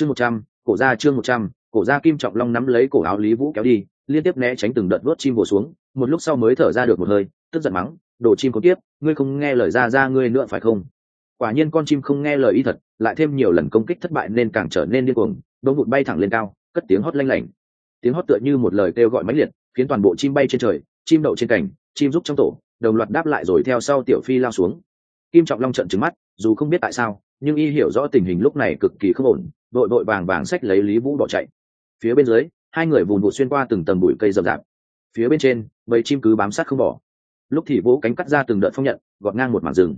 chương một trăm, cổ ra chương một trăm, cổ ra kim trọng long nắm lấy cổ áo lý vũ kéo đi, liên tiếp né tránh từng đợt vớt chim vồ xuống, một lúc sau mới thở ra được một hơi, tức giận mắng, đồ chim có tiếp ngươi không nghe lời ra ra ngươi nữa phải không? Quả nhiên con chim không nghe lời y thật, lại thêm nhiều lần công kích thất bại nên càng trở nên điên cuồng đỗ vụt bay thẳng lên cao, cất tiếng hót lanh lảnh. Tiếng hót tựa như một lời kêu gọi mãnh liệt, khiến toàn bộ chim bay trên trời, chim đậu trên cành, chim rúc trong tổ, đồng loạt đáp lại rồi theo sau tiểu phi lao xuống. Kim trọng long trận trứng mắt, dù không biết tại sao, nhưng y hiểu rõ tình hình lúc này cực kỳ không ổn đội đội vàng vàng xách lấy lý vũ bỏ chạy. Phía bên dưới, hai người vùn vụt xuyên qua từng tầng bụi cây rậm rạp. Phía bên trên bầy chim cứ bám sát không bỏ. Lúc thì vỗ cánh cắt ra từng đợt phong nhận, gọt ngang một mảng rừng.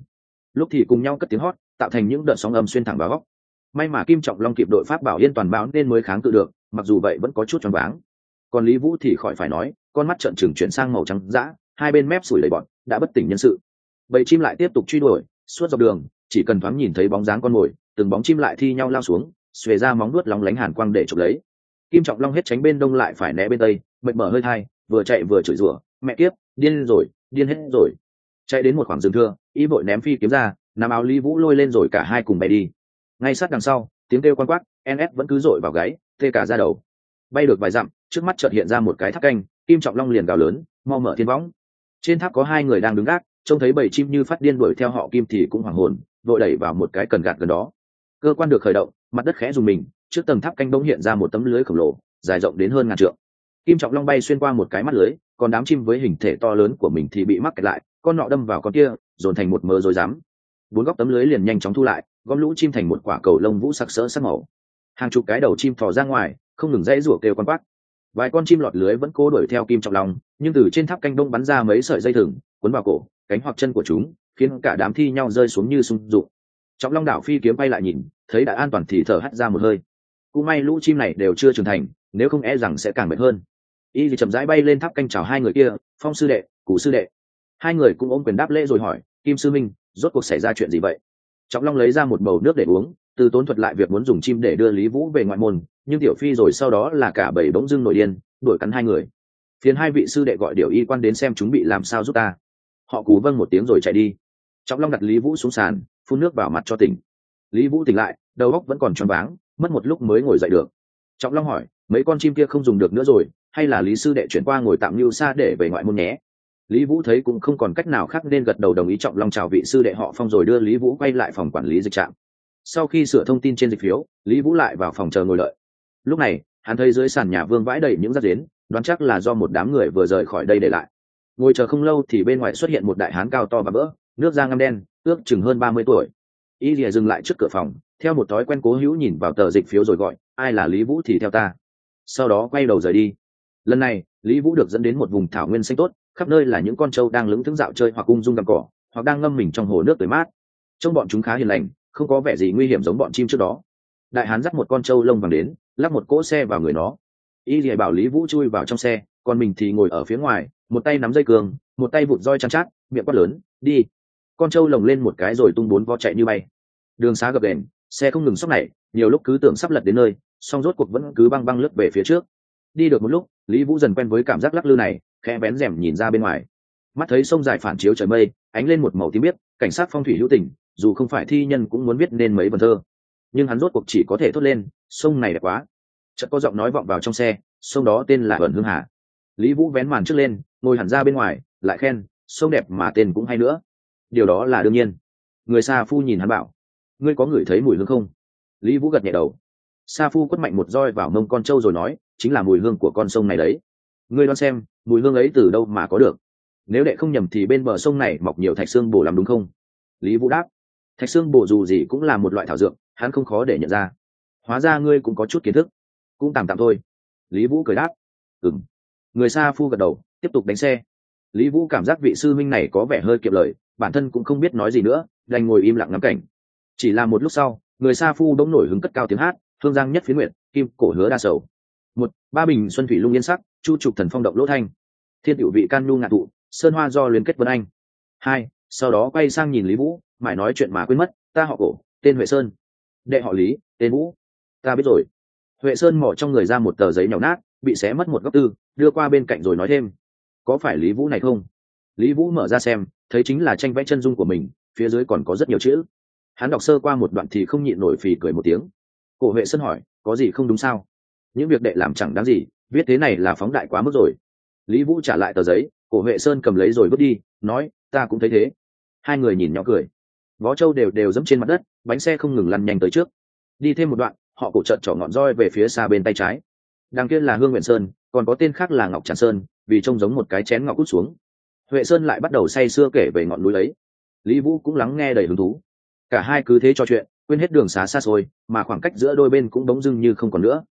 Lúc thì cùng nhau cất tiếng hót, tạo thành những đợt sóng âm xuyên thẳng vào góc. May mà kim trọng long kịp đội pháp bảo yên toàn báo nên mới kháng cự được, mặc dù vậy vẫn có chút choáng váng. Còn lý vũ thì khỏi phải nói, con mắt trợn trừng chuyển sang màu trắng dã, hai bên mép sủi lầy bọn đã bất tỉnh nhân sự. Bầy chim lại tiếp tục truy đuổi, suốt dọc đường, chỉ cần thoáng nhìn thấy bóng dáng con mồi, từng bóng chim lại thi nhau lao xuống xuề ra móng nuốt lóng lánh hàn quang để chụp lấy. Kim trọng long hết tránh bên đông lại phải né bên tây, mệt mở hơi thai, vừa chạy vừa chửi rủa, mẹ kiếp, điên rồi, điên hết rồi. Chạy đến một khoảng rừng thưa, y vội ném phi kiếm ra nằm áo lý vũ lôi lên rồi cả hai cùng bay đi. Ngay sát đằng sau, tiếng kêu quan quát ns vẫn cứ dội vào gáy, tê cả ra đầu. Bay được vài dặm, trước mắt chợt hiện ra một cái tháp canh, kim trọng long liền gào lớn, mau mở thiên võng. Trên tháp có hai người đang đứng gác, trông thấy bầy chim như phát điên đuổi theo họ kim thì cũng hoảng hồn, vội đẩy vào một cái cần gạt gần đó. Cơ quan được khởi động mặt đất khẽ dùng mình, trước tầng tháp canh bỗng hiện ra một tấm lưới khổng lồ, dài rộng đến hơn ngàn trượng. Kim trọng long bay xuyên qua một cái mắt lưới, còn đám chim với hình thể to lớn của mình thì bị mắc kẹt lại, con nọ đâm vào con kia, dồn thành một mớ rồi dám. Bốn góc tấm lưới liền nhanh chóng thu lại, gom lũ chim thành một quả cầu lông vũ sặc sỡ sắc màu. Hàng chục cái đầu chim thò ra ngoài, không ngừng dãy rủa kêu con quát. Vài con chim lọt lưới vẫn cố đuổi theo kim trọng long, nhưng từ trên tháp canh đông bắn ra mấy sợi dây thừng, cuốn vào cổ, cánh hoặc chân của chúng, khiến cả đám thi nhau rơi xuống như sung dụng trọng long đảo phi kiếm bay lại nhìn thấy đã an toàn thì thở hắt ra một hơi. Cũng may lũ chim này đều chưa trưởng thành, nếu không e rằng sẽ càng mệt hơn. Y thì chậm rãi bay lên tháp canh chào hai người kia, phong sư đệ cụ sư đệ. Hai người cũng ôm quyền đáp lễ rồi hỏi, kim sư minh, rốt cuộc xảy ra chuyện gì vậy? Trọng long lấy ra một bầu nước để uống, từ tốn thuật lại việc muốn dùng chim để đưa lý vũ về ngoại môn, nhưng tiểu phi rồi sau đó là cả bảy bỗng dưng nổi điên, đuổi cắn hai người. Phiền hai vị sư đệ gọi điều y quan đến xem chúng bị làm sao giúp ta. Họ cú vâng một tiếng rồi chạy đi. Trọng long đặt lý vũ xuống sàn, phun nước vào mặt cho tỉnh lý vũ tỉnh lại, đầu óc vẫn còn choáng váng, mất một lúc mới ngồi dậy được. Trọng long hỏi, mấy con chim kia không dùng được nữa rồi, hay là lý sư đệ chuyển qua ngồi tạm lưu xa để về ngoại môn nhé? Lý vũ thấy cũng không còn cách nào khác nên gật đầu đồng ý trọng long chào vị sư đệ họ phong rồi đưa lý vũ quay lại phòng quản lý dịch trạm. Sau khi sửa thông tin trên dịch phiếu, lý vũ lại vào phòng chờ ngồi đợi. Lúc này, hắn thấy dưới sàn nhà vương vãi đầy những rác rến, đoán chắc là do một đám người vừa rời khỏi đây để lại. Ngồi chờ không lâu thì bên ngoài xuất hiện một đại hán cao to và vỡ nước da ngăm đen, ước chừng hơn ba mươi tuổi y lìa dừng lại trước cửa phòng, theo một thói quen cố hữu nhìn vào tờ dịch phiếu rồi gọi, ai là lý vũ thì theo ta. Sau đó quay đầu rời đi. Lần này, lý vũ được dẫn đến một vùng thảo nguyên xanh tốt, khắp nơi là những con trâu đang lững thững dạo chơi hoặc ung dung gặm cỏ, hoặc đang ngâm mình trong hồ nước tới mát. Trông bọn chúng khá hiền lành, không có vẻ gì nguy hiểm giống bọn chim trước đó. Đại hán dắt một con trâu lông vàng đến, lắp một cỗ xe vào người nó. Y lìa bảo lý vũ chui vào trong xe, còn mình thì ngồi ở phía ngoài, một tay nắm dây cường, một tay vụt roi chăn chát, miệng quát lớn, đi con trâu lồng lên một cái rồi tung bốn vo chạy như bay. Đường xá gập đèn xe không ngừng sóc này, nhiều lúc cứ tưởng sắp lật đến nơi, song rốt cuộc vẫn cứ băng băng lướt về phía trước. Đi được một lúc, lý vũ dần quen với cảm giác lắc lư này, khẽ bén rèm nhìn ra bên ngoài. Mắt thấy sông dài phản chiếu trời mây, ánh lên một màu tím biết cảnh sát phong thủy hữu tình, dù không phải thi nhân cũng muốn viết nên mấy vần thơ. Nhưng hắn rốt cuộc chỉ có thể thốt lên, sông này đẹp quá. Chợt có giọng nói vọng vào trong xe, sông đó tên là vần hương hà. Lý vũ vén màn trước lên, ngồi hẳn ra bên ngoài, lại khen, sông đẹp mà tên cũng hay nữa điều đó là đương nhiên. Người xa phu nhìn hắn bảo, ngươi có ngửi thấy mùi hương không? Lý vũ gật nhẹ đầu. Sa phu quất mạnh một roi vào mông con trâu rồi nói, chính là mùi hương của con sông này đấy. Ngươi đoán xem, mùi hương ấy từ đâu mà có được? Nếu đệ không nhầm thì bên bờ sông này mọc nhiều thạch xương bổ làm đúng không? Lý vũ đáp, thạch xương bổ dù gì cũng là một loại thảo dược, hắn không khó để nhận ra. Hóa ra ngươi cũng có chút kiến thức. Cũng tạm tạm thôi. Lý vũ cười đáp ừng người xa phu gật đầu, tiếp tục đánh xe. Lý vũ cảm giác vị sư minh này có vẻ hơi kiệm lời bản thân cũng không biết nói gì nữa, đành ngồi im lặng ngắm cảnh. Chỉ là một lúc sau, người xa phu đống nổi hứng cất cao tiếng hát, thương giang nhất phiến nguyện kim cổ hứa đa sầu. Một, ba bình xuân thủy lung yên sắc, chu trục thần phong động lỗ thanh. Thiên tiểu vị can nhu ngạn thụ, sơn hoa do liên kết vân anh. Hai, sau đó quay sang nhìn lý vũ, mãi nói chuyện mà quên mất, ta họ cổ, tên huệ sơn. Đệ họ lý, tên vũ. Ta biết rồi. Huệ sơn mỏ trong người ra một tờ giấy nhỏ nát, bị xé mất một góc tư, đưa qua bên cạnh rồi nói thêm, có phải lý vũ này không? Lý vũ mở ra xem, thấy chính là tranh vẽ chân dung của mình, phía dưới còn có rất nhiều chữ. Hắn đọc sơ qua một đoạn thì không nhịn nổi phì cười một tiếng. Cổ huệ sơn hỏi, có gì không đúng sao? Những việc đệ làm chẳng đáng gì, viết thế này là phóng đại quá mức rồi. Lý vũ trả lại tờ giấy, cổ huệ sơn cầm lấy rồi vứt đi, nói, ta cũng thấy thế. Hai người nhìn nhỏ cười. Vó trâu đều đều dẫm trên mặt đất, bánh xe không ngừng lăn nhanh tới trước. Đi thêm một đoạn, họ cổ trợn trỏ ngọn roi về phía xa bên tay trái. Đằng kia là hương nguyện sơn, còn có tên khác là ngọc tràn sơn, vì trông giống một cái chén ngọc cút xuống huệ sơn lại bắt đầu say sưa kể về ngọn núi ấy. Lý vũ cũng lắng nghe đầy hứng thú. Cả hai cứ thế trò chuyện, quên hết đường xá xa xôi, mà khoảng cách giữa đôi bên cũng bỗng dưng như không còn nữa.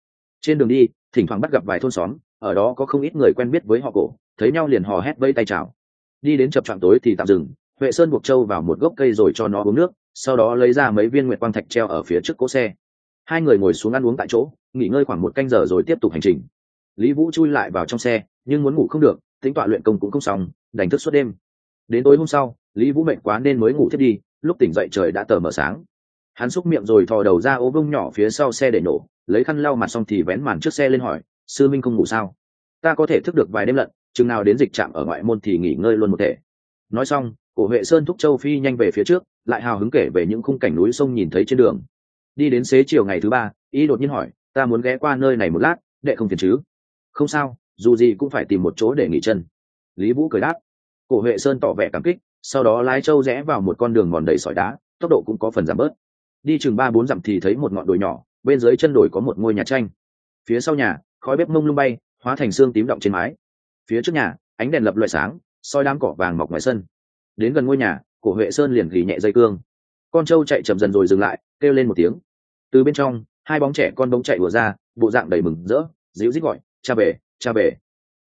Trên đường đi, thỉnh thoảng bắt gặp vài thôn xóm, ở đó có không ít người quen biết với họ cổ, thấy nhau liền hò hét vây tay chào. Đi đến chập trạm tối thì tạm dừng, huệ sơn buộc trâu vào một gốc cây rồi cho nó uống nước, sau đó lấy ra mấy viên nguyệt quang thạch treo ở phía trước cỗ xe. Hai người ngồi xuống ăn uống tại chỗ, nghỉ ngơi khoảng một canh giờ rồi tiếp tục hành trình. Lý vũ chui lại vào trong xe, nhưng muốn ngủ không được tính tọa luyện công cũng không xong đánh thức suốt đêm. Đến tối hôm sau, lý vũ mệt quá nên mới ngủ thiết đi, lúc tỉnh dậy trời đã tờ mờ sáng. Hắn xúc miệng rồi thò đầu ra ố vông nhỏ phía sau xe để nổ, lấy khăn lau mặt xong thì vén màn trước xe lên hỏi, sư minh không ngủ sao? Ta có thể thức được vài đêm lận, chừng nào đến dịch trạm ở ngoại môn thì nghỉ ngơi luôn một thể. Nói xong, cổ huệ sơn thúc châu phi nhanh về phía trước, lại hào hứng kể về những khung cảnh núi sông nhìn thấy trên đường. Đi đến xế chiều ngày thứ ba, y đột nhiên hỏi, ta muốn ghé qua nơi này một lát, đệ không phiền chứ? Không sao dù gì cũng phải tìm một chỗ để nghỉ chân. Lý vũ cười đáp. Cổ huệ sơn tỏ vẻ cảm kích, sau đó lái trâu rẽ vào một con đường mòn đầy sỏi đá, tốc độ cũng có phần giảm bớt. Đi chừng ba bốn dặm thì thấy một ngọn đồi nhỏ, bên dưới chân đồi có một ngôi nhà tranh. Phía sau nhà, khói bếp mông lung bay, hóa thành xương tím động trên mái. Phía trước nhà, ánh đèn lập loại sáng, soi đám cỏ vàng mọc ngoài sân. Đến gần ngôi nhà, cổ huệ sơn liền gỉ nhẹ dây cương. Con trâu chạy chậm dần rồi dừng lại, kêu lên một tiếng. Từ bên trong, hai bóng trẻ con bóng chạy vừa ra, bộ dạng đầy mừng rỡ, dịu dít gọi, cha về cha về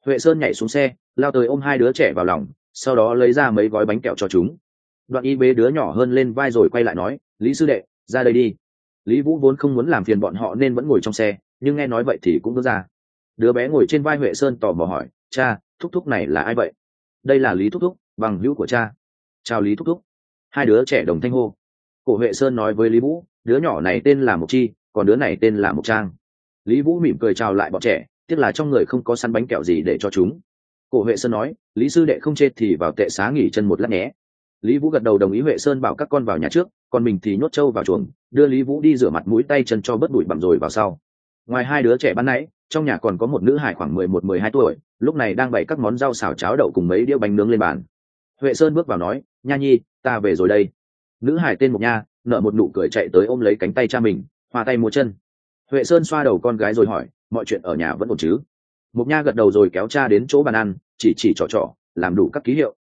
huệ sơn nhảy xuống xe, lao tới ôm hai đứa trẻ vào lòng, sau đó lấy ra mấy gói bánh kẹo cho chúng. Đoạn y bế đứa nhỏ hơn lên vai rồi quay lại nói, lý sư đệ, ra đây đi. Lý vũ vốn không muốn làm phiền bọn họ nên vẫn ngồi trong xe, nhưng nghe nói vậy thì cũng bước ra. Đứa bé ngồi trên vai huệ sơn tò mò hỏi, cha, thúc thúc này là ai vậy? Đây là lý thúc thúc, bằng hữu của cha. Chào lý thúc thúc. Hai đứa trẻ đồng thanh hô. Cổ huệ sơn nói với lý vũ, đứa nhỏ này tên là mộc chi, còn đứa này tên là mộc trang. Lý vũ mỉm cười chào lại bọn trẻ tiếc là trong người không có săn bánh kẹo gì để cho chúng. Cổ huệ sơn nói, lý sư đệ không chết thì vào tệ xá nghỉ chân một lát nhé. Lý vũ gật đầu đồng ý huệ sơn bảo các con vào nhà trước, còn mình thì nhốt trâu vào chuồng, đưa lý vũ đi rửa mặt mũi tay chân cho bớt bụi bặm rồi vào sau. Ngoài hai đứa trẻ ban nãy, trong nhà còn có một nữ hải khoảng mười một, mười hai tuổi, lúc này đang bày các món rau xào cháo đậu cùng mấy đĩa bánh nướng lên bàn. Huệ sơn bước vào nói, nha nhi, ta về rồi đây. Nữ hải tên một nha nợ một nụ cười chạy tới ôm lấy cánh tay cha mình hoa tay mua chân. Huệ sơn xoa đầu con gái rồi hỏi mọi chuyện ở nhà vẫn ổn chứ. Mục nha gật đầu rồi kéo cha đến chỗ bàn ăn, chỉ chỉ trò trò, làm đủ các ký hiệu.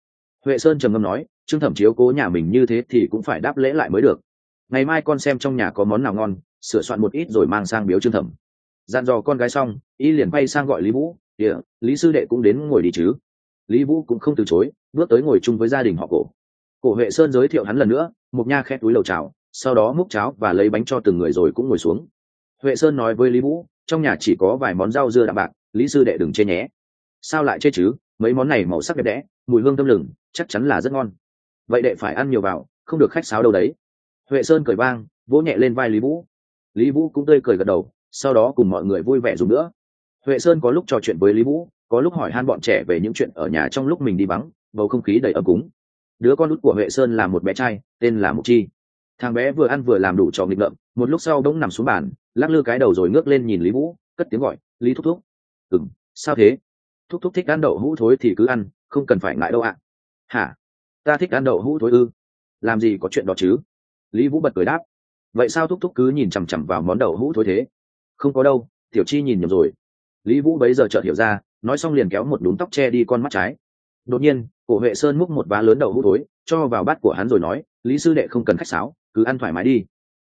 Huệ sơn trầm ngâm nói, trương thẩm chiếu cố nhà mình như thế thì cũng phải đáp lễ lại mới được. Ngày mai con xem trong nhà có món nào ngon, sửa soạn một ít rồi mang sang biếu trương thẩm. Dặn dò con gái xong, y liền bay sang gọi lý vũ địa lý sư đệ cũng đến ngồi đi chứ. Lý vũ cũng không từ chối, bước tới ngồi chung với gia đình họ cổ. Cổ huệ sơn giới thiệu hắn lần nữa mục nha khét túi lầu chào, sau đó múc cháo và lấy bánh cho từng người rồi cũng ngồi xuống. Huệ sơn nói với lý vũ trong nhà chỉ có vài món rau dưa đạm bạc, lý sư đệ đừng chê nhé. Sao lại chê chứ? Mấy món này màu sắc đẹp đẽ, mùi hương tâm lừng, chắc chắn là rất ngon. Vậy đệ phải ăn nhiều vào, không được khách sáo đâu đấy. Huệ sơn cười vang, vỗ nhẹ lên vai lý vũ. Lý vũ cũng tươi cười gật đầu, sau đó cùng mọi người vui vẻ dùng nữa. Huệ sơn có lúc trò chuyện với lý vũ, có lúc hỏi han bọn trẻ về những chuyện ở nhà trong lúc mình đi vắng, bầu không khí đầy ấm cúng. Đứa con út của huệ sơn là một bé trai, tên là mục chi. Thằng bé vừa ăn vừa làm đủ trò nghịch ngợm, một lúc sau đống nằm xuống bàn lắc lư cái đầu rồi ngước lên nhìn lý vũ, cất tiếng gọi, lý thúc thúc. Ừ sao thế? Thúc thúc thích ăn đậu hũ thối thì cứ ăn, không cần phải ngại đâu ạ. Hả? Ta thích ăn đậu hũ thối ư? Làm gì có chuyện đó chứ? Lý vũ bật cười đáp. Vậy sao thúc thúc cứ nhìn chằm chằm vào món đậu hũ thối thế? Không có đâu, tiểu chi nhìn nhầm rồi. Lý vũ bấy giờ chợt hiểu ra, nói xong liền kéo một đún tóc che đi con mắt trái. Đột nhiên, cổ huệ sơn múc một vá lớn đậu hũ thối, cho vào bát của hắn rồi nói, lý sư đệ không cần khách sáo, cứ ăn thoải mái đi.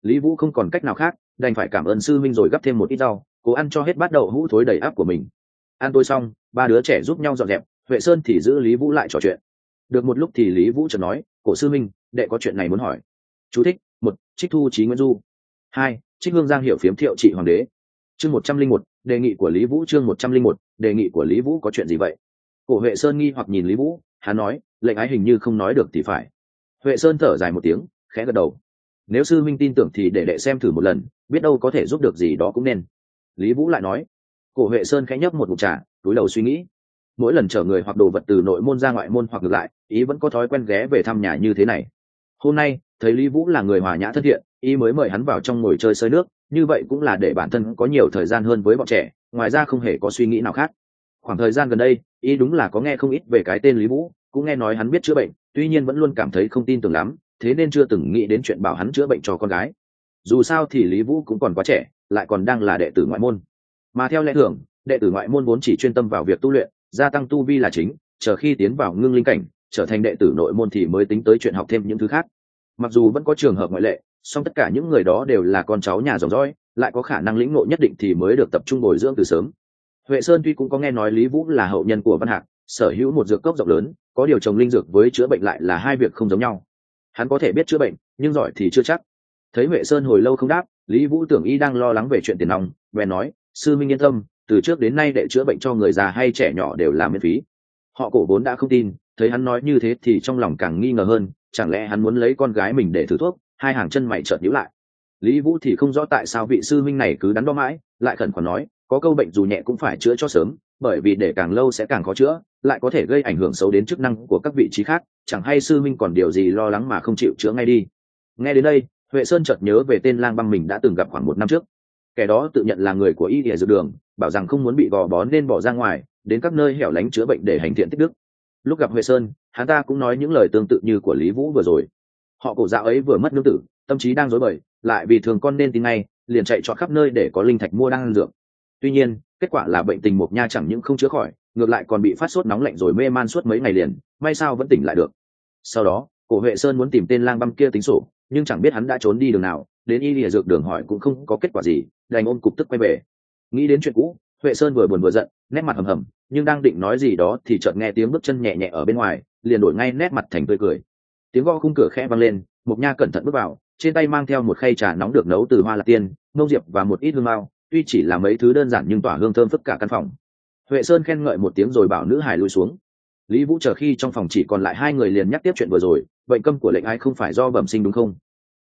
Lý vũ không còn cách nào khác đành phải cảm ơn sư minh rồi gắp thêm một ít rau, cố ăn cho hết bát đậu hũ thối đầy áp của mình. Ăn tôi xong, ba đứa trẻ giúp nhau dọn dẹp, huệ sơn thì giữ lý vũ lại trò chuyện. Được một lúc thì lý vũ chợt nói, cổ sư minh đệ có chuyện này muốn hỏi. Chú thích, một, trích thu trí nguyễn du. Hai, trích hương giang hiểu phiếm thiệu trị hoàng đế. Chương một trăm linh một, đề nghị của lý vũ chương một trăm linh một, đề nghị của lý vũ có chuyện gì vậy? Cổ huệ sơn nghi hoặc nhìn lý vũ, hắn nói, lệnh ái hình như không nói được thì phải. Huệ sơn thở dài một tiếng, khẽ gật đầu. Nếu sư minh tin tưởng thì để đệ xem thử một lần biết đâu có thể giúp được gì đó cũng nên. Lý vũ lại nói. Cổ huệ sơn khẽ nhấp một mục trà, túi đầu suy nghĩ. Mỗi lần chở người hoặc đồ vật từ nội môn ra ngoại môn hoặc ngược lại, ý vẫn có thói quen ghé về thăm nhà như thế này. Hôm nay, thấy lý vũ là người hòa nhã thân thiện, ý mới mời hắn vào trong ngồi chơi sơi nước, như vậy cũng là để bản thân có nhiều thời gian hơn với bọn trẻ, ngoài ra không hề có suy nghĩ nào khác. Khoảng thời gian gần đây, ý đúng là có nghe không ít về cái tên lý vũ, cũng nghe nói hắn biết chữa bệnh, tuy nhiên vẫn luôn cảm thấy không tin tưởng lắm, thế nên chưa từng nghĩ đến chuyện bảo hắn chữa bệnh cho con gái dù sao thì lý vũ cũng còn quá trẻ, lại còn đang là đệ tử ngoại môn. Mà theo lẽ thường, đệ tử ngoại môn vốn chỉ chuyên tâm vào việc tu luyện, gia tăng tu vi là chính, chờ khi tiến vào ngưng linh cảnh, trở thành đệ tử nội môn thì mới tính tới chuyện học thêm những thứ khác. Mặc dù vẫn có trường hợp ngoại lệ, song tất cả những người đó đều là con cháu nhà dòng dõi, lại có khả năng lĩnh ngộ nhất định thì mới được tập trung bồi dưỡng từ sớm. Huệ sơn tuy cũng có nghe nói lý vũ là hậu nhân của văn hạc, sở hữu một dược cốc rộng lớn, có điều trồng linh dược với chữa bệnh lại là hai việc không giống nhau. Hắn có thể biết chữa bệnh, nhưng giỏi thì chưa chắc thấy huệ sơn hồi lâu không đáp, lý vũ tưởng y đang lo lắng về chuyện tiền nong, bèn nói, sư minh yên tâm, từ trước đến nay để chữa bệnh cho người già hay trẻ nhỏ đều là miễn phí. Họ cổ vốn đã không tin, thấy hắn nói như thế thì trong lòng càng nghi ngờ hơn, chẳng lẽ hắn muốn lấy con gái mình để thử thuốc, hai hàng chân mày chợt nhíu lại. Lý vũ thì không rõ tại sao vị sư minh này cứ đắn đo mãi, lại khẩn khoản nói, có câu bệnh dù nhẹ cũng phải chữa cho sớm, bởi vì để càng lâu sẽ càng khó chữa, lại có thể gây ảnh hưởng xấu đến chức năng của các vị trí khác, chẳng hay sư minh còn điều gì lo lắng mà không chịu chữa ngay đi. Nghe đến đây huệ sơn chợt nhớ về tên lang băng mình đã từng gặp khoảng một năm trước. Kẻ đó tự nhận là người của y địa dược đường, bảo rằng không muốn bị gò bó nên bỏ ra ngoài, đến các nơi hẻo lánh chữa bệnh để hành thiện tích đức. Lúc gặp huệ sơn, hắn ta cũng nói những lời tương tự như của lý vũ vừa rồi. Họ cổ dạo ấy vừa mất nương tử, tâm trí đang dối bời, lại vì thường con nên tin ngay, liền chạy trọt khắp nơi để có linh thạch mua đan dược. Tuy nhiên, kết quả là bệnh tình mộc nha chẳng những không chữa khỏi, ngược lại còn bị phát sốt nóng lạnh rồi mê man suốt mấy ngày liền, may sao vẫn tỉnh lại được. Sau đó, cổ huệ sơn muốn tìm tên lang băm kia tính sổ nhưng chẳng biết hắn đã trốn đi đường nào, đến y lìa dược đường hỏi cũng không có kết quả gì, đành ôm cục tức quay về. Nghĩ đến chuyện cũ, huệ sơn vừa buồn vừa giận, nét mặt hầm hầm, nhưng đang định nói gì đó thì chợt nghe tiếng bước chân nhẹ nhẹ ở bên ngoài, liền đổi ngay nét mặt thành tươi cười. Tiếng gõ khung cửa khẽ vang lên mục nha cẩn thận bước vào, trên tay mang theo một khay trà nóng được nấu từ hoa lạc tiên ngông diệp và một ít hương mao, tuy chỉ là mấy thứ đơn giản nhưng tỏa hương thơm phức cả căn phòng. Huệ sơn khen ngợi một tiếng rồi bảo nữ hải lùi xuống lý vũ chờ khi trong phòng chỉ còn lại hai người liền nhắc tiếp chuyện vừa rồi, bệnh câm của lệnh ai không phải do bẩm sinh đúng không?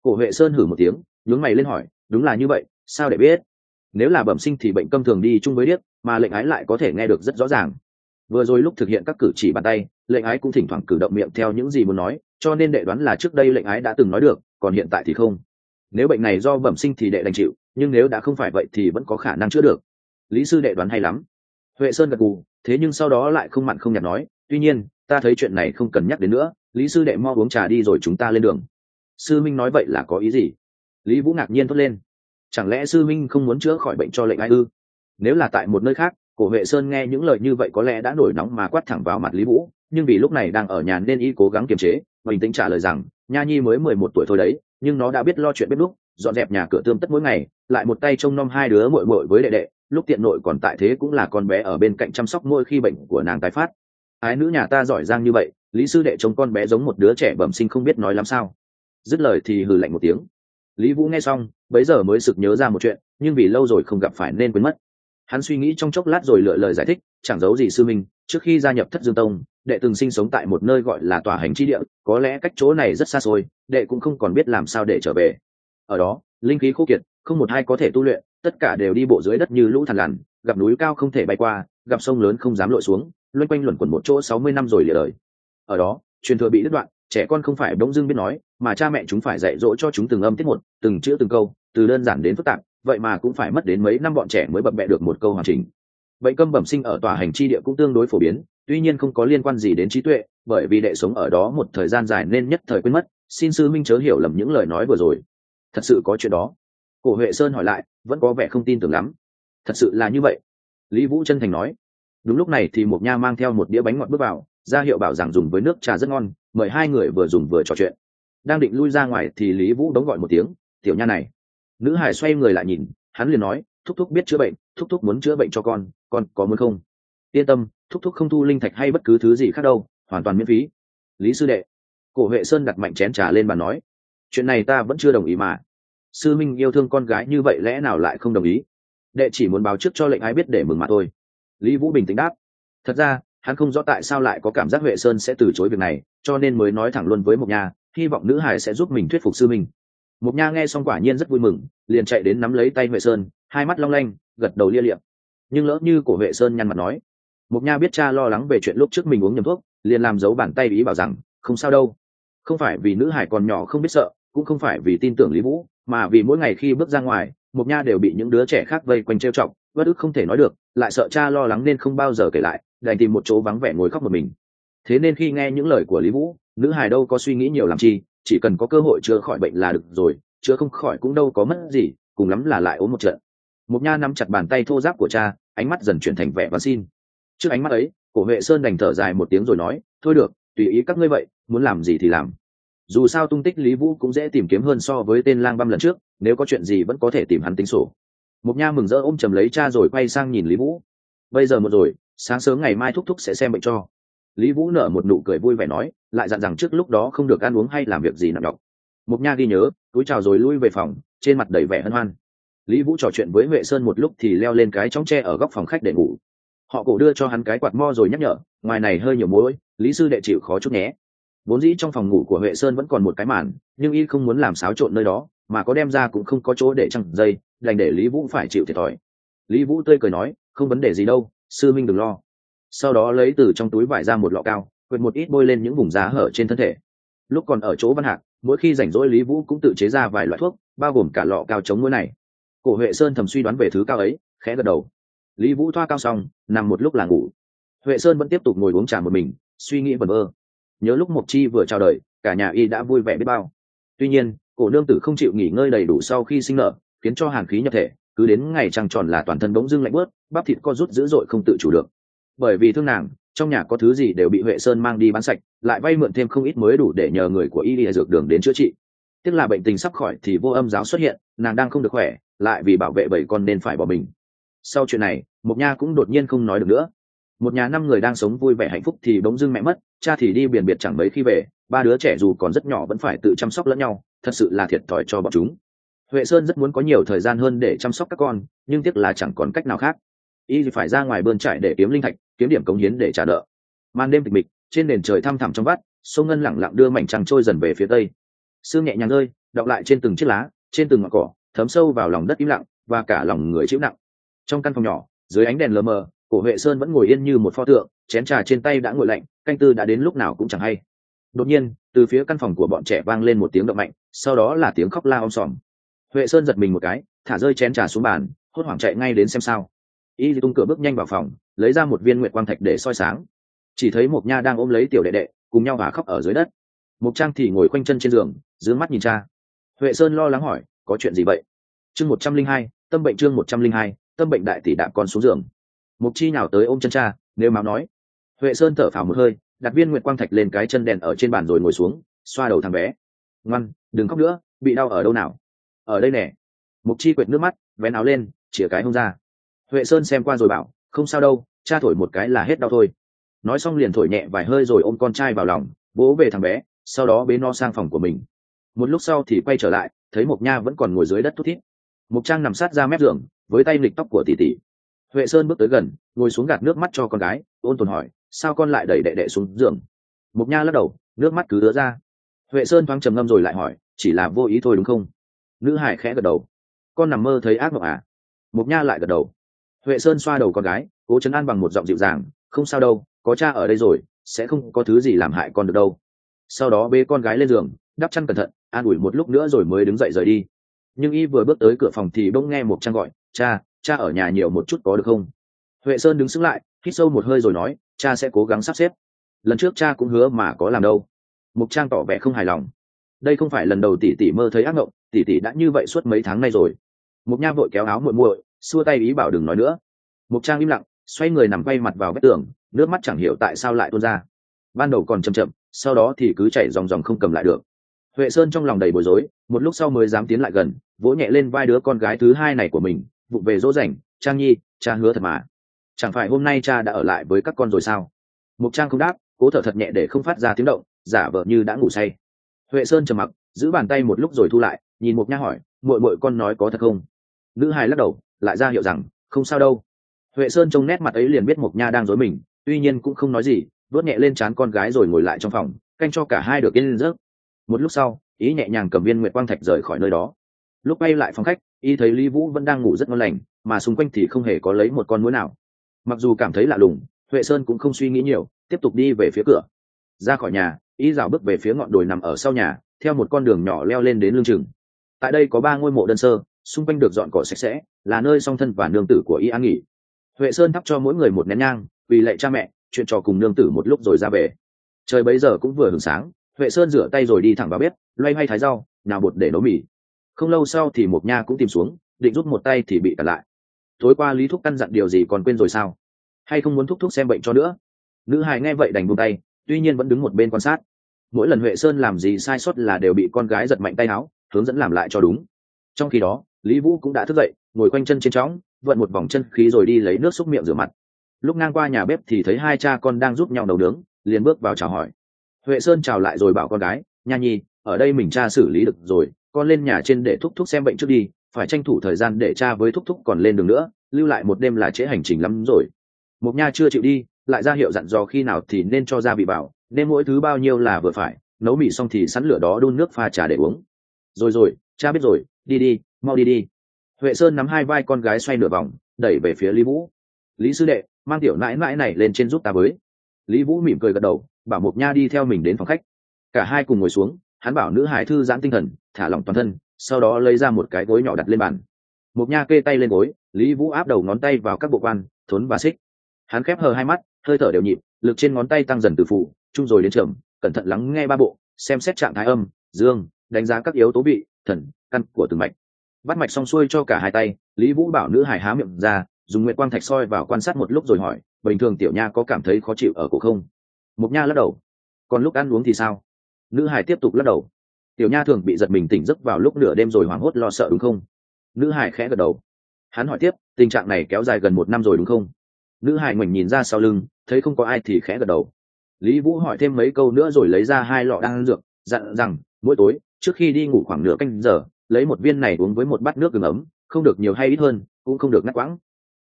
Cổ huệ sơn hử một tiếng, nhướng mày lên hỏi, đúng là như vậy, sao để biết? Nếu là bẩm sinh thì bệnh câm thường đi chung với điếc, mà lệnh ái lại có thể nghe được rất rõ ràng. Vừa rồi lúc thực hiện các cử chỉ bàn tay, lệnh ái cũng thỉnh thoảng cử động miệng theo những gì muốn nói, cho nên đệ đoán là trước đây lệnh ái đã từng nói được, còn hiện tại thì không. Nếu bệnh này do bẩm sinh thì đệ đành chịu, nhưng nếu đã không phải vậy thì vẫn có khả năng chữa được. Lý sư đệ đoán hay lắm. Huệ sơn gật gù, thế nhưng sau đó lại không mặn không nhạt nói tuy nhiên, ta thấy chuyện này không cần nhắc đến nữa, lý sư đệ mo uống trà đi rồi chúng ta lên đường. Sư minh nói vậy là có ý gì? Lý vũ ngạc nhiên thốt lên. Chẳng lẽ sư minh không muốn chữa khỏi bệnh cho lệnh ai ư? Nếu là tại một nơi khác, cổ huệ sơn nghe những lời như vậy có lẽ đã nổi nóng mà quát thẳng vào mặt lý vũ, nhưng vì lúc này đang ở nhà nên y cố gắng kiềm chế bình tĩnh trả lời rằng, nha nhi mới mười một tuổi thôi đấy, nhưng nó đã biết lo chuyện bếp lúc, dọn dẹp nhà cửa tươm tất mỗi ngày, lại một tay trông nom hai đứa muội muội với đệ đệ, lúc tiện nội còn tại thế cũng là con bé ở bên cạnh chăm sóc mỗi khi bệnh của nàng tái phát ái nữ nhà ta giỏi giang như vậy, lý sư đệ trông con bé giống một đứa trẻ bẩm sinh không biết nói làm sao. Dứt lời thì hừ lạnh một tiếng. Lý vũ nghe xong, bấy giờ mới sực nhớ ra một chuyện, nhưng vì lâu rồi không gặp phải nên quên mất. Hắn suy nghĩ trong chốc lát rồi lựa lời giải thích, chẳng giấu gì sư minh, trước khi gia nhập thất dương tông, đệ từng sinh sống tại một nơi gọi là tòa hành chi địa, có lẽ cách chỗ này rất xa xôi, đệ cũng không còn biết làm sao để trở về. Ở đó, linh khí khô kiệt, không một ai có thể tu luyện, tất cả đều đi bộ dưới đất như lũ thằn lằn, gặp núi cao không thể bay qua, gặp sông lớn không dám lội xuống loanh quanh luẩn quẩn một chỗ sáu mươi năm rồi lìa đời. Ở đó, truyền thừa bị đứt đoạn, trẻ con không phải bỗng dưng biết nói, mà cha mẹ chúng phải dạy dỗ cho chúng từng âm tiết một, từng chữ từng câu, từ đơn giản đến phức tạp, vậy mà cũng phải mất đến mấy năm bọn trẻ mới bập bẹ được một câu hoàn chỉnh. Bệnh câm bẩm sinh ở tòa hành chi địa cũng tương đối phổ biến, tuy nhiên không có liên quan gì đến trí tuệ, bởi vì đệ sống ở đó một thời gian dài nên nhất thời quên mất, xin sư minh chớ hiểu lầm những lời nói vừa rồi. Thật sự có chuyện đó. Cổ huệ sơn hỏi lại, vẫn có vẻ không tin tưởng lắm. Thật sự là như vậy. Lý vũ chân thành nói đúng lúc này thì một nha mang theo một đĩa bánh ngọt bước vào, ra hiệu bảo rằng dùng với nước trà rất ngon, mời hai người vừa dùng vừa trò chuyện. Đang định lui ra ngoài thì lý vũ đóng gọi một tiếng, tiểu nha này. Nữ hải xoay người lại nhìn, hắn liền nói, thúc thúc biết chữa bệnh, thúc thúc muốn chữa bệnh cho con con có muốn không? Yên tâm, thúc thúc không thu linh thạch hay bất cứ thứ gì khác đâu, hoàn toàn miễn phí. Lý sư đệ. Cổ huệ sơn đặt mạnh chén trà lên bàn nói, chuyện này ta vẫn chưa đồng ý mà. Sư minh yêu thương con gái như vậy lẽ nào lại không đồng ý? Đệ chỉ muốn báo trước cho lệnh ai biết để mừng mà thôi lý vũ bình tĩnh đáp. Thật ra, hắn không rõ tại sao lại có cảm giác huệ sơn sẽ từ chối việc này, cho nên mới nói thẳng luôn với mộc nha, hy vọng nữ hải sẽ giúp mình thuyết phục sư minh. Mộc nha nghe xong quả nhiên rất vui mừng, liền chạy đến nắm lấy tay huệ sơn, hai mắt long lanh, gật đầu lia liệm nhưng lỡ như của huệ sơn nhăn mặt nói, mộc nha biết cha lo lắng về chuyện lúc trước mình uống nhầm thuốc, liền làm giấu bàn tay ý bảo rằng, không sao đâu. Không phải vì nữ hải còn nhỏ không biết sợ, cũng không phải vì tin tưởng lý vũ, mà vì mỗi ngày khi bước ra ngoài, Mộc nha đều bị những đứa trẻ khác vây quanh trêu chọc, bất ức không thể nói được lại sợ cha lo lắng nên không bao giờ kể lại, đành tìm một chỗ vắng vẻ ngồi khóc một mình. Thế nên khi nghe những lời của lý vũ, nữ hài đâu có suy nghĩ nhiều làm chi, chỉ cần có cơ hội chữa khỏi bệnh là được rồi, chữa không khỏi cũng đâu có mất gì, cùng lắm là lại ốm một trận. Mục nha nắm chặt bàn tay thô giáp của cha, ánh mắt dần chuyển thành vẻ và xin. Trước ánh mắt ấy, cổ huệ sơn đành thở dài một tiếng rồi nói, thôi được, tùy ý các ngươi vậy, muốn làm gì thì làm. Dù sao tung tích lý vũ cũng dễ tìm kiếm hơn so với tên lang băm lần trước, nếu có chuyện gì vẫn có thể tìm hắn tính sổ mục nha mừng rỡ ôm chầm lấy cha rồi quay sang nhìn lý vũ. Bây giờ một rồi, sáng sớm ngày mai thúc thúc sẽ xem bệnh cho. Lý vũ nở một nụ cười vui vẻ nói, lại dặn rằng trước lúc đó không được ăn uống hay làm việc gì nặng nhọc. Mục nha ghi nhớ, túi chào rồi lui về phòng, trên mặt đầy vẻ hân hoan. Lý vũ trò chuyện với huệ sơn một lúc thì leo lên cái chóng tre ở góc phòng khách để ngủ. Họ cổ đưa cho hắn cái quạt mo rồi nhắc nhở, ngoài này hơi nhiều mối lý sư đệ chịu khó chút nhé. Vốn dĩ trong phòng ngủ của huệ sơn vẫn còn một cái màn, nhưng y không muốn làm xáo trộn nơi đó mà có đem ra cũng không có chỗ để trăng dây, đành để lý vũ phải chịu thiệt thòi. Lý vũ tươi cười nói, không vấn đề gì đâu, sư minh đừng lo. Sau đó lấy từ trong túi vải ra một lọ cao, quệt một ít bôi lên những vùng giá hở trên thân thể. Lúc còn ở chỗ văn hạc, mỗi khi rảnh rỗi lý vũ cũng tự chế ra vài loại thuốc, bao gồm cả lọ cao chống mũi này. Cổ huệ sơn thầm suy đoán về thứ cao ấy, khẽ gật đầu. Lý vũ thoa cao xong, nằm một lúc là ngủ. Huệ sơn vẫn tiếp tục ngồi uống trà một mình, suy nghĩ vẩn vơ nhớ lúc mộc chi vừa chào đời, cả nhà y đã vui vẻ biết bao. Tuy nhiên cổ nương tử không chịu nghỉ ngơi đầy đủ sau khi sinh nở, khiến cho hàn khí nhập thể, cứ đến ngày trăng tròn là toàn thân bỗng dưng lạnh bớt, bắp thịt co rút dữ dội không tự chủ được. Bởi vì thương nàng, trong nhà có thứ gì đều bị huệ sơn mang đi bán sạch, lại vay mượn thêm không ít mới đủ để nhờ người của y lìa dược đường đến chữa trị. Tiếc là bệnh tình sắp khỏi thì vô âm giáo xuất hiện, nàng đang không được khỏe, lại vì bảo vệ bảy con nên phải bỏ mình. Sau chuyện này một nha cũng đột nhiên không nói được nữa. Một nhà năm người đang sống vui vẻ hạnh phúc thì bỗng dưng mẹ mất, cha thì đi biển biệt chẳng mấy khi về, ba đứa trẻ dù còn rất nhỏ vẫn phải tự chăm sóc lẫn nhau thật sự là thiệt thòi cho bọn chúng. Huệ sơn rất muốn có nhiều thời gian hơn để chăm sóc các con, nhưng tiếc là chẳng còn cách nào khác. Y phải ra ngoài bơn trải để kiếm linh thạch, kiếm điểm cống hiến để trả nợ. Màn đêm tịch mịch, trên nền trời thăm thẳm trong vắt, sông ngân lẳng lặng đưa mảnh trăng trôi dần về phía tây. Sương nhẹ nhàng rơi đọng lại trên từng chiếc lá, trên từng ngọn cỏ, thấm sâu vào lòng đất im lặng và cả lòng người chịu nặng. Trong căn phòng nhỏ, dưới ánh đèn lờ mờ, cổ huệ sơn vẫn ngồi yên như một pho tượng, chén trà trên tay đã nguội lạnh, canh tư đã đến lúc nào cũng chẳng hay đột nhiên, từ phía căn phòng của bọn trẻ vang lên một tiếng động mạnh, sau đó là tiếng khóc la om sòm. Huệ sơn giật mình một cái, thả rơi chén trà xuống bàn, hốt hoảng chạy ngay đến xem sao. Y tung cửa bước nhanh vào phòng, lấy ra một viên nguyện quang thạch để soi sáng. Chỉ thấy một nha đang ôm lấy tiểu đệ đệ, cùng nhau và khóc ở dưới đất. Mục trang thì ngồi khoanh chân trên giường, d mắt nhìn cha. Huệ sơn lo lắng hỏi, có chuyện gì vậy? Chương một trăm linh hai, tâm bệnh chương một trăm linh hai, tâm bệnh đại tỷ đạm con xuống giường. Mục chi nào tới ôm chân cha, nếu máu nói. Huệ sơn thở phào một hơi đặt viên nguyệt quang thạch lên cái chân đèn ở trên bàn rồi ngồi xuống, xoa đầu thằng bé. Ngoan, đừng khóc nữa, bị đau ở đâu nào? Ở đây nè. Mục chi quệt nước mắt, vén áo lên chĩa cái hông ra. Huệ sơn xem qua rồi bảo, không sao đâu, cha thổi một cái là hết đau thôi. Nói xong liền thổi nhẹ vài hơi rồi ôm con trai vào lòng, bố về thằng bé, sau đó bế no sang phòng của mình. Một lúc sau thì quay trở lại, thấy mộc nha vẫn còn ngồi dưới đất thút thít. Mộc trang nằm sát ra mép giường, với tay lịch tóc của tỷ tỷ. Huệ sơn bước tới gần, ngồi xuống gạt nước mắt cho con gái, ôn tồn hỏi sao con lại đẩy đệ đệ xuống giường? Mục nha lắc đầu, nước mắt cứ đứa ra. Huệ sơn thoáng trầm ngâm rồi lại hỏi, chỉ là vô ý thôi đúng không? Nữ hải khẽ gật đầu. Con nằm mơ thấy ác mộng à? Mục nha lại gật đầu. Huệ sơn xoa đầu con gái, cố chấn an bằng một giọng dịu dàng, không sao đâu, có cha ở đây rồi, sẽ không có thứ gì làm hại con được đâu. Sau đó bê con gái lên giường, đắp chăn cẩn thận, an ủi một lúc nữa rồi mới đứng dậy rời đi. Nhưng y vừa bước tới cửa phòng thì bỗng nghe một trang gọi, cha cha ở nhà nhiều một chút có được không? Huệ sơn đứng xứng lại, hít sâu một hơi rồi nói cha sẽ cố gắng sắp xếp. Lần trước cha cũng hứa mà có làm đâu. Mục trang tỏ vẻ không hài lòng. Đây không phải lần đầu tỷ tỷ mơ thấy ác mộng, tỷ tỷ đã như vậy suốt mấy tháng nay rồi. Mục nha vội kéo áo muội muội, xua tay ý bảo đừng nói nữa. Mục trang im lặng, xoay người nằm quay mặt vào vách tường, nước mắt chẳng hiểu tại sao lại tuôn ra. Ban đầu còn chậm chậm, sau đó thì cứ chảy dòng dòng không cầm lại được. Huệ sơn trong lòng đầy bối rối, một lúc sau mới dám tiến lại gần, vỗ nhẹ lên vai đứa con gái thứ hai này của mình vụ về dỗ dành, trang nhi, cha hứa thật mà chẳng phải hôm nay cha đã ở lại với các con rồi sao? Mục trang không đáp, cố thở thật nhẹ để không phát ra tiếng động, giả vờ như đã ngủ say. Huệ sơn trầm mặc, giữ bàn tay một lúc rồi thu lại, nhìn mục nha hỏi, muội muội con nói có thật không? Nữ hài lắc đầu, lại ra hiệu rằng, không sao đâu. Huệ sơn trông nét mặt ấy liền biết mục nha đang dối mình, tuy nhiên cũng không nói gì vớt nhẹ lên trán con gái rồi ngồi lại trong phòng, canh cho cả hai được yên lên giấc. Một lúc sau, ý nhẹ nhàng cầm viên nguyệt quang thạch rời khỏi nơi đó. Lúc bay lại phòng khách, y thấy lý vũ vẫn đang ngủ rất ngon lành, mà xung quanh thì không hề có lấy một con mũi nào mặc dù cảm thấy lạ lùng, huệ sơn cũng không suy nghĩ nhiều, tiếp tục đi về phía cửa. Ra khỏi nhà, y rào bước về phía ngọn đồi nằm ở sau nhà, theo một con đường nhỏ leo lên đến lương chừng. Tại đây có ba ngôi mộ đơn sơ, xung quanh được dọn cỏ sạch sẽ, là nơi song thân và nương tử của y an nghỉ. Huệ sơn thắp cho mỗi người một nén nhang, vì lệ cha mẹ, chuyện trò cùng nương tử một lúc rồi ra về. Trời bấy giờ cũng vừa hưởng sáng, huệ sơn rửa tay rồi đi thẳng vào bếp, loay hoay thái rau, nào bột để nấu mì. Không lâu sau thì một nha cũng tìm xuống, định rút một tay thì bị cản lại tối qua lý thúc căn dặn điều gì còn quên rồi sao? Hay không muốn thúc thúc xem bệnh cho nữa? Nữ hài nghe vậy đành buông tay, tuy nhiên vẫn đứng một bên quan sát. Mỗi lần huệ sơn làm gì sai sót là đều bị con gái giật mạnh tay áo, hướng dẫn làm lại cho đúng. Trong khi đó, lý vũ cũng đã thức dậy, ngồi quanh chân trên chóng vận một vòng chân khí rồi đi lấy nước xúc miệng rửa mặt. Lúc ngang qua nhà bếp thì thấy hai cha con đang giúp nhau nấu nướng, liền bước vào chào hỏi. Huệ sơn chào lại rồi bảo con gái, nha nhi, ở đây mình cha xử lý được rồi, con lên nhà trên để thúc thúc xem bệnh trước đi phải tranh thủ thời gian để cha với thúc thúc còn lên đường nữa, lưu lại một đêm là trễ hành trình lắm rồi. Mục nha chưa chịu đi, lại ra hiệu dặn dò khi nào thì nên cho ra vị bảo, nên mỗi thứ bao nhiêu là vừa phải, nấu mì xong thì sẵn lửa đó đun nước pha trà để uống. Rồi rồi, cha biết rồi, đi đi, mau đi đi. Huệ sơn nắm hai vai con gái xoay nửa vòng, đẩy về phía lý vũ. Lý sư đệ, mang tiểu nãi nãi này lên trên giúp ta với. Lý vũ mỉm cười gật đầu, bảo mục nha đi theo mình đến phòng khách. Cả hai cùng ngồi xuống hắn bảo nữ hải thư giãn tinh thần, thả lỏng toàn thân, sau đó lấy ra một cái gối nhỏ đặt lên bàn. Một nha kê tay lên gối, lý vũ áp đầu ngón tay vào các bộ quan, thốn và xích. Hắn khép hờ hai mắt, hơi thở đều nhịp, lực trên ngón tay tăng dần từ phụ chung rồi đến trường cẩn thận lắng nghe ba bộ, xem xét trạng thái âm, dương, đánh giá các yếu tố vị, thần, căn của từng mạch. Bắt mạch xong xuôi cho cả hai tay, lý vũ bảo nữ hải há miệng ra, dùng nguyện quang thạch soi vào quan sát một lúc rồi hỏi, bình thường tiểu nha có cảm thấy khó chịu ở cổ không? Mục nha lắc đầu, còn lúc ăn uống thì sao? Nữ hải tiếp tục lắc đầu. Tiểu nha thường bị giật mình tỉnh giấc vào lúc nửa đêm rồi hoảng hốt lo sợ đúng không? Nữ hải khẽ gật đầu. Hắn hỏi tiếp, tình trạng này kéo dài gần một năm rồi đúng không? Nữ hải ngoảnh nhìn ra sau lưng, thấy không có ai thì khẽ gật đầu. Lý vũ hỏi thêm mấy câu nữa rồi lấy ra hai lọ đan dược, dặn rằng, mỗi tối, trước khi đi ngủ khoảng nửa canh giờ, lấy một viên này uống với một bát nước gừng ấm, không được nhiều hay ít hơn, cũng không được ngắt quãng.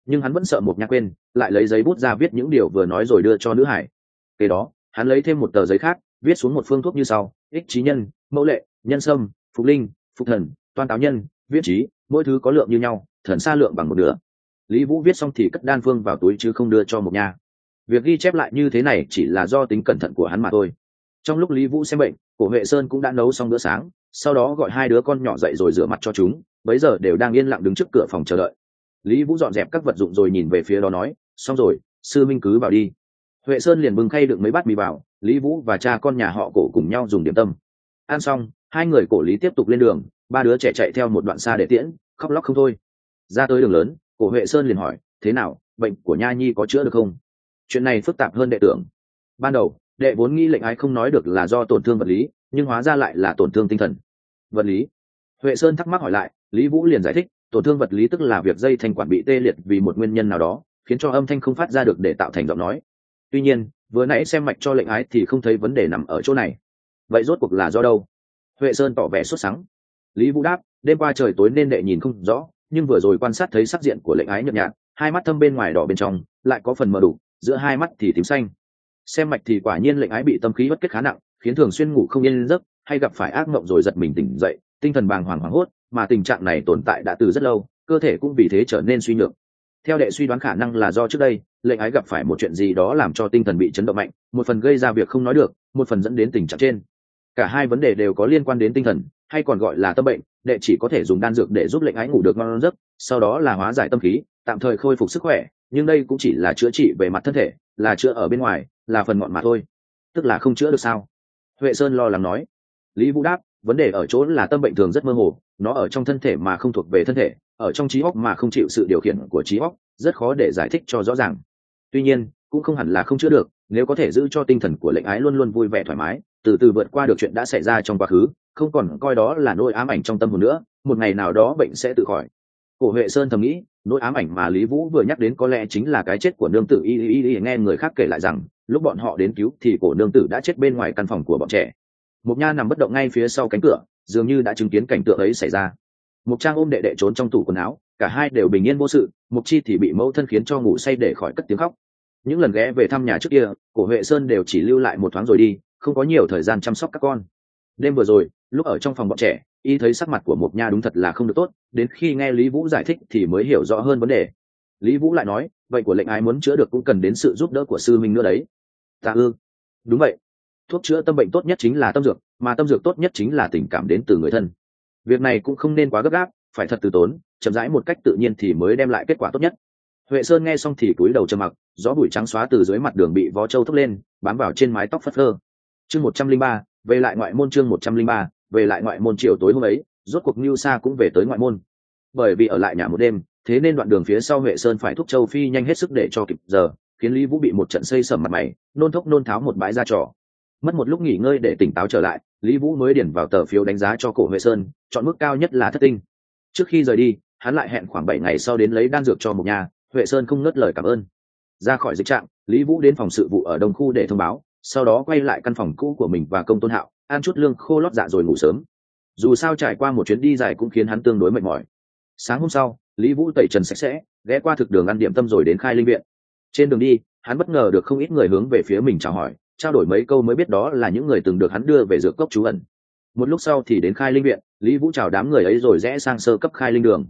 Nhưng hắn vẫn sợ một nhạc quên, lại lấy giấy bút ra viết những điều vừa nói rồi đưa cho nữ hải kế đó, hắn lấy thêm một tờ giấy khác viết xuống một phương thuốc như sau, ích trí nhân, mẫu lệ, nhân sâm, phục linh, phục thần, toan táo nhân viết trí, mỗi thứ có lượng như nhau, thần xa lượng bằng một nửa. Lý vũ viết xong thì cất đan phương vào túi chứ không đưa cho một nhà. việc ghi chép lại như thế này chỉ là do tính cẩn thận của hắn mà thôi. Trong lúc lý vũ xem bệnh, cổ huệ sơn cũng đã nấu xong bữa sáng, sau đó gọi hai đứa con nhỏ dậy rồi rửa mặt cho chúng, bấy giờ đều đang yên lặng đứng trước cửa phòng chờ đợi. Lý vũ dọn dẹp các vật dụng rồi nhìn về phía đó nói, xong rồi, sư minh cứ vào đi. Huệ sơn liền bưng khay đựng mấy bát mì vào lý vũ và cha con nhà họ cổ cùng nhau dùng điểm tâm. Ăn xong, hai người cổ lý tiếp tục lên đường, ba đứa trẻ chạy theo một đoạn xa để tiễn, khóc lóc không thôi. Ra tới đường lớn, cổ huệ sơn liền hỏi, thế nào, bệnh của nha nhi có chữa được không? Chuyện này phức tạp hơn đệ tưởng. Ban đầu, đệ vốn nghĩ lệnh ái không nói được là do tổn thương vật lý, nhưng hóa ra lại là tổn thương tinh thần. Vật lý? Huệ sơn thắc mắc hỏi lại, lý vũ liền giải thích, tổn thương vật lý tức là việc dây thanh quản bị tê liệt vì một nguyên nhân nào đó, khiến cho âm thanh không phát ra được để tạo thành giọng nói tuy nhiên, vừa nãy xem mạch cho lệnh ái thì không thấy vấn đề nằm ở chỗ này. Vậy rốt cuộc là do đâu? Huệ sơn tỏ vẻ sốt sắng. lý vũ đáp, đêm qua trời tối nên đệ nhìn không rõ, nhưng vừa rồi quan sát thấy sắc diện của lệnh ái nhợt nhạt, hai mắt thâm bên ngoài đỏ bên trong, lại có phần mờ đủ, giữa hai mắt thì tím xanh. Xem mạch thì quả nhiên lệnh ái bị tâm khí bất kết khá nặng, khiến thường xuyên ngủ không yên giấc, hay gặp phải ác mộng rồi giật mình tỉnh dậy, tinh thần bàng hoàng hoảng hốt, mà tình trạng này tồn tại đã từ rất lâu, cơ thể cũng vì thế trở nên suy nhược. Theo đệ suy đoán khả năng là do trước đây lệnh ái gặp phải một chuyện gì đó làm cho tinh thần bị chấn động mạnh, một phần gây ra việc không nói được, một phần dẫn đến tình trạng trên. Cả hai vấn đề đều có liên quan đến tinh thần, hay còn gọi là tâm bệnh, đệ chỉ có thể dùng đan dược để giúp lệnh ái ngủ được ngon giấc, sau đó là hóa giải tâm khí, tạm thời khôi phục sức khỏe, nhưng đây cũng chỉ là chữa trị về mặt thân thể, là chữa ở bên ngoài, là phần ngọn mà thôi. Tức là không chữa được sao? Huệ sơn lo lắng nói. Lý vũ đáp, vấn đề ở chỗ là tâm bệnh thường rất mơ hồ, nó ở trong thân thể mà không thuộc về thân thể, ở trong trí óc mà không chịu sự điều khiển của trí óc, rất khó để giải thích cho rõ ràng tuy nhiên, cũng không hẳn là không chữa được, nếu có thể giữ cho tinh thần của lệnh ái luôn luôn vui vẻ thoải mái, từ từ vượt qua được chuyện đã xảy ra trong quá khứ, không còn coi đó là nỗi ám ảnh trong tâm hồn nữa, một ngày nào đó bệnh sẽ tự khỏi. Cổ huệ sơn thầm nghĩ, nỗi ám ảnh mà lý vũ vừa nhắc đến có lẽ chính là cái chết của nương tử y y y nghe người khác kể lại rằng, lúc bọn họ đến cứu thì cổ nương tử đã chết bên ngoài căn phòng của bọn trẻ. Mục nha nằm bất động ngay phía sau cánh cửa, dường như đã chứng kiến cảnh tượng ấy xảy ra. Mục trang ôm đệ đệ trốn trong tủ quần áo cả hai đều bình yên vô sự mục chi thì bị mẫu thân khiến cho ngủ say để khỏi cất tiếng khóc. Những lần ghé về thăm nhà trước kia, cổ huệ sơn đều chỉ lưu lại một thoáng rồi đi, không có nhiều thời gian chăm sóc các con. Đêm vừa rồi, lúc ở trong phòng bọn trẻ, y thấy sắc mặt của mộc nha đúng thật là không được tốt, đến khi nghe lý vũ giải thích thì mới hiểu rõ hơn vấn đề. Lý vũ lại nói, vậy của lệnh ái muốn chữa được cũng cần đến sự giúp đỡ của sư minh nữa đấy. Ta ư? Đúng vậy. Thuốc chữa tâm bệnh tốt nhất chính là tâm dược, mà tâm dược tốt nhất chính là tình cảm đến từ người thân. Việc này cũng không nên quá gấp gáp phải thật từ tốn, chậm rãi một cách tự nhiên thì mới đem lại kết quả tốt nhất. Huệ sơn nghe xong thì cúi đầu trầm mặc, gió bụi trắng xóa từ dưới mặt đường bị vó trâu thốc lên, bám vào trên mái tóc phất phơ. Chương một trăm linh ba, về lại ngoại môn chương một trăm linh ba, về lại ngoại môn chiều tối hôm ấy, rốt cuộc mưu sa cũng về tới ngoại môn. Bởi vì ở lại nhà một đêm, thế nên đoạn đường phía sau huệ sơn phải thúc châu phi nhanh hết sức để cho kịp giờ, khiến lý vũ bị một trận xây sầm mặt mày, nôn thốc nôn tháo một bãi ra trò. Mất một lúc nghỉ ngơi để tỉnh táo trở lại, lý vũ mới điển vào tờ phiếu đánh giá cho cổ huệ sơn, chọn mức cao nhất là thất tinh trước khi rời đi, hắn lại hẹn khoảng bảy ngày sau đến lấy đan dược cho một nhà, huệ sơn không ngớt lời cảm ơn. Ra khỏi dịch trạng, lý vũ đến phòng sự vụ ở đông khu để thông báo, sau đó quay lại căn phòng cũ của mình và công tôn hạo, ăn chút lương khô lót dạ rồi ngủ sớm. Dù sao trải qua một chuyến đi dài cũng khiến hắn tương đối mệt mỏi. Sáng hôm sau, lý vũ tẩy trần sạch sẽ, ghé qua thực đường ăn điểm tâm rồi đến khai linh viện. Trên đường đi, hắn bất ngờ được không ít người hướng về phía mình chào hỏi, trao đổi mấy câu mới biết đó là những người từng được hắn đưa về dược cốc trú ẩn một lúc sau thì đến khai linh viện, lý vũ chào đám người ấy rồi rẽ sang sơ cấp khai linh đường.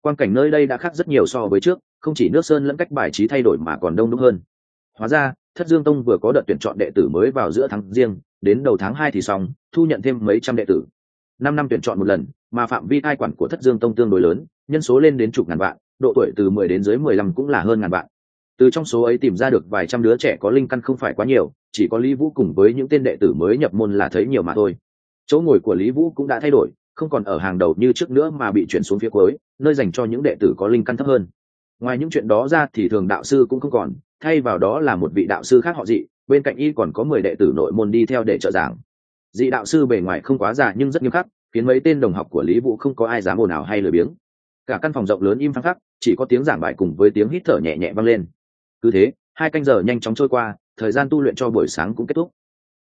Quan cảnh nơi đây đã khác rất nhiều so với trước, không chỉ nước sơn lẫn cách bài trí thay đổi mà còn đông đúc hơn. Hóa ra, thất dương tông vừa có đợt tuyển chọn đệ tử mới vào giữa tháng riêng, đến đầu tháng hai thì xong, thu nhận thêm mấy trăm đệ tử. Năm năm tuyển chọn một lần, mà phạm vi cai quản của thất dương tông tương đối lớn, nhân số lên đến chục ngàn vạn, độ tuổi từ mười đến dưới mười lăm cũng là hơn ngàn vạn. Từ trong số ấy tìm ra được vài trăm đứa trẻ có linh căn không phải quá nhiều, chỉ có lý vũ cùng với những tên đệ tử mới nhập môn là thấy nhiều mà thôi chỗ ngồi của lý vũ cũng đã thay đổi, không còn ở hàng đầu như trước nữa mà bị chuyển xuống phía cuối, nơi dành cho những đệ tử có linh căn thấp hơn. Ngoài những chuyện đó ra thì thường đạo sư cũng không còn, thay vào đó là một vị đạo sư khác họ dị, bên cạnh y còn có mười đệ tử nội môn đi theo để trợ giảng. Dị đạo sư bề ngoài không quá già nhưng rất nghiêm khắc, khiến mấy tên đồng học của lý vũ không có ai dám ồn ào hay lười biếng. Cả căn phòng rộng lớn im phăng khắc chỉ có tiếng giảng bài cùng với tiếng hít thở nhẹ nhẹ vang lên. Cứ thế, hai canh giờ nhanh chóng trôi qua, thời gian tu luyện cho buổi sáng cũng kết thúc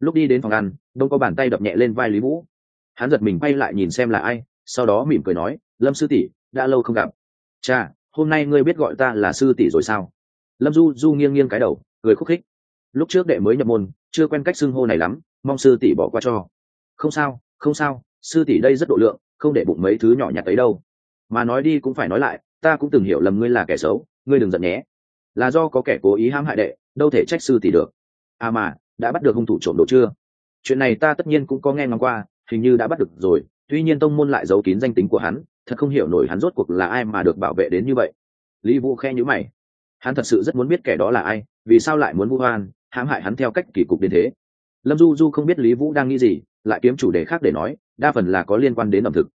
lúc đi đến phòng ăn, đông có bàn tay đập nhẹ lên vai lý vũ. Hắn giật mình quay lại nhìn xem là ai, sau đó mỉm cười nói, lâm sư tỷ, đã lâu không gặp. Cha hôm nay ngươi biết gọi ta là sư tỷ rồi sao? Lâm du du nghiêng nghiêng cái đầu, cười khúc khích. Lúc trước đệ mới nhập môn, chưa quen cách xưng hô này lắm, mong sư tỷ bỏ qua cho. Không sao không sao, sư tỷ đây rất độ lượng, không để bụng mấy thứ nhỏ nhặt ấy đâu. Mà nói đi cũng phải nói lại, ta cũng từng hiểu lầm ngươi là kẻ xấu, ngươi đừng giận nhé. Là do có kẻ cố ý hãm hại đệ, đâu thể trách sư tỷ được. À mà đã bắt được hung thủ trộm đồ chưa? Chuyện này ta tất nhiên cũng có nghe ngóng qua, hình như đã bắt được rồi, tuy nhiên tông môn lại giấu kín danh tính của hắn, thật không hiểu nổi hắn rốt cuộc là ai mà được bảo vệ đến như vậy. Lý vũ khe nhữ mày. Hắn thật sự rất muốn biết kẻ đó là ai, vì sao lại muốn vu hoan hãm hại hắn theo cách kỳ cục đến thế. Lâm du du không biết lý vũ đang nghĩ gì, lại kiếm chủ đề khác để nói, đa phần là có liên quan đến ẩm thực.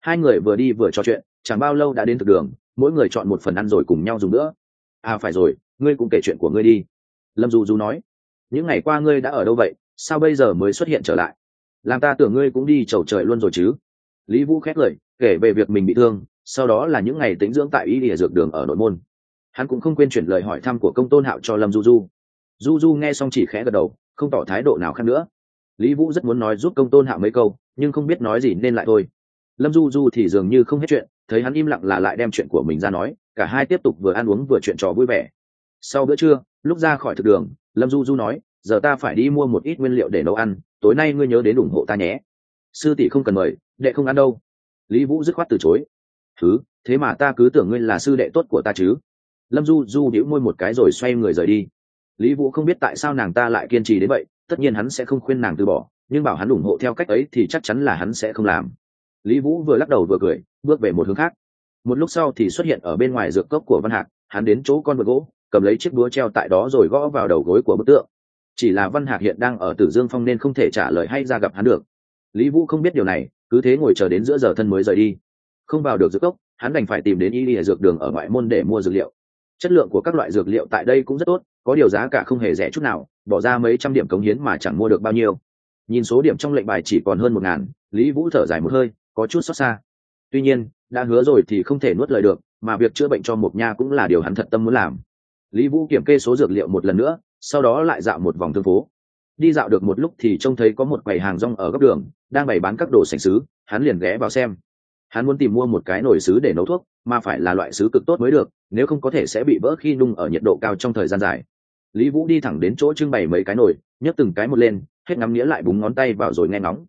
Hai người vừa đi vừa trò chuyện, chẳng bao lâu đã đến thực đường, mỗi người chọn một phần ăn rồi cùng nhau dùng nữa. À phải rồi, ngươi cũng kể chuyện của ngươi đi. Lâm du du nói những ngày qua ngươi đã ở đâu vậy? Sao bây giờ mới xuất hiện trở lại? Làm ta tưởng ngươi cũng đi chầu trời luôn rồi chứ? Lý vũ khét lời, kể về việc mình bị thương, sau đó là những ngày tính dưỡng tại y địa dược đường ở nội môn. Hắn cũng không quên chuyển lời hỏi thăm của công tôn hạo cho lâm du du. Du du nghe xong chỉ khẽ gật đầu, không tỏ thái độ nào khác nữa. Lý vũ rất muốn nói giúp công tôn hạo mấy câu, nhưng không biết nói gì nên lại thôi. Lâm du du thì dường như không hết chuyện, thấy hắn im lặng là lại đem chuyện của mình ra nói, cả hai tiếp tục vừa ăn uống vừa chuyện trò vui vẻ. Sau bữa trưa lúc ra khỏi thực đường, lâm du du nói, giờ ta phải đi mua một ít nguyên liệu để nấu ăn, tối nay ngươi nhớ đến ủng hộ ta nhé. Sư tỷ không cần mời, đệ không ăn đâu. Lý vũ dứt khoát từ chối. Thứ, thế mà ta cứ tưởng ngươi là sư đệ tốt của ta chứ. Lâm du du đĩu môi một cái rồi xoay người rời đi. Lý vũ không biết tại sao nàng ta lại kiên trì đến vậy, tất nhiên hắn sẽ không khuyên nàng từ bỏ, nhưng bảo hắn ủng hộ theo cách ấy thì chắc chắn là hắn sẽ không làm. Lý vũ vừa lắc đầu vừa cười, bước về một hướng khác. Một lúc sau thì xuất hiện ở bên ngoài dược cốc của văn hạc, hắn đến chỗ con vật gỗ cầm lấy chiếc búa treo tại đó rồi gõ vào đầu gối của bức tượng. Chỉ là văn hạc hiện đang ở tử dương phong nên không thể trả lời hay ra gặp hắn được. Lý vũ không biết điều này, cứ thế ngồi chờ đến giữa giờ thân mới rời đi. Không vào được dược cốc, hắn đành phải tìm đến y lìa dược đường ở ngoại môn để mua dược liệu. Chất lượng của các loại dược liệu tại đây cũng rất tốt, có điều giá cả không hề rẻ chút nào, bỏ ra mấy trăm điểm cống hiến mà chẳng mua được bao nhiêu. Nhìn số điểm trong lệnh bài chỉ còn hơn một ngàn, lý vũ thở dài một hơi, có chút xót xa. Tuy nhiên, đã hứa rồi thì không thể nuốt lời được, mà việc chữa bệnh cho một nha cũng là điều hắn thật tâm muốn làm lý vũ kiểm kê số dược liệu một lần nữa, sau đó lại dạo một vòng thương phố. Đi dạo được một lúc thì trông thấy có một quầy hàng rong ở góc đường, đang bày bán các đồ sành xứ, hắn liền ghé vào xem. Hắn muốn tìm mua một cái nồi xứ để nấu thuốc, mà phải là loại xứ cực tốt mới được, nếu không có thể sẽ bị vỡ khi nung ở nhiệt độ cao trong thời gian dài. Lý vũ đi thẳng đến chỗ trưng bày mấy cái nồi, nhấc từng cái một lên, hết ngắm nghĩa lại búng ngón tay vào rồi nghe ngóng.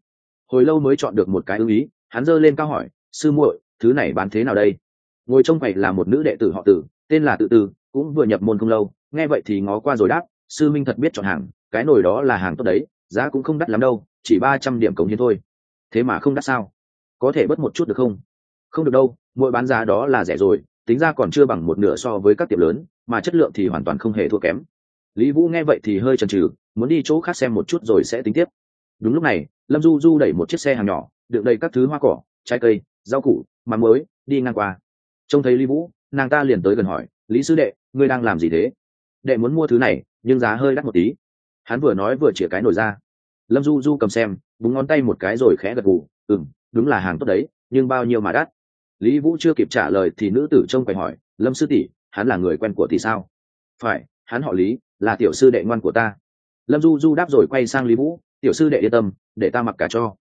Hồi lâu mới chọn được một cái ưng ý, hắn giơ lên cao hỏi, sư muội, thứ này bán thế nào đây? Ngồi trong quầy là một nữ đệ tử họ tử, tên là tự tư cũng vừa nhập môn không lâu, nghe vậy thì ngó qua rồi đáp, sư minh thật biết chọn hàng, cái nồi đó là hàng tốt đấy, giá cũng không đắt lắm đâu, chỉ ba trăm điểm cống hiến thôi. Thế mà không đắt sao? Có thể bớt một chút được không? Không được đâu, mỗi bán giá đó là rẻ rồi, tính ra còn chưa bằng một nửa so với các tiệm lớn, mà chất lượng thì hoàn toàn không hề thua kém. Lý vũ nghe vậy thì hơi chần chừ, muốn đi chỗ khác xem một chút rồi sẽ tính tiếp. Đúng lúc này, lâm du du đẩy một chiếc xe hàng nhỏ, đựng đầy các thứ hoa cỏ, trái cây, rau củ, mắm mới đi ngang qua. Trông thấy lý vũ, nàng ta liền tới gần hỏi lý sư đệ, ngươi đang làm gì thế? Đệ muốn mua thứ này, nhưng giá hơi đắt một tí. Hắn vừa nói vừa chĩa cái nổi ra. Lâm du du cầm xem, búng ngón tay một cái rồi khẽ gật gù. Ừ m đúng là hàng tốt đấy, nhưng bao nhiêu mà đắt? Lý vũ chưa kịp trả lời thì nữ tử trông quay hỏi, lâm sư tỷ, hắn là người quen của thì sao? Phải, hắn họ lý, là tiểu sư đệ ngoan của ta. Lâm du du đáp rồi quay sang lý vũ, tiểu sư đệ yên tâm, để ta mặc cả cho.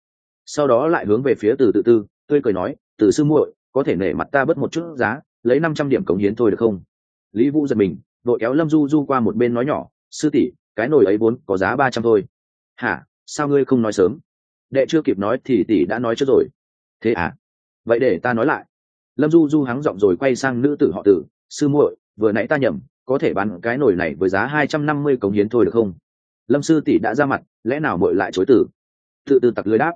Sau đó lại hướng về phía từ tự tư, tươi cười nói, từ sư muội, có thể nể mặt ta bớt một chút giá, lấy năm trăm điểm cống hiến thôi được không? Lý vũ giật mình, đội kéo lâm du du qua một bên nói nhỏ, sư tỷ, cái nồi ấy vốn có giá ba trăm thôi. Hả? Sao ngươi không nói sớm? Đệ chưa kịp nói thì tỷ đã nói trước rồi. Thế à? Vậy để ta nói lại. Lâm du du hắng giọng rồi quay sang nữ tử họ tử, sư muội, vừa nãy ta nhầm, có thể bán cái nồi này với giá hai trăm năm mươi cống hiến thôi được không? Lâm sư tỷ đã ra mặt, lẽ nào muội lại chối tử tự tư tặc lưới đáp,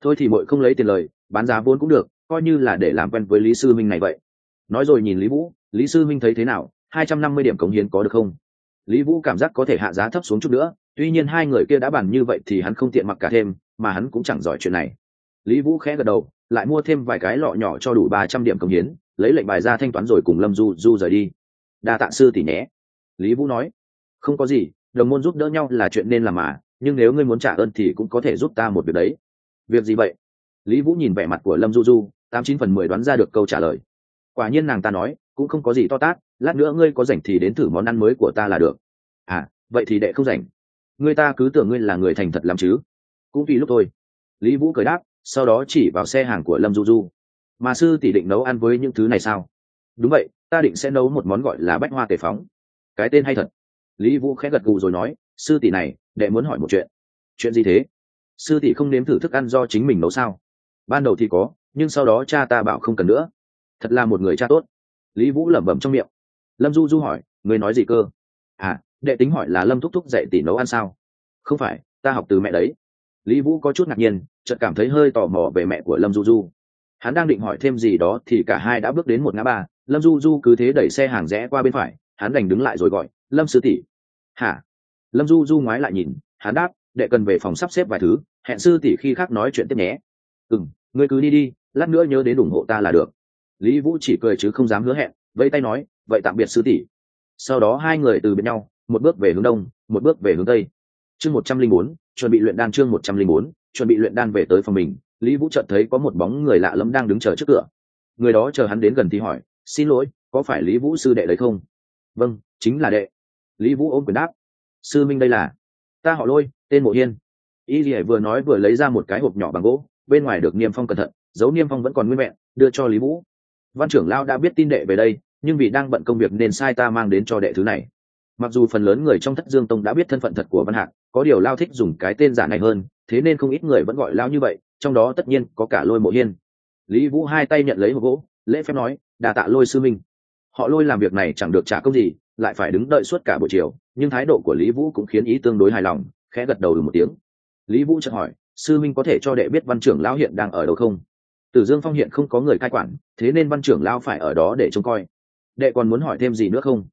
thôi thì muội không lấy tiền lời, bán giá vốn cũng được, coi như là để làm quen với lý sư minh này vậy. Nói rồi nhìn lý vũ lý sư minh thấy thế nào? Hai trăm năm mươi điểm cống hiến có được không? Lý vũ cảm giác có thể hạ giá thấp xuống chút nữa, tuy nhiên hai người kia đã bàn như vậy thì hắn không tiện mặc cả thêm, mà hắn cũng chẳng giỏi chuyện này. Lý vũ khẽ gật đầu, lại mua thêm vài cái lọ nhỏ cho đủ ba trăm điểm cống hiến, lấy lệnh bài ra thanh toán rồi cùng lâm du du rời đi. Đa tạ sư tỷ nhé. Lý vũ nói, không có gì, đồng môn giúp đỡ nhau là chuyện nên làm mà, nhưng nếu ngươi muốn trả ơn thì cũng có thể giúp ta một việc đấy. Việc gì vậy? Lý vũ nhìn vẻ mặt của lâm du du, tám chín phần mười đoán ra được câu trả lời. Quả nhiên nàng ta nói cũng không có gì to tát, lát nữa ngươi có rảnh thì đến thử món ăn mới của ta là được. À vậy thì đệ không rảnh. Ngươi ta cứ tưởng ngươi là người thành thật làm chứ. Cũng vì lúc thôi. Lý vũ cười đáp, sau đó chỉ vào xe hàng của lâm du du. Mà sư tỷ định nấu ăn với những thứ này sao? Đúng vậy, ta định sẽ nấu một món gọi là bách hoa tề phóng. Cái tên hay thật. Lý vũ khẽ gật gù rồi nói, sư tỷ này, đệ muốn hỏi một chuyện. Chuyện gì thế? Sư tỷ không nếm thử thức ăn do chính mình nấu sao? Ban đầu thì có, nhưng sau đó cha ta bảo không cần nữa. Thật là một người cha tốt lý vũ lẩm bẩm trong miệng. Lâm du du hỏi người nói gì cơ? À đệ tính hỏi là lâm thúc thúc dạy tỷ nấu ăn sao? Không phải, ta học từ mẹ đấy. Lý vũ có chút ngạc nhiên, chợt cảm thấy hơi tò mò về mẹ của lâm du du. Hắn đang định hỏi thêm gì đó thì cả hai đã bước đến một ngã ba. Lâm du du cứ thế đẩy xe hàng rẽ qua bên phải, hắn đành đứng lại rồi gọi, lâm sư tỷ. Hả? Lâm du du ngoái lại nhìn, hắn đáp, đệ cần về phòng sắp xếp vài thứ, hẹn sư tỷ khi khác nói chuyện tiếp nhé. Ừ ngươi cứ đi đi, lát nữa nhớ đến ủng hộ ta là được lý vũ chỉ cười chứ không dám hứa hẹn, vẫy tay nói, vậy tạm biệt sư tỷ. Sau đó hai người từ biệt nhau, một bước về hướng đông, một bước về hướng tây. Chương một trăm linh bốn, chuẩn bị luyện đan chương một trăm linh bốn, chuẩn bị luyện đan về tới phòng mình, lý vũ chợt thấy có một bóng người lạ lẫm đang đứng chờ trước cửa. Người đó chờ hắn đến gần thì hỏi, xin lỗi, có phải lý vũ sư đệ đấy không? Vâng chính là đệ. Lý vũ ôm quyền đáp, sư minh đây là. Ta họ lôi, tên mộ hiên. Y dì vừa nói vừa lấy ra một cái hộp nhỏ bằng gỗ, bên ngoài được niêm phong cẩn thận, dấu niêm phong vẫn còn nguyên vẹn, đưa cho lý vũ văn trưởng lao đã biết tin đệ về đây, nhưng vì đang bận công việc nên sai ta mang đến cho đệ thứ này. Mặc dù phần lớn người trong thất dương tông đã biết thân phận thật của văn hạc, có điều lao thích dùng cái tên giả này hơn, thế nên không ít người vẫn gọi lao như vậy, trong đó tất nhiên có cả lôi mộ hiên. Lý vũ hai tay nhận lấy hộp gỗ, lễ phép nói đà tạ lôi sư minh. Họ lôi làm việc này chẳng được trả công gì, lại phải đứng đợi suốt cả buổi chiều, nhưng thái độ của lý vũ cũng khiến ý tương đối hài lòng, khẽ gật đầu được một tiếng. Lý vũ chợt hỏi, sư minh có thể cho đệ biết văn trưởng lão hiện đang ở đâu không? Tử dương phong hiện không có người cai quản, thế nên văn trưởng lao phải ở đó để trông coi. Đệ còn muốn hỏi thêm gì nữa không?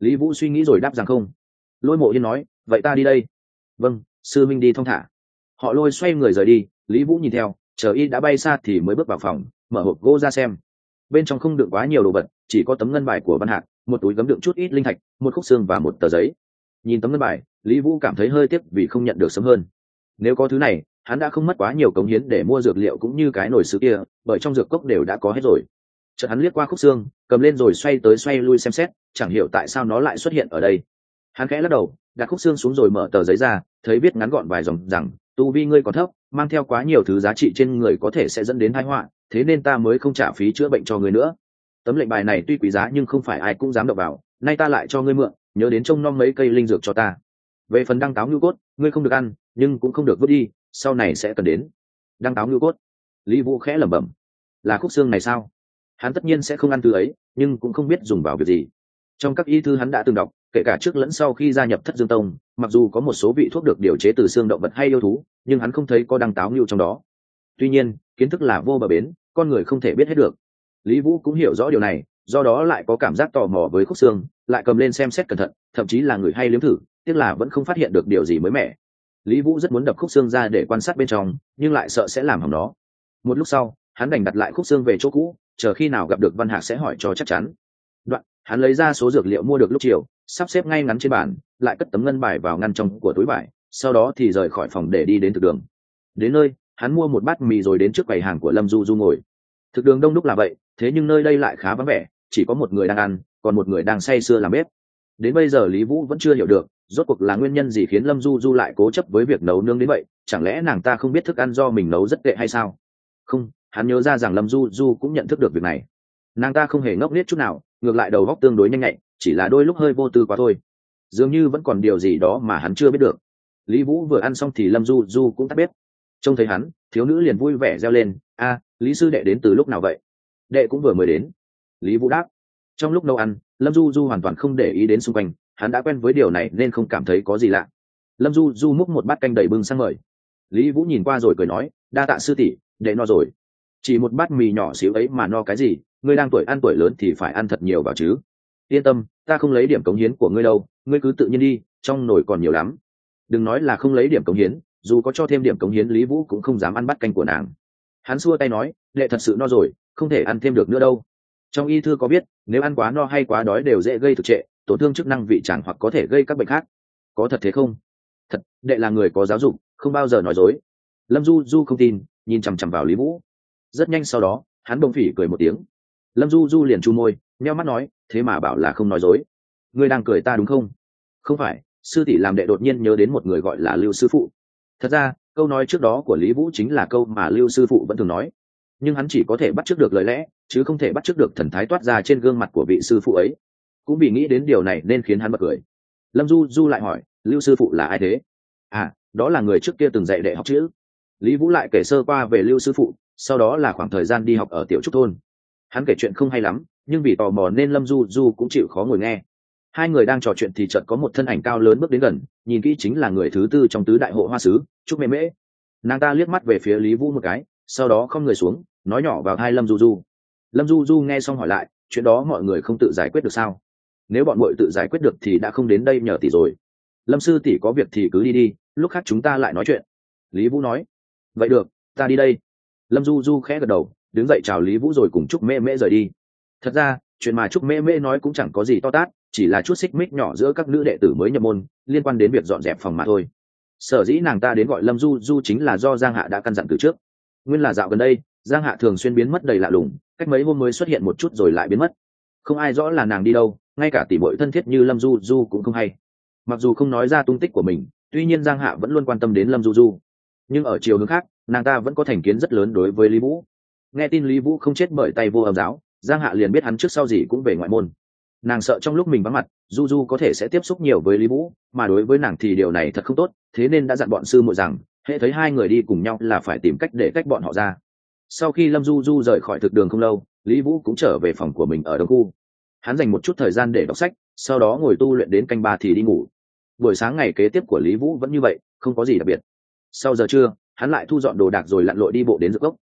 Lý vũ suy nghĩ rồi đáp rằng không. Lôi mộ yên nói, vậy ta đi đây. Vâng sư minh đi thong thả. Họ lôi xoay người rời đi, lý vũ nhìn theo, chờ y đã bay xa thì mới bước vào phòng, mở hộp gỗ ra xem. Bên trong không đựng quá nhiều đồ vật, chỉ có tấm ngân bài của văn hạc, một túi gấm đựng chút ít linh thạch, một khúc xương và một tờ giấy. Nhìn tấm ngân bài, lý vũ cảm thấy hơi tiếc vì không nhận được sớm hơn. Nếu có thứ này hắn đã không mất quá nhiều cống hiến để mua dược liệu cũng như cái nồi sứ kia, bởi trong dược cốc đều đã có hết rồi. Chợt hắn liếc qua khúc xương, cầm lên rồi xoay tới xoay lui xem xét, chẳng hiểu tại sao nó lại xuất hiện ở đây. Hắn khẽ lắc đầu, đặt khúc xương xuống rồi mở tờ giấy ra, thấy viết ngắn gọn vài dòng rằng, tu vi ngươi còn thấp, mang theo quá nhiều thứ giá trị trên người có thể sẽ dẫn đến tai họa, thế nên ta mới không trả phí chữa bệnh cho ngươi nữa. Tấm lệnh bài này tuy quý giá nhưng không phải ai cũng dám đọc vào, nay ta lại cho ngươi mượn, nhớ đến trông nom mấy cây linh dược cho ta. Về phần đăng táo ngưu cốt, ngươi không được ăn nhưng cũng không được vứt đi, sau này sẽ cần đến. Đăng táo ngưu cốt. Lý vũ khẽ lẩm bẩm. Là khúc xương này sao? Hắn tất nhiên sẽ không ăn thứ ấy, nhưng cũng không biết dùng vào việc gì. Trong các y thư hắn đã từng đọc, kể cả trước lẫn sau khi gia nhập thất dương tông, mặc dù có một số vị thuốc được điều chế từ xương động vật hay yêu thú, nhưng hắn không thấy có đăng táo ngưu trong đó. Tuy nhiên, kiến thức là vô bờ bến, con người không thể biết hết được. Lý vũ cũng hiểu rõ điều này, do đó lại có cảm giác tò mò với khúc xương, lại cầm lên xem xét cẩn thận, thậm chí là người hay liếm thử, tiếc là vẫn không phát hiện được điều gì mới mẻ lý vũ rất muốn đập khúc xương ra để quan sát bên trong, nhưng lại sợ sẽ làm hỏng nó. Một lúc sau, hắn đành đặt lại khúc xương về chỗ cũ, chờ khi nào gặp được văn hạc sẽ hỏi cho chắc chắn. Đoạn, hắn lấy ra số dược liệu mua được lúc chiều, sắp xếp ngay ngắn trên bàn, lại cất tấm ngân bài vào ngăn trong của túi vải, sau đó thì rời khỏi phòng để đi đến thực đường. Đến nơi, hắn mua một bát mì rồi đến trước quầy hàng của lâm du du ngồi. Thực đường đông đúc là vậy, thế nhưng nơi đây lại khá vắng vẻ, chỉ có một người đang ăn, còn một người đang say sưa làm bếp đến bây giờ lý vũ vẫn chưa hiểu được, rốt cuộc là nguyên nhân gì khiến lâm du du lại cố chấp với việc nấu nướng đến vậy, chẳng lẽ nàng ta không biết thức ăn do mình nấu rất tệ hay sao? Không, hắn nhớ ra rằng lâm du du cũng nhận thức được việc này. Nàng ta không hề ngốc n chút nào, ngược lại đầu góc tương đối nhanh nhạy, chỉ là đôi lúc hơi vô tư quá thôi. Dường như vẫn còn điều gì đó mà hắn chưa biết được. Lý vũ vừa ăn xong thì lâm du du cũng tắt bếp. Trông thấy hắn, thiếu nữ liền vui vẻ reo lên, a, lý sư đệ đến từ lúc nào vậy? Đệ cũng vừa mới đến. Lý vũ đáp. Trong lúc nấu ăn lâm du du hoàn toàn không để ý đến xung quanh, hắn đã quen với điều này nên không cảm thấy có gì lạ. Lâm du du múc một bát canh đầy bưng sang mời. Lý vũ nhìn qua rồi cười nói, đa tạ sư tỷ đệ no rồi. Chỉ một bát mì nhỏ xíu ấy mà no cái gì, ngươi đang tuổi ăn tuổi lớn thì phải ăn thật nhiều vào chứ. Yên tâm, ta không lấy điểm cống hiến của ngươi đâu, ngươi cứ tự nhiên đi, trong nồi còn nhiều lắm. Đừng nói là không lấy điểm cống hiến, dù có cho thêm điểm cống hiến lý vũ cũng không dám ăn bắt canh của nàng. Hắn xua tay nói, đệ thật sự no rồi, không thể ăn thêm được nữa đâu trong y thư có biết, nếu ăn quá no hay quá đói đều dễ gây thực trệ, tổn thương chức năng vị tràn hoặc có thể gây các bệnh khác. Có thật thế không? Thật, đệ là người có giáo dục, không bao giờ nói dối. Lâm du du không tin, nhìn chằm chằm vào lý vũ. Rất nhanh sau đó, hắn bông phỉ cười một tiếng. Lâm du du liền chu môi neo mắt nói, thế mà bảo là không nói dối. Ngươi đang cười ta đúng không? Không phải, sư tỷ làm đệ đột nhiên nhớ đến một người gọi là lưu sư phụ. Thật ra, câu nói trước đó của lý vũ chính là câu mà lưu sư phụ vẫn thường nói nhưng hắn chỉ có thể bắt chước được lời lẽ, chứ không thể bắt chước được thần thái toát ra trên gương mặt của vị sư phụ ấy. Cũng vì nghĩ đến điều này nên khiến hắn bật cười. Lâm du du lại hỏi, lưu sư phụ là ai thế? À đó là người trước kia từng dạy đệ học chữ. Lý vũ lại kể sơ qua về lưu sư phụ, sau đó là khoảng thời gian đi học ở tiểu trúc thôn. Hắn kể chuyện không hay lắm, nhưng vì tò mò nên lâm du du cũng chịu khó ngồi nghe. Hai người đang trò chuyện thì chợt có một thân ảnh cao lớn bước đến gần, nhìn kỹ chính là người thứ tư trong tứ đại hộ hoa sứ, trúc mễ mễ. Nàng ta liếc mắt về phía lý vũ một cái sau đó không người xuống, nói nhỏ vào hai lâm du du. Lâm du du nghe xong hỏi lại, chuyện đó mọi người không tự giải quyết được sao? Nếu bọn mội tự giải quyết được thì đã không đến đây nhờ tỷ rồi. Lâm sư tỷ có việc thì cứ đi đi, lúc khác chúng ta lại nói chuyện. Lý vũ nói, vậy được, ta đi đây. Lâm du du khẽ gật đầu, đứng dậy chào lý vũ rồi cùng chúc mễ mễ rời đi. Thật ra, chuyện mà chúc mễ mễ nói cũng chẳng có gì to tát, chỉ là chút xích mích nhỏ giữa các nữ đệ tử mới nhập môn, liên quan đến việc dọn dẹp phòng mà thôi. Sở dĩ nàng ta đến gọi lâm du du chính là do giang hạ đã căn dặn từ trước nguyên là dạo gần đây, giang hạ thường xuyên biến mất đầy lạ lùng, cách mấy hôm mới xuất hiện một chút rồi lại biến mất. Không ai rõ là nàng đi đâu, ngay cả tỷ bội thân thiết như lâm du du cũng không hay. Mặc dù không nói ra tung tích của mình, tuy nhiên giang hạ vẫn luôn quan tâm đến lâm du du. Nhưng ở chiều hướng khác, nàng ta vẫn có thành kiến rất lớn đối với lý vũ. Nghe tin lý vũ không chết bởi tay vô âm giáo, giang hạ liền biết hắn trước sau gì cũng về ngoại môn. Nàng sợ trong lúc mình vắng mặt, du du có thể sẽ tiếp xúc nhiều với lý vũ, mà đối với nàng thì điều này thật không tốt, thế nên đã dặn bọn sư muội rằng hệ thấy hai người đi cùng nhau là phải tìm cách để cách bọn họ ra. Sau khi lâm du du rời khỏi thực đường không lâu, lý vũ cũng trở về phòng của mình ở đông khu. Hắn dành một chút thời gian để đọc sách, sau đó ngồi tu luyện đến canh ba thì đi ngủ. Buổi sáng ngày kế tiếp của lý vũ vẫn như vậy, không có gì đặc biệt. Sau giờ trưa, hắn lại thu dọn đồ đạc rồi lặn lội đi bộ đến giữa gốc.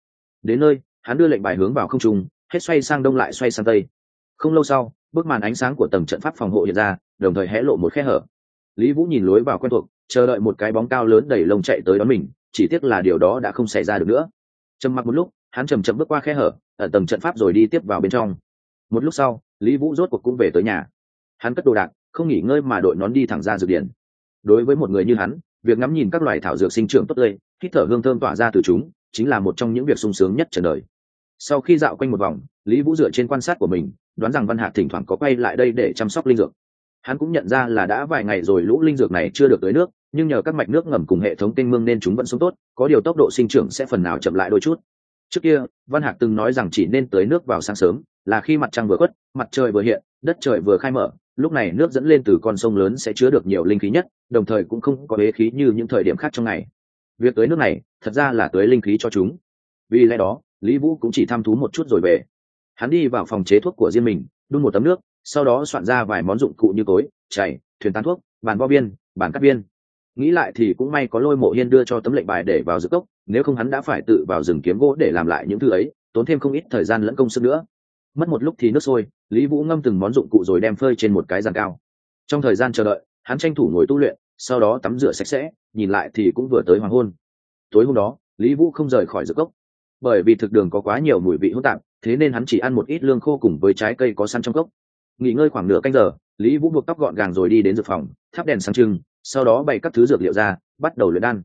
Đến nơi, hắn đưa lệnh bài hướng vào không trung, hết xoay sang đông lại xoay sang tây. Không lâu sau, bức màn ánh sáng của tầng trận pháp phòng hộ hiện ra, đồng thời hé lộ một khe hở. Lý vũ nhìn lối vào quen thuộc chờ đợi một cái bóng cao lớn đẩy lông chạy tới đón mình, chỉ tiếc là điều đó đã không xảy ra được nữa. Trầm mặc một lúc, hắn chầm chậm bước qua khe hở ở tầng trận pháp rồi đi tiếp vào bên trong. Một lúc sau, lý vũ rốt cuộc cũng về tới nhà. Hắn cất đồ đạc, không nghỉ ngơi mà đội nón đi thẳng ra dược điển đối với một người như hắn, việc ngắm nhìn các loài thảo dược sinh trưởng tốt tươi, hít thở hương thơm tỏa ra từ chúng, chính là một trong những việc sung sướng nhất trần đời. Sau khi dạo quanh một vòng, lý vũ dựa trên quan sát của mình, đoán rằng văn hạc thỉnh thoảng có quay lại đây để chăm sóc linh dược hắn cũng nhận ra là đã vài ngày rồi lũ linh dược này chưa được tới nước, nhưng nhờ các mạch nước ngầm cùng hệ thống kênh mương nên chúng vẫn sống tốt, có điều tốc độ sinh trưởng sẽ phần nào chậm lại đôi chút. Trước kia, văn hạc từng nói rằng chỉ nên tới nước vào sáng sớm, là khi mặt trăng vừa khuất, mặt trời vừa hiện, đất trời vừa khai mở, lúc này nước dẫn lên từ con sông lớn sẽ chứa được nhiều linh khí nhất, đồng thời cũng không có bế khí như những thời điểm khác trong ngày. Việc tới nước này, thật ra là tới linh khí cho chúng. Vì lẽ đó, lý vũ cũng chỉ thăm thú một chút rồi về. Hắn đi vào phòng chế thuốc của riêng mình, đun một tấm nước sau đó soạn ra vài món dụng cụ như cối chảy thuyền tán thuốc, bàn vo biên bàn cắt biên nghĩ lại thì cũng may có lôi mộ hiên đưa cho tấm lệnh bài để vào giữa cốc, nếu không hắn đã phải tự vào rừng kiếm gỗ để làm lại những thứ ấy, tốn thêm không ít thời gian lẫn công sức nữa. Mất một lúc thì nước sôi, lý vũ ngâm từng món dụng cụ rồi đem phơi trên một cái giàn cao. Trong thời gian chờ đợi, hắn tranh thủ ngồi tu luyện, sau đó tắm rửa sạch sẽ, nhìn lại thì cũng vừa tới hoàng hôn. Tối hôm đó, lý vũ không rời khỏi giữa cốc. Bởi vì thực đường có quá nhiều mùi vị hỗn tạp, thế nên hắn chỉ ăn một ít lương khô cùng với trái cây có săn trong cốc nghỉ ngơi khoảng nửa canh giờ, lý vũ buộc tóc gọn gàng rồi đi đến dược phòng, thắp đèn sáng trưng, sau đó bày các thứ dược liệu ra, bắt đầu luyện đan.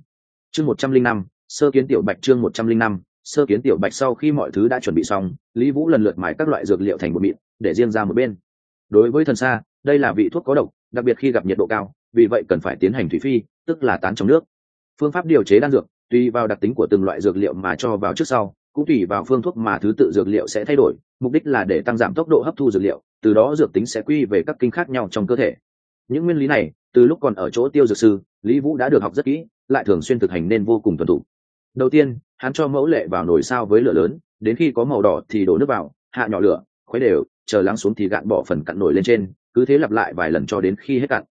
Chương một trăm linh năm, sơ kiến tiểu bạch chương một trăm linh năm, sơ kiến tiểu bạch sau khi mọi thứ đã chuẩn bị xong, lý vũ lần lượt mài các loại dược liệu thành một mịn để riêng ra một bên. Đối với thần sa, đây là vị thuốc có độc, đặc biệt khi gặp nhiệt độ cao, vì vậy cần phải tiến hành thủy phi, tức là tán trong nước. Phương pháp điều chế đan dược, tùy vào đặc tính của từng loại dược liệu mà cho vào trước sau cũng tùy vào phương thuốc mà thứ tự dược liệu sẽ thay đổi, mục đích là để tăng giảm tốc độ hấp thu dược liệu, từ đó dược tính sẽ quy về các kinh khác nhau trong cơ thể. Những nguyên lý này, từ lúc còn ở chỗ tiêu dược sư, lý vũ đã được học rất kỹ, lại thường xuyên thực hành nên vô cùng thuần thủ. Đầu tiên, hắn cho mẫu lệ vào nồi sao với lửa lớn, đến khi có màu đỏ thì đổ nước vào, hạ nhỏ lửa, khuấy đều, chờ lắng xuống thì gạn bỏ phần cặn nổi lên trên, cứ thế lặp lại vài lần cho đến khi hết cặn.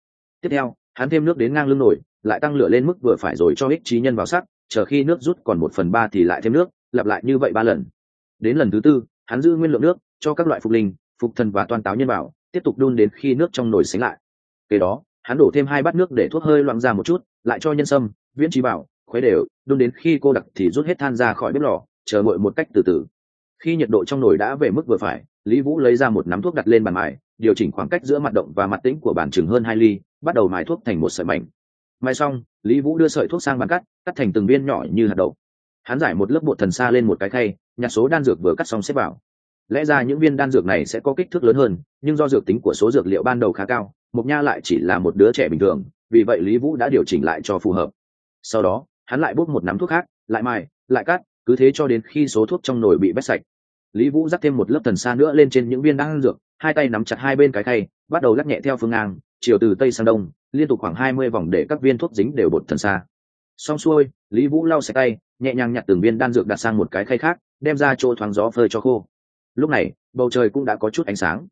Tiếp theo, hắn thêm nước đến ngang lưng nồi, lại tăng lửa lên mức vừa phải rồi cho ích trí nhân vào sắc, chờ khi nước rút còn một phần ba thì lại thêm nước lặp lại như vậy ba lần. Đến lần thứ tư, hắn giữ nguyên lượng nước cho các loại phục linh, phục thần và toàn táo nhân bảo tiếp tục đun đến khi nước trong nồi sánh lại. Kế đó, hắn đổ thêm hai bát nước để thuốc hơi loãng ra một chút, lại cho nhân sâm, viễn trí bảo, khuấy đều, đun đến khi cô đặc thì rút hết than ra khỏi bếp lò, chờ nguội một cách từ từ. Khi nhiệt độ trong nồi đã về mức vừa phải, lý vũ lấy ra một nắm thuốc đặt lên bàn mài, điều chỉnh khoảng cách giữa mặt động và mặt tĩnh của bàn chừng hơn hai ly, bắt đầu mài thuốc thành một sợi mảnh. Mai xong, lý vũ đưa sợi thuốc sang bàn cắt cắt thành từng viên nhỏ như hạt đậu hắn giải một lớp bột thần xa lên một cái khay, nhặt số đan dược vừa cắt xong xếp vào. Lẽ ra những viên đan dược này sẽ có kích thước lớn hơn, nhưng do dược tính của số dược liệu ban đầu khá cao mục nha lại chỉ là một đứa trẻ bình thường, vì vậy lý vũ đã điều chỉnh lại cho phù hợp. Sau đó, hắn lại bút một nắm thuốc khác, lại mài, lại cắt, cứ thế cho đến khi số thuốc trong nồi bị bét sạch. Lý vũ dắt thêm một lớp thần xa nữa lên trên những viên đan dược, hai tay nắm chặt hai bên cái khay, bắt đầu lắc nhẹ theo phương ngang, chiều từ tây sang đông, liên tục khoảng hai mươi vòng để các viên thuốc dính đều bột thần xa xong xuôi, lý vũ lau sạch tay nhẹ nhàng nhặt từng viên đan dược đặt sang một cái khay khác, đem ra chỗ thoáng gió phơi cho khô. Lúc này, bầu trời cũng đã có chút ánh sáng.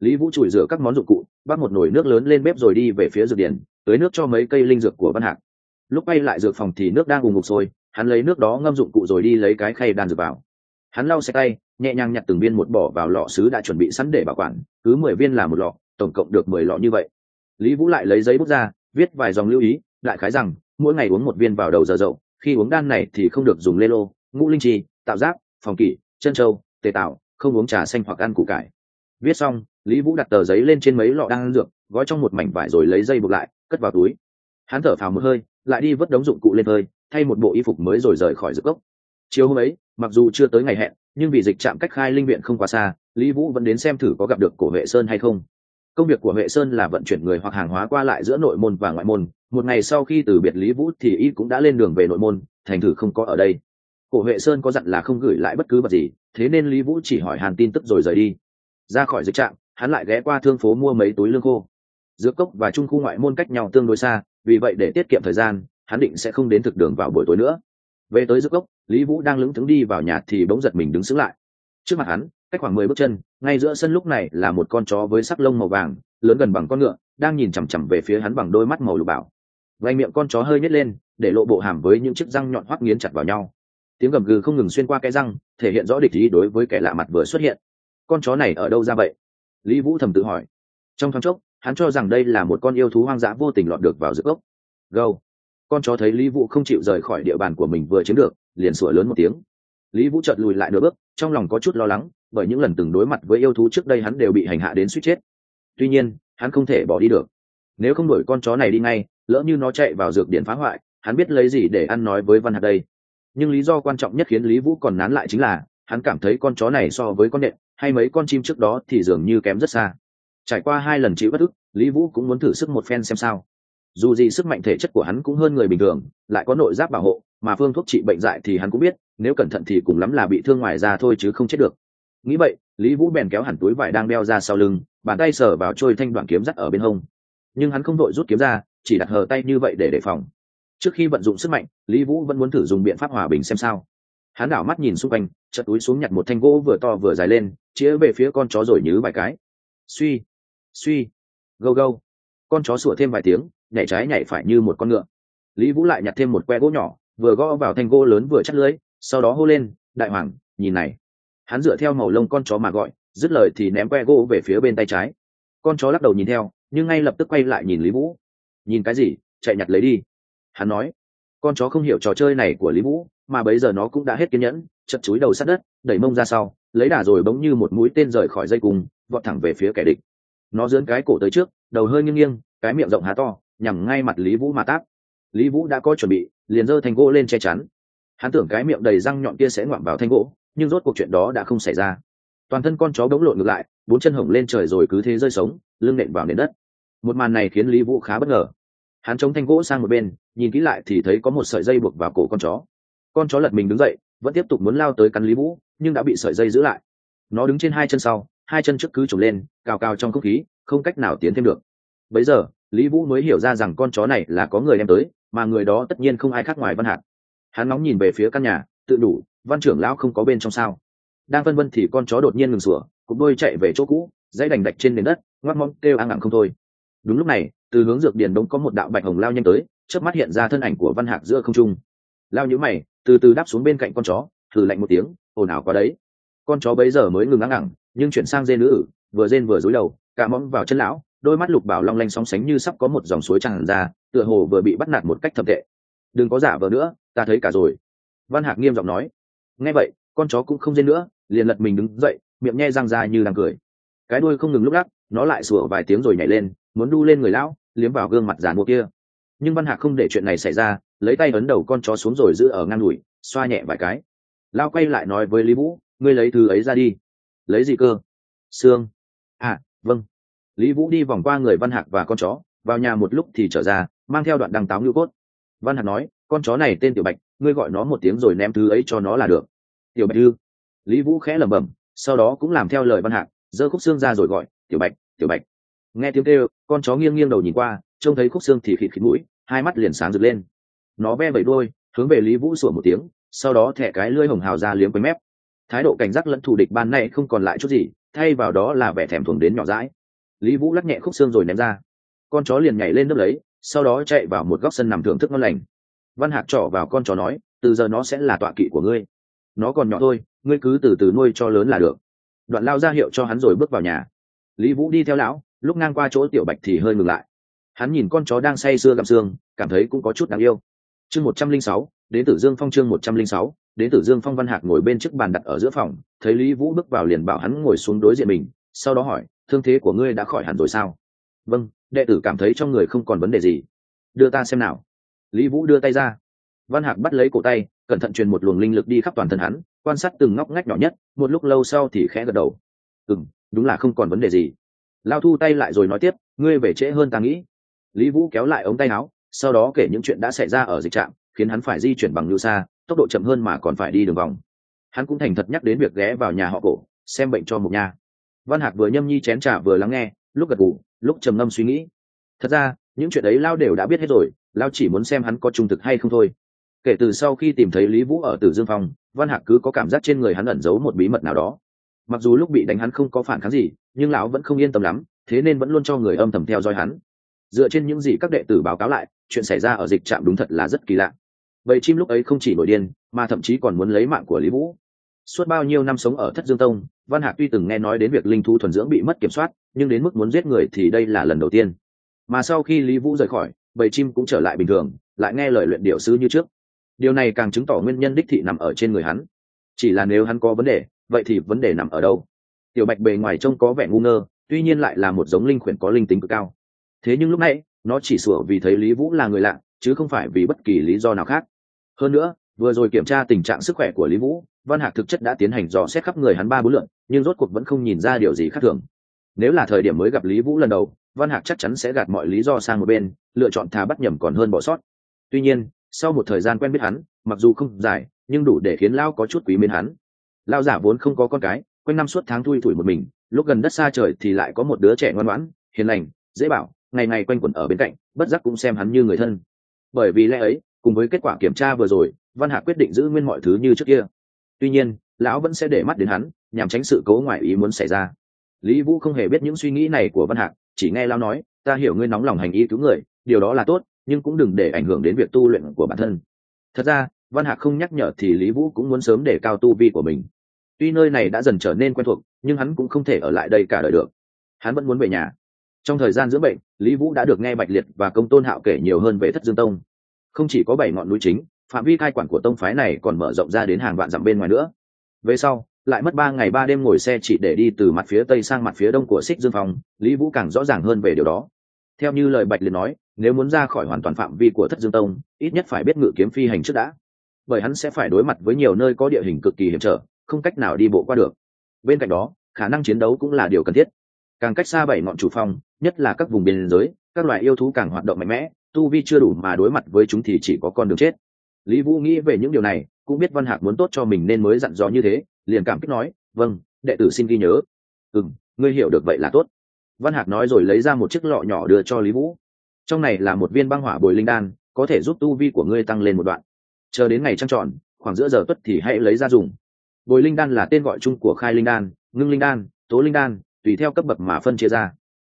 Lý vũ chùi rửa các món dụng cụ, bắt một nồi nước lớn lên bếp rồi đi về phía dược điển tưới nước cho mấy cây linh dược của văn hạc. Lúc bay lại dược phòng thì nước đang ùng ngục sôi hắn lấy nước đó ngâm dụng cụ rồi đi lấy cái khay đan dược vào. Hắn lau sạch tay, nhẹ nhàng nhặt từng viên một bỏ vào lọ sứ đã chuẩn bị sẵn để bảo quản, cứ mười viên là một lọ, tổng cộng được mười lọ như vậy. Lý vũ lại lấy giấy bút ra, viết vài dòng lưu ý lại khái rằng, mỗi ngày uống một viên vào đầu giờ dậu khi uống đan này thì không được dùng lê lô ngũ linh chi, tạo giáp phòng kỷ chân trâu tề tạo không uống trà xanh hoặc ăn củ cải. Viết xong lý vũ đặt tờ giấy lên trên mấy lọ đan dược gói trong một mảnh vải rồi lấy dây buộc lại cất vào túi. Hắn thở phào một hơi lại đi vớt đống dụng cụ lên hơi thay một bộ y phục mới rồi rời khỏi dược gốc. Chiều hôm ấy mặc dù chưa tới ngày hẹn nhưng vì dịch trạm cách khai linh viện không quá xa lý vũ vẫn đến xem thử có gặp được cổ huệ sơn hay không. Công việc của huệ sơn là vận chuyển người hoặc hàng hóa qua lại giữa nội môn và ngoại môn một ngày sau khi từ biệt lý vũ thì y cũng đã lên đường về nội môn, thành thử không có ở đây. Cổ huệ sơn có dặn là không gửi lại bất cứ vật gì, thế nên lý vũ chỉ hỏi hàn tin tức rồi rời đi. Ra khỏi dịch trạm, hắn lại ghé qua thương phố mua mấy túi lương khô. Giữa cốc và trung khu ngoại môn cách nhau tương đối xa, vì vậy để tiết kiệm thời gian, hắn định sẽ không đến thực đường vào buổi tối nữa. Về tới giữa cốc, lý vũ đang lững thững đi vào nhà thì bỗng giật mình đứng xứng lại. Trước mặt hắn, cách khoảng mười bước chân, ngay giữa sân lúc này là một con chó với sắc lông màu vàng, lớn gần bằng con ngựa, đang nhìn chằm chằm về phía hắn bằng đôi mắt màu lục bảo vay miệng con chó hơi nhét lên, để lộ bộ hàm với những chiếc răng nhọn hoắt nghiến chặt vào nhau. Tiếng gầm gừ không ngừng xuyên qua cái răng, thể hiện rõ địch ý đối với kẻ lạ mặt vừa xuất hiện. Con chó này ở đâu ra vậy? Lý vũ thầm tự hỏi. Trong thoáng chốc, hắn cho rằng đây là một con yêu thú hoang dã vô tình lọt được vào giữa gốc. Gâu. Con chó thấy lý vũ không chịu rời khỏi địa bàn của mình vừa chiếm được, liền sủa lớn một tiếng. Lý vũ chợt lùi lại nửa bước, trong lòng có chút lo lắng, bởi những lần từng đối mặt với yêu thú trước đây hắn đều bị hành hạ đến suýt chết. Tuy nhiên, hắn không thể bỏ đi được nếu không đuổi con chó này đi ngay, lỡ như nó chạy vào dược điện phá hoại, hắn biết lấy gì để ăn nói với văn hạt đây. Nhưng lý do quan trọng nhất khiến lý vũ còn nán lại chính là, hắn cảm thấy con chó này so với con nện, hay mấy con chim trước đó thì dường như kém rất xa. Trải qua hai lần chịu bất ức, lý vũ cũng muốn thử sức một phen xem sao. Dù gì sức mạnh thể chất của hắn cũng hơn người bình thường, lại có nội giáp bảo hộ, mà phương thuốc trị bệnh dại thì hắn cũng biết, nếu cẩn thận thì cùng lắm là bị thương ngoài ra thôi chứ không chết được. Nghĩ vậy, lý vũ bèn kéo hẳn túi vải đang đeo ra sau lưng, bàn tay sờ vào trôi thanh đoạn kiếm dắt ở bên hông nhưng hắn không đội rút kiếm ra, chỉ đặt hờ tay như vậy để đề phòng. Trước khi vận dụng sức mạnh, lý vũ vẫn muốn thử dùng biện pháp hòa bình xem sao. Hắn đảo mắt nhìn xung quanh chật túi xuống nhặt một thanh gỗ vừa to vừa dài lên, chĩa về phía con chó rồi nhứ vài cái. Suy suy, gâu gâu. Con chó sủa thêm vài tiếng, nhảy trái nhảy phải như một con ngựa. Lý vũ lại nhặt thêm một que gỗ nhỏ, vừa gõ vào thanh gỗ lớn vừa chắt lưới, sau đó hô lên, đại hoàng, nhìn này. Hắn dựa theo màu lông con chó mà gọi, dứt lời thì ném que gỗ về phía bên tay trái. Con chó lắc đầu nhìn theo nhưng ngay lập tức quay lại nhìn lý vũ. Nhìn cái gì? Chạy nhặt lấy đi. Hắn nói, con chó không hiểu trò chơi này của lý vũ, mà bấy giờ nó cũng đã hết kiên nhẫn, chật chúi đầu sát đất, đẩy mông ra sau, lấy đà rồi bỗng như một mũi tên rời khỏi dây cung, vọt thẳng về phía kẻ địch. Nó dướn cái cổ tới trước, đầu hơi nghiêng nghiêng, cái miệng rộng há to, nhằm ngay mặt lý vũ mà tát. lý vũ đã có chuẩn bị, liền giơ thanh gỗ lên che chắn. Hắn tưởng cái miệng đầy răng nhọn kia sẽ ngoạm vào thanh gỗ, nhưng rốt cuộc chuyện đó đã không xảy ra. Toàn thân con chó bỗng lộn ngược lại, bốn chân hổng lên trời rồi cứ thế rơi sống lưng nện vào nền đất một màn này khiến lý vũ khá bất ngờ. Hắn chống thanh gỗ sang một bên, nhìn kỹ lại thì thấy có một sợi dây buộc vào cổ con chó. Con chó lật mình đứng dậy, vẫn tiếp tục muốn lao tới cắn lý vũ, nhưng đã bị sợi dây giữ lại. Nó đứng trên hai chân sau, hai chân trước cứ trồng lên, cào cào trong không khí, không cách nào tiến thêm được. Bấy giờ, lý vũ mới hiểu ra rằng con chó này là có người đem tới, mà người đó tất nhiên không ai khác ngoài văn hạt hắn nóng nhìn về phía căn nhà, tự đủ, văn trưởng lão không có bên trong sao. Đang vân vân thì con chó đột nhiên ngừng sủa cục đôi chạy về chỗ cũ, dãy đành đạch trên nền đất, ngoắc mong kêu ăn ẳng không thôi đúng lúc này, từ hướng dược điền đống có một đạo bạch hồng lao nhanh tới trước mắt hiện ra thân ảnh của văn hạc giữa không trung. Lao nhữ mày, từ từ đáp xuống bên cạnh con chó, thử lạnh một tiếng, ồn ào quá đấy. Con chó bấy giờ mới ngừng ắng ngẳng, nhưng chuyển sang dê nữ ử, vừa rên vừa rối đầu, cả mõm vào chân lão, đôi mắt lục bảo long lanh sóng sánh như sắp có một dòng suối tràn ra, tựa hồ vừa bị bắt nạt một cách thậm tệ. Đừng có giả vờ nữa, ta thấy cả rồi. Văn hạc nghiêm giọng nói. Nghe vậy, con chó cũng không rên nữa, liền lật mình đứng dậy, miệng nhe răng ra như đang cười. Cái đuôi không ngừng lúc lắc, nó lại sủa vài tiếng rồi nhảy lên muốn đu lên người lão, liếm vào gương mặt giàn mua kia. Nhưng văn hạc không để chuyện này xảy ra, lấy tay ấn đầu con chó xuống rồi giữ ở ngang đùi, xoa nhẹ vài cái. Lao quay lại nói với lý vũ, ngươi lấy thứ ấy ra đi. Lấy gì cơ? Xương. À vâng. Lý vũ đi vòng qua người văn hạc và con chó, vào nhà một lúc thì trở ra, mang theo đoạn đăng táo ngưu cốt. Văn hạc nói, con chó này tên tiểu bạch, ngươi gọi nó một tiếng rồi ném thứ ấy cho nó là được. Tiểu bạch ư? Lý vũ khẽ lẩm bẩm, sau đó cũng làm theo lời văn hạc, giơ khúc xương ra rồi gọi, tiểu bạch tiểu bạch. Nghe tiếng kêu con chó nghiêng nghiêng đầu nhìn qua, trông thấy khúc xương thì khịt khịt mũi, hai mắt liền sáng rực lên. Nó ve vẩy đôi, hướng về lý vũ sủa một tiếng, sau đó thẻ cái lưỡi hồng hào ra liếm quanh mép. Thái độ cảnh giác lẫn thù địch ban này không còn lại chút gì, thay vào đó là vẻ thèm thuồng đến nhỏ rãi lý vũ lắc nhẹ khúc xương rồi ném ra. Con chó liền nhảy lên nước lấy, sau đó chạy vào một góc sân nằm thưởng thức ngon lành. Văn hạc trỏ vào con chó nói, từ giờ nó sẽ là tọa kỵ của ngươi. Nó còn nhỏ thôi, ngươi cứ từ từ nuôi cho lớn là được. Đoạn lao ra hiệu cho hắn rồi bước vào nhà. Lý vũ đi theo lão lúc ngang qua chỗ tiểu bạch thì hơi ngừng lại. Hắn nhìn con chó đang say sưa gặm xương, cảm thấy cũng có chút đáng yêu. Chương một trăm linh sáu, đến tử dương phong chương một trăm linh sáu, đến tử dương phong văn hạc ngồi bên chiếc bàn đặt ở giữa phòng, thấy lý vũ bước vào liền bảo hắn ngồi xuống đối diện mình, sau đó hỏi, thương thế của ngươi đã khỏi hẳn rồi sao? Vâng đệ tử cảm thấy trong người không còn vấn đề gì. Đưa ta xem nào. Lý vũ đưa tay ra. Văn hạc bắt lấy cổ tay, cẩn thận truyền một luồng linh lực đi khắp toàn thân hắn, quan sát từng ngóc ngách nhỏ nhất, một lúc lâu sau thì khẽ gật đầu. Ừ đúng là không còn vấn đề gì lao thu tay lại rồi nói tiếp, ngươi về trễ hơn ta nghĩ. Lý vũ kéo lại ống tay áo, sau đó kể những chuyện đã xảy ra ở dịch trạm, khiến hắn phải di chuyển bằng lưu xa, tốc độ chậm hơn mà còn phải đi đường vòng. Hắn cũng thành thật nhắc đến việc ghé vào nhà họ cổ, xem bệnh cho một nhà. Văn hạc vừa nhâm nhi chén t r à vừa lắng nghe, lúc gật ngủ lúc trầm ngâm suy nghĩ. Thật ra, những chuyện ấy lao đều đã biết hết rồi, lao chỉ muốn xem hắn có trung thực hay không thôi. Kể từ sau khi tìm thấy lý vũ ở tử dương phong, văn hạc cứ có cảm giác trên người hắn ẩn giấu một bí mật nào đó mặc dù lúc bị đánh hắn không có phản kháng gì, nhưng lão vẫn không yên tâm lắm, thế nên vẫn luôn cho người âm thầm theo dõi hắn. Dựa trên những gì các đệ tử báo cáo lại, chuyện xảy ra ở dịch trạm đúng thật là rất kỳ lạ. Vậy chim lúc ấy không chỉ nổi điên, mà thậm chí còn muốn lấy mạng của lý vũ. Suốt bao nhiêu năm sống ở thất dương tông, văn hạc tuy từng nghe nói đến việc linh thu thuần dưỡng bị mất kiểm soát, nhưng đến mức muốn giết người thì đây là lần đầu tiên. Mà sau khi lý vũ rời khỏi bầy chim cũng trở lại bình thường, lại nghe lời luyện điệu sư như trước. Điều này càng chứng tỏ nguyên nhân đích thị nằm ở trên người hắn. Chỉ là nếu hắn có vấn đề vậy thì vấn đề nằm ở đâu? Tiểu bạch bề ngoài trông có vẻ ngu ngơ, tuy nhiên lại là một giống linh khuyển có linh tính cực cao. Thế nhưng lúc này nó chỉ sửa vì thấy lý vũ là người lạ, chứ không phải vì bất kỳ lý do nào khác. Hơn nữa, vừa rồi kiểm tra tình trạng sức khỏe của lý vũ, văn hạc thực chất đã tiến hành dò xét khắp người hắn ba bốn lượn, nhưng rốt cuộc vẫn không nhìn ra điều gì khác thường. Nếu là thời điểm mới gặp lý vũ lần đầu, văn hạc chắc chắn sẽ gạt mọi lý do sang một bên, lựa chọn thà bắt nhầm còn hơn bỏ sót. Tuy nhiên, sau một thời gian quen biết hắn, mặc dù không dài, nhưng đủ để khiến lao có chút quý mến hắn lao giả vốn không có con cái, quanh năm suốt tháng thui thủi một mình, lúc gần đất xa trời thì lại có một đứa trẻ ngoan ngoãn, hiền lành, dễ bảo, ngày ngày quanh quẩn ở bên cạnh, bất giác cũng xem hắn như người thân. Bởi vì lẽ ấy, cùng với kết quả kiểm tra vừa rồi, văn hạ quyết định giữ nguyên mọi thứ như trước kia. Tuy nhiên, lão vẫn sẽ để mắt đến hắn, nhằm tránh sự cố ngoại ý muốn xảy ra. Lý vũ không hề biết những suy nghĩ này của văn hạc chỉ nghe lao nói, ta hiểu ngươi nóng lòng hành ý cứu người, điều đó là tốt, nhưng cũng đừng để ảnh hưởng đến việc tu luyện của bản thân. Thật ra, văn hạc không nhắc nhở thì lý vũ cũng muốn sớm để cao tu vi của mình tuy nơi này đã dần trở nên quen thuộc, nhưng hắn cũng không thể ở lại đây cả đời được. Hắn vẫn muốn về nhà. Trong thời gian dưỡng bệnh, lý vũ đã được nghe bạch liệt và công tôn hạo kể nhiều hơn về thất dương tông. Không chỉ có bảy ngọn núi chính, phạm vi khai quản của tông phái này còn mở rộng ra đến hàng vạn dặm bên ngoài nữa. Về sau, lại mất ba ngày ba đêm ngồi xe chỉ để đi từ mặt phía tây sang mặt phía đông của xích dương phong, lý vũ càng rõ ràng hơn về điều đó. Theo như lời bạch liệt nói, nếu muốn ra khỏi hoàn toàn phạm vi của thất dương tông, ít nhất phải biết ngự kiếm phi hành trước đã. Bởi hắn sẽ phải đối mặt với nhiều nơi có địa hình cực kỳ hiểm trở không cách nào đi bộ qua được. Bên cạnh đó, khả năng chiến đấu cũng là điều cần thiết. Càng cách xa bảy ngọn chủ phong, nhất là các vùng biên giới, các loại yêu thú càng hoạt động mạnh mẽ, tu vi chưa đủ mà đối mặt với chúng thì chỉ có con đường chết. Lý vũ nghĩ về những điều này, cũng biết văn hạc muốn tốt cho mình nên mới dặn dò như thế, liền cảm kích nói vâng đệ tử xin ghi nhớ. Ừ ngươi hiểu được vậy là tốt. Văn hạc nói rồi lấy ra một chiếc lọ nhỏ đưa cho lý vũ. Trong này là một viên băng hỏa bồi linh đan, có thể giúp tu vi của ngươi tăng lên một đoạn. Chờ đến ngày trăng tròn, khoảng giữa giờ tuất thì hãy lấy ra dùng bồi linh đan là tên gọi chung của khai linh đan, ngưng linh đan, tố linh đan, tùy theo cấp bậc mà phân chia ra.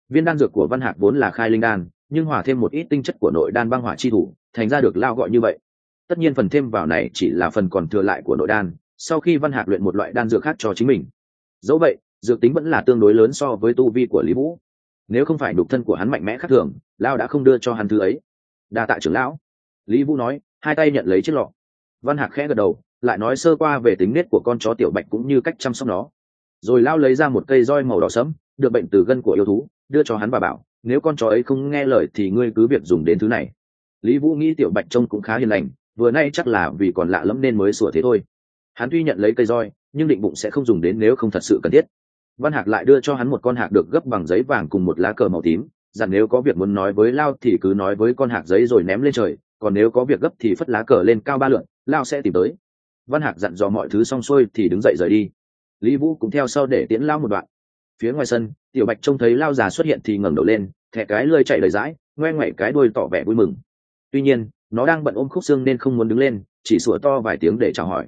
Viên đan dược của văn hạc vốn là khai linh đan, nhưng hòa thêm một ít tinh chất của nội đan băng hỏa chi thủ, thành ra được lao gọi như vậy. Tất nhiên phần thêm vào này chỉ là phần còn thừa lại của nội đan, sau khi văn hạc luyện một loại đan dược khác cho chính mình. Dẫu vậy, dược tính vẫn là tương đối lớn so với tu vi của lý vũ. Nếu không phải đục thân của hắn mạnh mẽ khác thường, lao đã không đưa cho hắn thứ ấy. Đa tạ trưởng lão. Lý vũ nói, hai tay nhận lấy chiếc lọ. Văn hạc khẽ gật đầu lại nói sơ qua về tính nết của con chó tiểu bạch cũng như cách chăm sóc nó. Rồi lao lấy ra một cây roi màu đỏ sẫm, được bệnh từ gân của yêu thú, đưa cho hắn và bảo, nếu con chó ấy không nghe lời thì ngươi cứ việc dùng đến thứ này. Lý vũ nghĩ tiểu bạch trông cũng khá hiền lành, vừa nay chắc là vì còn lạ lẫm nên mới sủa thế thôi. Hắn tuy nhận lấy cây roi, nhưng định bụng sẽ không dùng đến nếu không thật sự cần thiết. Văn hạc lại đưa cho hắn một con hạc được gấp bằng giấy vàng cùng một lá cờ màu tím, rằng nếu có việc muốn nói với lao thì cứ nói với con hạc giấy rồi ném lên trời, còn nếu có việc gấp thì phất lá cờ lên cao ba lượn, lao sẽ tìm tới văn hạc dặn dò mọi thứ xong xuôi thì đứng dậy rời đi. Lý vũ cũng theo sau để tiễn lao một đoạn. Phía ngoài sân, tiểu bạch trông thấy lao già xuất hiện thì ngẩng đầu lên, thẻ cái lơi chạy lời dãi, ngoe ngoẩy cái đuôi tỏ vẻ vui mừng. Tuy nhiên, nó đang bận ôm khúc xương nên không muốn đứng lên, chỉ sủa to vài tiếng để chào hỏi.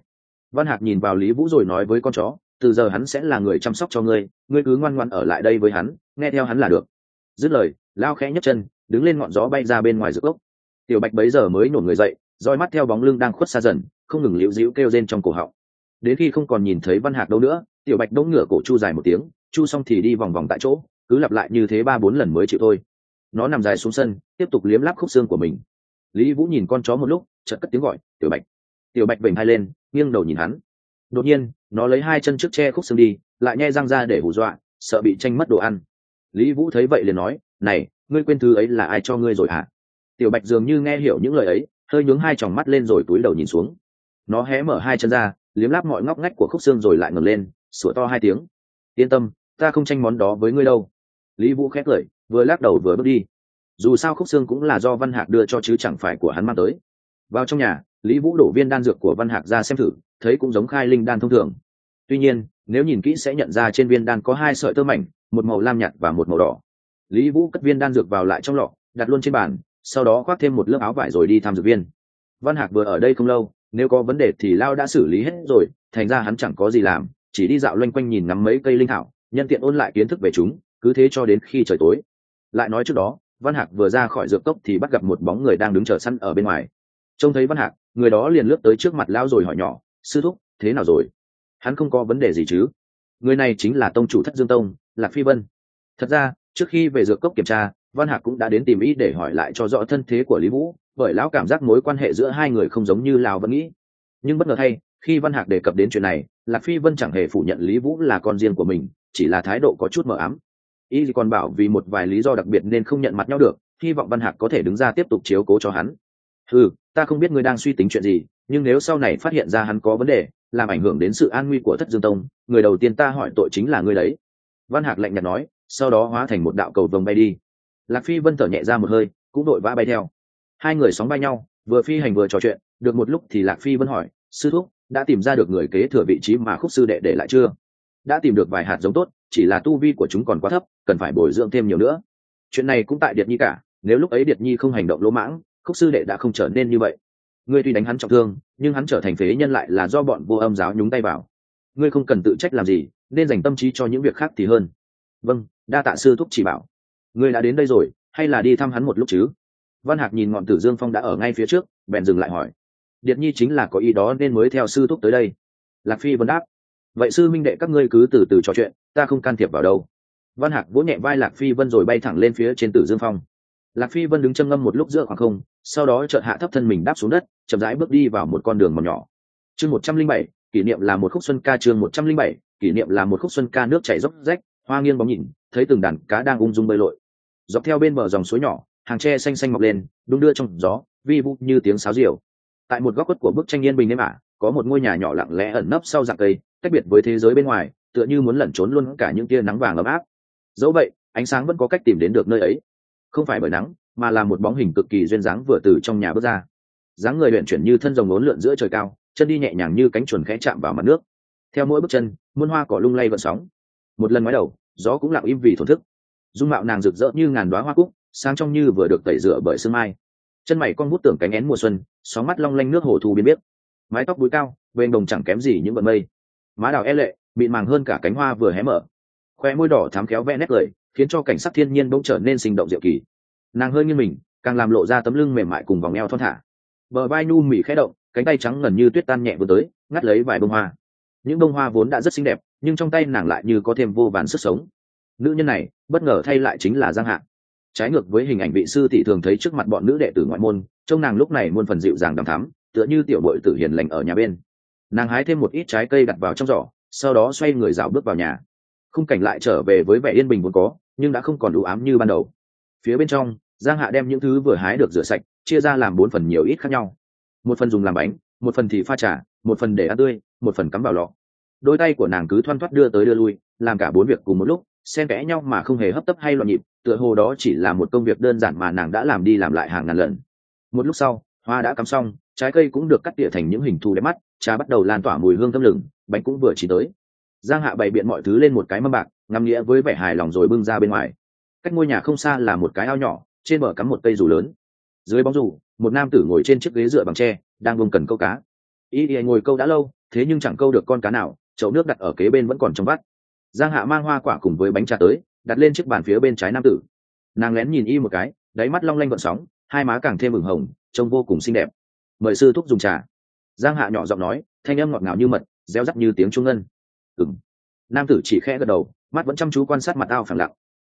Văn hạc nhìn vào lý vũ rồi nói với con chó, từ giờ hắn sẽ là người chăm sóc cho ngươi ngươi cứ ngoan ngoan ở lại đây với hắn, nghe theo hắn là được. Dứt lời lao khẽ nhấc chân, đứng lên ngọn gió bay ra bên ngoài rực gốc. Tiểu bạch bấy giờ mới nổ người dậy, roi mắt theo bóng lưng đang khuất xa dần không ngừng liễu dĩu kêu rên trong cổ họng. Đến khi không còn nhìn thấy văn hạc đâu nữa, tiểu bạch đỗ ngửa cổ chu dài một tiếng, chu xong thì đi vòng vòng tại chỗ, cứ lặp lại như thế ba bốn lần mới chịu thôi. Nó nằm dài xuống sân, tiếp tục liếm láp khúc xương của mình. Lý vũ nhìn con chó một lúc, chợt cất tiếng gọi, tiểu bạch. Tiểu bạch vểnh hai lên, nghiêng đầu nhìn hắn. Đột nhiên, nó lấy hai chân trước che khúc xương đi, lại nhai răng ra để hù dọa, sợ bị tranh mất đồ ăn. Lý vũ thấy vậy liền nói, này, ngươi quên thứ ấy là ai cho ngươi rồi hả? Tiểu bạch dường như nghe hiểu những lời ấy, hơi nhướng hai tròng mắt lên rồi túi đầu nhìn xuống nó hé mở hai chân ra, liếm láp mọi ngóc ngách của khúc xương rồi lại ngẩng lên, sủa to hai tiếng. Yên tâm, ta không tranh món đó với ngươi đâu. Lý vũ khét lời vừa lắc đầu vừa bước đi. Dù sao khúc xương cũng là do văn hạc đưa cho chứ chẳng phải của hắn mang tới. Vào trong nhà, lý vũ đổ viên đan dược của văn hạc ra xem thử, thấy cũng giống khai linh đan thông thường. Tuy nhiên, nếu nhìn kỹ sẽ nhận ra trên viên đan có hai sợi tơ mảnh, một màu lam nhạt và một màu đỏ. Lý vũ cất viên đan dược vào lại trong lọ, đặt luôn trên bàn, sau đó khoác thêm một lớp áo vải rồi đi tham dược viên. Văn hạc vừa ở đây không lâu nếu có vấn đề thì lao đã xử lý hết rồi, thành ra hắn chẳng có gì làm, chỉ đi dạo loanh quanh nhìn ngắm mấy cây linh thảo, nhân tiện ôn lại kiến thức về chúng, cứ thế cho đến khi trời tối. Lại nói trước đó, văn hạc vừa ra khỏi dược cốc thì bắt gặp một bóng người đang đứng chờ săn ở bên ngoài. Trông thấy văn hạc, người đó liền lướt tới trước mặt lão rồi hỏi nhỏ, sư thúc, thế nào rồi? Hắn không có vấn đề gì chứ? Người này chính là tông chủ thất dương tông, lạc phi vân. Thật ra, trước khi về dược cốc kiểm tra văn hạc cũng đã đến tìm ý để hỏi lại cho rõ thân thế của lý vũ, bởi lão cảm giác mối quan hệ giữa hai người không giống như lào vẫn nghĩ. Nhưng bất ngờ thay, khi văn hạc đề cập đến chuyện này, lạc phi vân chẳng hề phủ nhận lý vũ là con riêng của mình, chỉ là thái độ có chút mờ ám. Y còn bảo vì một vài lý do đặc biệt nên không nhận mặt nhau được, hy vọng văn hạc có thể đứng ra tiếp tục chiếu cố cho hắn. Ừ ta không biết ngươi đang suy tính chuyện gì, nhưng nếu sau này phát hiện ra hắn có vấn đề, làm ảnh hưởng đến sự an nguy của thất dương tông, người đầu tiên ta hỏi tội chính là ngươi đấy. Văn hạc lạnh nhạt nói, sau đó hóa thành một đạo cầu vồng bay đi lạc phi vân thở nhẹ ra một hơi, cũng đội vã bay theo. Hai người sóng bay nhau, vừa phi hành vừa trò chuyện, được một lúc thì lạc phi vân hỏi, sư thúc, đã tìm ra được người kế thừa vị trí mà khúc sư đệ để lại chưa? Đã tìm được vài hạt giống tốt, chỉ là tu vi của chúng còn quá thấp, cần phải bồi dưỡng thêm nhiều nữa. Chuyện này cũng tại điệt nhi cả, nếu lúc ấy điệt nhi không hành động lỗ mãng, khúc sư đệ đã không trở nên như vậy. Ngươi tuy đánh hắn trọng thương, nhưng hắn trở thành phế nhân lại là do bọn vô âm giáo nhúng tay vào. Ngươi không cần tự trách làm gì, nên dành tâm trí cho những việc khác thì hơn. Vâng đa tạ sư thúc chỉ bảo ngươi đã đến đây rồi, hay là đi thăm hắn một lúc chứ? Văn hạc nhìn ngọn tử dương phong đã ở ngay phía trước, bèn dừng lại hỏi. Điệt nhi chính là có ý đó nên mới theo sư thúc tới đây. Lạc phi vẫn đáp. Vậy sư minh đệ các ngươi cứ từ từ trò chuyện, ta không can thiệp vào đâu. Văn hạc vỗ nhẹ vai lạc phi vân rồi bay thẳng lên phía trên tử dương phong. Lạc phi vân đứng châm ngâm một lúc giữa khoảng không, sau đó chợt hạ thấp thân mình đáp xuống đất, chậm rãi bước đi vào một con đường mòn nhỏ. Chương một trăm linh bảy, kỷ niệm là một khúc xuân ca chương một trăm linh bảy, kỷ niệm là một khúc xuân ca nước chảy dốc rách, hoa nghiêng bóng nhìn, thấy từng đàn cá đang ung dung bơi lội dọc theo bên bờ dòng suối nhỏ, hàng tre xanh xanh mọc lên, đung đưa trong gió, vi vu như tiếng sáo diều. Tại một góc khuất của bức tranh yên bình êm ả có một ngôi nhà nhỏ lặng lẽ ẩn nấp sau dạng cây, cách biệt với thế giới bên ngoài, tựa như muốn lẩn trốn luôn cả những tia nắng vàng ấm áp. Dẫu vậy, ánh sáng vẫn có cách tìm đến được nơi ấy. Không phải bởi nắng, mà là một bóng hình cực kỳ duyên dáng vừa từ trong nhà bước ra. Dáng người luyện chuyển như thân rồng lốn lượn giữa trời cao, chân đi nhẹ nhàng như cánh chuồn khẽ chạm vào mặt nước. Theo mỗi bước chân, muôn hoa cỏ lung lay vận sóng. Một lần ngoái đầu, gió cũng lặng im vì thổn thức dung mạo nàng rực rỡ như ngàn đoá hoa cúc, sáng trong như vừa được tẩy rửa bởi sương mai. Chân mày con bút tưởng cánh én mùa xuân xóm mắt long lanh nước hồ thu biến biết. Mái tóc búi cao, bên đồng chẳng kém gì những vận mây. Má đào e lệ, mịn màng hơn cả cánh hoa vừa hé mở. Khoe môi đỏ thám khéo vẽ nét cười, khiến cho cảnh sắc thiên nhiên bỗng trở nên sinh động diệu kỳ. Nàng hơi như mình, càng làm lộ ra tấm lưng mềm mại cùng vòng eo thon thả. Bờ vai nu mỉ khẽ động, cánh tay trắng ngần như tuyết tan nhẹ vừa tới, ngắt lấy vài bông hoa. Những bông hoa vốn đã rất xinh đẹp, nhưng trong tay nàng lại như có thêm vô vàn sức sống nữ nhân này, bất ngờ thay lại chính là giang hạ. Trái ngược với hình ảnh vị sư thị thường thấy trước mặt bọn nữ đệ tử ngoại môn, trông nàng lúc này muôn phần dịu dàng đằm thắm, tựa như tiểu bội tử hiền lành ở nhà bên. Nàng hái thêm một ít trái cây đặt vào trong giỏ, sau đó xoay người rảo bước vào nhà. Khung cảnh lại trở về với vẻ yên bình vốn có, nhưng đã không còn đủ ám như ban đầu. Phía bên trong, giang hạ đem những thứ vừa hái được rửa sạch, chia ra làm bốn phần nhiều ít khác nhau. Một phần dùng làm bánh, một phần thì pha trà, một phần để ăn tươi, một phần cắm vào lọ. Đôi tay của nàng cứ thoăn thoắt đưa tới đưa lui, làm cả bốn việc cùng một lúc xen kẽ nhau mà không hề hấp tấp hay loạn nhịp, tựa hồ đó chỉ là một công việc đơn giản mà nàng đã làm đi làm lại hàng ngàn lần. Một lúc sau, hoa đã cắm xong, trái cây cũng được cắt tỉa thành những hình thù đẹp mắt, trà bắt đầu lan tỏa mùi hương thơm lừng, bánh cũng vừa chỉ tới. Giang hạ bày biện mọi thứ lên một cái mâm bạc, ngắm nghĩa với vẻ hài lòng rồi bưng ra bên ngoài. Cách ngôi nhà không xa là một cái ao nhỏ, trên bờ cắm một cây dù lớn. Dưới bóng dù, một nam tử ngồi trên chiếc ghế dựa bằng tre, đang bông cần câu cá. Y y ngồi câu đã lâu, thế nhưng chẳng câu được con cá nào, chậu nước đặt ở kế bên vẫn còn trong vắt giang hạ mang hoa quả cùng với bánh trà tới, đặt lên chiếc bàn phía bên trái nam tử. Nàng lén nhìn y một cái, đáy mắt long lanh vận sóng, hai má càng thêm ửng hồng, trông vô cùng xinh đẹp. Mời sư thúc dùng trà. Giang hạ nhỏ giọng nói, thanh âm ngọt ngào như mật, reo rắc như tiếng trung ngân. Ừng nam tử chỉ khẽ gật đầu, mắt vẫn chăm chú quan sát mặt ao phẳng lặng.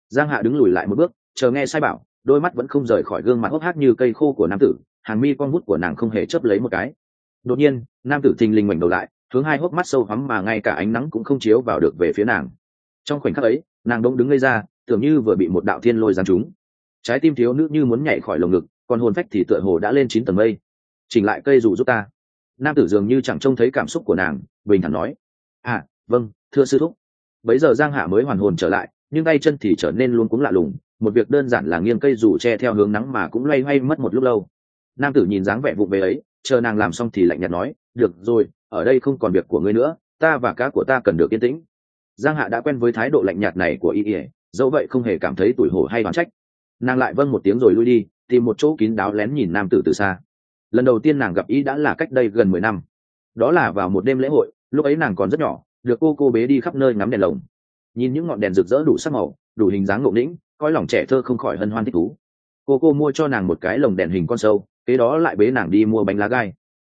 Giang hạ đứng lùi lại một bước, chờ nghe sai bảo, đôi mắt vẫn không rời khỏi gương mặt hốc hác như cây khô của nam tử, hàng mi con hút của nàng không hề chớp lấy một cái. Đột nhiên, nam tử thình lình ngoảnh đầu lại hướng hai hốc mắt sâu hoắm mà ngay cả ánh nắng cũng không chiếu vào được về phía nàng. Trong khoảnh khắc ấy, nàng đông đứng ngây ra, tưởng như vừa bị một đạo thiên lôi giáng trúng. Trái tim thiếu nữ như muốn nhảy khỏi lồng ngực, còn hồn phách thì tựa hồ đã lên chín tầng mây. Chỉnh lại cây dù giúp ta. Nam tử dường như chẳng trông thấy cảm xúc của nàng, bình thản nói. À vâng thưa sư thúc. Bấy giờ giang hạ mới hoàn hồn trở lại, nhưng tay chân thì trở nên luôn cũng lạ lùng, một việc đơn giản là nghiêng cây dù che theo hướng nắng mà cũng loay hoay mất một lúc lâu. Nam tử nhìn dáng vẻ vụ về ấy, chờ nàng làm xong thì lạnh nhạt nói, được rồi ở đây không còn việc của ngươi nữa, ta và cá của ta cần được yên tĩnh. Giang hạ đã quen với thái độ lạnh nhạt này của y ỉa dẫu vậy không hề cảm thấy tủi hổ hay đoán trách. Nàng lại vâng một tiếng rồi lui đi, tìm một chỗ kín đáo lén nhìn nam tử từ xa. Lần đầu tiên nàng gặp y đã là cách đây gần mười năm. Đó là vào một đêm lễ hội, lúc ấy nàng còn rất nhỏ, được cô cô bế đi khắp nơi ngắm đèn lồng. Nhìn những ngọn đèn rực rỡ đủ sắc màu, đủ hình dáng ngộ nĩnh coi lòng trẻ thơ không khỏi hân hoan thích thú. Cô cô mua cho nàng một cái lồng đèn hình con sâu, kế đó lại bế nàng đi mua bánh lá gai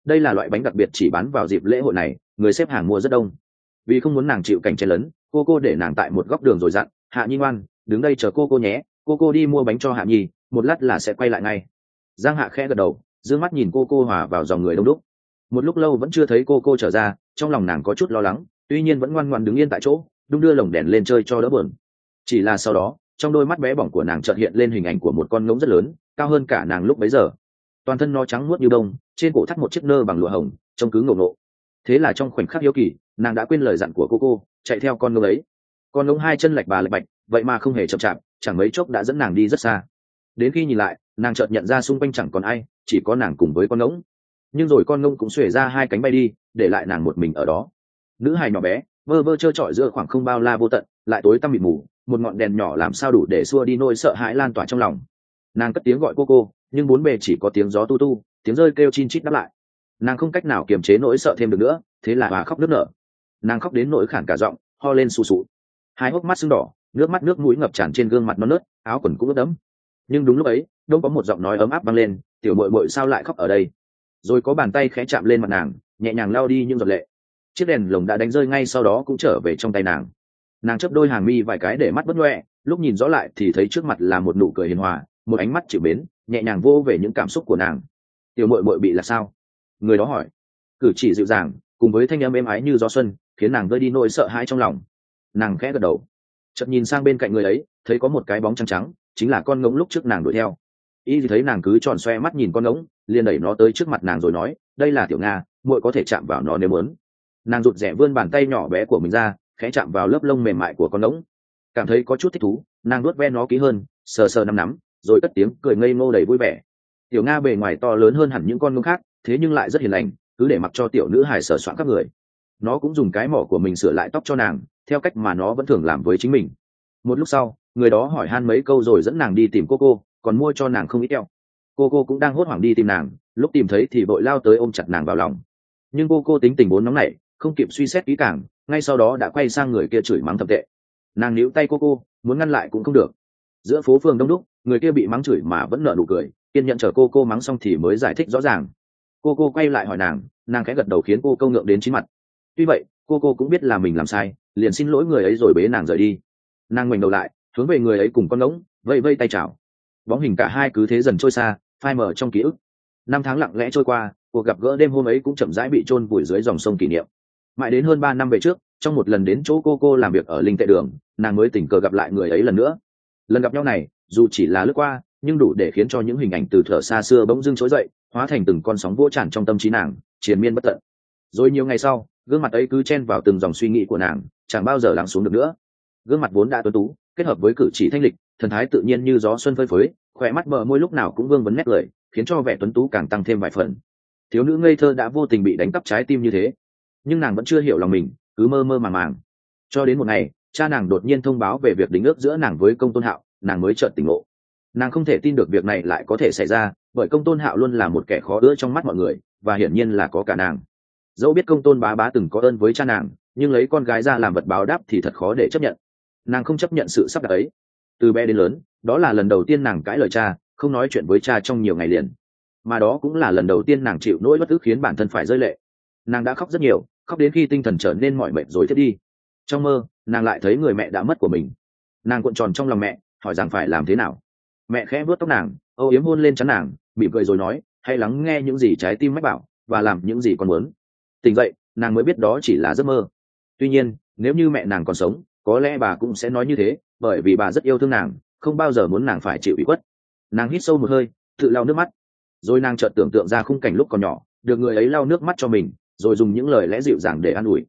đây là loại bánh đặc biệt chỉ bán vào dịp lễ hội này, người xếp hàng mua rất đông. Vì không muốn nàng chịu cảnh chen lấn, cô cô để nàng tại một góc đường rồi dặn, hạ nhi ngoan, đứng đây chờ cô cô nhé, cô cô đi mua bánh cho hạ nhi, một lát là sẽ quay lại ngay. Giang hạ khẽ gật đầu d mắt nhìn cô cô hòa vào dòng người đông đúc. Một lúc lâu vẫn chưa thấy cô cô trở ra, trong lòng nàng có chút lo lắng, tuy nhiên vẫn ngoan ngoan đứng yên tại chỗ, đung đưa lồng đèn lên chơi cho đỡ bờn chỉ là sau đó, trong đôi mắt bé bỏng của nàng chợt hiện lên hình ảnh của một con ngỗng rất lớn, cao hơn cả nàng lúc bấy giờ toàn thân nó trắng nuốt như đông, trên cổ thắt một chiếc nơ bằng lụa hồng, trông cứ ngộ ngộ. Thế là trong khoảnh khắc hiếu kỳ, nàng đã quên lời dặn của cô cô, chạy theo con ngông ấy. Con ngông hai chân lạch bà lạch bạch, vậy mà không hề chậm chạp, chẳng mấy chốc đã dẫn nàng đi rất xa. Đến khi nhìn lại, nàng chợt nhận ra xung quanh chẳng còn ai, chỉ có nàng cùng với con ngỗng. Nhưng rồi con ngông cũng xuề ra hai cánh bay đi, để lại nàng một mình ở đó. Nữ hài nhỏ bé vơ vơ trơ trọi giữa khoảng không bao la vô tận, lại tối tăm mịt mù, một ngọn đèn nhỏ làm sao đủ để xua đi nỗi sợ hãi lan tỏa trong lòng. Nàng cất tiếng gọi cô cô nhưng bốn bề chỉ có tiếng gió tu tu, tiếng rơi kêu chin chít đáp lại. Nàng không cách nào kiềm chế nỗi sợ thêm được nữa, thế là bà khóc nức nở. Nàng khóc đến nỗi khản cả giọng, ho lên sù sụ hai hốc mắt sưng đỏ, nước mắt nước mũi ngập tràn trên gương mặt non nớt, áo quần cũng ướt đẫm. Nhưng đúng lúc ấy, đông có một giọng nói ấm áp vang lên, tiểu mội mội sao lại khóc ở đây? Rồi có bàn tay khẽ chạm lên mặt nàng, nhẹ nhàng lao đi những giọt lệ. Chiếc đèn lồng đã đánh rơi ngay sau đó cũng trở về trong tay nàng. Nàng chấp đôi hàng mi vài cái để mắt bất nhoẹ lúc nhìn rõ lại thì thấy trước mặt là một nụ cười hiền hòa, một ánh mắt chịu mến nhẹ nhàng vô về những cảm xúc của nàng. Tiểu mội mội bị là sao? Người đó hỏi. Cử chỉ dịu dàng, cùng với thanh âm êm ái như gió xuân, khiến nàng vơi đi nỗi sợ hãi trong lòng. Nàng khẽ gật đầu. Chợt nhìn sang bên cạnh người ấy, thấy có một cái bóng trắng trắng, chính là con ngỗng lúc trước nàng đuổi theo. Y thì thấy nàng cứ tròn xoe mắt nhìn con ngỗng, liền đẩy nó tới trước mặt nàng rồi nói, đây là tiểu nga, muội có thể chạm vào nó nếu muốn. Nàng rụt rẻ vươn bàn tay nhỏ bé của mình ra, khẽ chạm vào lớp lông mềm mại của con ngỗng. Cảm thấy có chút thích thú, nàng nuốt ve nó kỹ hơn, sờ sờ nắm nắm rồi cất tiếng cười ngây ngô đầy vui vẻ. Tiểu nga bề ngoài to lớn hơn hẳn những con ngỗng khác, thế nhưng lại rất hiền lành, cứ để mặc cho tiểu nữ hài sờ soạn các người. Nó cũng dùng cái mỏ của mình sửa lại tóc cho nàng, theo cách mà nó vẫn thường làm với chính mình. Một lúc sau, người đó hỏi han mấy câu rồi dẫn nàng đi tìm cô cô còn mua cho nàng không ít keo cô cô cũng đang hốt hoảng đi tìm nàng, lúc tìm thấy thì vội lao tới ôm chặt nàng vào lòng. Nhưng cô cô tính tình bốn nóng nảy, không kịp suy xét kỹ càng, ngay sau đó đã quay sang người kia chửi mắng thậm tệ. Nàng níu tay cô cô muốn ngăn lại cũng không được. Giữa phố phường đông đúc người kia bị mắng chửi mà vẫn nở nụ cười, kiên nhận chờ cô cô mắng xong thì mới giải thích rõ ràng. Cô cô quay lại hỏi nàng nàng khẽ gật đầu khiến cô câu ngượng đến chín mặt. Tuy vậy, cô cô cũng biết là mình làm sai, liền xin lỗi người ấy rồi bế nàng rời đi. Nàng ngoảnh đầu lại, hướng về người ấy cùng con ngỗng vây vây tay chào. Bóng hình cả hai cứ thế dần trôi xa, phai mờ trong ký ức. Năm tháng lặng lẽ trôi qua, cuộc gặp gỡ đêm hôm ấy cũng chậm rãi bị chôn vùi dưới dòng sông kỷ niệm. Mãi đến hơn ba năm về trước, trong một lần đến chỗ cô cô làm việc ở linh tệ đường, nàng mới tình cờ gặp lại người ấy lần nữa. Lần gặp nhau này dù chỉ là lướt qua, nhưng đủ để khiến cho những hình ảnh từ thở xa xưa bỗng dưng trỗi dậy, hóa thành từng con sóng vỗ tràn trong tâm trí nàng, triền miên bất tận. Rồi nhiều ngày sau, gương mặt ấy cứ chen vào từng dòng suy nghĩ của nàng, chẳng bao giờ lắng xuống được nữa. Gương mặt vốn đã tuấn tú, kết hợp với cử chỉ thanh lịch, thần thái tự nhiên như gió xuân phơi phới khỏe mắt bờ môi lúc nào cũng vương vấn nét lời khiến cho vẻ tuấn tú càng tăng thêm vài phần. Thiếu nữ ngây thơ đã vô tình bị đánh cắp trái tim như thế. Nhưng nàng vẫn chưa hiểu lòng mình, cứ mơ mơ màng màng. Cho đến một ngày, cha nàng đột nhiên thông báo về việc đính ước giữa nàng với công tôn hạo nàng mới chợt tỉnh ngộ. Nàng không thể tin được việc này lại có thể xảy ra, bởi công tôn hạo luôn là một kẻ khó ưa trong mắt mọi người, và hiển nhiên là có cả nàng. Dẫu biết công tôn bá bá từng có ơn với cha nàng, nhưng lấy con gái ra làm vật báo đáp thì thật khó để chấp nhận. Nàng không chấp nhận sự sắp đặt ấy. Từ bé đến lớn, đó là lần đầu tiên nàng cãi lời cha, không nói chuyện với cha trong nhiều ngày liền. Mà đó cũng là lần đầu tiên nàng chịu nỗi bất ức khiến bản thân phải rơi lệ. Nàng đã khóc rất nhiều, khóc đến khi tinh thần trở nên mỏi mệt rồi thiết đi. Trong mơ, nàng lại thấy người mẹ đã mất của mình. Nàng cuộn tròn trong lòng mẹ hỏi rằng phải làm thế nào. Mẹ khẽ vuốt tóc nàng, âu yếm hôn lên chắn nàng, mỉm cười rồi nói, hãy lắng nghe những gì trái tim mách bảo và làm những gì con muốn. Tỉnh dậy, nàng mới biết đó chỉ là giấc mơ. Tuy nhiên, nếu như mẹ nàng còn sống, có lẽ bà cũng sẽ nói như thế, bởi vì bà rất yêu thương nàng, không bao giờ muốn nàng phải chịu ủy khuất. Nàng hít sâu một hơi, tự lau nước mắt. Rồi nàng chợt tưởng tượng ra khung cảnh lúc còn nhỏ, được người ấy lau nước mắt cho mình, rồi dùng những lời lẽ dịu dàng để an ủi.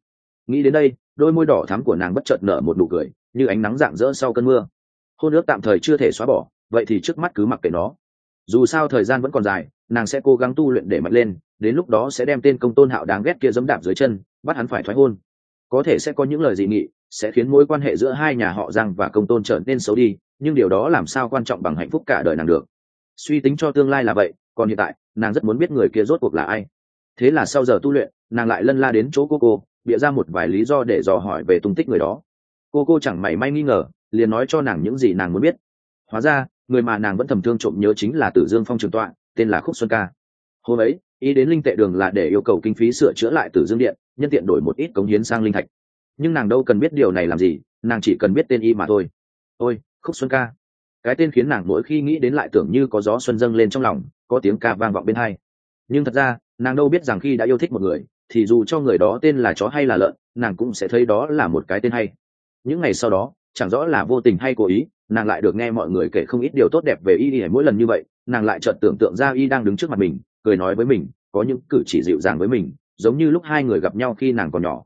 Nghĩ đến đây, đôi môi đỏ thắm của nàng bất chợt nở một nụ cười, như ánh nắng rạng rỡ sau cơn mưa hôn ước tạm thời chưa thể xóa bỏ, vậy thì trước mắt cứ mặc kệ nó. Dù sao thời gian vẫn còn dài, nàng sẽ cố gắng tu luyện để mạnh lên, đến lúc đó sẽ đem tên công tôn hạo đáng ghét kia dẫm đạp dưới chân, bắt hắn phải thoái hôn. Có thể sẽ có những lời dị nghị, sẽ khiến mối quan hệ giữa hai nhà họ giang và công tôn trở nên xấu đi, nhưng điều đó làm sao quan trọng bằng hạnh phúc cả đời nàng được. Suy tính cho tương lai là vậy, còn hiện tại, nàng rất muốn biết người kia rốt cuộc là ai. Thế là sau giờ tu luyện, nàng lại lân la đến chỗ cô cô, bịa ra một vài lý do để dò hỏi về tung tích người đó. Cô cô chẳng mảy may nghi ngờ liền nói cho nàng những gì nàng muốn biết. Hóa ra, người mà nàng vẫn thầm thương trộm nhớ chính là tử dương phong trường tọa, tên là khúc xuân ca. Hôm ấy, ý đến linh tệ đường là để yêu cầu kinh phí sửa chữa lại tử dương điện, nhân tiện đổi một ít cống hiến sang linh thạch. Nhưng nàng đâu cần biết điều này làm gì, nàng chỉ cần biết tên y mà thôi. Ôi, khúc xuân ca. Cái tên khiến nàng mỗi khi nghĩ đến lại tưởng như có gió xuân dâng lên trong lòng, có tiếng ca vang vọng bên hai. Nhưng thật ra, nàng đâu biết rằng khi đã yêu thích một người, thì dù cho người đó tên là chó hay là lợn, nàng cũng sẽ thấy đó là một cái tên hay. Những ngày sau đó chẳng rõ là vô tình hay cố ý, nàng lại được nghe mọi người kể không ít điều tốt đẹp về y y mỗi lần như vậy, nàng lại chợt tưởng tượng ra y đang đứng trước mặt mình, cười nói với mình, có những cử chỉ dịu dàng với mình, giống như lúc hai người gặp nhau khi nàng còn nhỏ.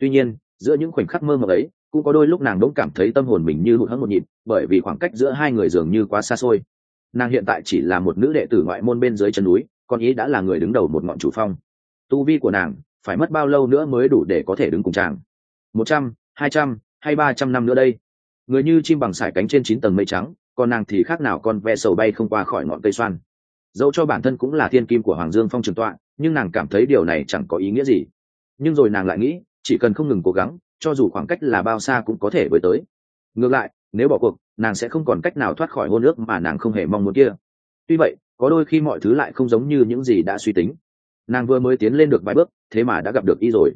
Tuy nhiên, giữa những khoảnh khắc mơ mộng ấy, cũng có đôi lúc nàng đỗng cảm thấy tâm hồn mình như hụt hẫng một nhịp, bởi vì khoảng cách giữa hai người dường như quá xa xôi. Nàng hiện tại chỉ là một nữ đệ tử ngoại môn bên dưới chân núi còn ý đã là người đứng đầu một ngọn chủ phong. Tu vi của nàng, phải mất bao lâu nữa mới đủ để có thể đứng cùng chàng? Một trăm, hai trăm hay ba trăm năm nữa đây? Người như chim bằng sải cánh trên chín tầng mây trắng còn nàng thì khác nào con ve sầu bay không qua khỏi ngọn cây xoan. Dẫu cho bản thân cũng là thiên kim của hoàng dương phong trường tọa, nhưng nàng cảm thấy điều này chẳng có ý nghĩa gì. Nhưng rồi nàng lại nghĩ, chỉ cần không ngừng cố gắng, cho dù khoảng cách là bao xa cũng có thể với tới. Ngược lại, nếu bỏ cuộc, nàng sẽ không còn cách nào thoát khỏi hôn ước mà nàng không hề mong muốn kia. Tuy vậy, có đôi khi mọi thứ lại không giống như những gì đã suy tính. Nàng vừa mới tiến lên được vài bước, thế mà đã gặp được y rồi.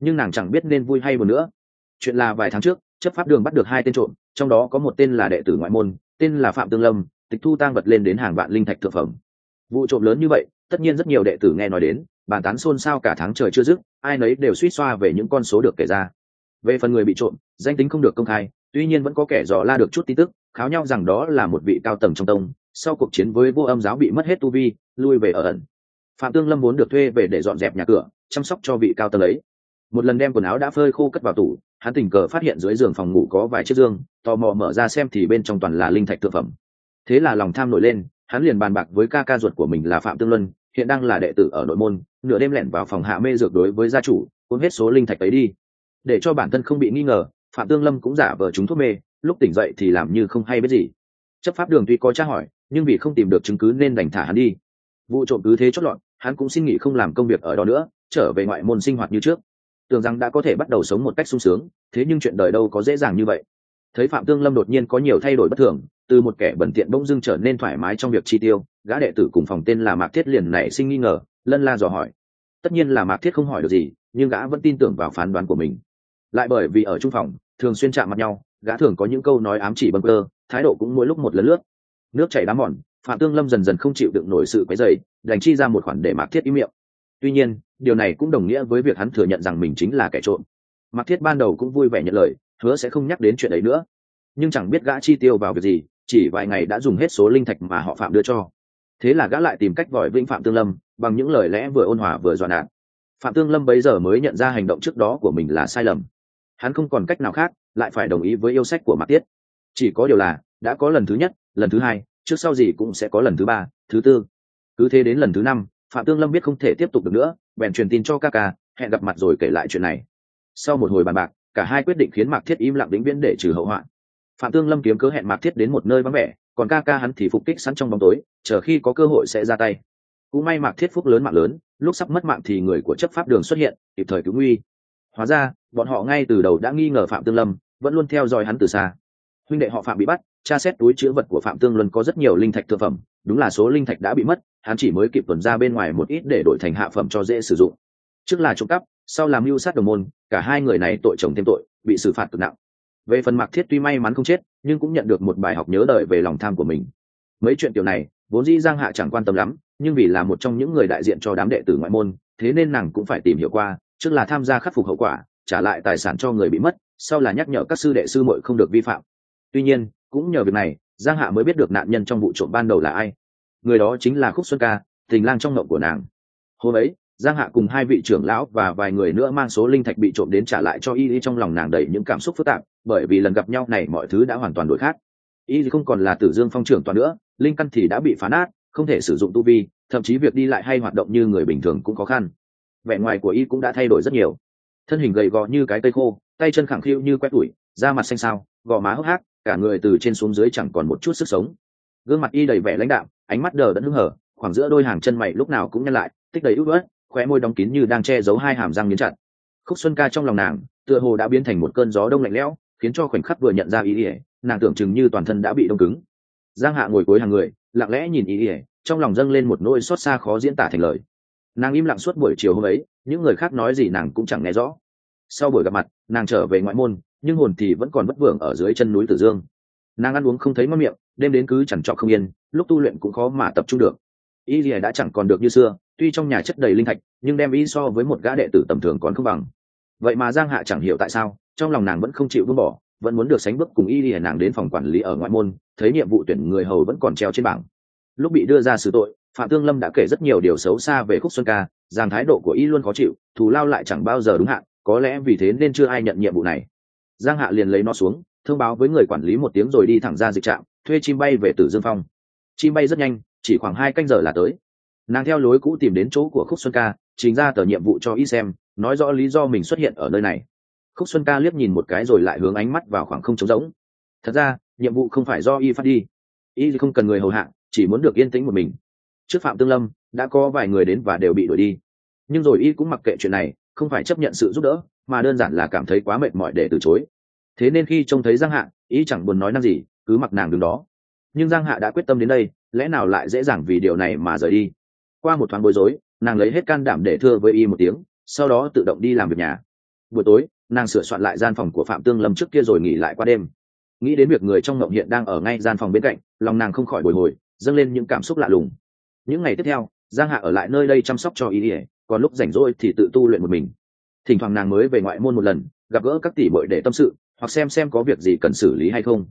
Nhưng nàng chẳng biết nên vui hay buồn nữa. Chuyện là vài tháng trước chấp pháp đường bắt được hai tên trộm, trong đó có một tên là đệ tử ngoại môn, tên là phạm tương lâm, tịch thu tang vật lên đến hàng vạn linh thạch thực phẩm. Vụ trộm lớn như vậy, tất nhiên rất nhiều đệ tử nghe nói đến, bàn tán xôn xao cả tháng trời chưa dứt, ai nấy đều suýt xoa về những con số được kể ra. Về phần người bị trộm, danh tính không được công khai, tuy nhiên vẫn có kẻ dò la được chút tin tức, kháo nhau rằng đó là một vị cao tầng trong tông, sau cuộc chiến với vô âm giáo bị mất hết tu vi, lui về ở ẩn. Phạm tương lâm muốn được thuê về để dọn dẹp nhà cửa, chăm sóc cho vị cao tầng ấy. Một lần đem quần áo đã phơi khô cất vào tủ hắn tình cờ phát hiện dưới giường phòng ngủ có vài chiếc dương, tò mò mở ra xem thì bên trong toàn là linh thạch thực phẩm. Thế là lòng tham nổi lên, hắn liền bàn bạc với ca ca ruột của mình là phạm tương luân, hiện đang là đệ tử ở nội môn, nửa đêm lẻn vào phòng hạ mê dược đối với gia chủ, cuốn hết số linh thạch ấy đi. Để cho bản thân không bị nghi ngờ, phạm tương lâm cũng giả vờ chúng thuốc mê, lúc tỉnh dậy thì làm như không hay biết gì. Chấp pháp đường tuy có tra hỏi, nhưng vì không tìm được chứng cứ nên đành thả hắn đi. Vụ trộm cứ thế chót lọt, hắn cũng xin nghỉ không làm công việc ở đó nữa, trở về ngoại môn sinh hoạt như trước tưởng rằng đã có thể bắt đầu sống một cách sung sướng, thế nhưng chuyện đời đâu có dễ dàng như vậy. Thấy phạm tương lâm đột nhiên có nhiều thay đổi bất thường, từ một kẻ bẩn tiện bỗng dưng trở nên thoải mái trong việc chi tiêu, gã đệ tử cùng phòng tên là mạc thiết liền nảy sinh nghi ngờ, lân la dò hỏi. Tất nhiên là mạc thiết không hỏi được gì, nhưng gã vẫn tin tưởng vào phán đoán của mình. Lại bởi vì ở trung phòng, thường xuyên chạm mặt nhau, gã thường có những câu nói ám chỉ bâng cơ thái độ cũng mỗi lúc một lần lướt. Nước chảy đá mòn, phạm tương lâm dần dần không chịu đựng nổi sự quấy dày đành chi ra một khoản để mạc thiết ý miệng tuy nhiên, điều này cũng đồng nghĩa với việc hắn thừa nhận rằng mình chính là kẻ trộm. Mặc thiết ban đầu cũng vui vẻ nhận lời, hứa sẽ không nhắc đến chuyện ấy nữa. Nhưng chẳng biết gã chi tiêu vào việc gì, chỉ vài ngày đã dùng hết số linh thạch mà họ phạm đưa cho. Thế là gã lại tìm cách vòi vĩnh phạm tương lâm, bằng những lời lẽ vừa ôn hòa vừa dọa nạt. Phạm tương lâm bấy giờ mới nhận ra hành động trước đó của mình là sai lầm. Hắn không còn cách nào khác, lại phải đồng ý với yêu sách của mạc tiết chỉ có điều là, đã có lần thứ nhất, lần thứ hai, trước sau gì cũng sẽ có lần thứ ba, thứ tư. Cứ thế đến lần thứ năm phạm tương lâm biết không thể tiếp tục được nữa, bèn truyền tin cho ca ca, hẹn gặp mặt rồi kể lại chuyện này. Sau một hồi bàn bạc, cả hai quyết định khiến mạc thiết im lặng vĩnh viễn để trừ hậu hoạn phạm tương lâm kiếm cớ hẹn mạc thiết đến một nơi vắng vẻ, còn ca ca hắn thì phục kích sẵn trong bóng tối, chờ khi có cơ hội sẽ ra tay. Cũng may mạc thiết phúc lớn mạng lớn, lúc sắp mất mạng thì người của chấp pháp đường xuất hiện, kịp thời cứu nguy. Hóa ra, bọn họ ngay từ đầu đã nghi ngờ phạm tương lâm, vẫn luôn theo dõi hắn từ xa. Huynh đệ họ phạm bị bắt, tra xét túi chữ vật của phạm tương luân có rất nhiều linh thạch thực phẩm, đúng là số linh thạch đã bị mất hắn chỉ mới kịp tuần ra bên ngoài một ít để đổi thành hạ phẩm cho dễ sử dụng. Trước là trộm cắp, sau làm mưu sát đồng môn, cả hai người này tội chồng thêm tội, bị xử phạt cực nặng. Về phần mạc thiết tuy may mắn không chết, nhưng cũng nhận được một bài học nhớ đời về lòng tham của mình. Mấy chuyện kiểu này, vốn dĩ giang hạ chẳng quan tâm lắm, nhưng vì là một trong những người đại diện cho đám đệ tử ngoại môn, thế nên nàng cũng phải tìm hiểu qua, trước là tham gia khắc phục hậu quả, trả lại tài sản cho người bị mất, sau là nhắc nhở các sư đệ sư muội không được vi phạm. Tuy nhiên, cũng nhờ việc này, giang hạ mới biết được nạn nhân trong vụ trộm ban đầu là ai người đó chính là khúc xuân ca, tình lang trong ngộng của nàng. Hôm ấy, giang hạ cùng hai vị trưởng lão và vài người nữa mang số linh thạch bị trộm đến trả lại cho y y trong lòng nàng đầy những cảm xúc phức tạp, bởi vì lần gặp nhau này mọi thứ đã hoàn toàn đổi khác. Y không còn là tử dương phong trưởng toàn nữa, linh căn thì đã bị phá nát, không thể sử dụng tu vi, thậm chí việc đi lại hay hoạt động như người bình thường cũng khó khăn. Vẻ ngoài của y cũng đã thay đổi rất nhiều. Thân hình gầy gò như cái cây khô, tay chân khẳng khiu như quét tủi da mặt xanh xao, gò má hốc hác, cả người từ trên xuống dưới chẳng còn một chút sức sống gương mặt y đầy vẻ lãnh đạm, ánh mắt đờ đẫn hưng hở khoảng giữa đôi hàng chân mày lúc nào cũng nhăn lại, tích đầy út ướt, khóe môi đóng kín như đang che giấu hai hàm răng nghiến chặt. Khúc xuân ca trong lòng nàng, tựa hồ đã biến thành một cơn gió đông lạnh lẽo, khiến cho khoảnh khắc vừa nhận ra ý ỉa nàng tưởng chừng như toàn thân đã bị đông cứng. Giang hạ ngồi cuối hàng người, lặng lẽ nhìn ý ỉa trong lòng dâng lên một nỗi xót xa khó diễn tả thành lời. Nàng im lặng suốt buổi chiều hôm ấy, những người khác nói gì nàng cũng chẳng nghe rõ. Sau buổi gặp mặt, nàng trở về ngoại môn, nhưng hồn thì vẫn còn bất vưởng ở dưới chân núi tử dương. Nàng ăn uống không thấy mất miệng đêm đến cứ chẳng trọ không yên, lúc tu luyện cũng khó mà tập trung được. Y lìa đã chẳng còn được như xưa, tuy trong nhà chất đầy linh thạch, nhưng đem y so với một gã đệ tử tầm thường còn không bằng. Vậy mà giang hạ chẳng hiểu tại sao, trong lòng nàng vẫn không chịu buông bỏ, vẫn muốn được sánh bước cùng y lìa nàng đến phòng quản lý ở ngoại môn, thấy nhiệm vụ tuyển người hầu vẫn còn treo trên bảng. Lúc bị đưa ra xử tội, phạm tương lâm đã kể rất nhiều điều xấu xa về khúc xuân ca, rằng thái độ của y luôn khó chịu, thù lao lại chẳng bao giờ đúng hạn, có lẽ vì thế nên chưa ai nhận nhiệm vụ này. Giang hạ liền lấy nó xuống, thông báo với người quản lý một tiếng rồi đi thẳng ra dịch trạm thuê chim bay về tử dương phong. Chim bay rất nhanh, chỉ khoảng hai canh giờ là tới. Nàng theo lối cũ tìm đến chỗ của khúc xuân ca, trình ra tờ nhiệm vụ cho y xem, nói rõ lý do mình xuất hiện ở nơi này. Khúc xuân ca liếc nhìn một cái rồi lại hướng ánh mắt vào khoảng không trống rỗng. Thật ra, nhiệm vụ không phải do y phát đi. Y không cần người hầu hạ, chỉ muốn được yên tĩnh một mình. Trước phạm tương lâm, đã có vài người đến và đều bị đuổi đi. Nhưng rồi y cũng mặc kệ chuyện này, không phải chấp nhận sự giúp đỡ, mà đơn giản là cảm thấy quá mệt mỏi để từ chối. Thế nên khi trông thấy giang hạ, y chẳng buồn nói năng gì cứ mặc nàng đứng đó. Nhưng giang hạ đã quyết tâm đến đây, lẽ nào lại dễ dàng vì điều này mà rời đi? Qua một thoáng bối rối, nàng lấy hết can đảm để thưa với y một tiếng, sau đó tự động đi làm việc nhà. Buổi tối, nàng sửa soạn lại gian phòng của phạm tương lâm trước kia rồi nghỉ lại qua đêm. Nghĩ đến việc người trong ngộng hiện đang ở ngay gian phòng bên cạnh, lòng nàng không khỏi bồi hồi, dâng lên những cảm xúc lạ lùng. Những ngày tiếp theo, giang hạ ở lại nơi đây chăm sóc cho ý ỉa còn lúc rảnh rỗi thì tự tu luyện một mình. Thỉnh thoảng nàng mới về ngoại môn một lần, gặp gỡ các tỷ bội để tâm sự, hoặc xem xem có việc gì cần xử lý hay không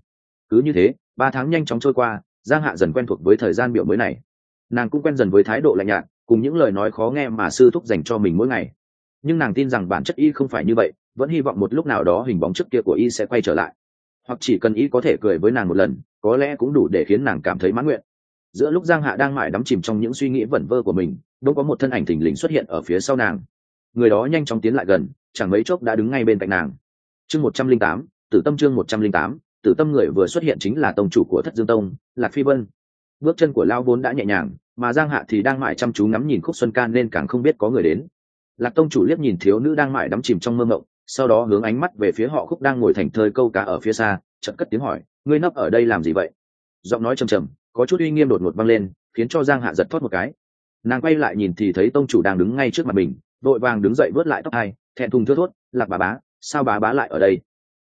cứ như thế, ba tháng nhanh chóng trôi qua, giang hạ dần quen thuộc với thời gian biểu mới này. Nàng cũng quen dần với thái độ lạnh nhạt, cùng những lời nói khó nghe mà sư thúc dành cho mình mỗi ngày. Nhưng nàng tin rằng bản chất y không phải như vậy, vẫn hy vọng một lúc nào đó hình bóng trước kia của y sẽ quay trở lại. Hoặc chỉ cần y có thể cười với nàng một lần, có lẽ cũng đủ để khiến nàng cảm thấy mãn nguyện. Giữa lúc giang hạ đang mãi đắm chìm trong những suy nghĩ vẩn vơ của mình đâu có một thân ảnh thình lình xuất hiện ở phía sau nàng. Người đó nhanh chóng tiến lại gần, chẳng mấy chốc đã đứng ngay bên cạnh nàng. Chương một trăm linh tám, tử tâm chương một trăm linh tám tử tâm người vừa xuất hiện chính là tông chủ của thất dương tông, lạc phi vân. Bước chân của lao vốn đã nhẹ nhàng, mà giang hạ thì đang mãi chăm chú ngắm nhìn khúc xuân ca nên càng không biết có người đến. Lạc tông chủ liếc nhìn thiếu nữ đang mãi đắm chìm trong mơ mộng, sau đó hướng ánh mắt về phía họ khúc đang ngồi thành thơi câu cá ở phía xa, chợt cất tiếng hỏi, ngươi nấp ở đây làm gì vậy? Giọng nói trầm trầm, có chút uy nghiêm đột ngột vang lên, khiến cho giang hạ giật thoát một cái. Nàng quay lại nhìn thì thấy tông chủ đang đứng ngay trước mặt mình, vội vàng đứng dậy vớt lại tóc hai, thẹn thùng thưa thốt, lạc bà bá, sao bà bá lại ở đây?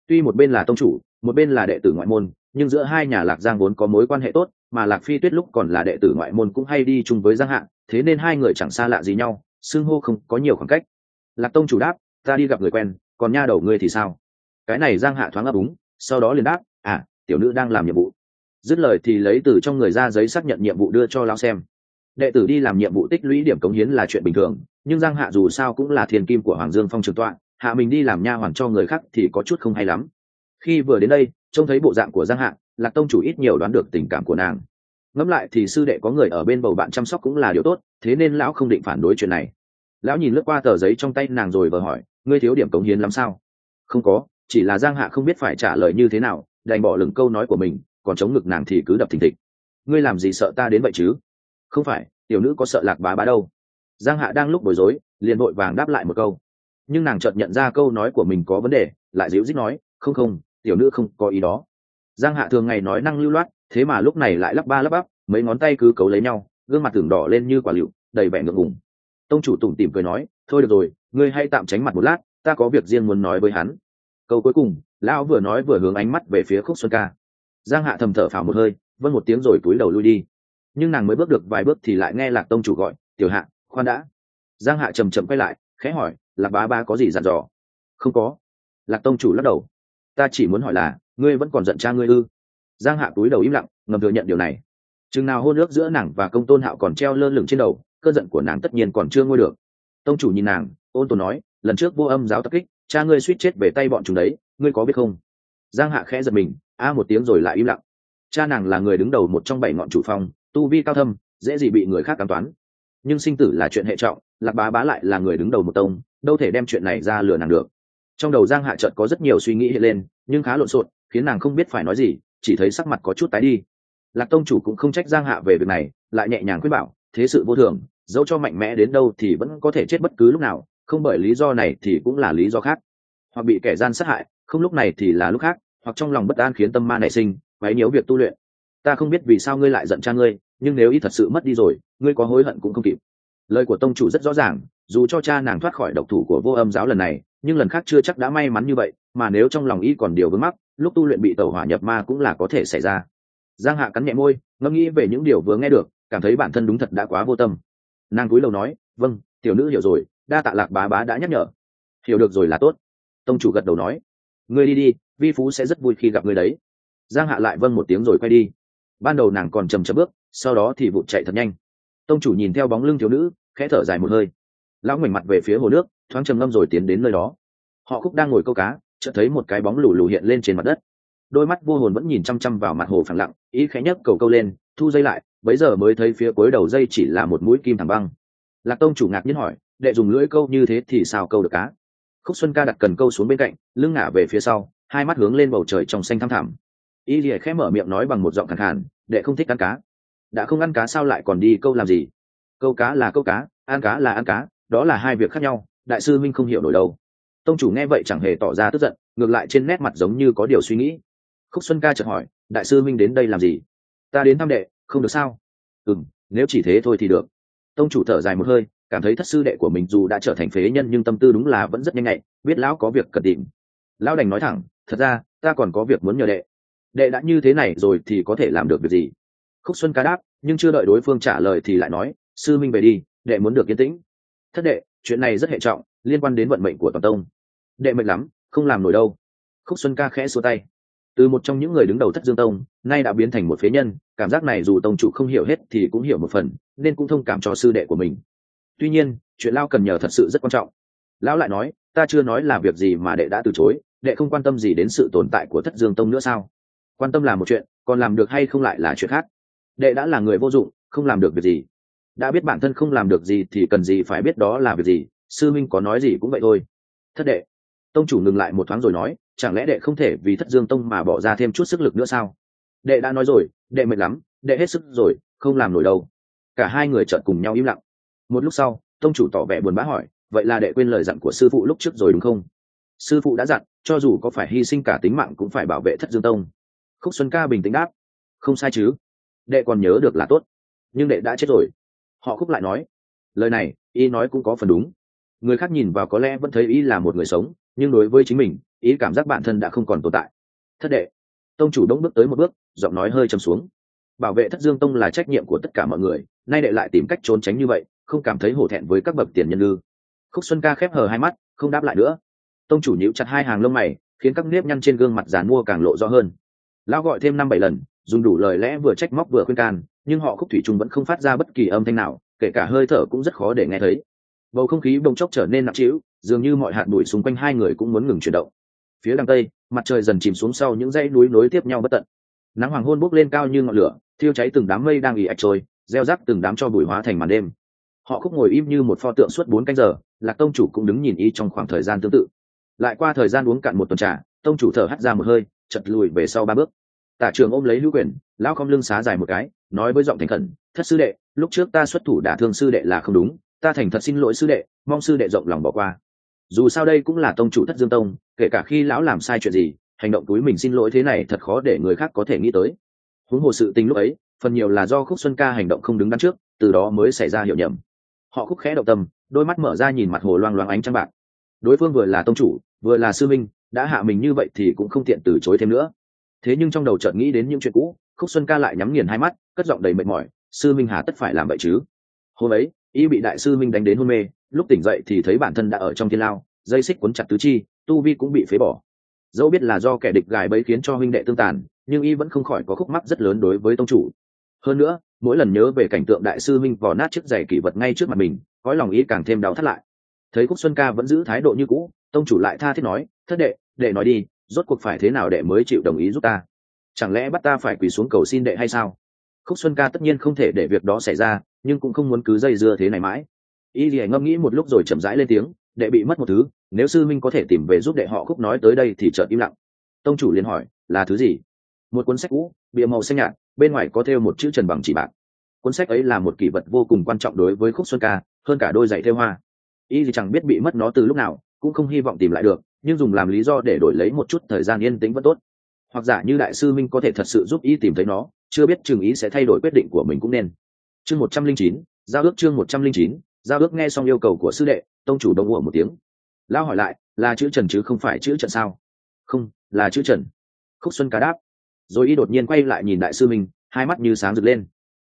Tuy một bên là tông chủ một bên là đệ tử ngoại môn, nhưng giữa hai nhà lạc giang vốn có mối quan hệ tốt, mà lạc phi tuyết lúc còn là đệ tử ngoại môn cũng hay đi chung với giang hạ thế nên hai người chẳng xa lạ gì nhau, xưng hô không có nhiều khoảng cách. Lạc tông chủ đáp, ta đi gặp người quen, còn nha đầu ngươi thì sao? Cái này giang hạ thoáng ấp úng, sau đó liền đáp à tiểu nữ đang làm nhiệm vụ. Dứt lời thì lấy từ trong người ra giấy xác nhận nhiệm vụ đưa cho lão xem. Đệ tử đi làm nhiệm vụ tích lũy điểm cống hiến là chuyện bình thường, nhưng giang hạ dù sao cũng là thiền kim của hoàng dương phong trường tọa, hạ mình đi làm nha hoàn cho người khác thì có chút không hay lắm khi vừa đến đây, trông thấy bộ dạng của giang hạ, lạc tông chủ ít nhiều đoán được tình cảm của nàng. Ngẫm lại thì sư đệ có người ở bên bầu bạn chăm sóc cũng là điều tốt, thế nên lão không định phản đối chuyện này. Lão nhìn lướt qua tờ giấy trong tay nàng rồi vờ hỏi, ngươi thiếu điểm cống hiến lắm sao? Không có, chỉ là giang hạ không biết phải trả lời như thế nào, đành bỏ lửng câu nói của mình, còn chống ngực nàng thì cứ đập thình thịch. Ngươi làm gì sợ ta đến vậy chứ? Không phải, tiểu nữ có sợ lạc bá bá đâu. Giang hạ đang lúc bối rối, liền vội vàng đáp lại một câu. Nhưng nàng chợt nhận ra câu nói của mình có vấn đề, lại dịu dít nói, không không tiểu nữ không có ý đó. Giang hạ thường ngày nói năng lưu loát, thế mà lúc này lại lắp ba lắp bắp, mấy ngón tay cứ cấu lấy nhau, gương mặt tưởng đỏ lên như quả lựu, đầy vẻ ngượng ngùng. Tông chủ tủm tỉm cười nói, thôi được rồi, ngươi hãy tạm tránh mặt một lát, ta có việc riêng muốn nói với hắn. Câu cuối cùng, lão vừa nói vừa hướng ánh mắt về phía khúc xuân ca. Giang hạ thầm thở phào một hơi vân một tiếng rồi túi đầu lui đi. Nhưng nàng mới bước được vài bước thì lại nghe lạc tông chủ gọi, tiểu hạ, khoan đã. Giang hạ chầm chậm quay lại, khẽ hỏi, lạc bá ba có gì dặn dò? Không có. Lạc tông chủ lắc đầu ta chỉ muốn hỏi là, ngươi vẫn còn giận cha ngươi ư? Giang hạ túi đầu im lặng, ngầm thừa nhận điều này. Chừng nào hôn ước giữa nàng và công tôn hạo còn treo lơ lửng trên đầu, cơn giận của nàng tất nhiên còn chưa ngôi được. Tông chủ nhìn nàng, ôn tồn nói, lần trước vô âm giáo tập kích, cha ngươi suýt chết về tay bọn chúng đấy, ngươi có biết không? Giang hạ khẽ giật mình, a một tiếng rồi lại im lặng. Cha nàng là người đứng đầu một trong bảy ngọn chủ phong, tu vi cao thâm, dễ gì bị người khác cám toán. Nhưng sinh tử là chuyện hệ trọng, lạc bá bá lại là người đứng đầu một tông, đâu thể đem chuyện này ra lừa nàng được trong đầu giang hạ chợt có rất nhiều suy nghĩ hiện lên, nhưng khá lộn xộn, khiến nàng không biết phải nói gì, chỉ thấy sắc mặt có chút tái đi. Lạc tông chủ cũng không trách giang hạ về việc này, lại nhẹ nhàng khuyên bảo, thế sự vô thường, dẫu cho mạnh mẽ đến đâu thì vẫn có thể chết bất cứ lúc nào, không bởi lý do này thì cũng là lý do khác. Hoặc bị kẻ gian sát hại, không lúc này thì là lúc khác, hoặc trong lòng bất an khiến tâm ma nảy sinh, quấy nhiễu việc tu luyện. Ta không biết vì sao ngươi lại giận cha ngươi, nhưng nếu y thật sự mất đi rồi, ngươi có hối hận cũng không kịp. Lời của tông chủ rất rõ ràng, dù cho cha nàng thoát khỏi độc thủ của vô âm giáo lần này nhưng lần khác chưa chắc đã may mắn như vậy, mà nếu trong lòng y còn điều vướng mắc, lúc tu luyện bị tẩu hỏa nhập ma cũng là có thể xảy ra. Giang hạ cắn nhẹ môi, ngẫm nghĩ về những điều vừa nghe được, cảm thấy bản thân đúng thật đã quá vô tâm. Nàng cúi đầu nói vâng tiểu nữ hiểu rồi, đa tạ lạc bá bá đã nhắc nhở. Hiểu được rồi là tốt. Tông chủ gật đầu nói, ngươi đi đi, vi phú sẽ rất vui khi gặp ngươi đấy. Giang hạ lại vâng một tiếng rồi quay đi. Ban đầu nàng còn chầm chậm bước, sau đó thì vụt chạy thật nhanh. Tông chủ nhìn theo bóng lưng thiếu nữ, khẽ thở dài một hơi. Lão ngoảnh mặt về phía hồ nước thoáng trầm ngâm rồi tiến đến nơi đó. Họ khúc đang ngồi câu cá, chợt thấy một cái bóng lù lù hiện lên trên mặt đất. Đôi mắt vô hồn vẫn nhìn chăm chăm vào mặt hồ phẳng lặng, ý khẽ nhấc cầu câu lên, thu dây lại, bấy giờ mới thấy phía cuối đầu dây chỉ là một mũi kim thẳng băng. Lạc tông chủ ngạc nhiên hỏi, đệ dùng lưỡi câu như thế thì sao câu được cá khúc xuân ca đặt cần câu xuống bên cạnh, lưng ngả về phía sau, hai mắt hướng lên bầu trời trong xanh thăm thẳm. Y lìa khẽ mở miệng nói bằng một giọng khẳng khàn, đệ không thích ăn cá. Đã không ăn cá sao lại còn đi câu làm gì? Câu cá là câu cá, ăn cá là ăn cá, đó là hai việc khác nhau đại sư minh không hiểu nổi đâu. Tông chủ nghe vậy chẳng hề tỏ ra tức giận, ngược lại trên nét mặt giống như có điều suy nghĩ. Khúc xuân ca chợt hỏi, đại sư minh đến đây làm gì? Ta đến thăm đệ, không được sao? Ừ nếu chỉ thế thôi thì được. Tông chủ thở dài một hơi, cảm thấy thất sư đệ của mình dù đã trở thành phế nhân nhưng tâm tư đúng là vẫn rất nhanh nhạy, biết lão có việc cần tìm. Lão đành nói thẳng, thật ra, ta còn có việc muốn nhờ đệ. Đệ đã như thế này rồi thì có thể làm được việc gì? Khúc xuân ca đáp, nhưng chưa đợi đối phương trả lời thì lại nói, sư minh về đi, đệ muốn được yên tĩnh thất đệ, chuyện này rất hệ trọng, liên quan đến vận mệnh của toàn tông. Đệ mệnh lắm, không làm nổi đâu. Khúc xuân ca khẽ xua tay. Từ một trong những người đứng đầu thất dương tông, nay đã biến thành một phế nhân, cảm giác này dù tông chủ không hiểu hết thì cũng hiểu một phần, nên cũng thông cảm cho sư đệ của mình. Tuy nhiên, chuyện lao cần nhờ thật sự rất quan trọng. Lão lại nói, ta chưa nói là việc gì mà đệ đã từ chối, đệ không quan tâm gì đến sự tồn tại của thất dương tông nữa sao? Quan tâm là một chuyện, còn làm được hay không lại là chuyện khác. Đệ đã là người vô dụng, không làm được việc gì đã biết bản thân không làm được gì thì cần gì phải biết đó là việc gì, sư minh có nói gì cũng vậy thôi. Thất đệ, tông chủ ngừng lại một thoáng rồi nói, chẳng lẽ đệ không thể vì thất dương tông mà bỏ ra thêm chút sức lực nữa sao? Đệ đã nói rồi, đệ mệt lắm, đệ hết sức rồi, không làm nổi đâu. Cả hai người chợt cùng nhau im lặng. Một lúc sau, tông chủ tỏ vẻ buồn bã hỏi, vậy là đệ quên lời dặn của sư phụ lúc trước rồi đúng không? Sư phụ đã dặn, cho dù có phải hy sinh cả tính mạng cũng phải bảo vệ thất dương tông. Khúc xuân ca bình tĩnh đáp, không sai chứ. Đệ còn nhớ được là tốt, nhưng đệ đã chết rồi họ khúc lại nói, lời này, y nói cũng có phần đúng. Người khác nhìn vào có lẽ vẫn thấy y là một người sống, nhưng đối với chính mình ý cảm giác bản thân đã không còn tồn tại. Thất đệ. Tông chủ đông bước tới một bước, giọng nói hơi chầm xuống. Bảo vệ thất dương tông là trách nhiệm của tất cả mọi người, nay đệ lại tìm cách trốn tránh như vậy, không cảm thấy hổ thẹn với các bậc tiền nhân lư khúc xuân ca khép hờ hai mắt, không đáp lại nữa. Tông chủ nhíu chặt hai hàng lông mày, khiến các nếp nhăn trên gương mặt dàn mua càng lộ rõ hơn. Lão gọi thêm năm bảy lần dùng đủ lời lẽ vừa trách móc vừa khuyên can, nhưng họ khúc thủy trung vẫn không phát ra bất kỳ âm thanh nào, kể cả hơi thở cũng rất khó để nghe thấy. Bầu không khí bông chốc trở nên nặng trĩu, dường như mọi hạt bụi xung quanh hai người cũng muốn ngừng chuyển động. Phía đằng tây, mặt trời dần chìm xuống sau những dãy núi nối tiếp nhau bất tận. Nắng hoàng hôn bốc lên cao như ngọn lửa, thiêu cháy từng đám mây đang ì ạch trôi, gieo rắc từng đám cho bụi hóa thành màn đêm. Họ khúc ngồi im như một pho tượng suốt bốn canh giờ, lạc tông chủ cũng đứng nhìn y trong khoảng thời gian tương tự. Lại qua thời gian uống cạn một tuần trà, tông chủ thở hắt ra một hơi chật lùi về sau ba bước tả trường ôm lấy hữu quyền, lão không lưng xá dài một cái, nói với giọng thành khẩn, thất sư đệ, lúc trước ta xuất thủ đả thương sư đệ là không đúng, ta thành thật xin lỗi sư đệ, mong sư đệ rộng lòng bỏ qua. Dù sao đây cũng là tông chủ thất dương tông, kể cả khi lão làm sai chuyện gì, hành động túi mình xin lỗi thế này thật khó để người khác có thể nghĩ tới. Huống hồ sự tình lúc ấy, phần nhiều là do khúc xuân ca hành động không đứng đắn trước, từ đó mới xảy ra hiểu nhầm. Họ khúc khẽ động tâm, đôi mắt mở ra nhìn mặt hồ loang loáng ánh trăng bạc. Đối phương vừa là tông chủ, vừa là sư minh, đã hạ mình như vậy thì cũng không tiện từ chối thêm nữa thế nhưng trong đầu chợt nghĩ đến những chuyện cũ, khúc xuân ca lại nhắm nghiền hai mắt, cất giọng đầy mệt mỏi, sư minh hà tất phải làm vậy chứ? Hôm ấy, y bị đại sư minh đánh đến hôn mê, lúc tỉnh dậy thì thấy bản thân đã ở trong thiên lao, dây xích cuốn chặt tứ chi, tu vi cũng bị phế bỏ. Dẫu biết là do kẻ địch gài bẫy khiến cho huynh đệ tương tàn, nhưng y vẫn không khỏi có khúc mắc rất lớn đối với tông chủ. Hơn nữa, mỗi lần nhớ về cảnh tượng đại sư minh vò nát chiếc giày kỷ vật ngay trước mặt mình, cõi lòng y càng thêm đau thắt lại. Thấy khúc xuân ca vẫn giữ thái độ như cũ, tông chủ lại tha thiết nói, thất đệ đệ nói đi rốt cuộc phải thế nào đệ mới chịu đồng ý giúp ta? Chẳng lẽ bắt ta phải quỳ xuống cầu xin đệ hay sao? Khúc xuân ca tất nhiên không thể để việc đó xảy ra, nhưng cũng không muốn cứ dây dưa thế này mãi. Y thì ngâm nghĩ một lúc rồi chậm rãi lên tiếng, đệ bị mất một thứ, nếu sư minh có thể tìm về giúp đệ họ khúc nói tới đây thì chợt im lặng. Tông chủ liền hỏi, là thứ gì? Một cuốn sách cũ, bìa màu xanh nhạt, bên ngoài có thêu một chữ trần bằng chỉ bạc. Cuốn sách ấy là một kỷ vật vô cùng quan trọng đối với khúc xuân ca, hơn cả đôi giày thêu hoa. Y thì chẳng biết bị mất nó từ lúc nào, cũng không hy vọng tìm lại được nhưng dùng làm lý do để đổi lấy một chút thời gian yên tĩnh vẫn tốt. Hoặc giả như đại sư minh có thể thật sự giúp y tìm thấy nó, chưa biết chừng ý sẽ thay đổi quyết định của mình cũng nên. Chương một trăm linh chín, giao ước chương một trăm linh chín, giao ước nghe xong yêu cầu của sư đệ, tông chủ đồng ủa một tiếng. Lao hỏi lại, là chữ trần chứ không phải chữ trận sao? Không, là chữ trần. Khúc xuân cá đáp. Rồi y đột nhiên quay lại nhìn đại sư minh, hai mắt như sáng rực lên.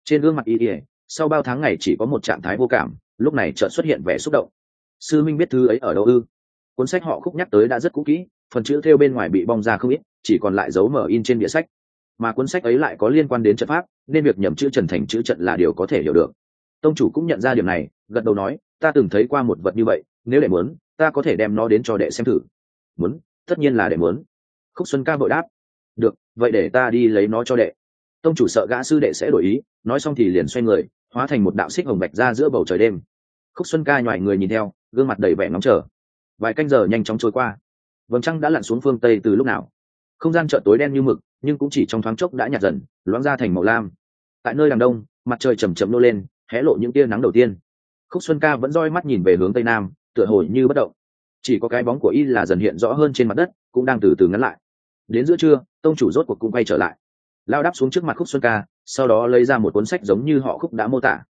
Trên gương mặt y ỉa sau bao tháng ngày chỉ có một trạng thái vô cảm, lúc này chợt xuất hiện vẻ xúc động. Sư minh biết thứ ấy ở đâu ư? Cuốn sách họ khúc nhắc tới đã rất cũ kỹ, phần chữ theo bên ngoài bị bong ra không ít, chỉ còn lại dấu mở in trên địa sách. Mà cuốn sách ấy lại có liên quan đến trận pháp, nên việc nhầm chữ trần thành chữ trận là điều có thể hiểu được. Tông chủ cũng nhận ra điểm này, gật đầu nói, ta từng thấy qua một vật như vậy, nếu đệ muốn, ta có thể đem nó đến cho đệ xem thử. Muốn? Tất nhiên là đệ muốn. Khúc xuân ca vội đáp, được, vậy để ta đi lấy nó cho đệ. Tông chủ sợ gã sư đệ sẽ đổi ý, nói xong thì liền xoay người, hóa thành một đạo xích hồng bạch ra giữa bầu trời đêm. Khúc xuân ca nhoài người nhìn theo, gương mặt đầy vẻ nóng trở vài canh giờ nhanh chóng trôi qua. Vầng trăng đã lặn xuống phương tây từ lúc nào? Không gian chợ tối đen như mực, nhưng cũng chỉ trong thoáng chốc đã nhạt dần, loáng ra thành màu lam. Tại nơi đằng đông, mặt trời chầm chậm nô lên, hé lộ những tia nắng đầu tiên. Khúc xuân ca vẫn roi mắt nhìn về hướng tây nam, tựa hồi như bất động. Chỉ có cái bóng của y là dần hiện rõ hơn trên mặt đất, cũng đang từ từ ngắn lại. Đến giữa trưa, tông chủ rốt cuộc cũng quay trở lại. Lao đáp xuống trước mặt khúc xuân ca, sau đó lấy ra một cuốn sách giống như họ khúc đã mô tả.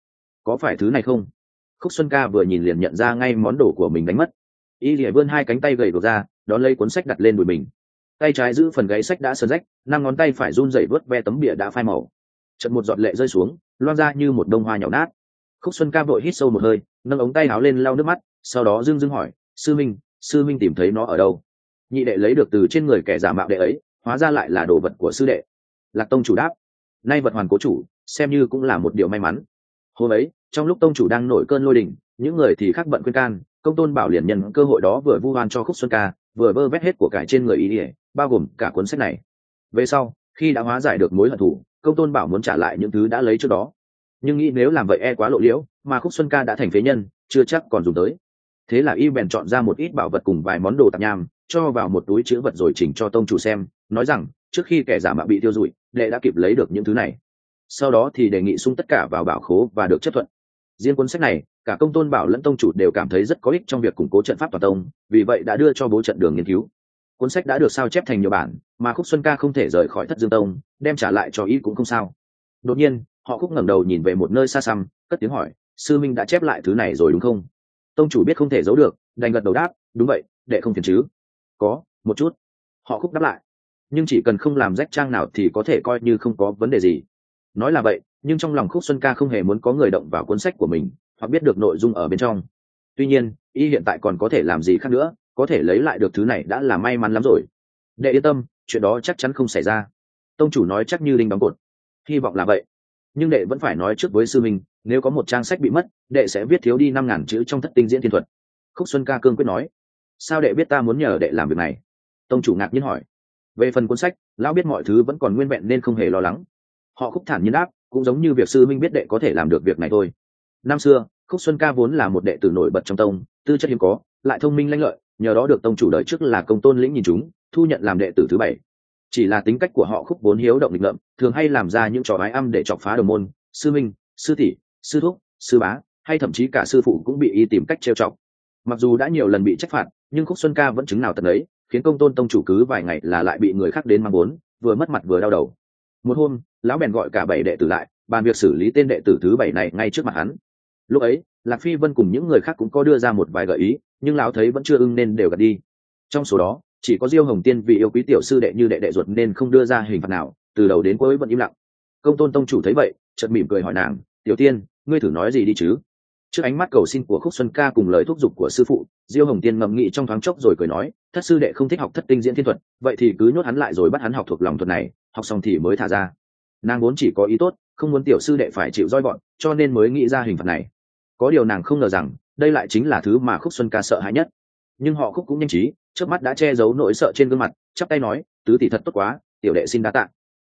Có phải thứ này không? Khúc xuân ca vừa nhìn liền nhận ra ngay món đồ của mình đánh mất y lìa vươn hai cánh tay gầy đột ra, đón lấy cuốn sách đặt lên đùi mình. Tay trái giữ phần gáy sách đã sơn rách, năm ngón tay phải run rẩy vớt ve tấm bìa đã phai màu. Trận một giọt lệ rơi xuống loan ra như một đông hoa nhàu nát. Khúc xuân ca vội hít sâu một hơi, nâng ống tay áo lên lau nước mắt, sau đó dưng dưng hỏi, sư minh sư minh tìm thấy nó ở đâu? Nhị đệ lấy được từ trên người kẻ giả mạo đệ ấy, hóa ra lại là đồ vật của sư đệ. Lạc tông chủ đáp, nay vật hoàn cố chủ, xem như cũng là một điều may mắn. Hôm ấy, trong lúc tông chủ đang nổi cơn lôi đình, những người thì khác bận khuyên can công tôn bảo liền nhân cơ hội đó vừa vu oan cho khúc xuân ca, vừa vơ vét hết của cải trên người ý ỉa, bao gồm cả cuốn sách này. Về sau, khi đã hóa giải được mối hận thù, công tôn bảo muốn trả lại những thứ đã lấy trước đó. Nhưng nghĩ nếu làm vậy e quá lộ liễu, mà khúc xuân ca đã thành phế nhân, chưa chắc còn dùng tới. Thế là y bèn chọn ra một ít bảo vật cùng vài món đồ tạp nham, cho vào một túi chữ vật rồi chỉnh cho tông chủ xem, nói rằng, trước khi kẻ giả mạo bị tiêu dụi đệ đã kịp lấy được những thứ này. Sau đó thì đề nghị sung tất cả vào bảo khố và được chấp thuận. Riêng cuốn sách này cả công tôn bảo lẫn tông chủ đều cảm thấy rất có ích trong việc củng cố trận pháp toàn tông, vì vậy đã đưa cho bố trận đường nghiên cứu. Cuốn sách đã được sao chép thành nhiều bản, mà khúc xuân ca không thể rời khỏi thất dương tông, đem trả lại cho ý cũng không sao. Đột nhiên, họ khúc ngẩng đầu nhìn về một nơi xa xăm, cất tiếng hỏi, sư minh đã chép lại thứ này rồi đúng không? Tông chủ biết không thể giấu được, đành gật đầu đáp, đúng vậy, đệ không phiền chứ. Có, một chút. Họ khúc đáp lại, nhưng chỉ cần không làm rách trang nào thì có thể coi như không có vấn đề gì. Nói là vậy, nhưng trong lòng khúc xuân ca không hề muốn có người động vào cuốn sách của mình hoặc biết được nội dung ở bên trong. Tuy nhiên, y hiện tại còn có thể làm gì khác nữa, có thể lấy lại được thứ này đã là may mắn lắm rồi. Đệ yên tâm, chuyện đó chắc chắn không xảy ra. Tông chủ nói chắc như đinh đóng cột. Hy vọng là vậy. Nhưng đệ vẫn phải nói trước với sư minh, nếu có một trang sách bị mất, đệ sẽ viết thiếu đi năm ngàn chữ trong thất tinh diễn thiên thuật. Khúc xuân ca cương quyết nói. Sao đệ biết ta muốn nhờ đệ làm việc này? Tông chủ ngạc nhiên hỏi. Về phần cuốn sách, lão biết mọi thứ vẫn còn nguyên vẹn nên không hề lo lắng. Họ khúc thản nhiên đáp, cũng giống như việc sư minh biết đệ có thể làm được việc này thôi năm xưa, khúc xuân ca vốn là một đệ tử nổi bật trong tông, tư chất hiếm có, lại thông minh lanh lợi, nhờ đó được tông chủ đợi trước là công tôn lĩnh nhìn chúng, thu nhận làm đệ tử thứ bảy. Chỉ là tính cách của họ khúc vốn hiếu động nghịch ngợm, thường hay làm ra những trò ái âm để chọc phá đồng môn, sư minh, sư tỷ, sư thúc, sư bá, hay thậm chí cả sư phụ cũng bị y tìm cách trêu chọc. Mặc dù đã nhiều lần bị trách phạt, nhưng khúc xuân ca vẫn chứng nào tận ấy, khiến công tôn tông chủ cứ vài ngày là lại bị người khác đến mang bốn vừa mất mặt vừa đau đầu. Một hôm, lão bèn gọi cả bảy đệ tử lại, bàn việc xử lý tên đệ tử thứ bảy này ngay trước mặt hắn lúc ấy, lạc phi vân cùng những người khác cũng có đưa ra một vài gợi ý, nhưng lão thấy vẫn chưa ưng nên đều gạt đi. Trong số đó, chỉ có diêu hồng tiên vì yêu quý tiểu sư đệ như đệ đệ ruột nên không đưa ra hình phạt nào, từ đầu đến cuối vẫn im lặng. Công tôn tông chủ thấy vậy, chợt mỉm cười hỏi nàng, tiểu tiên, ngươi thử nói gì đi chứ? Trước ánh mắt cầu xin của khúc xuân ca cùng lời thúc giục của sư phụ, diêu hồng tiên ngậm nghĩ trong thoáng chốc rồi cười nói, thất sư đệ không thích học thất tinh diễn thiên thuật, vậy thì cứ nhốt hắn lại rồi bắt hắn học thuộc lòng thuật này, học xong thì mới thả ra. Nàng vốn chỉ có ý tốt, không muốn tiểu sư đệ phải chịu roi bọn, cho nên mới nghĩ ra hình phạt này có điều nàng không ngờ rằng, đây lại chính là thứ mà khúc xuân ca sợ hãi nhất. Nhưng họ khúc cũng nhanh trí trước mắt đã che giấu nỗi sợ trên gương mặt, chắp tay nói, tứ tỷ thật tốt quá, tiểu đệ xin đa tạ.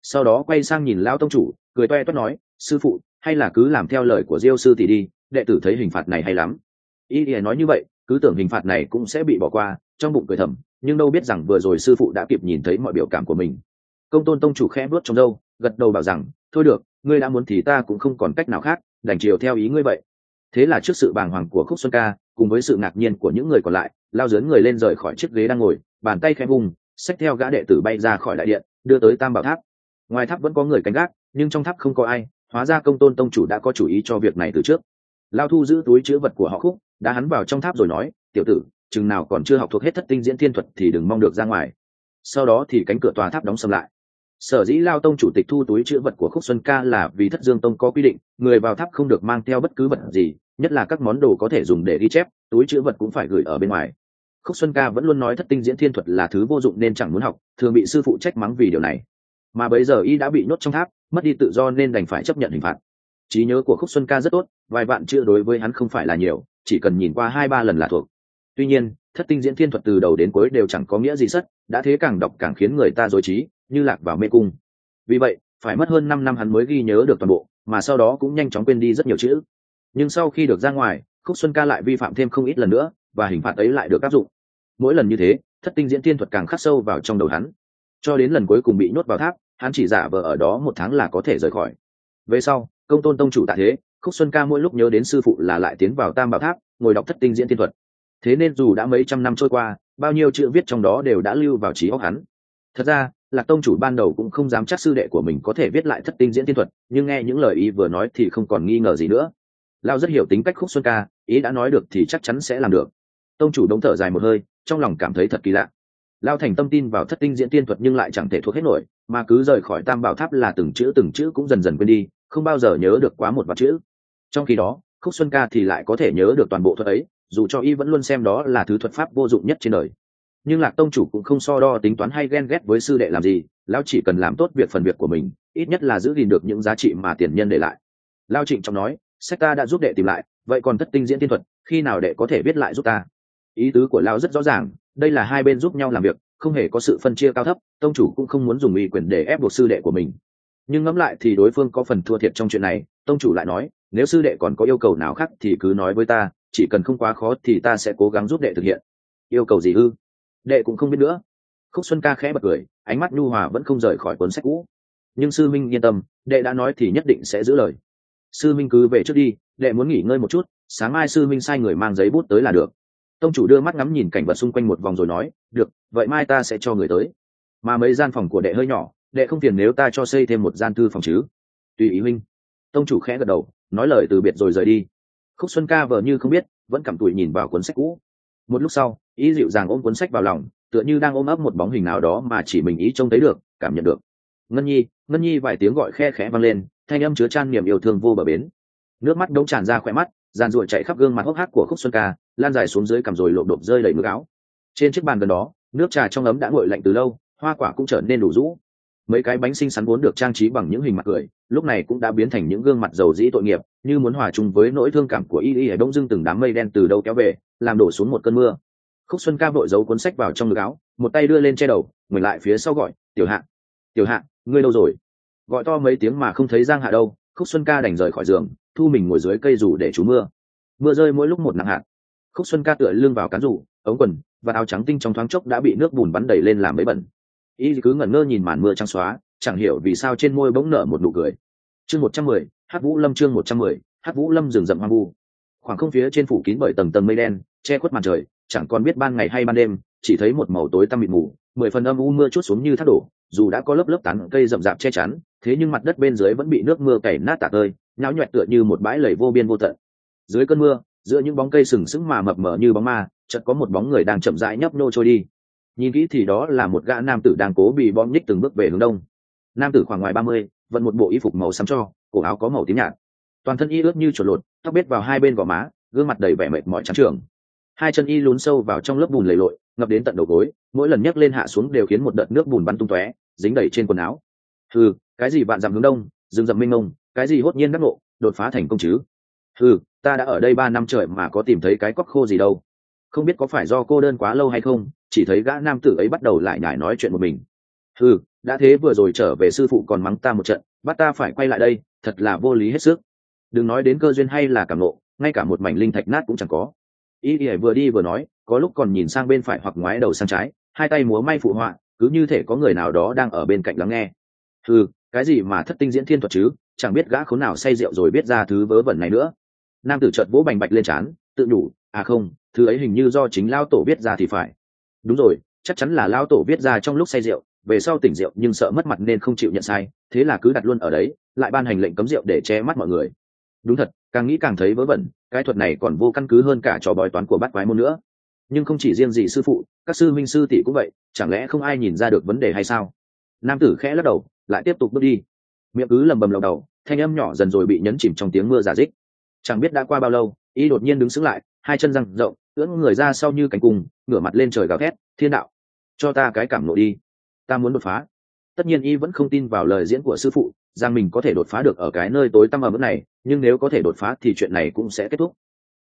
Sau đó quay sang nhìn lao tông chủ, cười toe toét nói, sư phụ, hay là cứ làm theo lời của diêu sư tỷ đi, đệ tử thấy hình phạt này hay lắm. Y thì nói như vậy, cứ tưởng hình phạt này cũng sẽ bị bỏ qua, trong bụng cười thầm, nhưng đâu biết rằng vừa rồi sư phụ đã kịp nhìn thấy mọi biểu cảm của mình. Công tôn tông chủ khẽ bước trong dâu gật đầu bảo rằng, thôi được, ngươi đã muốn thì ta cũng không còn cách nào khác, đành chiều theo ý ngươi vậy thế là trước sự bàng hoàng của khúc xuân ca, cùng với sự ngạc nhiên của những người còn lại, lao dớn người lên rời khỏi chiếc ghế đang ngồi, bàn tay khẽ vùng, xách theo gã đệ tử bay ra khỏi đại điện, đưa tới tam bảo tháp. Ngoài tháp vẫn có người canh gác, nhưng trong tháp không có ai, hóa ra công tôn tông chủ đã có chủ ý cho việc này từ trước. Lao thu giữ túi chữ vật của họ khúc, đã hắn vào trong tháp rồi nói, tiểu tử, chừng nào còn chưa học thuộc hết thất tinh diễn thiên thuật thì đừng mong được ra ngoài. Sau đó thì cánh cửa tòa tháp đóng sầm lại sở dĩ lao tông chủ tịch thu túi chữ vật của khúc xuân ca là vì thất dương tông có quy định, người vào tháp không được mang theo bất cứ vật gì, nhất là các món đồ có thể dùng để ghi chép, túi chữ vật cũng phải gửi ở bên ngoài. Khúc xuân ca vẫn luôn nói thất tinh diễn thiên thuật là thứ vô dụng nên chẳng muốn học, thường bị sư phụ trách mắng vì điều này. Mà bây giờ y đã bị nhốt trong tháp, mất đi tự do nên đành phải chấp nhận hình phạt. Trí nhớ của khúc xuân ca rất tốt, vài bạn chưa đối với hắn không phải là nhiều, chỉ cần nhìn qua hai ba lần là thuộc. Tuy nhiên, thất tinh diễn thiên thuật từ đầu đến cuối đều chẳng có nghĩa gì sất, đã thế càng đọc càng khiến người ta dối trí như lạc vào mê cung. Vì vậy, phải mất hơn năm năm hắn mới ghi nhớ được toàn bộ, mà sau đó cũng nhanh chóng quên đi rất nhiều chữ. Nhưng sau khi được ra ngoài, khúc xuân ca lại vi phạm thêm không ít lần nữa, và hình phạt ấy lại được áp dụng. Mỗi lần như thế, thất tinh diễn thiên thuật càng khắc sâu vào trong đầu hắn. Cho đến lần cuối cùng bị nhốt vào tháp, hắn chỉ giả vờ ở đó một tháng là có thể rời khỏi. Về sau, công tôn tông chủ tạ thế, khúc xuân ca mỗi lúc nhớ đến sư phụ là lại tiến vào tam bảo tháp, ngồi đọc thất tinh diễn thiên thuật. Thế nên dù đã mấy trăm năm trôi qua, bao nhiêu chữ viết trong đó đều đã lưu vào trí óc hắn. Thật ra lạc tông chủ ban đầu cũng không dám chắc sư đệ của mình có thể viết lại thất tinh diễn tiên thuật, nhưng nghe những lời ý vừa nói thì không còn nghi ngờ gì nữa. Lao rất hiểu tính cách khúc xuân ca, ý đã nói được thì chắc chắn sẽ làm được. Tông chủ đống thở dài một hơi, trong lòng cảm thấy thật kỳ lạ. Lao thành tâm tin vào thất tinh diễn tiên thuật nhưng lại chẳng thể thuộc hết nổi, mà cứ rời khỏi tam bảo tháp là từng chữ từng chữ cũng dần dần quên đi, không bao giờ nhớ được quá một vài chữ. Trong khi đó, khúc xuân ca thì lại có thể nhớ được toàn bộ thuật ấy, dù cho y vẫn luôn xem đó là thứ thuật pháp vô dụng nhất trên đời nhưng lạc tông chủ cũng không so đo tính toán hay ghen ghét với sư đệ làm gì, lão chỉ cần làm tốt việc phần việc của mình, ít nhất là giữ gìn được những giá trị mà tiền nhân để lại. Lao trịnh trọng nói, sách ta đã giúp đệ tìm lại, vậy còn thất tinh diễn tiên thuật, khi nào đệ có thể viết lại giúp ta? Ý tứ của lao rất rõ ràng, đây là hai bên giúp nhau làm việc, không hề có sự phân chia cao thấp, tông chủ cũng không muốn dùng ủy quyền để ép buộc sư đệ của mình. Nhưng ngẫm lại thì đối phương có phần thua thiệt trong chuyện này, tông chủ lại nói, nếu sư đệ còn có yêu cầu nào khác thì cứ nói với ta, chỉ cần không quá khó thì ta sẽ cố gắng giúp đệ thực hiện. Yêu cầu gì ư? Đệ cũng không biết nữa. Khúc xuân ca khẽ bật cười, ánh mắt nhu hòa vẫn không rời khỏi cuốn sách cũ. Nhưng sư minh yên tâm, đệ đã nói thì nhất định sẽ giữ lời. Sư minh cứ về trước đi, đệ muốn nghỉ ngơi một chút, sáng mai sư minh sai người mang giấy bút tới là được. Tông chủ đưa mắt ngắm nhìn cảnh vật xung quanh một vòng rồi nói, được, vậy mai ta sẽ cho người tới. Mà mấy gian phòng của đệ hơi nhỏ, đệ không phiền nếu ta cho xây thêm một gian thư phòng chứ. Tùy ý huynh. Tông chủ khẽ gật đầu, nói lời từ biệt rồi rời đi. Khúc xuân ca vờ như không biết, vẫn cảm tủi nhìn vào cuốn sách cũ. Một lúc sau ý dịu dàng ôm cuốn sách vào lòng, tựa như đang ôm ấp một bóng hình nào đó mà chỉ mình ý trông thấy được, cảm nhận được. Ngân nhi ngân nhi vài tiếng gọi khe khẽ vang lên, thanh âm chứa chan niềm yêu thương vô bờ bến. Nước mắt đống tràn ra khỏe mắt dàn ruội chạy khắp gương mặt hốc hác của khúc xuân ca, lan dài xuống dưới cằm rồi lộp đột rơi đầy nước áo. Trên chiếc bàn gần đó, nước trà trong ấm đã nguội lạnh từ lâu, hoa quả cũng trở nên đủ rũ. Mấy cái bánh xinh xắn vốn được trang trí bằng những hình mặt cười, lúc này cũng đã biến thành những gương mặt giàu dĩ tội nghiệp, như muốn hòa chung với nỗi thương cảm của y y ở đông dưng từng đám mây đen từ đâu kéo về, làm đổ xuống một cơn mưa khúc xuân ca vội giấu cuốn sách vào trong ngực áo, một tay đưa lên che đầu, ngừng lại phía sau gọi, tiểu hạ tiểu hạ, ngươi đâu rồi? Gọi to mấy tiếng mà không thấy giang hạ đâu, khúc xuân ca đành rời khỏi giường, thu mình ngồi dưới cây rủ để trú mưa. Mưa rơi mỗi lúc một nặng hạt. Khúc xuân ca tựa lưng vào cán rủ, ống quần và áo trắng tinh trong thoáng chốc đã bị nước bùn bắn đầy lên làm mấy bẩn. Y cứ ngẩn ngơ nhìn màn mưa trắng xóa, chẳng hiểu vì sao trên môi bỗng nở một nụ cười. Chương một trăm mười hát vũ lâm chương một trăm mười hát vũ lâm rừng rậm hoang vu. Khoảng không phía trên phủ kín bởi tầng tầng mây đen, che khuất màn trời chẳng còn biết ban ngày hay ban đêm, chỉ thấy một màu tối tăm mịt mù, mười phần âm u mưa chút xuống như thác đổ, dù đã có lớp lớp tán cây rậm rạp che chắn, thế nhưng mặt đất bên dưới vẫn bị nước mưa cày nát tạc ơi nhão nhoẹt tựa như một bãi lầy vô biên vô tận. Dưới cơn mưa, giữa những bóng cây sừng sững mà mập mờ như bóng ma, chợt có một bóng người đang chậm rãi nhấp nô trôi đi. Nhìn kỹ thì đó là một gã nam tử đang cố bị bom nhích từng bước về hướng đông. Nam tử khoảng ngoài ba mươi, vẫn một bộ y phục màu xám cho, cổ áo có màu tím nhạt. Toàn thân y ướt như chuột lột, tóc bết vào hai bên gò má, gương mặt đầy vẻ mệt mỏi trắng trường hai chân y lún sâu vào trong lớp bùn lầy lội, ngập đến tận đầu gối, mỗi lần nhấc lên hạ xuống đều khiến một đợt nước bùn bắn tung tóe, dính đầy trên quần áo. Ừ cái gì bạn dặm hướng đông, rừng rậm minh ông cái gì hốt nhiên đắc ngộ, đột phá thành công chứ? Ừ ta đã ở đây ba năm trời mà có tìm thấy cái cóc khô gì đâu. Không biết có phải do cô đơn quá lâu hay không, chỉ thấy gã nam tử ấy bắt đầu lại nhải nói chuyện một mình. Ừ đã thế vừa rồi trở về sư phụ còn mắng ta một trận, bắt ta phải quay lại đây, thật là vô lý hết sức. Đừng nói đến cơ duyên hay là cảm nộ ngay cả một mảnh linh thạch nát cũng chẳng có y ỉa vừa đi vừa nói, có lúc còn nhìn sang bên phải hoặc ngoái đầu sang trái, hai tay múa may phụ họa, cứ như thể có người nào đó đang ở bên cạnh lắng nghe. Ừ cái gì mà thất tinh diễn thiên thuật chứ, chẳng biết gã khốn nào say rượu rồi biết ra thứ vớ vẩn này nữa. Nam tử chợt vỗ bành bạch lên trán, tự đủ à không, thứ ấy hình như do chính lao tổ viết ra thì phải. Đúng rồi, chắc chắn là lao tổ viết ra trong lúc say rượu, về sau tỉnh rượu nhưng sợ mất mặt nên không chịu nhận sai, thế là cứ đặt luôn ở đấy, lại ban hành lệnh cấm rượu để che mắt mọi người. Đúng thật càng nghĩ càng thấy vớ vẩn, cái thuật này còn vô căn cứ hơn cả trò bói toán của bát quái môn nữa. Nhưng không chỉ riêng gì sư phụ, các sư minh sư tỷ cũng vậy, chẳng lẽ không ai nhìn ra được vấn đề hay sao? Nam tử khẽ lắc đầu, lại tiếp tục bước đi. Miệng cứ lầm bầm lầu đầu thanh âm nhỏ dần rồi bị nhấn chìm trong tiếng mưa giả dích. Chẳng biết đã qua bao lâu, y đột nhiên đứng sững lại, hai chân răng rộng, ưỡn người ra sau như cánh cung, ngửa mặt lên trời gào thét, thiên đạo, cho ta cái cảm nộ đi. Ta muốn đột phá tất nhiên y vẫn không tin vào lời diễn của sư phụ, rằng mình có thể đột phá được ở cái nơi tối tăm ở mức này, nhưng nếu có thể đột phá thì chuyện này cũng sẽ kết thúc.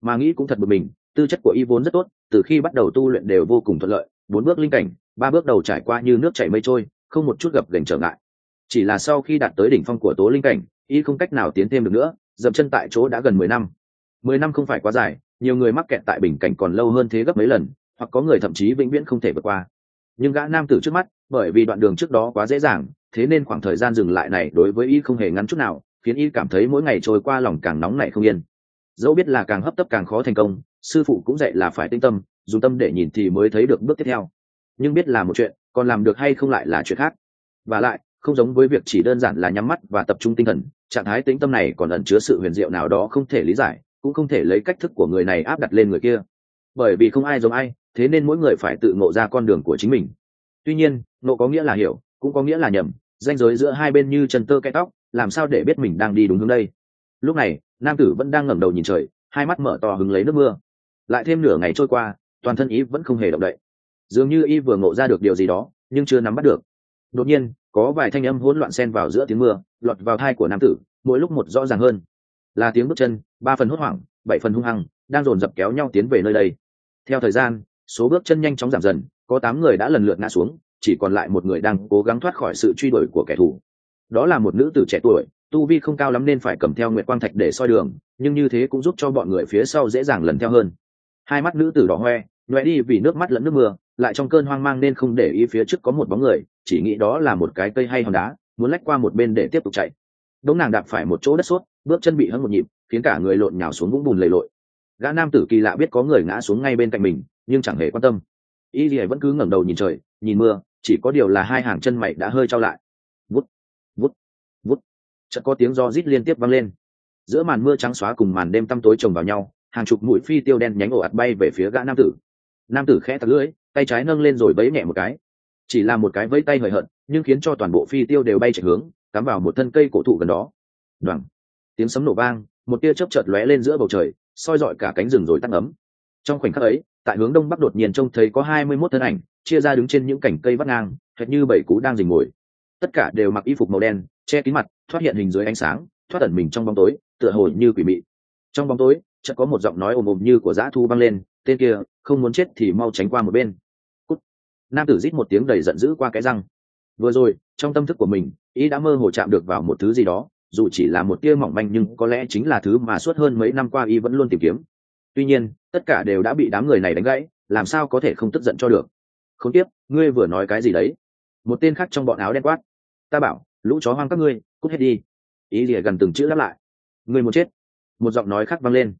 Mà nghĩ cũng thật bực mình, tư chất của y vốn rất tốt, từ khi bắt đầu tu luyện đều vô cùng thuận lợi, bốn bước linh cảnh, ba bước đầu trải qua như nước chảy mây trôi, không một chút gập gành trở ngại. Chỉ là sau khi đạt tới đỉnh phong của tố linh cảnh, y không cách nào tiến thêm được nữa, dậm chân tại chỗ đã gần mười năm. Mười năm không phải quá dài, nhiều người mắc kẹt tại bình cảnh còn lâu hơn thế gấp mấy lần, hoặc có người thậm chí vĩnh viễn không thể vượt qua nhưng gã nam tử trước mắt, bởi vì đoạn đường trước đó quá dễ dàng, thế nên khoảng thời gian dừng lại này đối với y không hề ngắn chút nào, khiến y cảm thấy mỗi ngày trôi qua lòng càng nóng nảy không yên. Dẫu biết là càng hấp tấp càng khó thành công, sư phụ cũng dạy là phải tinh tâm, dùng tâm để nhìn thì mới thấy được bước tiếp theo. Nhưng biết là một chuyện, còn làm được hay không lại là chuyện khác. Và lại, không giống với việc chỉ đơn giản là nhắm mắt và tập trung tinh thần, trạng thái tĩnh tâm này còn ẩn chứa sự huyền diệu nào đó không thể lý giải, cũng không thể lấy cách thức của người này áp đặt lên người kia. Bởi vì không ai giống ai thế nên mỗi người phải tự ngộ ra con đường của chính mình. Tuy nhiên, ngộ có nghĩa là hiểu, cũng có nghĩa là nhầm danh giới giữa hai bên như chân tơ cái tóc, làm sao để biết mình đang đi đúng hướng đây? Lúc này, nam tử vẫn đang ngẩng đầu nhìn trời, hai mắt mở to hứng lấy nước mưa. Lại thêm nửa ngày trôi qua, toàn thân ý vẫn không hề động đậy. Dường như y vừa ngộ ra được điều gì đó, nhưng chưa nắm bắt được. Đột nhiên, có vài thanh âm hỗn loạn xen vào giữa tiếng mưa, lọt vào thai của nam tử, mỗi lúc một rõ ràng hơn. Là tiếng bước chân, ba phần hốt hoảng, bảy phần hung hăng, đang dồn dập kéo nhau tiến về nơi đây. Theo thời gian số bước chân nhanh chóng giảm dần, có tám người đã lần lượt ngã xuống, chỉ còn lại một người đang cố gắng thoát khỏi sự truy đuổi của kẻ thù. Đó là một nữ tử trẻ tuổi, tu vi không cao lắm nên phải cầm theo nguyệt quang thạch để soi đường, nhưng như thế cũng giúp cho bọn người phía sau dễ dàng lần theo hơn. Hai mắt nữ tử đỏ hoe nhoe đi vì nước mắt lẫn nước mưa, lại trong cơn hoang mang nên không để ý phía trước có một bóng người, chỉ nghĩ đó là một cái cây hay hòn đá, muốn lách qua một bên để tiếp tục chạy. Đống nàng đạp phải một chỗ đất suốt bước chân bị hất một nhịp, khiến cả người lộn nhào xuống vũng bùn lầy lội. Gã nam tử kỳ lạ biết có người ngã xuống ngay bên cạnh mình nhưng chẳng hề quan tâm. Y lìa vẫn cứ ngẩng đầu nhìn trời, nhìn mưa, chỉ có điều là hai hàng chân mày đã hơi trao lại. Vút vút vút. Chợt có tiếng do rít liên tiếp vang lên. Giữa màn mưa trắng xóa cùng màn đêm tăm tối chồng vào nhau, hàng chục mũi phi tiêu đen nhánh ổ ạt bay về phía gã nam tử. Nam tử khẽ tặc lưỡi, tay trái nâng lên rồi bấy nhẹ một cái. Chỉ là một cái vẫy tay hời hợt, nhưng khiến cho toàn bộ phi tiêu đều bay chạy hướng, cắm vào một thân cây cổ thụ gần đó. Đoằng tiếng sấm nổ vang, một tia chớp chợt lóe lên giữa bầu trời, soi dọi cả cánh rừng rồi tắt ấm trong khoảnh khắc ấy tại hướng đông bắc đột nhiên trông thấy có hai mươi 21 thân ảnh, chia ra đứng trên những cành cây vắt ngang, hệt như bảy cú đang rình ngồi. Tất cả đều mặc y phục màu đen, che kín mặt, thoát hiện hình dưới ánh sáng, thoát ẩn mình trong bóng tối, tựa hồ như quỷ mị. Trong bóng tối, chợt có một giọng nói ồm ồm như của dã thu vang lên, tên kia, không muốn chết thì mau tránh qua một bên. Cút. nam tử rít một tiếng đầy giận dữ qua cái răng. Vừa rồi, trong tâm thức của mình ý đã mơ hồ chạm được vào một thứ gì đó, dù chỉ là một tia mỏng manh nhưng có lẽ chính là thứ mà suốt hơn mấy năm qua y vẫn luôn tìm kiếm tuy nhiên, tất cả đều đã bị đám người này đánh gãy, làm sao có thể không tức giận cho được? Không tiếp ngươi vừa nói cái gì đấy? Một tên khác trong bọn áo đen quát. Ta bảo, lũ chó hoang các ngươi, cút hết đi. Ý lìa gần từng chữ đáp lại. Ngươi muốn chết. Một giọng nói khác vang lên.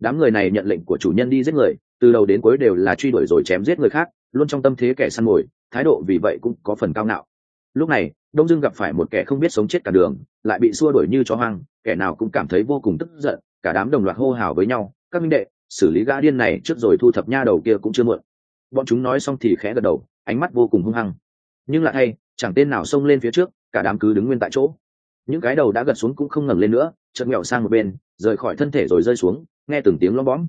Đám người này nhận lệnh của chủ nhân đi giết người, từ đầu đến cuối đều là truy đuổi rồi chém giết người khác, luôn trong tâm thế kẻ săn mồi, thái độ vì vậy cũng có phần cao ngạo. Lúc này, đông dương gặp phải một kẻ không biết sống chết cả đường, lại bị xua đuổi như chó hoang, kẻ nào cũng cảm thấy vô cùng tức giận, cả đám đồng loạt hô hào với nhau, các minh đệ xử lý gã điên này trước rồi thu thập nha đầu kia cũng chưa muộn. Bọn chúng nói xong thì khẽ gật đầu ánh mắt vô cùng hung hăng. Nhưng lại hay chẳng tên nào xông lên phía trước cả đám cứ đứng nguyên tại chỗ. Những cái đầu đã gật xuống cũng không ngẩng lên nữa chợt nghẹo sang một bên rời khỏi thân thể rồi rơi xuống nghe từng tiếng lom bóng,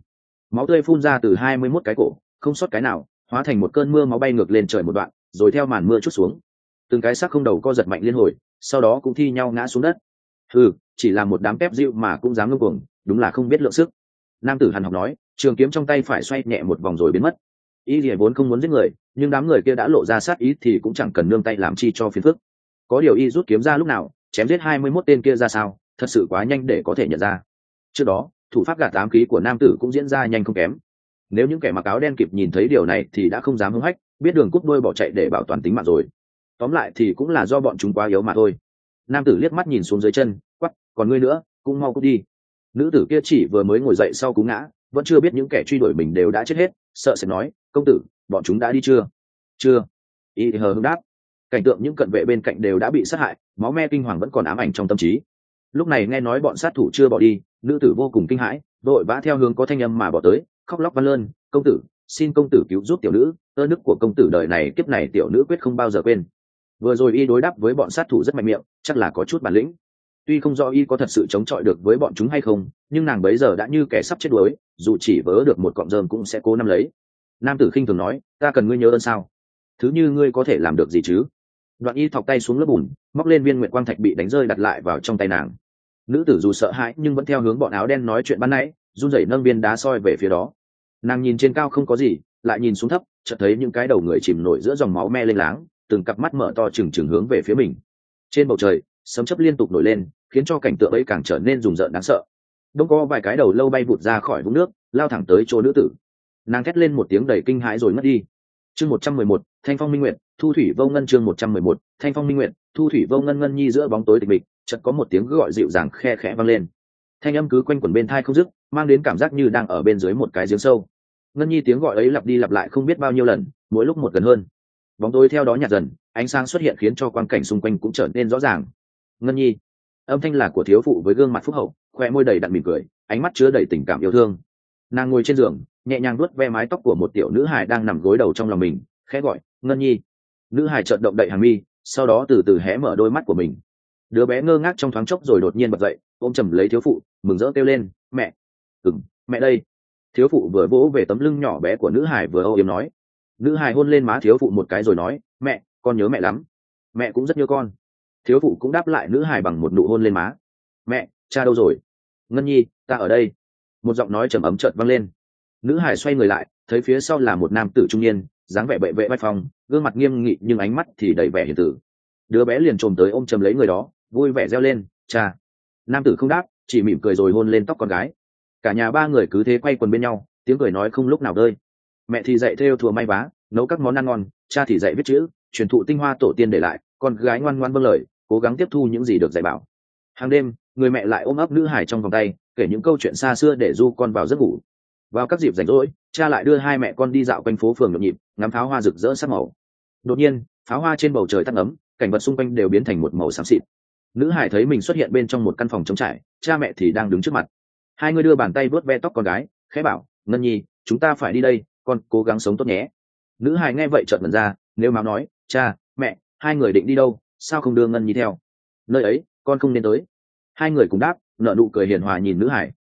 máu tươi phun ra từ hai mươi mốt cái cổ không sót cái nào hóa thành một cơn mưa máu bay ngược lên trời một đoạn rồi theo màn mưa chút xuống. Từng cái xác không đầu co giật mạnh liên hồi sau đó cũng thi nhau ngã xuống đất. Ừ chỉ là một đám phép dịu mà cũng dám ngưng cuồng đúng là không biết lượng sức nam tử hàn học nói, trường kiếm trong tay phải xoay nhẹ một vòng rồi biến mất. Y thì vốn không muốn giết người, nhưng đám người kia đã lộ ra sát ý thì cũng chẳng cần nương tay làm chi cho phiền phức. Có điều y rút kiếm ra lúc nào, chém giết hai mươi mốt tên kia ra sao, thật sự quá nhanh để có thể nhận ra. Trước đó, thủ pháp gạt tám khí của nam tử cũng diễn ra nhanh không kém. Nếu những kẻ mặc áo đen kịp nhìn thấy điều này thì đã không dám hưng hách, biết đường cút đôi bỏ chạy để bảo toàn tính mạng rồi. Tóm lại thì cũng là do bọn chúng quá yếu mà thôi. Nam tử liếc mắt nhìn xuống dưới chân quắp còn ngươi nữa, cũng mau cút đi nữ tử kia chỉ vừa mới ngồi dậy sau cú ngã, vẫn chưa biết những kẻ truy đuổi mình đều đã chết hết, sợ sẽ nói, công tử, bọn chúng đã đi chưa? Chưa. Y hờ hưng đáp. Cảnh tượng những cận vệ bên cạnh đều đã bị sát hại, máu me kinh hoàng vẫn còn ám ảnh trong tâm trí. Lúc này nghe nói bọn sát thủ chưa bỏ đi, nữ tử vô cùng kinh hãi, vội vã theo hướng có thanh âm mà bỏ tới, khóc lóc văn lơn, công tử, xin công tử cứu giúp tiểu nữ ơ đức của công tử đời này kiếp này tiểu nữ quyết không bao giờ quên. Vừa rồi y đối đáp với bọn sát thủ rất mạnh miệng, chắc là có chút bản lĩnh tuy không rõ y có thật sự chống chọi được với bọn chúng hay không, nhưng nàng bấy giờ đã như kẻ sắp chết đuối, dù chỉ vớ được một cọng rơm cũng sẽ cố nắm lấy. Nam tử khinh thường nói, ta cần ngươi nhớ ơn sao? Thứ như ngươi có thể làm được gì chứ? Đoạn y thọc tay xuống lớp bùn, móc lên viên nguyện quang thạch bị đánh rơi đặt lại vào trong tay nàng. Nữ tử dù sợ hãi nhưng vẫn theo hướng bọn áo đen nói chuyện ban nãy, run rẩy nâng viên đá soi về phía đó. Nàng nhìn trên cao không có gì, lại nhìn xuống thấp, chợt thấy những cái đầu người chìm nổi giữa dòng máu me lên láng, từng cặp mắt mở to trừng trừng hướng về phía mình. Trên bầu trời sấm chấp liên tục nổi lên, khiến cho cảnh tượng ấy càng trở nên rùng rợn đáng sợ. Đông có vài cái đầu lâu bay vụt ra khỏi vũng nước, lao thẳng tới chỗ nữ tử. Nàng thét lên một tiếng đầy kinh hãi rồi mất đi. Chương một trăm mười một, thanh phong minh nguyện thu thủy vô ngân chương một trăm mười một, thanh phong minh nguyện thu thủy vô ngân ngân nhi giữa bóng tối tịch mịch, chợt có một tiếng gọi dịu dàng khe khẽ vang lên. Thanh âm cứ quanh quẩn bên thai không dứt, mang đến cảm giác như đang ở bên dưới một cái giếng sâu. Ngân nhi tiếng gọi ấy lặp đi lặp lại không biết bao nhiêu lần, mỗi lúc một gần hơn. Bóng tối theo đó nhạt dần, ánh sáng xuất hiện khiến cho quang cảnh xung quanh cũng trở nên rõ ràng ngân nhi. Âm thanh là của thiếu phụ với gương mặt phúc hậu khoe môi đầy đặn mỉm cười, ánh mắt chứa đầy tình cảm yêu thương. Nàng ngồi trên giường, nhẹ nhàng vuốt ve mái tóc của một tiểu nữ hài đang nằm gối đầu trong lòng mình, khẽ gọi, ngân nhi. Nữ hài chợt động đậy hàng mi, sau đó từ từ hé mở đôi mắt của mình. Đứa bé ngơ ngác trong thoáng chốc rồi đột nhiên bật dậy, ôm chầm lấy thiếu phụ, mừng rỡ kêu lên, mẹ. Ừng mẹ đây. Thiếu phụ vừa vỗ về tấm lưng nhỏ bé của nữ hải vừa âu yếm nói. Nữ hải hôn lên má thiếu phụ một cái rồi nói, mẹ, con nhớ mẹ lắm. Mẹ cũng rất nhớ con thiếu phụ cũng đáp lại nữ hải bằng một nụ hôn lên má. Mẹ, cha đâu rồi? Ngân nhi, ta ở đây. Một giọng nói trầm ấm chợt vang lên. Nữ hải xoay người lại, thấy phía sau là một nam tử trung niên, dáng vẻ bệ vệ vai phong, gương mặt nghiêm nghị nhưng ánh mắt thì đầy vẻ hiền tử. Đứa bé liền trồm tới ôm chầm lấy người đó, vui vẻ reo lên, cha. Nam tử không đáp, chỉ mỉm cười rồi hôn lên tóc con gái. Cả nhà ba người cứ thế quay quần bên nhau, tiếng cười nói không lúc nào rơi. Mẹ thì dạy theo thùa may vá, nấu các món ăn ngon, cha thì dạy viết chữ, truyền thụ tinh hoa tổ tiên để lại, con gái ngoan ngoan vâng lời cố gắng tiếp thu những gì được dạy bảo. Hàng đêm, người mẹ lại ôm ấp nữ hải trong vòng tay, kể những câu chuyện xa xưa để du con vào giấc ngủ. Vào các dịp rảnh rỗi, cha lại đưa hai mẹ con đi dạo quanh phố phường nhộn nhịp, ngắm pháo hoa rực rỡ sắc màu. Đột nhiên, pháo hoa trên bầu trời tắt ấm cảnh vật xung quanh đều biến thành một màu xám xịt. Nữ hải thấy mình xuất hiện bên trong một căn phòng trống trải, cha mẹ thì đang đứng trước mặt. Hai người đưa bàn tay vớt ve tóc con gái, khẽ bảo, ngân nhi, chúng ta phải đi đây, con cố gắng sống tốt nhé. Nữ hải nghe vậy chợt mật ra, nếu máu nói, cha, mẹ, hai người định đi đâu? Sao không đưa ngân nhi theo? Nơi ấy, con không nên tới. Hai người cùng đáp nợ nụ cười hiền hòa nhìn nữ hải.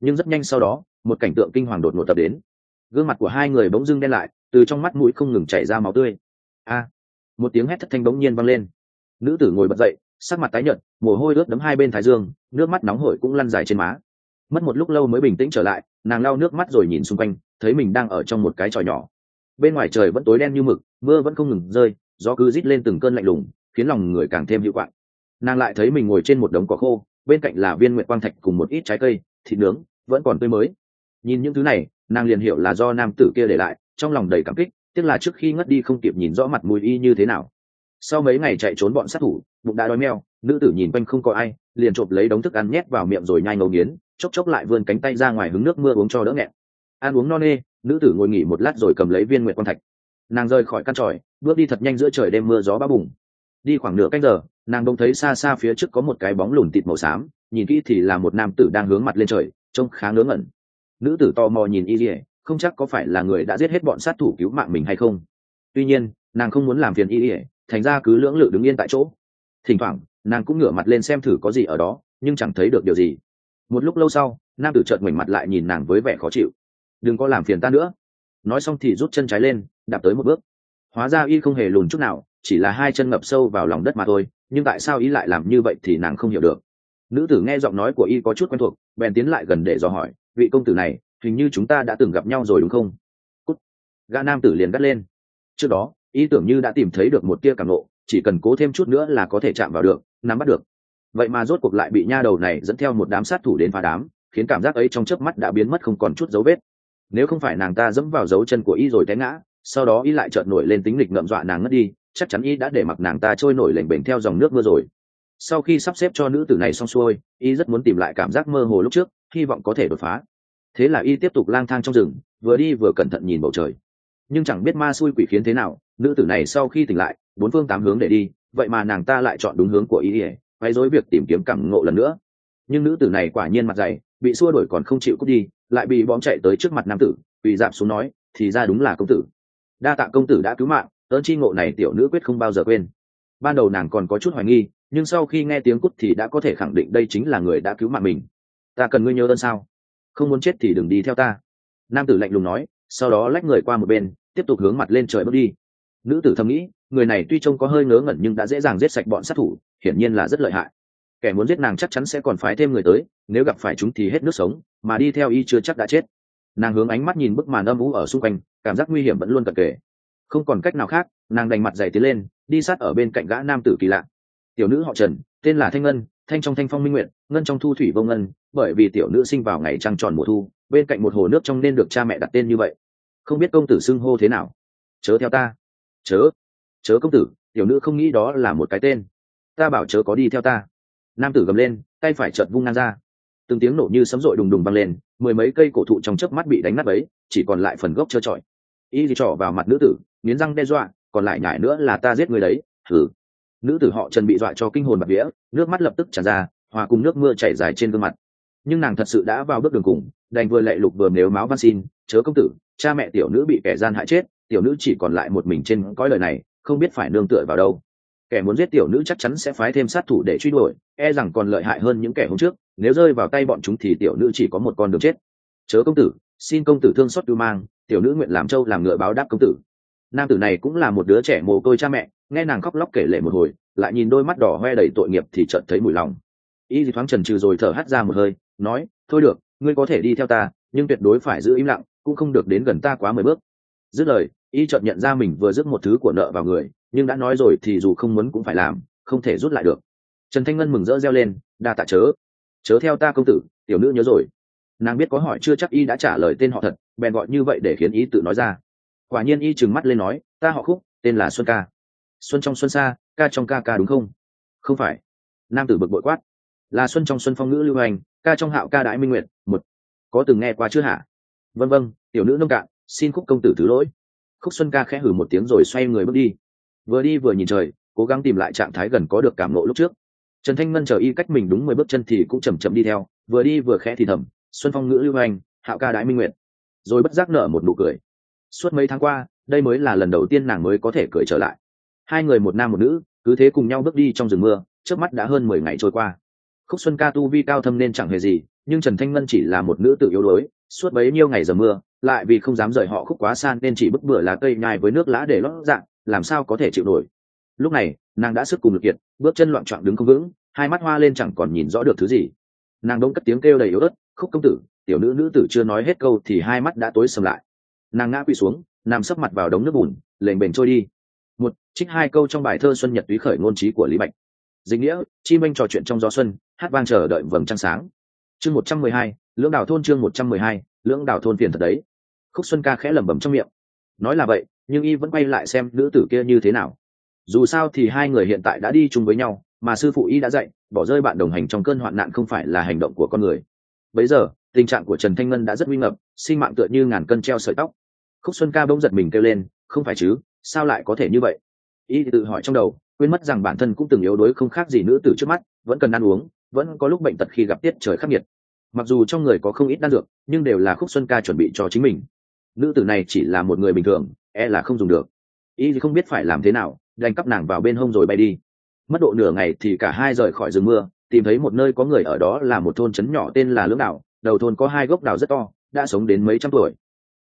Nhưng rất nhanh sau đó, một cảnh tượng kinh hoàng đột ngột tập đến. Gương mặt của hai người bỗng dưng đen lại, từ trong mắt mũi không ngừng chảy ra máu tươi. A! Một tiếng hét thất thanh bỗng nhiên vang lên. Nữ tử ngồi bật dậy, sắc mặt tái nhợt, mồ hôi ướt đấm hai bên thái dương, nước mắt nóng hổi cũng lăn dài trên má. Mất một lúc lâu mới bình tĩnh trở lại, nàng lau nước mắt rồi nhìn xung quanh, thấy mình đang ở trong một cái tròi nhỏ. Bên ngoài trời vẫn tối đen như mực, mưa vẫn không ngừng rơi, gió cứ rít lên từng cơn lạnh lùng khiến lòng người càng thêm hữu quạng nàng lại thấy mình ngồi trên một đống cỏ khô, bên cạnh là viên nguyệt quang thạch cùng một ít trái cây, thịt nướng, vẫn còn tươi mới. Nhìn những thứ này, nàng liền hiểu là do nam tử kia để lại, trong lòng đầy cảm kích, tiếc là trước khi ngất đi không kịp nhìn rõ mặt mùi y như thế nào. Sau mấy ngày chạy trốn bọn sát thủ, bụng đã đói meo, nữ tử nhìn quanh không có ai, liền trộm lấy đống thức ăn nhét vào miệng rồi nhai ngấu nghiến, chốc chốc lại vươn cánh tay ra ngoài hứng nước mưa uống cho đỡ nghẹn. Ăn uống no nê, nữ tử ngồi nghỉ một lát rồi cầm lấy viên nguyệt quang thạch. Nàng rời khỏi căn tròi, bước đi thật nhanh giữa trời đêm mưa gió ba bùng đi khoảng nửa canh giờ, nàng đông thấy xa xa phía trước có một cái bóng lùn tịt màu xám, nhìn kỹ thì là một nam tử đang hướng mặt lên trời, trông khá ngớ ngẩn. Nữ tử tò mò nhìn y ỉa không chắc có phải là người đã giết hết bọn sát thủ cứu mạng mình hay không. Tuy nhiên, nàng không muốn làm phiền y ỉa thành ra cứ lưỡng lự đứng yên tại chỗ. Thỉnh thoảng, nàng cũng ngửa mặt lên xem thử có gì ở đó, nhưng chẳng thấy được điều gì. Một lúc lâu sau, nam tử chợt ngoảnh mặt lại nhìn nàng với vẻ khó chịu. Đừng có làm phiền ta nữa. Nói xong thì rút chân trái lên, đạp tới một bước. Hóa ra y không hề lùn chút nào chỉ là hai chân ngập sâu vào lòng đất mà thôi nhưng tại sao y lại làm như vậy thì nàng không hiểu được. Nữ tử nghe giọng nói của y có chút quen thuộc bèn tiến lại gần để dò hỏi vị công tử này hình như chúng ta đã từng gặp nhau rồi đúng không? Cút. Gã nam tử liền gắt lên. Trước đó y tưởng như đã tìm thấy được một tia cảm lộ, chỉ cần cố thêm chút nữa là có thể chạm vào được nắm bắt được. Vậy mà rốt cuộc lại bị nha đầu này dẫn theo một đám sát thủ đến phá đám khiến cảm giác ấy trong chớp mắt đã biến mất không còn chút dấu vết. Nếu không phải nàng ta dẫm vào dấu chân của y rồi té ngã sau đó y lại chợt nổi lên tính lịch ngậm dọa nàng ngất đi chắc chắn y đã để mặc nàng ta trôi nổi lềnh bềnh theo dòng nước mưa rồi. Sau khi sắp xếp cho nữ tử này xong xuôi, y rất muốn tìm lại cảm giác mơ hồ lúc trước, hy vọng có thể đột phá. Thế là y tiếp tục lang thang trong rừng, vừa đi vừa cẩn thận nhìn bầu trời. Nhưng chẳng biết ma xui quỷ khiến thế nào, nữ tử này sau khi tỉnh lại, bốn phương tám hướng để đi, vậy mà nàng ta lại chọn đúng hướng của y ỉa quay dối việc tìm kiếm cảm ngộ lần nữa. Nhưng nữ tử này quả nhiên mặt dày, bị xua đuổi còn không chịu cút đi, lại bị bom chạy tới trước mặt nam tử bị giảm xuống nói, thì ra đúng là công tử đa tạ công tử đã cứu mạng ơn chi ngộ này tiểu nữ quyết không bao giờ quên. Ban đầu nàng còn có chút hoài nghi, nhưng sau khi nghe tiếng cút thì đã có thể khẳng định đây chính là người đã cứu mạng mình. Ta cần ngươi nhớ ơn sao? Không muốn chết thì đừng đi theo ta. Nam tử lạnh lùng nói, sau đó lách người qua một bên, tiếp tục hướng mặt lên trời bước đi. Nữ tử thầm nghĩ, người này tuy trông có hơi ngớ ngẩn nhưng đã dễ dàng giết sạch bọn sát thủ, hiển nhiên là rất lợi hại. Kẻ muốn giết nàng chắc chắn sẽ còn phái thêm người tới, nếu gặp phải chúng thì hết nước sống, mà đi theo y chưa chắc đã chết nàng hướng ánh mắt nhìn bức màn âm ú ở xung quanh, cảm giác nguy hiểm vẫn luôn cận kề. Không còn cách nào khác, nàng đành mặt dày tiến lên, đi sát ở bên cạnh gã nam tử kỳ lạ. Tiểu nữ họ trần, tên là thanh ngân, thanh trong thanh phong minh nguyện, ngân trong thu thủy vô ngân, bởi vì tiểu nữ sinh vào ngày trăng tròn mùa thu, bên cạnh một hồ nước trong nên được cha mẹ đặt tên như vậy. Không biết công tử xưng hô thế nào. Chớ theo ta. Chớ. Chớ công tử, tiểu nữ không nghĩ đó là một cái tên. Ta bảo chớ có đi theo ta. Nam tử gầm lên, tay phải chợt vung ngang ra từng tiếng nổ như sấm rội đùng đùng vang lên, mười mấy cây cổ thụ trong chớp mắt bị đánh nát ấy chỉ còn lại phần gốc trơ trọi. Y thì trỏ vào mặt nữ tử, nghiến răng đe dọa, còn lại nhải nữa là ta giết người đấy thử nữ tử họ trần bị dọa cho kinh hồn bạt vía, nước mắt lập tức tràn ra, hòa cùng nước mưa chảy dài trên gương mặt. Nhưng nàng thật sự đã vào bước đường cùng, đành vừa lệ lục vừa nếu máu van xin, chớ công tử, cha mẹ tiểu nữ bị kẻ gian hại chết, tiểu nữ chỉ còn lại một mình trên cõi lời này, không biết phải nương tựa vào đâu kẻ muốn giết tiểu nữ chắc chắn sẽ phái thêm sát thủ để truy đuổi e rằng còn lợi hại hơn những kẻ hôm trước, nếu rơi vào tay bọn chúng thì tiểu nữ chỉ có một con đường chết. Chớ công tử, xin công tử thương xót cưu mang, tiểu nữ nguyện làm trâu làm ngựa báo đáp công tử. Nam tử này cũng là một đứa trẻ mồ côi cha mẹ, nghe nàng khóc lóc kể lệ một hồi, lại nhìn đôi mắt đỏ hoe đầy tội nghiệp thì chợt thấy mùi lòng. Y thì thoáng trần trừ rồi thở hắt ra một hơi, nói, thôi được, ngươi có thể đi theo ta, nhưng tuyệt đối phải giữ im lặng, cũng không được đến gần ta quá mười bước dứt lời, y chợt nhận ra mình vừa dứt một thứ của nợ vào người, nhưng đã nói rồi thì dù không muốn cũng phải làm, không thể rút lại được. Trần thanh ngân mừng rỡ reo lên, đa tạ chớ. Chớ theo ta công tử, tiểu nữ nhớ rồi. Nàng biết có hỏi chưa chắc y đã trả lời tên họ thật, bèn gọi như vậy để khiến y tự nói ra. Quả nhiên y trừng mắt lên nói, ta họ khúc, tên là xuân ca. Xuân trong xuân xa, ca trong ca ca đúng không? Không phải. Nam tử bực bội quát, là xuân trong xuân phong ngữ lưu hành, ca trong hạo ca đại minh nguyện một, có từng nghe qua chưa hả? Vân vân tiểu nữ nông cạn xin khúc công tử thứ lỗi. Khúc xuân ca khẽ hử một tiếng rồi xoay người bước đi. Vừa đi vừa nhìn trời, cố gắng tìm lại trạng thái gần có được cảm nộ lúc trước. Trần thanh ngân chờ y cách mình đúng mười bước chân thì cũng chầm chậm đi theo, vừa đi vừa khẽ thì thầm, xuân phong, ngữ lưu hành hạo ca đái minh nguyện rồi bất giác nở một nụ cười. Suốt mấy tháng qua, đây mới là lần đầu tiên nàng mới có thể cười trở lại. Hai người một nam một nữ, cứ thế cùng nhau bước đi trong rừng mưa, trước mắt đã hơn mười ngày trôi qua. Khúc xuân ca tu vi cao thâm nên chẳng hề gì, nhưng trần thanh ngân chỉ là một nữ tự yếu đuối, suốt bấy nhiêu ngày giờ mưa lại vì không dám rời họ khúc quá xa nên chỉ bức bửa lá cây nhai với nước lá để lót dạng, làm sao có thể chịu nổi. Lúc này, nàng đã sức cùng lực kiệt, bước chân loạn trọn đứng không vững, hai mắt hoa lên chẳng còn nhìn rõ được thứ gì. Nàng đông cất tiếng kêu đầy yếu ớt, khúc công tử, tiểu nữ nữ tử chưa nói hết câu thì hai mắt đã tối sầm lại. Nàng ngã quỵ xuống, nằm sấp mặt vào đống nước bùn lềnh bềnh trôi đi. Một, trích hai câu trong bài thơ xuân nhật túy khởi ngôn trí của lý bạch. Dịch nghĩa, chi minh trò chuyện trong gió xuân, hát vang chờ đợi vầng trăng sáng. Chương một trăm mười hai, lưỡng đào thôn chương một trăm mười hai, lưỡng đào thôn tiền thật đấy khúc xuân ca khẽ lẩm bẩm trong miệng. Nói là vậy, nhưng y vẫn quay lại xem nữ tử kia như thế nào. Dù sao thì hai người hiện tại đã đi chung với nhau, mà sư phụ y đã dạy, bỏ rơi bạn đồng hành trong cơn hoạn nạn không phải là hành động của con người. Bấy giờ, tình trạng của trần thanh ngân đã rất nguy ngập, sinh mạng tựa như ngàn cân treo sợi tóc. Khúc xuân ca bỗng giật mình kêu lên, không phải chứ, sao lại có thể như vậy? Y tự hỏi trong đầu, quên mất rằng bản thân cũng từng yếu đuối không khác gì nữ tử trước mắt, vẫn cần ăn uống, vẫn có lúc bệnh tật khi gặp tiết trời khắc nghiệt. Mặc dù trong người có không ít đan dược, nhưng đều là khúc xuân ca chuẩn bị cho chính mình nữ tử này chỉ là một người bình thường e là không dùng được. Y không biết phải làm thế nào, đành cắp nàng vào bên hông rồi bay đi. Mất độ nửa ngày thì cả hai rời khỏi rừng mưa, tìm thấy một nơi có người ở đó là một thôn trấn nhỏ tên là lưỡng đảo, đầu thôn có hai gốc đào rất to, đã sống đến mấy trăm tuổi.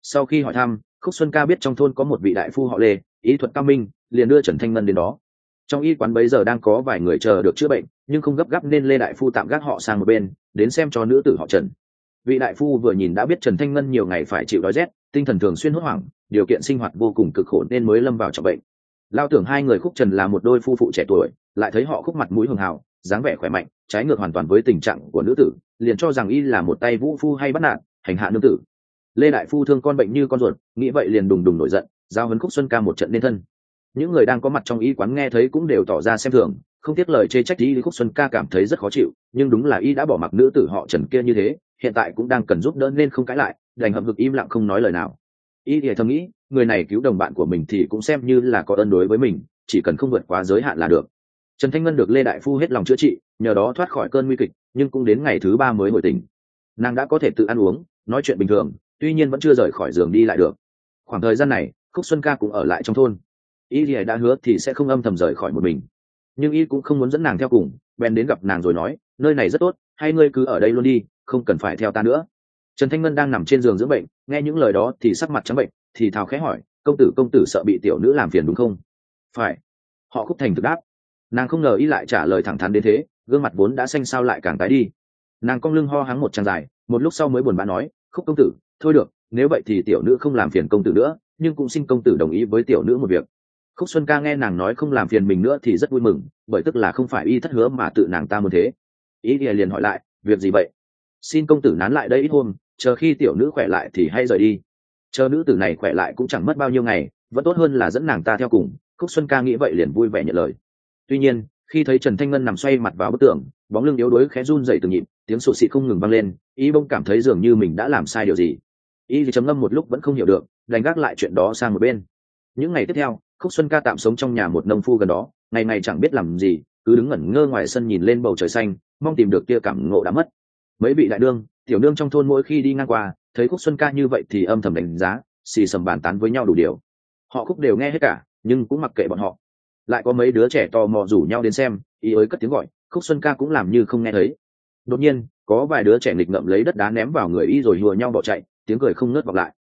Sau khi hỏi thăm, khúc xuân ca biết trong thôn có một vị đại phu họ lê, ý thuật cao minh, liền đưa trần thanh ngân đến đó. Trong y quán bấy giờ đang có vài người chờ được chữa bệnh, nhưng không gấp gáp nên lê đại phu tạm gác họ sang một bên, đến xem cho nữ tử họ trần vị đại phu vừa nhìn đã biết trần thanh ngân nhiều ngày phải chịu đói rét, tinh thần thường xuyên hốt hoảng, điều kiện sinh hoạt vô cùng cực khổ nên mới lâm vào trọng bệnh. Lao tưởng hai người khúc trần là một đôi phu phụ trẻ tuổi, lại thấy họ khúc mặt mũi hường hào, dáng vẻ khỏe mạnh, trái ngược hoàn toàn với tình trạng của nữ tử, liền cho rằng y là một tay vũ phu hay bắt nạt, hành hạ nữ tử. Lê đại phu thương con bệnh như con ruột, nghĩ vậy liền đùng đùng nổi giận, giao hấn khúc xuân ca một trận nên thân. Những người đang có mặt trong y quán nghe thấy cũng đều tỏ ra xem thường, không tiếc lời chê trách y khúc xuân ca cảm thấy rất khó chịu, nhưng đúng là y đã bỏ mặc nữ tử họ trần kia như thế hiện tại cũng đang cần giúp đỡ nên không cãi lại, đành hậm hực im lặng không nói lời nào. Y thì thầm nghĩ, người này cứu đồng bạn của mình thì cũng xem như là có ơn đối với mình, chỉ cần không vượt quá giới hạn là được. Trần thanh ngân được lê đại phu hết lòng chữa trị, nhờ đó thoát khỏi cơn nguy kịch, nhưng cũng đến ngày thứ ba mới hồi tình nàng đã có thể tự ăn uống, nói chuyện bình thường, tuy nhiên vẫn chưa rời khỏi giường đi lại được. Khoảng thời gian này, khúc xuân ca cũng ở lại trong thôn. Y thì đã hứa thì sẽ không âm thầm rời khỏi một mình. Nhưng y cũng không muốn dẫn nàng theo cùng, bèn đến gặp nàng rồi nói, nơi này rất tốt, hay ngươi cứ ở đây luôn đi không cần phải theo ta nữa. Trần thanh ngân đang nằm trên giường dưỡng bệnh, nghe những lời đó thì sắc mặt trắng bệnh, thì thào khẽ hỏi, công tử công tử sợ bị tiểu nữ làm phiền đúng không? Phải. Họ khúc thành thực đáp. Nàng không ngờ y lại trả lời thẳng thắn đến thế, gương mặt vốn đã xanh sao lại càng tái đi. Nàng cong lưng ho hắng một trang dài, một lúc sau mới buồn bã nói, khúc công tử, thôi được, nếu vậy thì tiểu nữ không làm phiền công tử nữa, nhưng cũng xin công tử đồng ý với tiểu nữ một việc. Khúc xuân ca nghe nàng nói không làm phiền mình nữa thì rất vui mừng, bởi tức là không phải y thất hứa mà tự nàng ta muốn thế. Ý thì liền hỏi lại, việc gì vậy? Xin công tử nán lại đây ít hôm, chờ khi tiểu nữ khỏe lại thì hay rời đi. Chờ nữ tử này khỏe lại cũng chẳng mất bao nhiêu ngày, vẫn tốt hơn là dẫn nàng ta theo cùng. Khúc xuân ca nghĩ vậy liền vui vẻ nhận lời. Tuy nhiên, khi thấy trần thanh ngân nằm xoay mặt vào bức tường, bóng lưng yếu đuối khẽ run dậy từng nhịp, tiếng sụt xị không ngừng vang lên ý bông cảm thấy dường như mình đã làm sai điều gì. Ý thì chấm ngâm một lúc vẫn không hiểu được, đành gác lại chuyện đó sang một bên. Những ngày tiếp theo, khúc xuân ca tạm sống trong nhà một nông phu gần đó, ngày ngày chẳng biết làm gì, cứ đứng ngẩn ngơ ngoài sân nhìn lên bầu trời xanh, mong tìm được kia cảm ngộ đã mất mấy vị đại đương, tiểu đương trong thôn mỗi khi đi ngang qua, thấy khúc xuân ca như vậy thì âm thầm đánh giá, xì sầm bàn tán với nhau đủ điều. Họ khúc đều nghe hết cả, nhưng cũng mặc kệ bọn họ. Lại có mấy đứa trẻ tò mò rủ nhau đến xem, ý ới cất tiếng gọi, khúc xuân ca cũng làm như không nghe thấy. Đột nhiên, có vài đứa trẻ nghịch ngậm lấy đất đá ném vào người y rồi hùa nhau bỏ chạy, tiếng cười không ngớt vọng lại.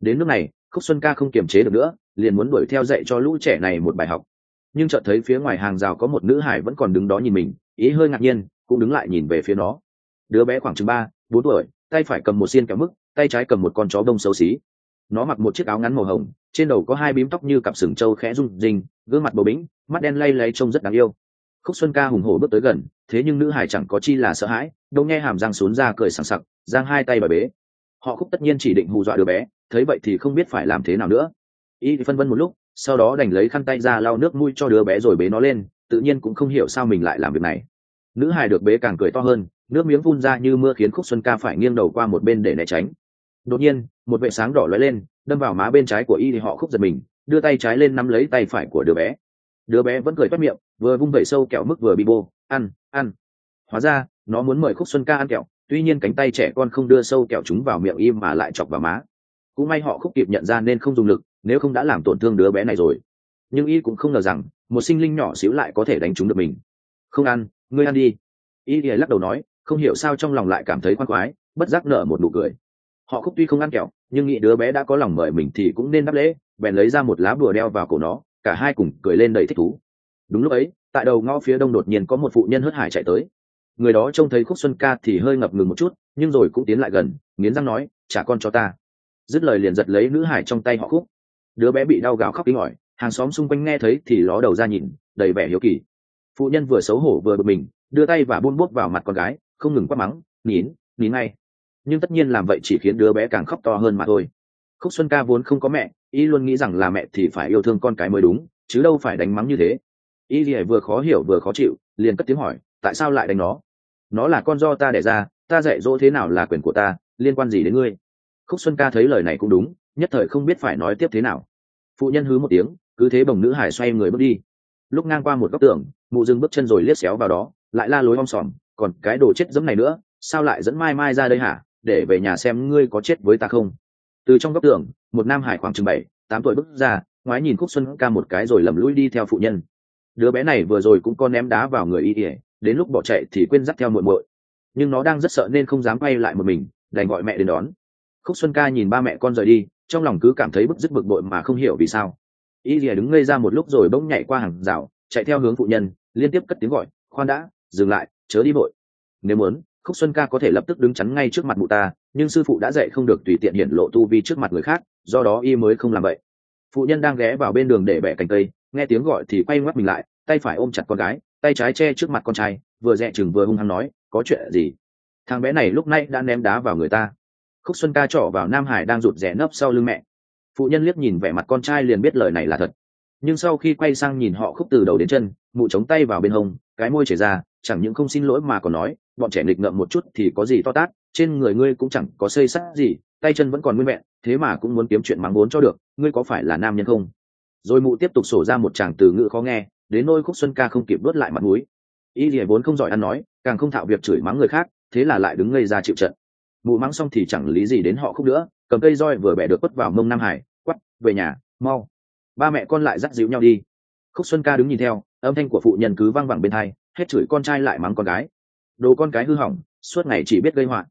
Đến lúc này, khúc xuân ca không kiềm chế được nữa, liền muốn đuổi theo dạy cho lũ trẻ này một bài học. Nhưng chợt thấy phía ngoài hàng rào có một nữ hải vẫn còn đứng đó nhìn mình, ý hơi ngạc nhiên, cũng đứng lại nhìn về phía nó đứa bé khoảng chừng ba, bốn tuổi, tay phải cầm một xiên kẹo mức tay trái cầm một con chó bông xấu xí. Nó mặc một chiếc áo ngắn màu hồng, trên đầu có hai bím tóc như cặp sừng trâu khẽ rung rinh, gương mặt bầu bĩnh, mắt đen lay lay trông rất đáng yêu. Khúc xuân ca hùng hổ bước tới gần, thế nhưng nữ hải chẳng có chi là sợ hãi đâu nghe hàm răng xuống ra cười sằng sặc, giang hai tay bà bế. Họ khúc tất nhiên chỉ định hù dọa đứa bé, thấy vậy thì không biết phải làm thế nào nữa. Y phân vân một lúc, sau đó đành lấy khăn tay ra lau nước mũi cho đứa bé rồi bế nó lên, tự nhiên cũng không hiểu sao mình lại làm việc này. Nữ hài được bế càng cười to hơn nước miếng phun ra như mưa khiến khúc xuân ca phải nghiêng đầu qua một bên để né tránh. Đột nhiên, một vệ sáng đỏ lóe lên, đâm vào má bên trái của y thì họ khúc giật mình, đưa tay trái lên nắm lấy tay phải của đứa bé. Đứa bé vẫn cười toét miệng, vừa vung vẩy sâu kẹo mức vừa bị bô, ăn ăn. Hóa ra, nó muốn mời khúc xuân ca ăn kẹo, tuy nhiên cánh tay trẻ con không đưa sâu kẹo chúng vào miệng im mà lại chọc vào má. Cũng may họ khúc kịp nhận ra nên không dùng lực, nếu không đã làm tổn thương đứa bé này rồi. Nhưng y cũng không ngờ rằng, một sinh linh nhỏ xíu lại có thể đánh trúng được mình. Không ăn, ngươi ăn đi. Y thì lắc đầu nói không hiểu sao trong lòng lại cảm thấy khoan khoái bất giác nở một nụ cười. Họ khúc tuy không ăn kẹo nhưng nghĩ đứa bé đã có lòng mời mình thì cũng nên đáp lễ bèn lấy ra một lá bùa đeo vào cổ nó cả hai cùng cười lên đầy thích thú. Đúng lúc ấy tại đầu ngõ phía đông đột nhiên có một phụ nhân hớt hải chạy tới. Người đó trông thấy khúc xuân ca thì hơi ngập ngừng một chút nhưng rồi cũng tiến lại gần nghiến răng nói trả con cho ta. Dứt lời liền giật lấy nữ hải trong tay họ khúc. Đứa bé bị đau gào khóc kinh ỏi, hàng xóm xung quanh nghe thấy thì ló đầu ra nhìn đầy vẻ hiếu kỳ. Phụ nhân vừa xấu hổ vừa bực mình đưa tay và buôn bút vào mặt con gái không ngừng quát mắng, nín nín ngay. Nhưng tất nhiên làm vậy chỉ khiến đứa bé càng khóc to hơn mà thôi. Khúc xuân ca vốn không có mẹ, y luôn nghĩ rằng là mẹ thì phải yêu thương con cái mới đúng, chứ đâu phải đánh mắng như thế. Y thì vừa khó hiểu vừa khó chịu, liền cất tiếng hỏi, tại sao lại đánh nó? Nó là con do ta đẻ ra, ta dạy dỗ thế nào là quyền của ta, liên quan gì đến ngươi? Khúc xuân ca thấy lời này cũng đúng, nhất thời không biết phải nói tiếp thế nào. Phụ nhân hứ một tiếng, cứ thế bồng nữ hải xoay người bước đi. Lúc ngang qua một góc tường, mụ dừng bước chân rồi liếc xéo vào đó, lại la lối om sòm còn cái đồ chết dẫm này nữa, sao lại dẫn mai mai ra đây hả? Để về nhà xem ngươi có chết với ta không. Từ trong góc tường, một nam hải khoảng chừng bảy, tám tuổi bước ra, ngoái nhìn khúc xuân ca một cái rồi lầm lũi đi theo phụ nhân. Đứa bé này vừa rồi cũng có ném đá vào người y ỉa đến lúc bỏ chạy thì quên dắt theo muội muội. Nhưng nó đang rất sợ nên không dám quay lại một mình, đành gọi mẹ đến đón. Khúc xuân ca nhìn ba mẹ con rời đi, trong lòng cứ cảm thấy bức dứt bực bội mà không hiểu vì sao. Y ỉa đứng ngây ra một lúc rồi bỗng nhảy qua hàng rào, chạy theo hướng phụ nhân, liên tiếp cất tiếng gọi, khoan đã, dừng lại chớ đi vội. Nếu muốn, khúc xuân ca có thể lập tức đứng chắn ngay trước mặt mụ ta, nhưng sư phụ đã dạy không được tùy tiện hiển lộ tu vi trước mặt người khác, do đó y mới không làm vậy. Phụ nhân đang ghé vào bên đường để bẻ cành cây, nghe tiếng gọi thì quay ngoắt mình lại, tay phải ôm chặt con gái, tay trái che trước mặt con trai, vừa dẹ chừng vừa hung hăng nói, có chuyện gì? Thằng bé này lúc nay đã ném đá vào người ta. Khúc xuân ca trỏ vào nam hải đang rụt rẽ nấp sau lưng mẹ. Phụ nhân liếc nhìn vẻ mặt con trai liền biết lời này là thật. Nhưng sau khi quay sang nhìn họ khúc từ đầu đến chân, mụ chống tay vào bên hông, cái môi chảy ra chẳng những không xin lỗi mà còn nói, bọn trẻ nghịch ngợm một chút thì có gì to tát, trên người ngươi cũng chẳng có xây sắt gì, tay chân vẫn còn nguyên vẹn, thế mà cũng muốn kiếm chuyện mắng vốn cho được, ngươi có phải là nam nhân không? Rồi mụ tiếp tục sổ ra một chàng từ ngữ khó nghe, đến nôi khúc xuân ca không kịp đốt lại mặt mũi. Y lìa vốn không giỏi ăn nói, càng không thạo việc chửi mắng người khác, thế là lại đứng ngây ra chịu trận. Mụ mắng xong thì chẳng lý gì đến họ khúc nữa, cầm cây roi vừa bẻ được quất vào mông nam hải, quắp, về nhà, mau. Ba mẹ con lại dắt dịu nhau đi. Khúc xuân ca đứng nhìn theo, âm thanh của phụ nhân cứ văng vẳng bên thai hết chửi con trai lại mắng con gái. Đồ con cái hư hỏng, suốt ngày chỉ biết gây họa.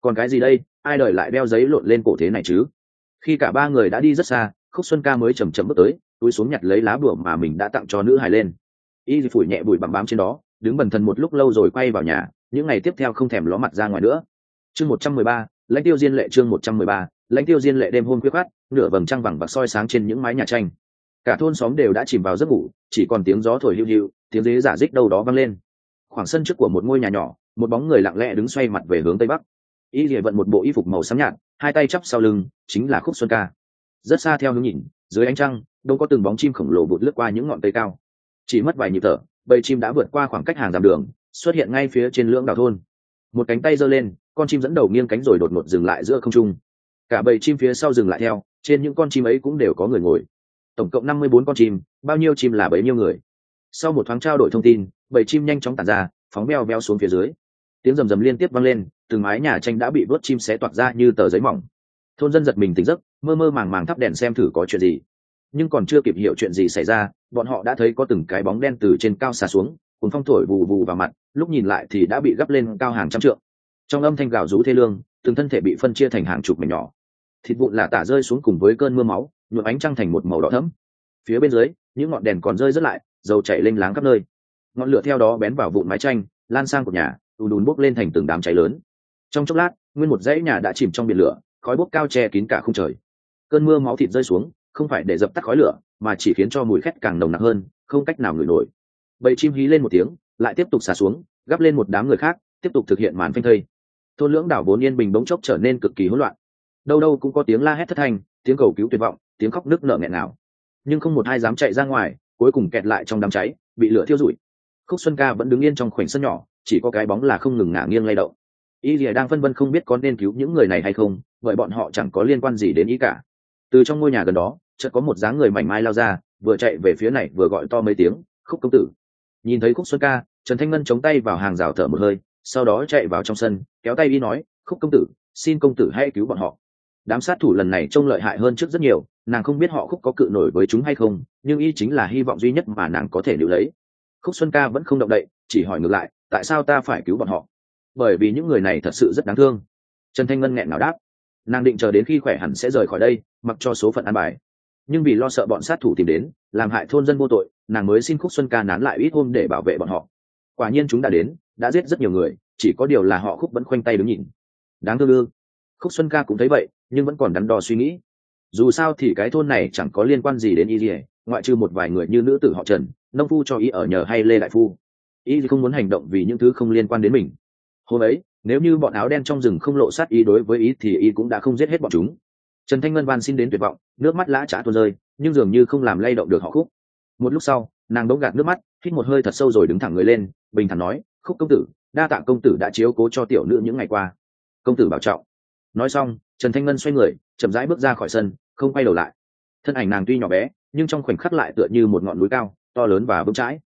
Còn cái gì đây? Ai đời lại đeo giấy lộn lên cổ thế này chứ? Khi cả ba người đã đi rất xa, khúc xuân ca mới chầm chậm bước tới, túi xuống nhặt lấy lá bùa mà mình đã tặng cho nữ hài lên. Y phủi nhẹ bụi bằng bám trên đó, đứng bần thần một lúc lâu rồi quay vào nhà, những ngày tiếp theo không thèm ló mặt ra ngoài nữa. Chương một trăm mười ba, lãnh tiêu diên lệ chương một trăm mười ba, lãnh tiêu diên lệ đêm hôm khuya khát nửa vầng trăng vàng bạc soi sáng trên những mái nhà tranh. Cả thôn xóm đều đã chìm vào giấc ngủ, chỉ còn tiếng gió thổi hiu hiu tiếng dế giả dích đâu đó vang lên. Khoảng sân trước của một ngôi nhà nhỏ, một bóng người lặng lẽ đứng xoay mặt về hướng tây bắc. Y lìa vận một bộ y phục màu xám nhạt, hai tay chắp sau lưng, chính là khúc xuân ca. Rất xa theo hướng nhìn, dưới ánh trăng, đâu có từng bóng chim khổng lồ vụt lướt qua những ngọn cây cao. Chỉ mất vài nhịp thở, bầy chim đã vượt qua khoảng cách hàng dặm đường, xuất hiện ngay phía trên lưỡng đảo thôn. Một cánh tay giơ lên, con chim dẫn đầu nghiêng cánh rồi đột ngột dừng lại giữa không trung. Cả bầy chim phía sau dừng lại theo, trên những con chim ấy cũng đều có người ngồi. Tổng cộng năm mươi bốn con chim, bao nhiêu chim là bấy nhiêu người? Sau một thoáng trao đổi thông tin bầy chim nhanh chóng tàn ra, phóng beo beo xuống phía dưới. Tiếng rầm rầm liên tiếp vang lên, từng mái nhà tranh đã bị vớt chim xé toạc ra như tờ giấy mỏng. Thôn dân giật mình tỉnh giấc, mơ mơ màng màng thắp đèn xem thử có chuyện gì. Nhưng còn chưa kịp hiểu chuyện gì xảy ra, bọn họ đã thấy có từng cái bóng đen từ trên cao xà xuống, cuốn phong thổi vù vù vào mặt, lúc nhìn lại thì đã bị gấp lên cao hàng trăm trượng. Trong âm thanh gào rú thê lương, từng thân thể bị phân chia thành hàng chục mảnh nhỏ. Thịt vụn là tả rơi xuống cùng với cơn mưa máu, nhuộm ánh trăng thành một màu đỏ thẫm. Phía bên dưới, những ngọn đèn còn rơi rất lại dầu chảy lênh láng khắp nơi. Ngọn lửa theo đó bén vào vụn mái tranh, lan sang cột nhà ùn đùn bốc lên thành từng đám cháy lớn. Trong chốc lát, nguyên một dãy nhà đã chìm trong biển lửa, khói bốc cao che kín cả khung trời. Cơn mưa máu thịt rơi xuống, không phải để dập tắt khói lửa, mà chỉ khiến cho mùi khét càng nồng nặc hơn, không cách nào ngửi nổi. Bầy chim hí lên một tiếng, lại tiếp tục xả xuống, gắp lên một đám người khác, tiếp tục thực hiện màn phanh thây. Thôn lưỡng đảo vốn yên bình bỗng chốc trở nên cực kỳ hỗn loạn. Đâu đâu cũng có tiếng la hét thất thanh, tiếng cầu cứu tuyệt vọng, tiếng khóc nức nở nghẹn nào nhưng không một ai dám chạy ra ngoài cuối cùng kẹt lại trong đám cháy, bị lửa thiêu rụi. Khúc xuân ca vẫn đứng yên trong khoảnh sân nhỏ, chỉ có cái bóng là không ngừng ngả nghiêng lay động. Y lìa đang phân vân không biết có nên cứu những người này hay không, bởi bọn họ chẳng có liên quan gì đến ý cả. Từ trong ngôi nhà gần đó, chợt có một dáng người mảnh mai lao ra, vừa chạy về phía này, vừa gọi to mấy tiếng, khúc công tử. Nhìn thấy khúc xuân ca, trần thanh ngân chống tay vào hàng rào thở một hơi, sau đó chạy vào trong sân, kéo tay y nói, khúc công tử, xin công tử hãy cứu bọn họ. Đám sát thủ lần này trông lợi hại hơn trước rất nhiều nàng không biết họ khúc có cự nổi với chúng hay không, nhưng y chính là hy vọng duy nhất mà nàng có thể lưu lấy. Khúc xuân ca vẫn không động đậy, chỉ hỏi ngược lại, tại sao ta phải cứu bọn họ? Bởi vì những người này thật sự rất đáng thương. Trần thanh ngân nghẹn nào đáp. Nàng định chờ đến khi khỏe hẳn sẽ rời khỏi đây, mặc cho số phận an bài. Nhưng vì lo sợ bọn sát thủ tìm đến, làm hại thôn dân vô tội, nàng mới xin khúc xuân ca nán lại ít hôm để bảo vệ bọn họ. Quả nhiên chúng đã đến, đã giết rất nhiều người, chỉ có điều là họ khúc vẫn khoanh tay đứng nhìn. Đáng thương ư? Khúc xuân ca cũng thấy vậy, nhưng vẫn còn đắn đo suy nghĩ dù sao thì cái thôn này chẳng có liên quan gì đến y gì ngoại trừ một vài người như nữ tử họ trần, nông phu cho Y ở nhờ hay lê đại phu. Y không muốn hành động vì những thứ không liên quan đến mình. Hôm ấy, nếu như bọn áo đen trong rừng không lộ sát Y đối với Y thì y cũng đã không giết hết bọn chúng. Trần thanh ngân van xin đến tuyệt vọng, nước mắt lã trả tuôn rơi, nhưng dường như không làm lay động được họ khúc. Một lúc sau, nàng đống gạt nước mắt, hít một hơi thật sâu rồi đứng thẳng người lên, bình thản nói, khúc công tử, đa tạ công tử đã chiếu cố cho tiểu nữ những ngày qua. Công tử bảo trọng nói xong, trần thanh ngân xoay người, chậm rãi bước ra khỏi sân, không quay đầu lại. Thân ảnh nàng tuy nhỏ bé, nhưng trong khoảnh khắc lại tựa như một ngọn núi cao, to lớn và vững chãi.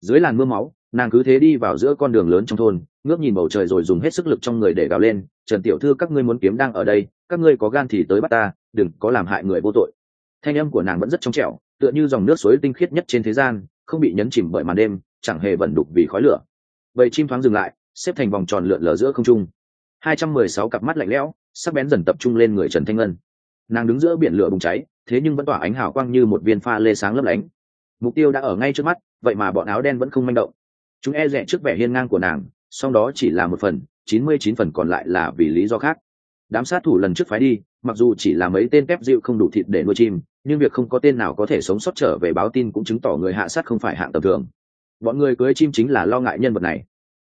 Dưới làn mưa máu, nàng cứ thế đi vào giữa con đường lớn trong thôn, ngước nhìn bầu trời rồi dùng hết sức lực trong người để gào lên, trần tiểu thư, các ngươi muốn kiếm đang ở đây, các ngươi có gan thì tới bắt ta, đừng có làm hại người vô tội. Thanh âm của nàng vẫn rất trong trẻo, tựa như dòng nước suối tinh khiết nhất trên thế gian, không bị nhấn chìm bởi màn đêm, chẳng hề vẩn đục vì khói lửa. Vậy chim thoáng dừng lại, xếp thành vòng tròn lượn lờ giữa không trung. Hai trăm mười sáu cặp mắt lạnh lẽo sắc bén dần tập trung lên người trần thanh ngân. Nàng đứng giữa biển lửa bùng cháy, thế nhưng vẫn tỏa ánh hào quang như một viên pha lê sáng lấp lánh. Mục tiêu đã ở ngay trước mắt, vậy mà bọn áo đen vẫn không manh động. Chúng e rẽ trước vẻ hiên ngang của nàng, song đó chỉ là một phần, chín mươi chín phần còn lại là vì lý do khác. Đám sát thủ lần trước phái đi, mặc dù chỉ là mấy tên kép dịu không đủ thịt để nuôi chim, nhưng việc không có tên nào có thể sống sót trở về báo tin cũng chứng tỏ người hạ sát không phải hạng tầm thường. Bọn người cưới chim chính là lo ngại nhân vật này.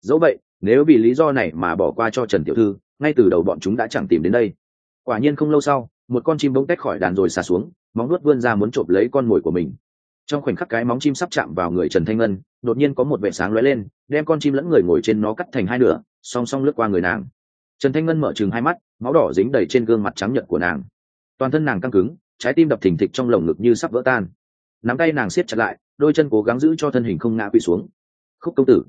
Dẫu vậy, nếu vì lý do này mà bỏ qua cho trần tiểu thư ngay từ đầu bọn chúng đã chẳng tìm đến đây. Quả nhiên không lâu sau, một con chim bỗng tách khỏi đàn rồi xả xuống, móng nuốt vươn ra muốn trộm lấy con mồi của mình. Trong khoảnh khắc cái móng chim sắp chạm vào người trần thanh ngân, đột nhiên có một vệ sáng lóe lên, đem con chim lẫn người ngồi trên nó cắt thành hai nửa, song song lướt qua người nàng. Trần thanh ngân mở chừng hai mắt, máu đỏ dính đầy trên gương mặt trắng nhợt của nàng. Toàn thân nàng căng cứng, trái tim đập thình thịch trong lồng ngực như sắp vỡ tan. Nắm tay nàng siết chặt lại, đôi chân cố gắng giữ cho thân hình không ngã quỵ xuống. Khúc công tử,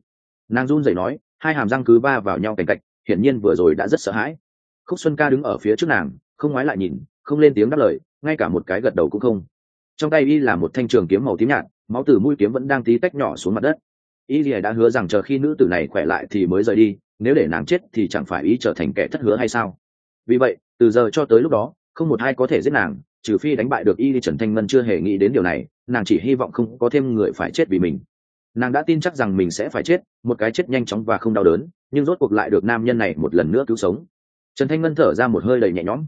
nàng run rẩy nói, hai hàm răng cứ va vào nhau cạnh cạnh hiển nhiên vừa rồi đã rất sợ hãi. Khúc xuân ca đứng ở phía trước nàng, không ngoái lại nhìn, không lên tiếng đáp lời, ngay cả một cái gật đầu cũng không. Trong tay y là một thanh trường kiếm màu tím nhạt, máu từ mũi kiếm vẫn đang tí tách nhỏ xuống mặt đất. Y lìa đã hứa rằng chờ khi nữ tử này khỏe lại thì mới rời đi, nếu để nàng chết thì chẳng phải Y trở thành kẻ thất hứa hay sao? Vì vậy, từ giờ cho tới lúc đó, không một ai có thể giết nàng, trừ phi đánh bại được y trần thanh ngân chưa hề nghĩ đến điều này, nàng chỉ hy vọng không có thêm người phải chết vì mình nàng đã tin chắc rằng mình sẽ phải chết, một cái chết nhanh chóng và không đau đớn, nhưng rốt cuộc lại được nam nhân này một lần nữa cứu sống. Trần thanh ngân thở ra một hơi đầy nhẹ nhõm.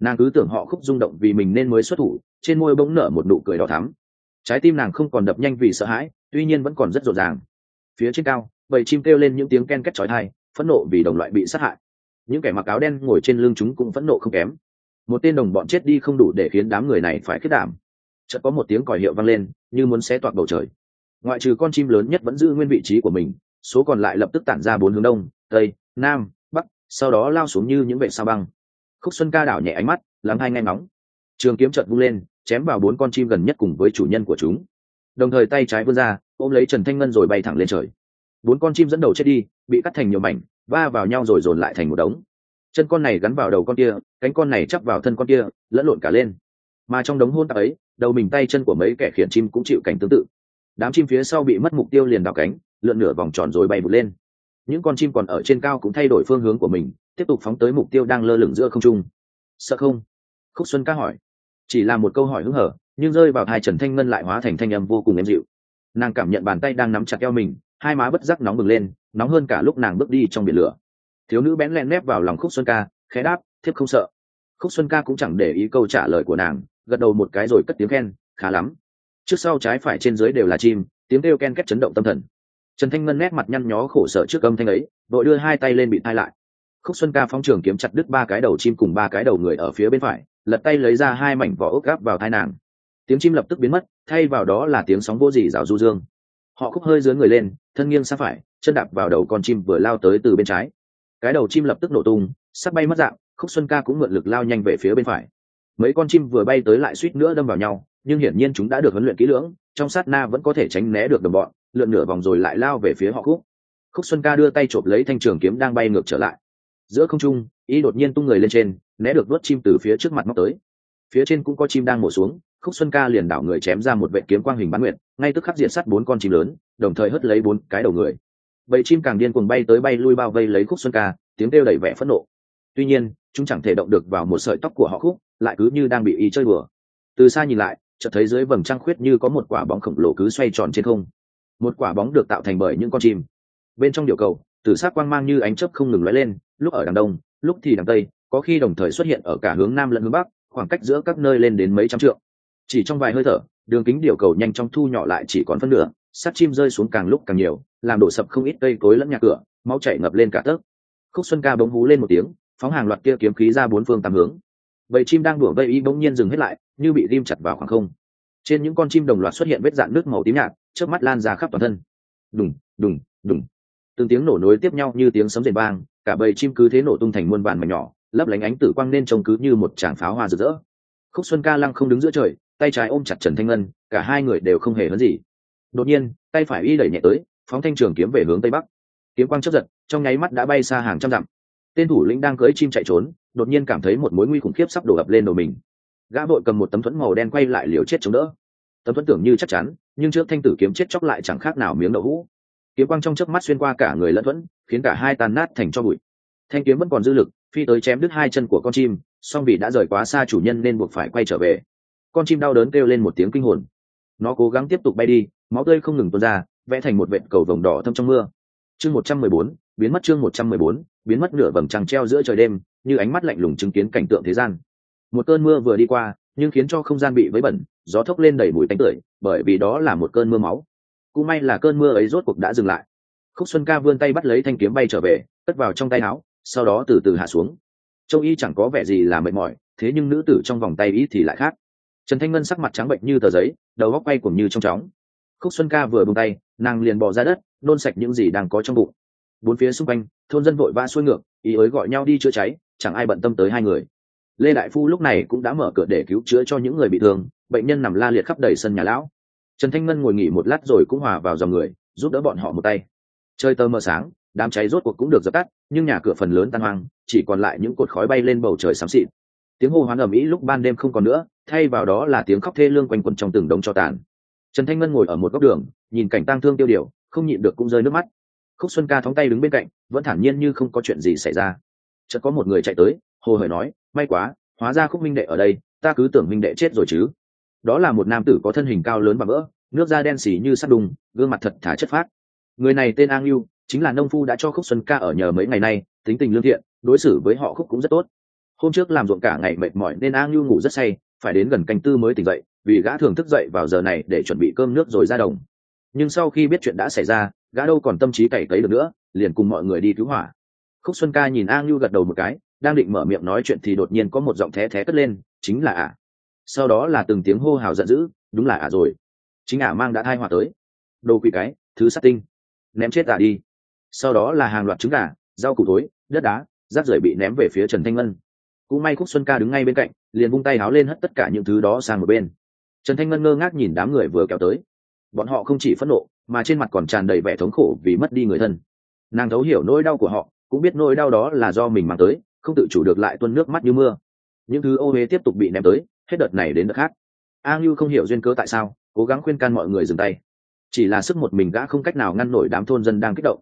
Nàng cứ tưởng họ khúc rung động vì mình nên mới xuất thủ, trên môi bỗng nở một nụ cười đỏ thắm. Trái tim nàng không còn đập nhanh vì sợ hãi, tuy nhiên vẫn còn rất rộn ràng. Phía trên cao bầy chim kêu lên những tiếng ken két chói tai, phẫn nộ vì đồng loại bị sát hại. Những kẻ mặc áo đen ngồi trên lưng chúng cũng phẫn nộ không kém. Một tên đồng bọn chết đi không đủ để khiến đám người này phải kết đảm chợt có một tiếng còi hiệu vang lên, như muốn xé toạc bầu trời ngoại trừ con chim lớn nhất vẫn giữ nguyên vị trí của mình, số còn lại lập tức tản ra bốn hướng đông, tây, nam, bắc, sau đó lao xuống như những vệ sao băng. Khúc xuân ca đảo nhẹ ánh mắt, lắng hai ngay ngóng. Trường kiếm trợn vung lên, chém vào bốn con chim gần nhất cùng với chủ nhân của chúng. Đồng thời tay trái vươn ra, ôm lấy trần thanh ngân rồi bay thẳng lên trời. Bốn con chim dẫn đầu chết đi, bị cắt thành nhiều mảnh, va vào nhau rồi dồn lại thành một đống. Chân con này gắn vào đầu con kia, cánh con này chắp vào thân con kia, lẫn lộn cả lên. Mà trong đống hôn tạp ấy, đầu mình tay chân của mấy kẻ khiển chim cũng chịu cảnh tương tự đám chim phía sau bị mất mục tiêu liền đào cánh, lượn nửa vòng tròn rồi bay vụt lên. Những con chim còn ở trên cao cũng thay đổi phương hướng của mình, tiếp tục phóng tới mục tiêu đang lơ lửng giữa không trung. Sợ không? Khúc xuân ca hỏi. Chỉ là một câu hỏi hứng hở, nhưng rơi vào hai trần thanh ngân lại hóa thành thanh âm vô cùng êm dịu. Nàng cảm nhận bàn tay đang nắm chặt eo mình, hai má bất giác nóng bừng lên, nóng hơn cả lúc nàng bước đi trong biển lửa. Thiếu nữ bén len nép vào lòng khúc xuân ca, khẽ đáp, thiếp không sợ. Khúc xuân ca cũng chẳng để ý câu trả lời của nàng, gật đầu một cái rồi cất tiếng khen, khá lắm trước sau trái phải trên dưới đều là chim, tiếng kêu ken két chấn động tâm thần. Trần thanh ngân nét mặt nhăn nhó khổ sở trước âm thanh ấy, đội đưa hai tay lên bị thai lại. Khúc xuân ca phong trường kiếm chặt đứt ba cái đầu chim cùng ba cái đầu người ở phía bên phải, lật tay lấy ra hai mảnh vỏ ốc gáp vào thai nàng. Tiếng chim lập tức biến mất, thay vào đó là tiếng sóng vô dì rào du dương. Họ khúc hơi dưới người lên, thân nghiêng sang phải, chân đạp vào đầu con chim vừa lao tới từ bên trái. Cái đầu chim lập tức nổ tung, sắp bay mất dạng, khúc xuân ca cũng mượn lực lao nhanh về phía bên phải. Mấy con chim vừa bay tới lại suýt nữa đâm vào nhau nhưng hiển nhiên chúng đã được huấn luyện kỹ lưỡng, trong sát na vẫn có thể tránh né được đồng bọn, lượn nửa vòng rồi lại lao về phía họ khúc. Khúc xuân ca đưa tay chộp lấy thanh trường kiếm đang bay ngược trở lại. Giữa không trung, y đột nhiên tung người lên trên, né được vớt chim từ phía trước mặt móc tới. Phía trên cũng có chim đang mổ xuống, khúc xuân ca liền đảo người chém ra một vệ kiếm quang hình bán nguyện ngay tức khắc diện sắt bốn con chim lớn, đồng thời hất lấy bốn cái đầu người. Bầy chim càng điên cuồng bay tới bay lui bao vây lấy khúc xuân ca, tiếng kêu đầy vẻ phẫn nộ. Tuy nhiên, chúng chẳng thể động được vào một sợi tóc của họ khúc, lại cứ như đang bị y chơi bừa từ xa nhìn lại chợt thấy dưới vầng trăng khuyết như có một quả bóng khổng lồ cứ xoay tròn trên không. Một quả bóng được tạo thành bởi những con chim. Bên trong điều cầu, tử s quang mang như ánh chớp không ngừng lóe lên, lúc ở đằng đông, lúc thì đằng tây, có khi đồng thời xuất hiện ở cả hướng nam lẫn hướng bắc, khoảng cách giữa các nơi lên đến mấy trăm trượng. Chỉ trong vài hơi thở, đường kính điều cầu nhanh chóng thu nhỏ lại chỉ còn phân nửa, sát chim rơi xuống càng lúc càng nhiều, làm đổ sập không ít cây cối lẫn nhà cửa, máu chảy ngập lên cả tấc. Khúc xuân ca bỗng hú lên một tiếng, phóng hàng loạt kia kiếm khí ra bốn phương tám hướng. Bầy chim đang đuổi vây y bỗng nhiên dừng hết lại như bị ghim chặt vào khoảng không. Trên những con chim đồng loạt xuất hiện vết dạn nước màu tím nhạt trước mắt lan ra khắp toàn thân. Đùng đùng đùng. Từng tiếng nổ nối tiếp nhau như tiếng sấm rền vang, cả bầy chim cứ thế nổ tung thành muôn vàn mảnh nhỏ, lấp lánh ánh tử quang nên trông cứ như một tràng pháo hoa rực rỡ. Khúc xuân ca lăng không đứng giữa trời, tay trái ôm chặt trần thanh ngân, cả hai người đều không hề hấn gì. Đột nhiên, tay phải y đẩy nhẹ tới, phóng thanh trường kiếm về hướng tây bắc. Kiếm quang chấp giật, trong nháy mắt đã bay xa hàng trăm dặm. Tên thủ lĩnh đang cưỡi chim chạy trốn, đột nhiên cảm thấy một mối nguy khủng khiếp sắp đổ ập lên đầu mình gã vội cầm một tấm thuẫn màu đen quay lại liều chết chống đỡ. Tấm thuẫn tưởng như chắc chắn, nhưng trước thanh tử kiếm chết chóc lại chẳng khác nào miếng đậu hũ. Kiếm quang trong chớp mắt xuyên qua cả người lẫn thuẫn, khiến cả hai tan nát thành cho bụi. Thanh kiếm vẫn còn dư lực, phi tới chém đứt hai chân của con chim, song vì đã rời quá xa chủ nhân nên buộc phải quay trở về. Con chim đau đớn kêu lên một tiếng kinh hồn. Nó cố gắng tiếp tục bay đi, máu tươi không ngừng tuôn ra, vẽ thành một vệt cầu vồng đỏ thâm trong mưa. Chương một trăm mười bốn, biến mất chương một trăm mười bốn, biến mất nửa vầng trăng treo giữa trời đêm, như ánh mắt lạnh lùng chứng kiến cảnh tượng thế gian một cơn mưa vừa đi qua, nhưng khiến cho không gian bị vấy bẩn, gió thốc lên đầy mùi tánh tưởi, bởi vì đó là một cơn mưa máu. Cũng may là cơn mưa ấy rốt cuộc đã dừng lại. Khúc xuân ca vươn tay bắt lấy thanh kiếm bay trở về, cất vào trong tay áo, sau đó từ từ hạ xuống. Châu y chẳng có vẻ gì là mệt mỏi, thế nhưng nữ tử trong vòng tay ý thì lại khác. Trần thanh ngân sắc mặt trắng bệnh như tờ giấy, đầu góc bay cùng như trong chóng. Khúc xuân ca vừa bông tay, nàng liền bỏ ra đất, nôn sạch những gì đang có trong bụng. Bốn phía xung quanh, thôn dân vội vã xuôi ngược, ý ới gọi nhau đi chữa cháy, chẳng ai bận tâm tới hai người lê đại phu lúc này cũng đã mở cửa để cứu chữa cho những người bị thương, bệnh nhân nằm la liệt khắp đầy sân nhà lão. Trần thanh ngân ngồi nghỉ một lát rồi cũng hòa vào dòng người, giúp đỡ bọn họ một tay. Chơi tơ mờ sáng, đám cháy rốt cuộc cũng được dập tắt, nhưng nhà cửa phần lớn tan hoang, chỉ còn lại những cột khói bay lên bầu trời xám xịt. Tiếng hô hoán ầm ĩ lúc ban đêm không còn nữa, thay vào đó là tiếng khóc thê lương quanh quẩn trong từng đống cho tàn. Trần thanh ngân ngồi ở một góc đường, nhìn cảnh tang thương tiêu điều, không nhịn được cũng rơi nước mắt. Khúc xuân ca thóng tay đứng bên cạnh, vẫn thản nhiên như không có chuyện gì xảy ra. Chợt có một người chạy tới, hồ hởi nói may quá, hóa ra khúc minh đệ ở đây, ta cứ tưởng minh đệ chết rồi chứ. Đó là một nam tử có thân hình cao lớn và vỡ nước da đen xì như sắt đùng, gương mặt thật thả chất phát người này tên an lưu chính là nông phu đã cho khúc xuân ca ở nhờ mấy ngày nay, tính tình lương thiện, đối xử với họ khúc cũng rất tốt. Hôm trước làm ruộng cả ngày mệt mỏi nên an lưu ngủ rất say, phải đến gần canh tư mới tỉnh dậy, vì gã thường thức dậy vào giờ này để chuẩn bị cơm nước rồi ra đồng. Nhưng sau khi biết chuyện đã xảy ra, gã đâu còn tâm trí cày cấy được nữa, liền cùng mọi người đi cứu hỏa. Khúc xuân ca nhìn a ngưu gật đầu một cái đang định mở miệng nói chuyện thì đột nhiên có một giọng thé thé cất lên chính là ả sau đó là từng tiếng hô hào giận dữ đúng là ả rồi. Chính ả mang đã thai họa tới. Đồ quỷ cái thứ sát tinh. Ném chết ả đi. Sau đó là hàng loạt trứng gà rau củ tối, đất đá rác rưởi bị ném về phía trần thanh ngân. Cũng may khúc xuân ca đứng ngay bên cạnh liền vung tay háo lên hất tất cả những thứ đó sang một bên. Trần thanh ngân ngơ ngác nhìn đám người vừa kéo tới. Bọn họ không chỉ phẫn nộ mà trên mặt còn tràn đầy vẻ thống khổ vì mất đi người thân. Nàng thấu hiểu nỗi đau của họ cũng biết nỗi đau đó là do mình mang tới không tự chủ được lại tuôn nước mắt như mưa. Những thứ ô huế tiếp tục bị ném tới, hết đợt này đến đợt khác. A ngưu không hiểu duyên cớ tại sao, cố gắng khuyên can mọi người dừng tay. Chỉ là sức một mình gã không cách nào ngăn nổi đám thôn dân đang kích động.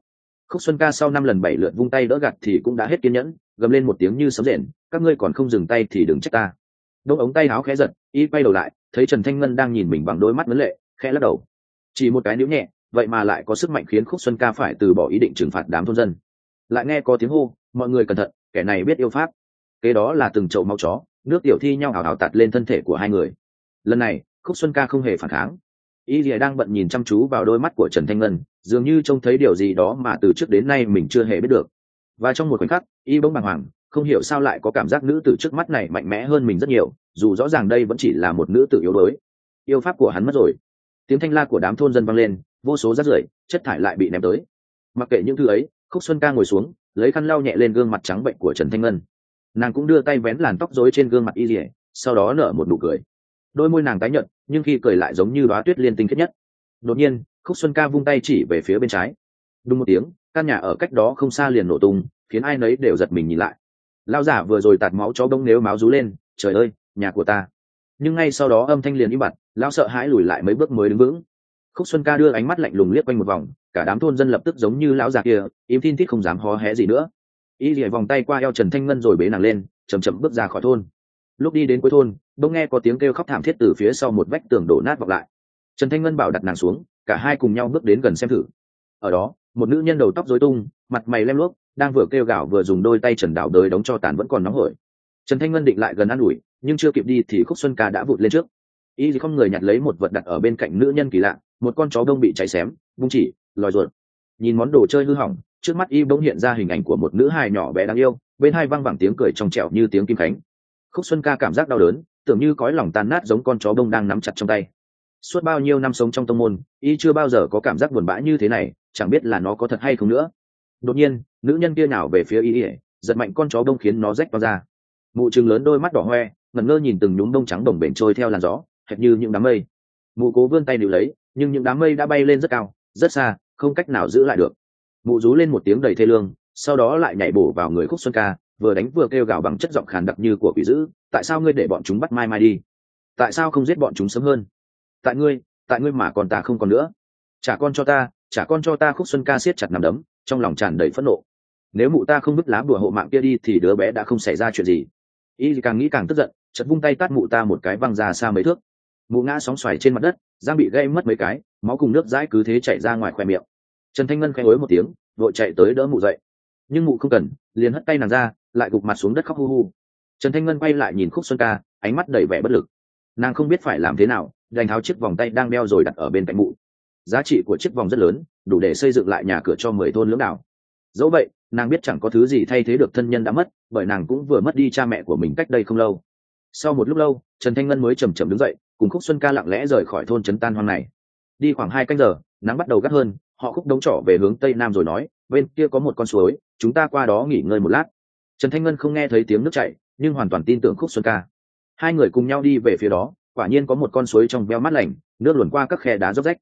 Khúc xuân ca sau năm lần bảy lượt vung tay đỡ gặt thì cũng đã hết kiên nhẫn, gầm lên một tiếng như sấm rền, các ngươi còn không dừng tay thì đừng trách ta. Đông ống tay áo khẽ giật, y quay đầu lại, thấy trần thanh ngân đang nhìn mình bằng đôi mắt vấn lệ, khẽ lắc đầu. Chỉ một cái níu nhẹ, vậy mà lại có sức mạnh khiến khúc xuân ca phải từ bỏ ý định trừng phạt đám thôn dân. Lại nghe có tiếng hô, mọi người cẩn thận kẻ này biết yêu pháp. Kế đó là từng chậu máu chó, nước tiểu thi nhau hào hào tạt lên thân thể của hai người. Lần này, khúc xuân ca không hề phản kháng. Y rìa đang bận nhìn chăm chú vào đôi mắt của trần thanh ngân, dường như trông thấy điều gì đó mà từ trước đến nay mình chưa hề biết được. Và trong một khoảnh khắc, y bỗng bàng hoàng, không hiểu sao lại có cảm giác nữ tử trước mắt này mạnh mẽ hơn mình rất nhiều, dù rõ ràng đây vẫn chỉ là một nữ tử yếu đuối. Yêu pháp của hắn mất rồi. Tiếng thanh la của đám thôn dân vang lên, vô số rác rưởi, chất thải lại bị ném tới. Mặc kệ những thứ ấy khúc xuân ca ngồi xuống, lấy khăn lau nhẹ lên gương mặt trắng bệnh của trần thanh ngân. Nàng cũng đưa tay vén làn tóc rối trên gương mặt y dỉa sau đó nở một nụ cười. Đôi môi nàng tái nhợt, nhưng khi cười lại giống như đoá tuyết liên tinh kết nhất. Đột nhiên, khúc xuân ca vung tay chỉ về phía bên trái. Đúng một tiếng, căn nhà ở cách đó không xa liền nổ tung, khiến ai nấy đều giật mình nhìn lại. Lao giả vừa rồi tạt máu chó bông nếu máu rú lên, trời ơi, nhà của ta. Nhưng ngay sau đó âm thanh liền im bặt lao sợ hãi lùi lại mấy bước mới đứng vững. Khúc xuân ca đưa ánh mắt lạnh lùng liếc quanh một vòng cả đám thôn dân lập tức giống như lão già kia, im tin thiết không dám hó hé gì nữa. Y rỉa vòng tay qua eo trần thanh ngân rồi bế nàng lên chầm chậm bước ra khỏi thôn. Lúc đi đến cuối thôn, bỗng nghe có tiếng kêu khóc thảm thiết từ phía sau một vách tường đổ nát vọng lại. Trần thanh ngân bảo đặt nàng xuống, cả hai cùng nhau bước đến gần xem thử. Ở đó, một nữ nhân đầu tóc rối tung, mặt mày lem luốc, đang vừa kêu gào vừa dùng đôi tay trần đảo đời đóng cho tàn vẫn còn nóng hổi. Trần thanh ngân định lại gần ă n ủi, nhưng chưa kịp đi thì khúc xuân ca đã vụt lên trước. Y không người nhặt lấy một vật đặt ở bên cạnh nữ nhân kỳ lạ, một con chó đông bị cháy xém bung chỉ lòi ruột. Nhìn món đồ chơi hư hỏng, trước mắt y bỗng hiện ra hình ảnh của một nữ hài nhỏ bé đáng yêu, bên hai văng vẳng tiếng cười trong trẻo như tiếng kim khánh. Khúc xuân ca cảm giác đau đớn, tưởng như cõi lòng tan nát giống con chó bông đang nắm chặt trong tay. Suốt bao nhiêu năm sống trong tông môn, y chưa bao giờ có cảm giác buồn bã như thế này, chẳng biết là nó có thật hay không nữa. Đột nhiên, nữ nhân kia nào về phía y ỉa giật mạnh con chó bông khiến nó rách to ra. Mụ trừng lớn đôi mắt đỏ hoe, ngẩn ngơ nhìn từng nhúm bông trắng đồng bể trôi theo làn gió, hệt như những đám mây. Mụ cố vươn tay níu lấy, nhưng những đám mây đã bay lên rất cao rất xa, không cách nào giữ lại được. Mụ rú lên một tiếng đầy thê lương, sau đó lại nhảy bổ vào người khúc xuân ca, vừa đánh vừa kêu gào bằng chất giọng khàn đặc như của quỷ dữ, tại sao ngươi để bọn chúng bắt mai mai đi? Tại sao không giết bọn chúng sớm hơn? Tại ngươi tại ngươi mà còn ta không còn nữa. Trả con cho ta, trả con cho ta. Khúc xuân ca siết chặt nằm đấm, trong lòng tràn đầy phẫn nộ. Nếu mụ ta không vứt lá bùa hộ mạng kia đi thì đứa bé đã không xảy ra chuyện gì. Y càng nghĩ càng tức giận chật vung tay tát mụ ta một cái văng ra xa mấy thước. Mụ ngã sóng xoài trên mặt đất, giang bị gây mất mấy cái máu cùng nước dãi cứ thế chảy ra ngoài khoe miệng. Trần thanh ngân khẽ ối một tiếng, vội chạy tới đỡ mụ dậy. Nhưng mụ không cần, liền hất tay nàng ra, lại gục mặt xuống đất khóc hu hu. Trần thanh ngân quay lại nhìn khúc xuân ca, ánh mắt đầy vẻ bất lực. Nàng không biết phải làm thế nào, đành tháo chiếc vòng tay đang đeo rồi đặt ở bên cạnh mụ. Giá trị của chiếc vòng rất lớn, đủ để xây dựng lại nhà cửa cho mười thôn lưỡng đảo. Dẫu vậy, nàng biết chẳng có thứ gì thay thế được thân nhân đã mất, bởi nàng cũng vừa mất đi cha mẹ của mình cách đây không lâu. Sau một lúc lâu, trần thanh ngân mới chầm chầm đứng dậy, cùng khúc xuân ca lặng lẽ rời khỏi thôn trấn tan hoang này đi khoảng hai canh giờ, nắng bắt đầu gắt hơn, họ khúc đống trỏ về hướng tây nam rồi nói, bên kia có một con suối, chúng ta qua đó nghỉ ngơi một lát. Trần thanh ngân không nghe thấy tiếng nước chảy, nhưng hoàn toàn tin tưởng khúc xuân ca. Hai người cùng nhau đi về phía đó, quả nhiên có một con suối trong veo mát lành, nước luồn qua các khe đá dốc rách.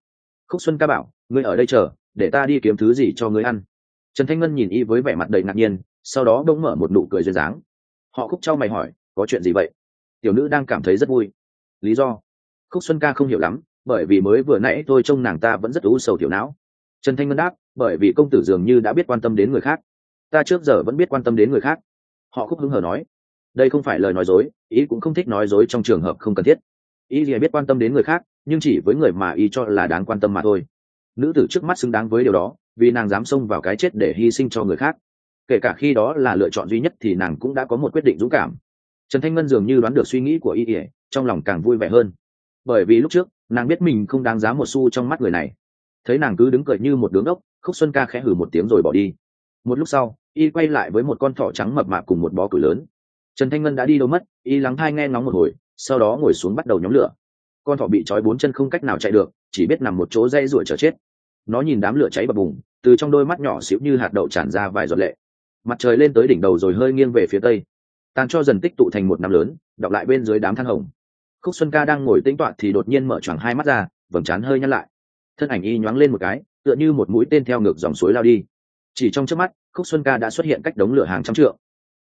Khúc xuân ca bảo, ngươi ở đây chờ, để ta đi kiếm thứ gì cho ngươi ăn. Trần thanh ngân nhìn y với vẻ mặt đầy ngạc nhiên, sau đó bỗng mở một nụ cười duyên dáng. Họ khúc trao mày hỏi, có chuyện gì vậy? Tiểu nữ đang cảm thấy rất vui. Lý do? Khúc xuân ca không hiểu lắm bởi vì mới vừa nãy tôi trông nàng ta vẫn rất u sầu tiểu não. Trần thanh ngân đáp, bởi vì công tử dường như đã biết quan tâm đến người khác. Ta trước giờ vẫn biết quan tâm đến người khác. Họ khúc hứng hờ nói. Đây không phải lời nói dối, ý cũng không thích nói dối trong trường hợp không cần thiết. Ý gì biết quan tâm đến người khác, nhưng chỉ với người mà ý cho là đáng quan tâm mà thôi. Nữ tử trước mắt xứng đáng với điều đó, vì nàng dám xông vào cái chết để hy sinh cho người khác. Kể cả khi đó là lựa chọn duy nhất thì nàng cũng đã có một quyết định dũng cảm. Trần thanh ngân dường như đoán được suy nghĩ của y ỉa trong lòng càng vui vẻ hơn. Bởi vì lúc trước nàng biết mình không đáng giá một xu trong mắt người này. Thấy nàng cứ đứng cười như một đứa ngốc, khúc xuân ca khẽ hử một tiếng rồi bỏ đi. Một lúc sau y quay lại với một con thỏ trắng mập mạp cùng một bó củi lớn. Trần thanh ngân đã đi đâu mất y lắng thai nghe ngóng một hồi sau đó ngồi xuống bắt đầu nhóm lửa. Con thỏ bị trói bốn chân không cách nào chạy được chỉ biết nằm một chỗ dây ruổi chờ chết. Nó nhìn đám lửa cháy bập bùng từ trong đôi mắt nhỏ xíu như hạt đậu tràn ra vài giọt lệ. Mặt trời lên tới đỉnh đầu rồi hơi nghiêng về phía tây. Tàn cho dần tích tụ thành một năm lớn đọc lại bên dưới đám than hồng khúc xuân ca đang ngồi tĩnh tọa thì đột nhiên mở choàng hai mắt ra, vầng trán hơi nhăn lại. Thân ảnh y nhoáng lên một cái, tựa như một mũi tên theo ngược dòng suối lao đi. Chỉ trong trước mắt, khúc xuân ca đã xuất hiện cách đống lửa hàng trăm trượng.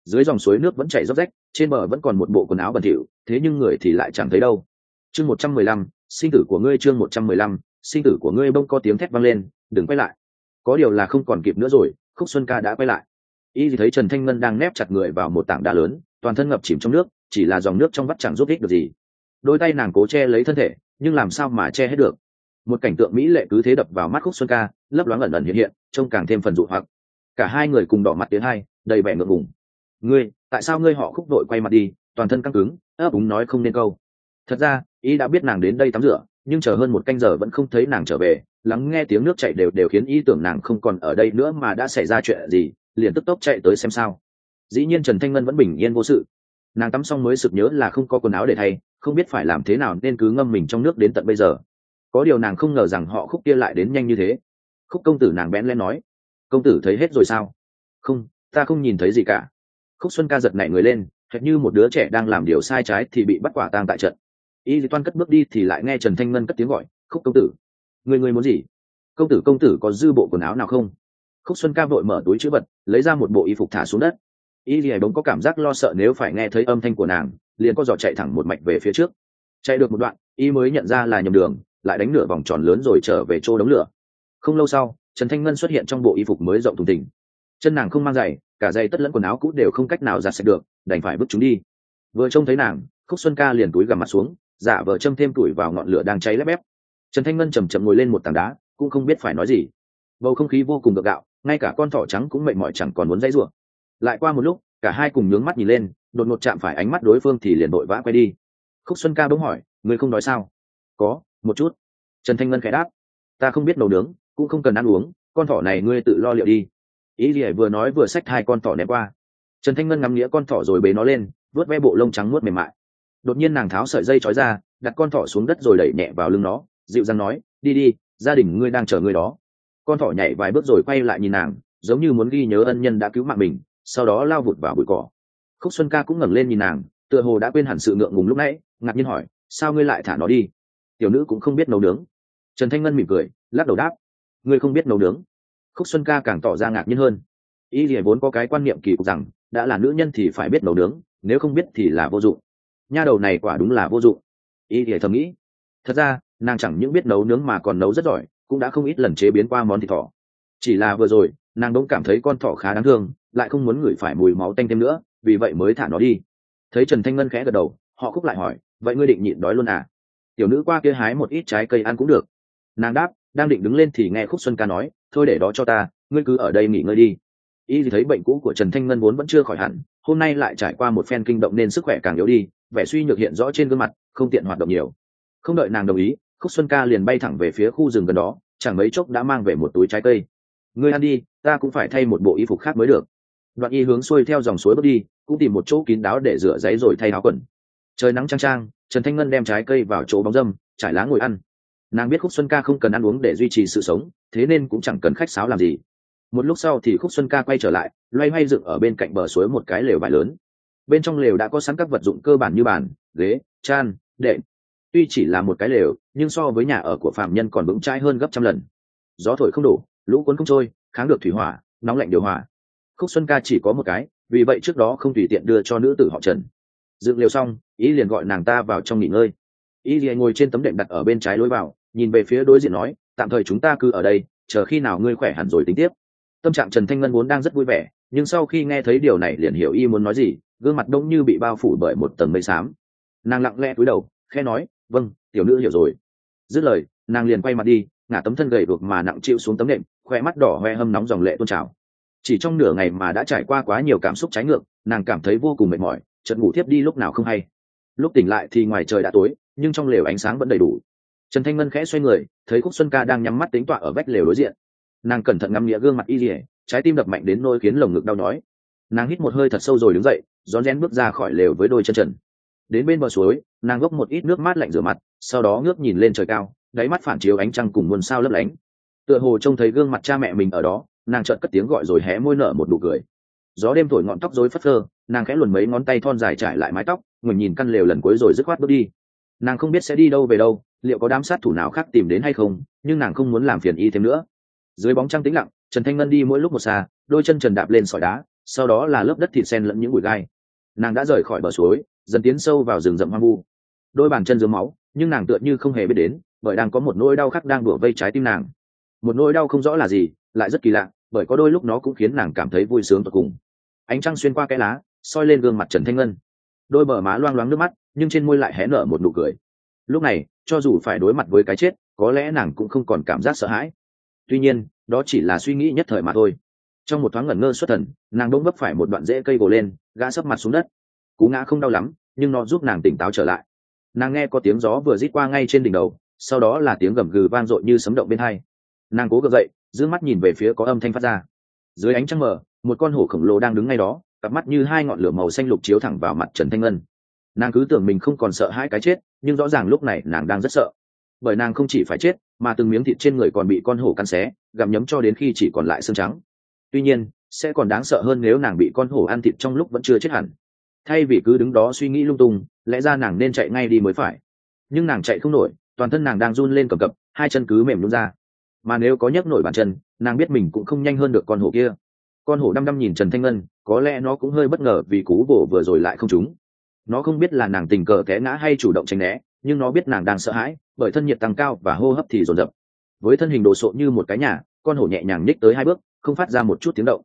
Dưới dòng suối nước vẫn chảy róc rách, trên bờ vẫn còn một bộ quần áo bẩn thỉu, thế nhưng người thì lại chẳng thấy đâu. Chương một trăm mười lăm, sinh tử của ngươi chương một trăm mười lăm, sinh tử của ngươi bông có tiếng thét vang lên, đừng quay lại. Có điều là không còn kịp nữa rồi, khúc xuân ca đã quay lại. Y thấy trần thanh ngân đang nép chặt người vào một tảng đá lớn, toàn thân ngập chìm trong nước, chỉ là dòng nước trong vắt chẳng giúp ích được gì đôi tay nàng cố che lấy thân thể, nhưng làm sao mà che hết được? Một cảnh tượng mỹ lệ cứ thế đập vào mắt khúc xuân ca, lấp loáng ẩn ẩn hiện hiện, trông càng thêm phần dụ hoặc. Cả hai người cùng đỏ mặt tiếng hai, đầy vẻ ngượng ngùng. Ngươi, tại sao ngươi họ khúc đội quay mặt đi, toàn thân căng cứng, ấp úng nói không nên câu. Thật ra, ý đã biết nàng đến đây tắm rửa, nhưng chờ hơn một canh giờ vẫn không thấy nàng trở về, lắng nghe tiếng nước chảy đều đều khiến ý tưởng nàng không còn ở đây nữa mà đã xảy ra chuyện gì, liền tức tốc chạy tới xem sao. Dĩ nhiên trần thanh ngân vẫn bình yên vô sự. Nàng tắm xong mới sực nhớ là không có quần áo để thay không biết phải làm thế nào nên cứ ngâm mình trong nước đến tận bây giờ. Có điều nàng không ngờ rằng họ khúc kia lại đến nhanh như thế. Khúc công tử nàng bẽn lẽn nói, công tử thấy hết rồi sao? Không, ta không nhìn thấy gì cả. Khúc xuân ca giật nảy người lên, hệt như một đứa trẻ đang làm điều sai trái thì bị bắt quả tang tại trận. Y toan cất bước đi thì lại nghe trần thanh ngân cất tiếng gọi, khúc công tử, người người muốn gì? Công tử công tử có dư bộ quần áo nào không? Khúc xuân ca vội mở túi chữ vật, lấy ra một bộ y phục thả xuống đất. Y thì bỗng có cảm giác lo sợ nếu phải nghe thấy âm thanh của nàng liền có giò chạy thẳng một mạch về phía trước. Chạy được một đoạn, y mới nhận ra là nhầm đường, lại đánh nửa vòng tròn lớn rồi trở về chỗ đống lửa. Không lâu sau, trần thanh ngân xuất hiện trong bộ y phục mới rộng thùng thình. Chân nàng không mang giày, cả giày tất lẫn quần áo cũ đều không cách nào giặt sạch được, đành phải bước chúng đi. Vừa trông thấy nàng, khúc xuân ca liền túi gằm mặt xuống, giả vờ châm thêm tuổi vào ngọn lửa đang cháy lép ép trần thanh ngân chầm chậm ngồi lên một tảng đá, cũng không biết phải nói gì. Bầu không khí vô cùng gượng gạo, ngay cả con thỏ trắng cũng mệt mỏi chẳng còn muốn dãy rủa. Lại qua một lúc, cả hai cùng nhướng mắt nhìn lên đột ngột chạm phải ánh mắt đối phương thì liền vội vã quay đi. Khúc xuân ca bỗng hỏi, ngươi không nói sao? Có, một chút. Trần thanh ngân khẽ đáp, ta không biết nấu nướng, cũng không cần ăn uống, con thỏ này ngươi tự lo liệu đi. Ý gì vừa nói vừa xách hai con thỏ ném qua. Trần thanh ngân ngắm nghĩa con thỏ rồi bế nó lên vớt ve bộ lông trắng nuốt mềm mại. Đột nhiên nàng tháo sợi dây trói ra, đặt con thỏ xuống đất rồi đẩy nhẹ vào lưng nó, dịu dàng nói, đi đi, gia đình ngươi đang chờ ngươi đó. Con thỏ nhảy vài bước rồi quay lại nhìn nàng, giống như muốn ghi nhớ ân nhân đã cứu mạng mình, sau đó lao vụt vào bụi cỏ khúc xuân ca cũng ngẩng lên nhìn nàng, tựa hồ đã quên hẳn sự ngượng ngùng lúc nãy, ngạc nhiên hỏi, sao ngươi lại thả nó đi? Tiểu nữ cũng không biết nấu nướng. Trần thanh ngân mỉm cười, lắc đầu đáp, ngươi không biết nấu nướng. Khúc xuân ca càng tỏ ra ngạc nhiên hơn. Y thì vốn có cái quan niệm kỳ cục rằng, đã là nữ nhân thì phải biết nấu nướng, nếu không biết thì là vô dụng. Nha đầu này quả đúng là vô dụng. Y thì thầm nghĩ. Thật ra, nàng chẳng những biết nấu nướng mà còn nấu rất giỏi, cũng đã không ít lần chế biến qua món thịt thỏ. Chỉ là vừa rồi, nàng đỗng cảm thấy con thỏ khá đáng thương, lại không muốn ngửi phải mùi máu tanh thêm nữa vì vậy mới thả nó đi. Thấy trần thanh ngân khẽ gật đầu, họ khúc lại hỏi, vậy ngươi định nhịn đói luôn à? Tiểu nữ qua kia hái một ít trái cây ăn cũng được. Nàng đáp, đang định đứng lên thì nghe khúc xuân ca nói, thôi để đó cho ta, ngươi cứ ở đây nghỉ ngơi đi. Y thì thấy bệnh cũ của trần thanh ngân vốn vẫn chưa khỏi hẳn, hôm nay lại trải qua một phen kinh động nên sức khỏe càng yếu đi, vẻ suy nhược hiện rõ trên gương mặt, không tiện hoạt động nhiều. Không đợi nàng đồng ý, khúc xuân ca liền bay thẳng về phía khu rừng gần đó, chẳng mấy chốc đã mang về một túi trái cây. Ngươi ăn đi, ta cũng phải thay một bộ y phục khác mới được đoạn y hướng xuôi theo dòng suối bước đi, cũng tìm một chỗ kín đáo để rửa giấy rồi thay áo quần. Trời nắng trang trang trần thanh ngân đem trái cây vào chỗ bóng dâm trải lá ngồi ăn. Nàng biết khúc xuân ca không cần ăn uống để duy trì sự sống, thế nên cũng chẳng cần khách sáo làm gì. Một lúc sau thì khúc xuân ca quay trở lại, loay hoay dựng ở bên cạnh bờ suối một cái lều vải lớn. Bên trong lều đã có sẵn các vật dụng cơ bản như bàn, ghế chan đệm. Tuy chỉ là một cái lều, nhưng so với nhà ở của phạm nhân còn vững chãi hơn gấp trăm lần. Gió thổi không đủ lũ cuốn không trôi, kháng được thủy hỏa, nóng lạnh điều hòa khúc xuân ca chỉ có một cái, vì vậy trước đó không tùy tiện đưa cho nữ tử họ trần. Dựng liều xong ý liền gọi nàng ta vào trong nghỉ ngơi. Ý liền ngồi trên tấm đệm đặt ở bên trái lối vào, nhìn về phía đối diện nói, tạm thời chúng ta cứ ở đây, chờ khi nào ngươi khỏe hẳn rồi tính tiếp. Tâm trạng trần thanh ngân vốn đang rất vui vẻ, nhưng sau khi nghe thấy điều này liền hiểu y muốn nói gì, gương mặt đông như bị bao phủ bởi một tầng mây xám. Nàng lặng lẽ cúi đầu khe nói vâng tiểu nữ hiểu rồi. Dứt lời, nàng liền quay mặt đi, ngả tấm thân gầy ruột mà nặng chịu xuống tấm nệm, khoe mắt đỏ hoe hâm nóng dòng lệ tôn trào chỉ trong nửa ngày mà đã trải qua quá nhiều cảm xúc trái ngược, nàng cảm thấy vô cùng mệt mỏi, chợt ngủ thiếp đi lúc nào không hay. Lúc tỉnh lại thì ngoài trời đã tối, nhưng trong lều ánh sáng vẫn đầy đủ. Trần thanh ngân khẽ xoay người, thấy khúc xuân ca đang nhắm mắt tính tọa ở vách lều đối diện. Nàng cẩn thận ngắm nghĩa gương mặt y dỉa trái tim đập mạnh đến nôi khiến lồng ngực đau nhói. Nàng hít một hơi thật sâu rồi đứng dậy, rón rén bước ra khỏi lều với đôi chân trần. Đến bên bờ suối, nàng gốc một ít nước mát lạnh rửa mặt, sau đó ngước nhìn lên trời cao, đáy mắt phản chiếu ánh trăng cùng muôn sao lấp lánh. Tựa hồ trông thấy gương mặt cha mẹ mình ở đó nàng chợt cất tiếng gọi rồi hé môi nở một nụ cười. Gió đêm thổi ngọn tóc rối phất phơ, nàng khẽ luồn mấy ngón tay thon dài trải lại mái tóc ngừng nhìn căn lều lần cuối rồi dứt khoát bước đi. Nàng không biết sẽ đi đâu về đâu, liệu có đám sát thủ nào khác tìm đến hay không, nhưng nàng không muốn làm phiền y thêm nữa. Dưới bóng trăng tĩnh lặng, trần thanh ngân đi mỗi lúc một xa, đôi chân trần đạp lên sỏi đá, sau đó là lớp đất thịt sen lẫn những bụi gai. Nàng đã rời khỏi bờ suối, dần tiến sâu vào rừng rậm hoang vu. Đôi bàn chân dưới máu, nhưng nàng tựa như không hề biết đến, bởi đang có một nỗi đau khắc đang đùa vây trái tim nàng. Một nỗi đau không rõ là gì, lại rất kỳ lạ bởi có đôi lúc nó cũng khiến nàng cảm thấy vui sướng tột cùng. Ánh trăng xuyên qua cái lá, soi lên gương mặt trần thanh ngân. Đôi bờ má loang loáng nước mắt, nhưng trên môi lại hé nở một nụ cười. Lúc này, cho dù phải đối mặt với cái chết, có lẽ nàng cũng không còn cảm giác sợ hãi. Tuy nhiên, đó chỉ là suy nghĩ nhất thời mà thôi. Trong một thoáng ngẩn ngơ xuất thần, nàng bỗng vấp phải một đoạn rễ cây gồ lên, gã sấp mặt xuống đất. Cú ngã không đau lắm, nhưng nó giúp nàng tỉnh táo trở lại. Nàng nghe có tiếng gió vừa rít qua ngay trên đỉnh đầu, sau đó là tiếng gầm gừ vang dội như sấm động bên hai nàng cố gượng dậy giữ mắt nhìn về phía có âm thanh phát ra. Dưới ánh trăng mờ, một con hổ khổng lồ đang đứng ngay đó, cặp mắt như hai ngọn lửa màu xanh lục chiếu thẳng vào mặt trần thanh ngân. Nàng cứ tưởng mình không còn sợ hai cái chết, nhưng rõ ràng lúc này nàng đang rất sợ. Bởi nàng không chỉ phải chết, mà từng miếng thịt trên người còn bị con hổ cắn xé, gặm nhấm cho đến khi chỉ còn lại xương trắng. Tuy nhiên, sẽ còn đáng sợ hơn nếu nàng bị con hổ ăn thịt trong lúc vẫn chưa chết hẳn. Thay vì cứ đứng đó suy nghĩ lung tung, lẽ ra nàng nên chạy ngay đi mới phải. Nhưng nàng chạy không nổi, toàn thân nàng đang run lên cầm cập, hai chân cứ mềm nhún ra mà nếu có nhấc nổi bàn chân, nàng biết mình cũng không nhanh hơn được con hổ kia. Con hổ đăm đăm nhìn trần thanh ngân, có lẽ nó cũng hơi bất ngờ vì cú bổ vừa rồi lại không trúng. Nó không biết là nàng tình cờ té ngã hay chủ động tránh né, nhưng nó biết nàng đang sợ hãi, bởi thân nhiệt tăng cao và hô hấp thì dồn dập. Với thân hình đồ sộ như một cái nhà, con hổ nhẹ nhàng nhích tới hai bước, không phát ra một chút tiếng động.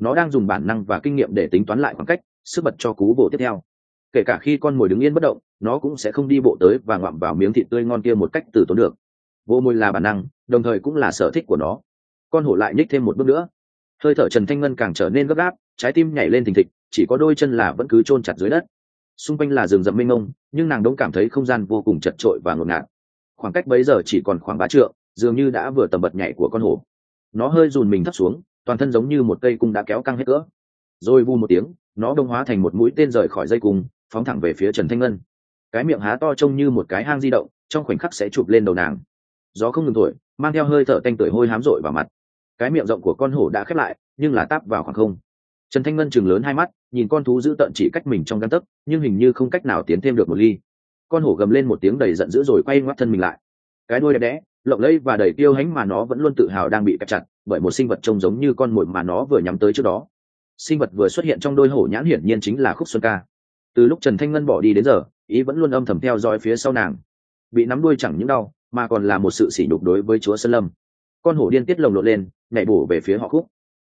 Nó đang dùng bản năng và kinh nghiệm để tính toán lại khoảng cách, sức bật cho cú bổ tiếp theo. Kể cả khi con mồi đứng yên bất động, nó cũng sẽ không đi bộ tới và ngoạm vào miếng thịt tươi ngon kia một cách từ tốn được vô môi là bản năng, đồng thời cũng là sở thích của nó. Con hổ lại nhích thêm một bước nữa. Hơi thở trần thanh ngân càng trở nên gấp gáp, trái tim nhảy lên thình thịch, chỉ có đôi chân là vẫn cứ chôn chặt dưới đất. Xung quanh là rừng rậm mênh mông, nhưng nàng đông cảm thấy không gian vô cùng chật trội và ngột ngạt. Khoảng cách bấy giờ chỉ còn khoảng ba trượng, dường như đã vừa tầm bật nhảy của con hổ. Nó hơi dùn mình thấp xuống, toàn thân giống như một cây cung đã kéo căng hết cỡ. Rồi vu một tiếng, nó đông hóa thành một mũi tên rời khỏi dây cung, phóng thẳng về phía trần thanh ngân. Cái miệng há to trông như một cái hang di động, trong khoảnh khắc sẽ chụp lên đầu nàng gió không ngừng thổi, mang theo hơi thở tanh tưởi hôi hám rội vào mặt. Cái miệng rộng của con hổ đã khép lại, nhưng là táp vào khoảng không. Trần thanh ngân chừng lớn hai mắt, nhìn con thú giữ tận chỉ cách mình trong găng tấc, nhưng hình như không cách nào tiến thêm được một ly. Con hổ gầm lên một tiếng đầy giận dữ rồi quay ngoắt thân mình lại. Cái đuôi đẹp đẽ, lộng lẫy và đầy tiêu hánh mà nó vẫn luôn tự hào đang bị kẹp chặt, bởi một sinh vật trông giống như con mồi mà nó vừa nhắm tới trước đó. Sinh vật vừa xuất hiện trong đôi hổ nhãn hiển nhiên chính là khúc xuân ca. Từ lúc trần thanh ngân bỏ đi đến giờ, ý vẫn luôn âm thầm theo dõi phía sau nàng. Bị nắm đuôi chẳng những đau mà còn là một sự sỉ nhục đối với chúa sơn lâm. Con hổ điên tiết lồng lộn lên, nhảy bổ về phía họ khúc.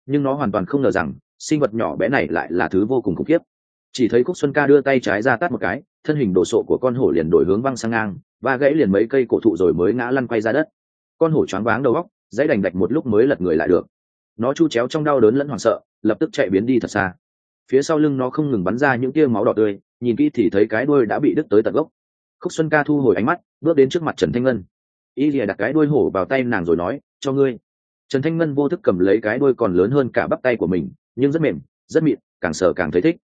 Nhưng nó hoàn toàn không ngờ rằng, sinh vật nhỏ bé này lại là thứ vô cùng khủng khiếp. Chỉ thấy khúc xuân ca đưa tay trái ra tát một cái, thân hình đồ sộ của con hổ liền đổi hướng văng sang ngang và gãy liền mấy cây cổ thụ rồi mới ngã lăn quay ra đất. Con hổ choáng váng đầu góc dãy đành đạch một lúc mới lật người lại được. Nó chu chéo trong đau đớn lẫn hoảng sợ, lập tức chạy biến đi thật xa. Phía sau lưng nó không ngừng bắn ra những tia máu đỏ tươi, nhìn kỹ thì thấy cái đuôi đã bị đứt tới tận gốc. Khúc xuân ca thu hồi ánh mắt, bước đến trước mặt trần thanh ngân y lìa đặt cái đuôi hổ vào tay nàng rồi nói, cho ngươi. Trần thanh ngân vô thức cầm lấy cái đuôi còn lớn hơn cả bắp tay của mình, nhưng rất mềm, rất mịn, càng sờ càng thấy thích.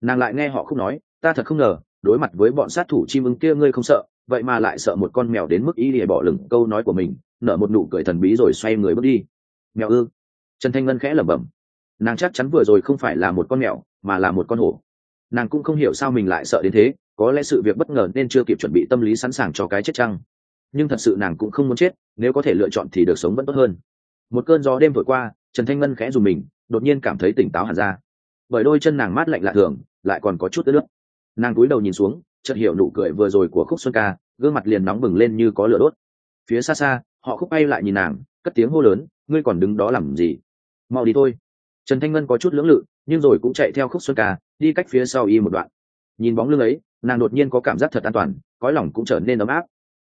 Nàng lại nghe họ không nói, ta thật không ngờ, đối mặt với bọn sát thủ chim ưng kia ngươi không sợ, vậy mà lại sợ một con mèo đến mức y lìa bỏ lửng câu nói của mình, nở một nụ cười thần bí rồi xoay người bước đi. Mèo ư? Trần thanh ngân khẽ lẩm bẩm. Nàng chắc chắn vừa rồi không phải là một con mèo, mà là một con hổ. Nàng cũng không hiểu sao mình lại sợ đến thế, có lẽ sự việc bất ngờ nên chưa kịp chuẩn bị tâm lý sẵn sàng cho cái chết chăng nhưng thật sự nàng cũng không muốn chết, nếu có thể lựa chọn thì được sống vẫn tốt hơn. Một cơn gió đêm thổi qua, trần thanh ngân khẽ dùng mình, đột nhiên cảm thấy tỉnh táo hẳn ra. Bởi đôi chân nàng mát lạnh lạ thường, lại còn có chút ướt nước. Nàng cúi đầu nhìn xuống, chợt hiểu nụ cười vừa rồi của khúc xuân ca, gương mặt liền nóng bừng lên như có lửa đốt. Phía xa xa, họ khúc bay lại nhìn nàng, cất tiếng hô lớn, ngươi còn đứng đó làm gì? Mau đi thôi. Trần thanh ngân có chút lưỡng lự, nhưng rồi cũng chạy theo khúc xuân ca, đi cách phía sau y một đoạn. Nhìn bóng lưng ấy, nàng đột nhiên có cảm giác thật an toàn, cõi lòng cũng trở nên ấm áp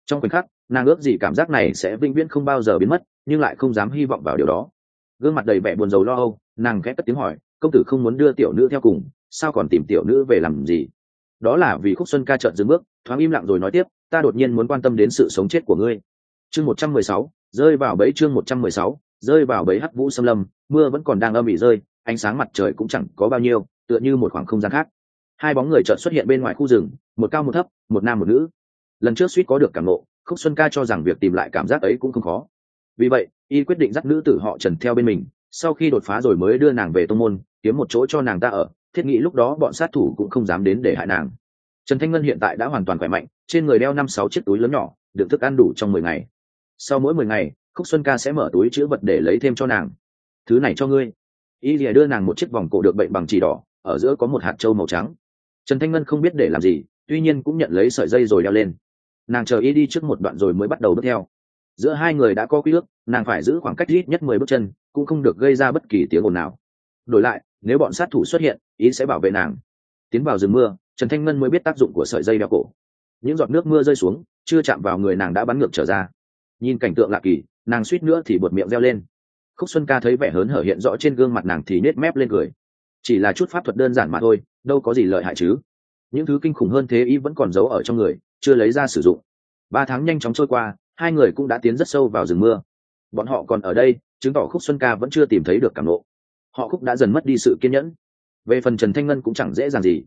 trong khoảnh khắc, nàng ước gì cảm giác này sẽ vĩnh viễn không bao giờ biến mất, nhưng lại không dám hy vọng vào điều đó. Gương mặt đầy vẻ buồn rầu lo âu, nàng ghét cất tiếng hỏi, công tử không muốn đưa tiểu nữ theo cùng, sao còn tìm tiểu nữ về làm gì? Đó là vì khúc xuân ca trợn dừng bước, thoáng im lặng rồi nói tiếp, ta đột nhiên muốn quan tâm đến sự sống chết của ngươi. Chương một trăm mười sáu, rơi vào bẫy chương một trăm mười sáu, rơi vào bẫy hắc vũ xâm lâm, mưa vẫn còn đang âm ỉ rơi, ánh sáng mặt trời cũng chẳng có bao nhiêu, tựa như một khoảng không gian khác. Hai bóng người chợt xuất hiện bên ngoài khu rừng, một cao một thấp, một nam một nữ lần trước suýt có được cảm ngộ, khúc xuân ca cho rằng việc tìm lại cảm giác ấy cũng không khó. Vì vậy y quyết định dắt nữ tử họ trần theo bên mình sau khi đột phá rồi mới đưa nàng về tô môn kiếm một chỗ cho nàng ta ở thiết nghĩ lúc đó bọn sát thủ cũng không dám đến để hại nàng. Trần thanh ngân hiện tại đã hoàn toàn khỏe mạnh trên người đeo năm sáu chiếc túi lớn nhỏ được thức ăn đủ trong mười ngày. Sau mỗi mười ngày khúc xuân ca sẽ mở túi chữ vật để lấy thêm cho nàng. Thứ này cho ngươi. Y lìa đưa nàng một chiếc vòng cổ được bệnh bằng chỉ đỏ ở giữa có một hạt trâu màu trắng. Trần thanh ngân không biết để làm gì tuy nhiên cũng nhận lấy sợi dây rồi đeo lên nàng chờ y đi trước một đoạn rồi mới bắt đầu bước theo. Giữa hai người đã có quy ước, nàng phải giữ khoảng cách ít nhất mười bước chân, cũng không được gây ra bất kỳ tiếng ồn nào. Đổi lại, nếu bọn sát thủ xuất hiện ý sẽ bảo vệ nàng. Tiến vào rừng mưa, trần thanh ngân mới biết tác dụng của sợi dây đeo cổ. Những giọt nước mưa rơi xuống, chưa chạm vào người nàng đã bắn ngược trở ra. Nhìn cảnh tượng lạ kỳ, nàng suýt nữa thì bột miệng reo lên. Khúc xuân ca thấy vẻ hớn hở hiện rõ trên gương mặt nàng thì nết mép lên cười. Chỉ là chút pháp thuật đơn giản mà thôi, đâu có gì lợi hại chứ. Những thứ kinh khủng hơn thế ý vẫn còn giấu ở trong người chưa lấy ra sử dụng. Ba tháng nhanh chóng trôi qua, hai người cũng đã tiến rất sâu vào rừng mưa. Bọn họ còn ở đây, chứng tỏ khúc xuân ca vẫn chưa tìm thấy được cảm lộ họ khúc đã dần mất đi sự kiên nhẫn. Về phần trần thanh ngân cũng chẳng dễ dàng gì.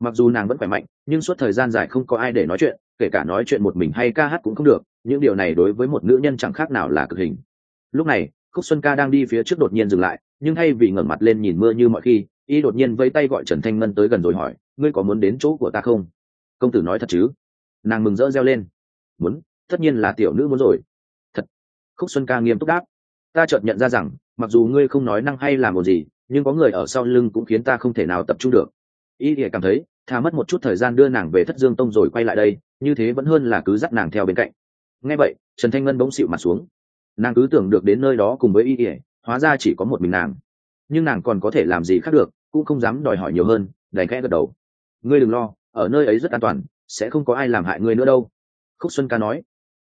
Mặc dù nàng vẫn khỏe mạnh, nhưng suốt thời gian dài không có ai để nói chuyện, kể cả nói chuyện một mình hay ca hát cũng không được, những điều này đối với một nữ nhân chẳng khác nào là cực hình. Lúc này, khúc xuân ca đang đi phía trước đột nhiên dừng lại, nhưng thay vì ngẩng mặt lên nhìn mưa như mọi khi, y đột nhiên vây tay gọi trần thanh ngân tới gần rồi hỏi, ngươi có muốn đến chỗ của ta không? Công tử nói thật chứ nàng mừng rỡ reo lên. Muốn, tất nhiên là tiểu nữ muốn rồi. Thật. Khúc xuân ca nghiêm túc đáp. Ta chợt nhận ra rằng, mặc dù ngươi không nói năng hay làm một gì, nhưng có người ở sau lưng cũng khiến ta không thể nào tập trung được. Y thì cảm thấy thà mất một chút thời gian đưa nàng về thất dương tông rồi quay lại đây, như thế vẫn hơn là cứ dắt nàng theo bên cạnh. Nghe vậy, trần thanh ngân bỗng xịu mặt xuống. Nàng cứ tưởng được đến nơi đó cùng với y ỉa hóa ra chỉ có một mình nàng. Nhưng nàng còn có thể làm gì khác được, cũng không dám đòi hỏi nhiều hơn, đành khẽ gật đầu. Ngươi đừng lo, ở nơi ấy rất an toàn sẽ không có ai làm hại ngươi nữa đâu. Khúc xuân ca nói,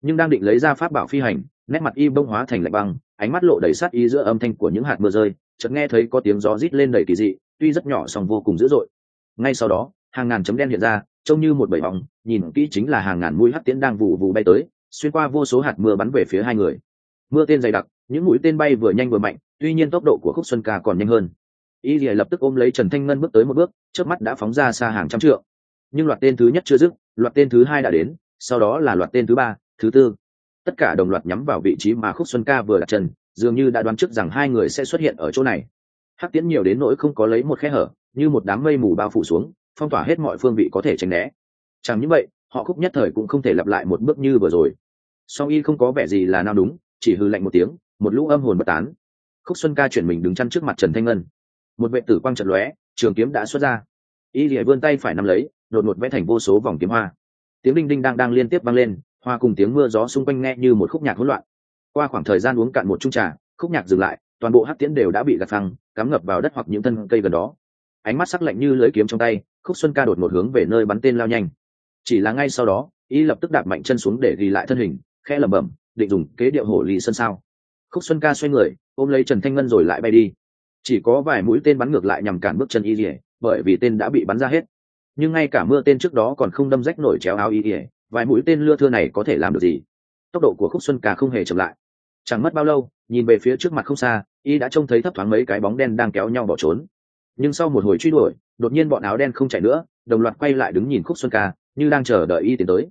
nhưng đang định lấy ra pháp bảo phi hành, nét mặt y bông hóa thành lạnh băng, ánh mắt lộ đầy sát y giữa âm thanh của những hạt mưa rơi, chợt nghe thấy có tiếng gió rít lên đầy kỳ dị, tuy rất nhỏ song vô cùng dữ dội. Ngay sau đó, hàng ngàn chấm đen hiện ra, trông như một bầy bóng, nhìn kỹ chính là hàng ngàn mũi hắt tiễn đang vụ vụ bay tới, xuyên qua vô số hạt mưa bắn về phía hai người. Mưa tên dày đặc, những mũi tên bay vừa nhanh vừa mạnh, tuy nhiên tốc độ của khúc xuân ca còn nhanh hơn. Y lìa lập tức ôm lấy trần thanh ngân bước tới một bước trước mắt đã phóng ra xa hàng trăm trượng nhưng loạt tên thứ nhất chưa dứt, loạt tên thứ hai đã đến, sau đó là loạt tên thứ ba, thứ tư. Tất cả đồng loạt nhắm vào vị trí mà khúc xuân ca vừa đặt chân, dường như đã đoán trước rằng hai người sẽ xuất hiện ở chỗ này. Hắc tiễn nhiều đến nỗi không có lấy một khe hở, như một đám mây mù bao phủ xuống, phong tỏa hết mọi phương vị có thể tránh né. Chẳng những vậy, họ khúc nhất thời cũng không thể lặp lại một bước như vừa rồi. Song y không có vẻ gì là nào đúng, chỉ hư lạnh một tiếng, một lũ âm hồn bất tán. Khúc xuân ca chuyển mình đứng chăn trước mặt trần thanh ngân. Một vệ tử quang trận lóe, trường kiếm đã xuất ra. Y lìa vươn tay phải nắm lấy đột ngột vẽ thành vô số vòng kiếm hoa. Tiếng đinh đinh đang đang liên tiếp vang lên, hoa cùng tiếng mưa gió xung quanh nghe như một khúc nhạc hỗn loạn. Qua khoảng thời gian uống cạn một chung trà, khúc nhạc dừng lại, toàn bộ hát tiễn đều đã bị gạt phăng, cắm ngập vào đất hoặc những thân cây gần đó. Ánh mắt sắc lạnh như lưỡi kiếm trong tay, khúc xuân ca đột một hướng về nơi bắn tên lao nhanh. Chỉ là ngay sau đó, y lập tức đạp mạnh chân xuống để ghi lại thân hình, khẽ lẩm bẩm, định dùng kế điệu hổ lì sân sao. Khúc xuân ca xoay người, ôm lấy trần thanh ngân rồi lại bay đi. Chỉ có vài mũi tên bắn ngược lại nhằm cản bước chân y rỉa bởi vì tên đã bị bắn ra hết nhưng ngay cả mưa tên trước đó còn không đâm rách nổi chéo áo y ỉa vài mũi tên lưa thưa này có thể làm được gì? Tốc độ của khúc xuân ca không hề chậm lại. Chẳng mất bao lâu, nhìn về phía trước mặt không xa, y đã trông thấy thấp thoáng mấy cái bóng đen đang kéo nhau bỏ trốn. Nhưng sau một hồi truy đuổi, đột nhiên bọn áo đen không chạy nữa, đồng loạt quay lại đứng nhìn khúc xuân ca, như đang chờ đợi y tiến tới.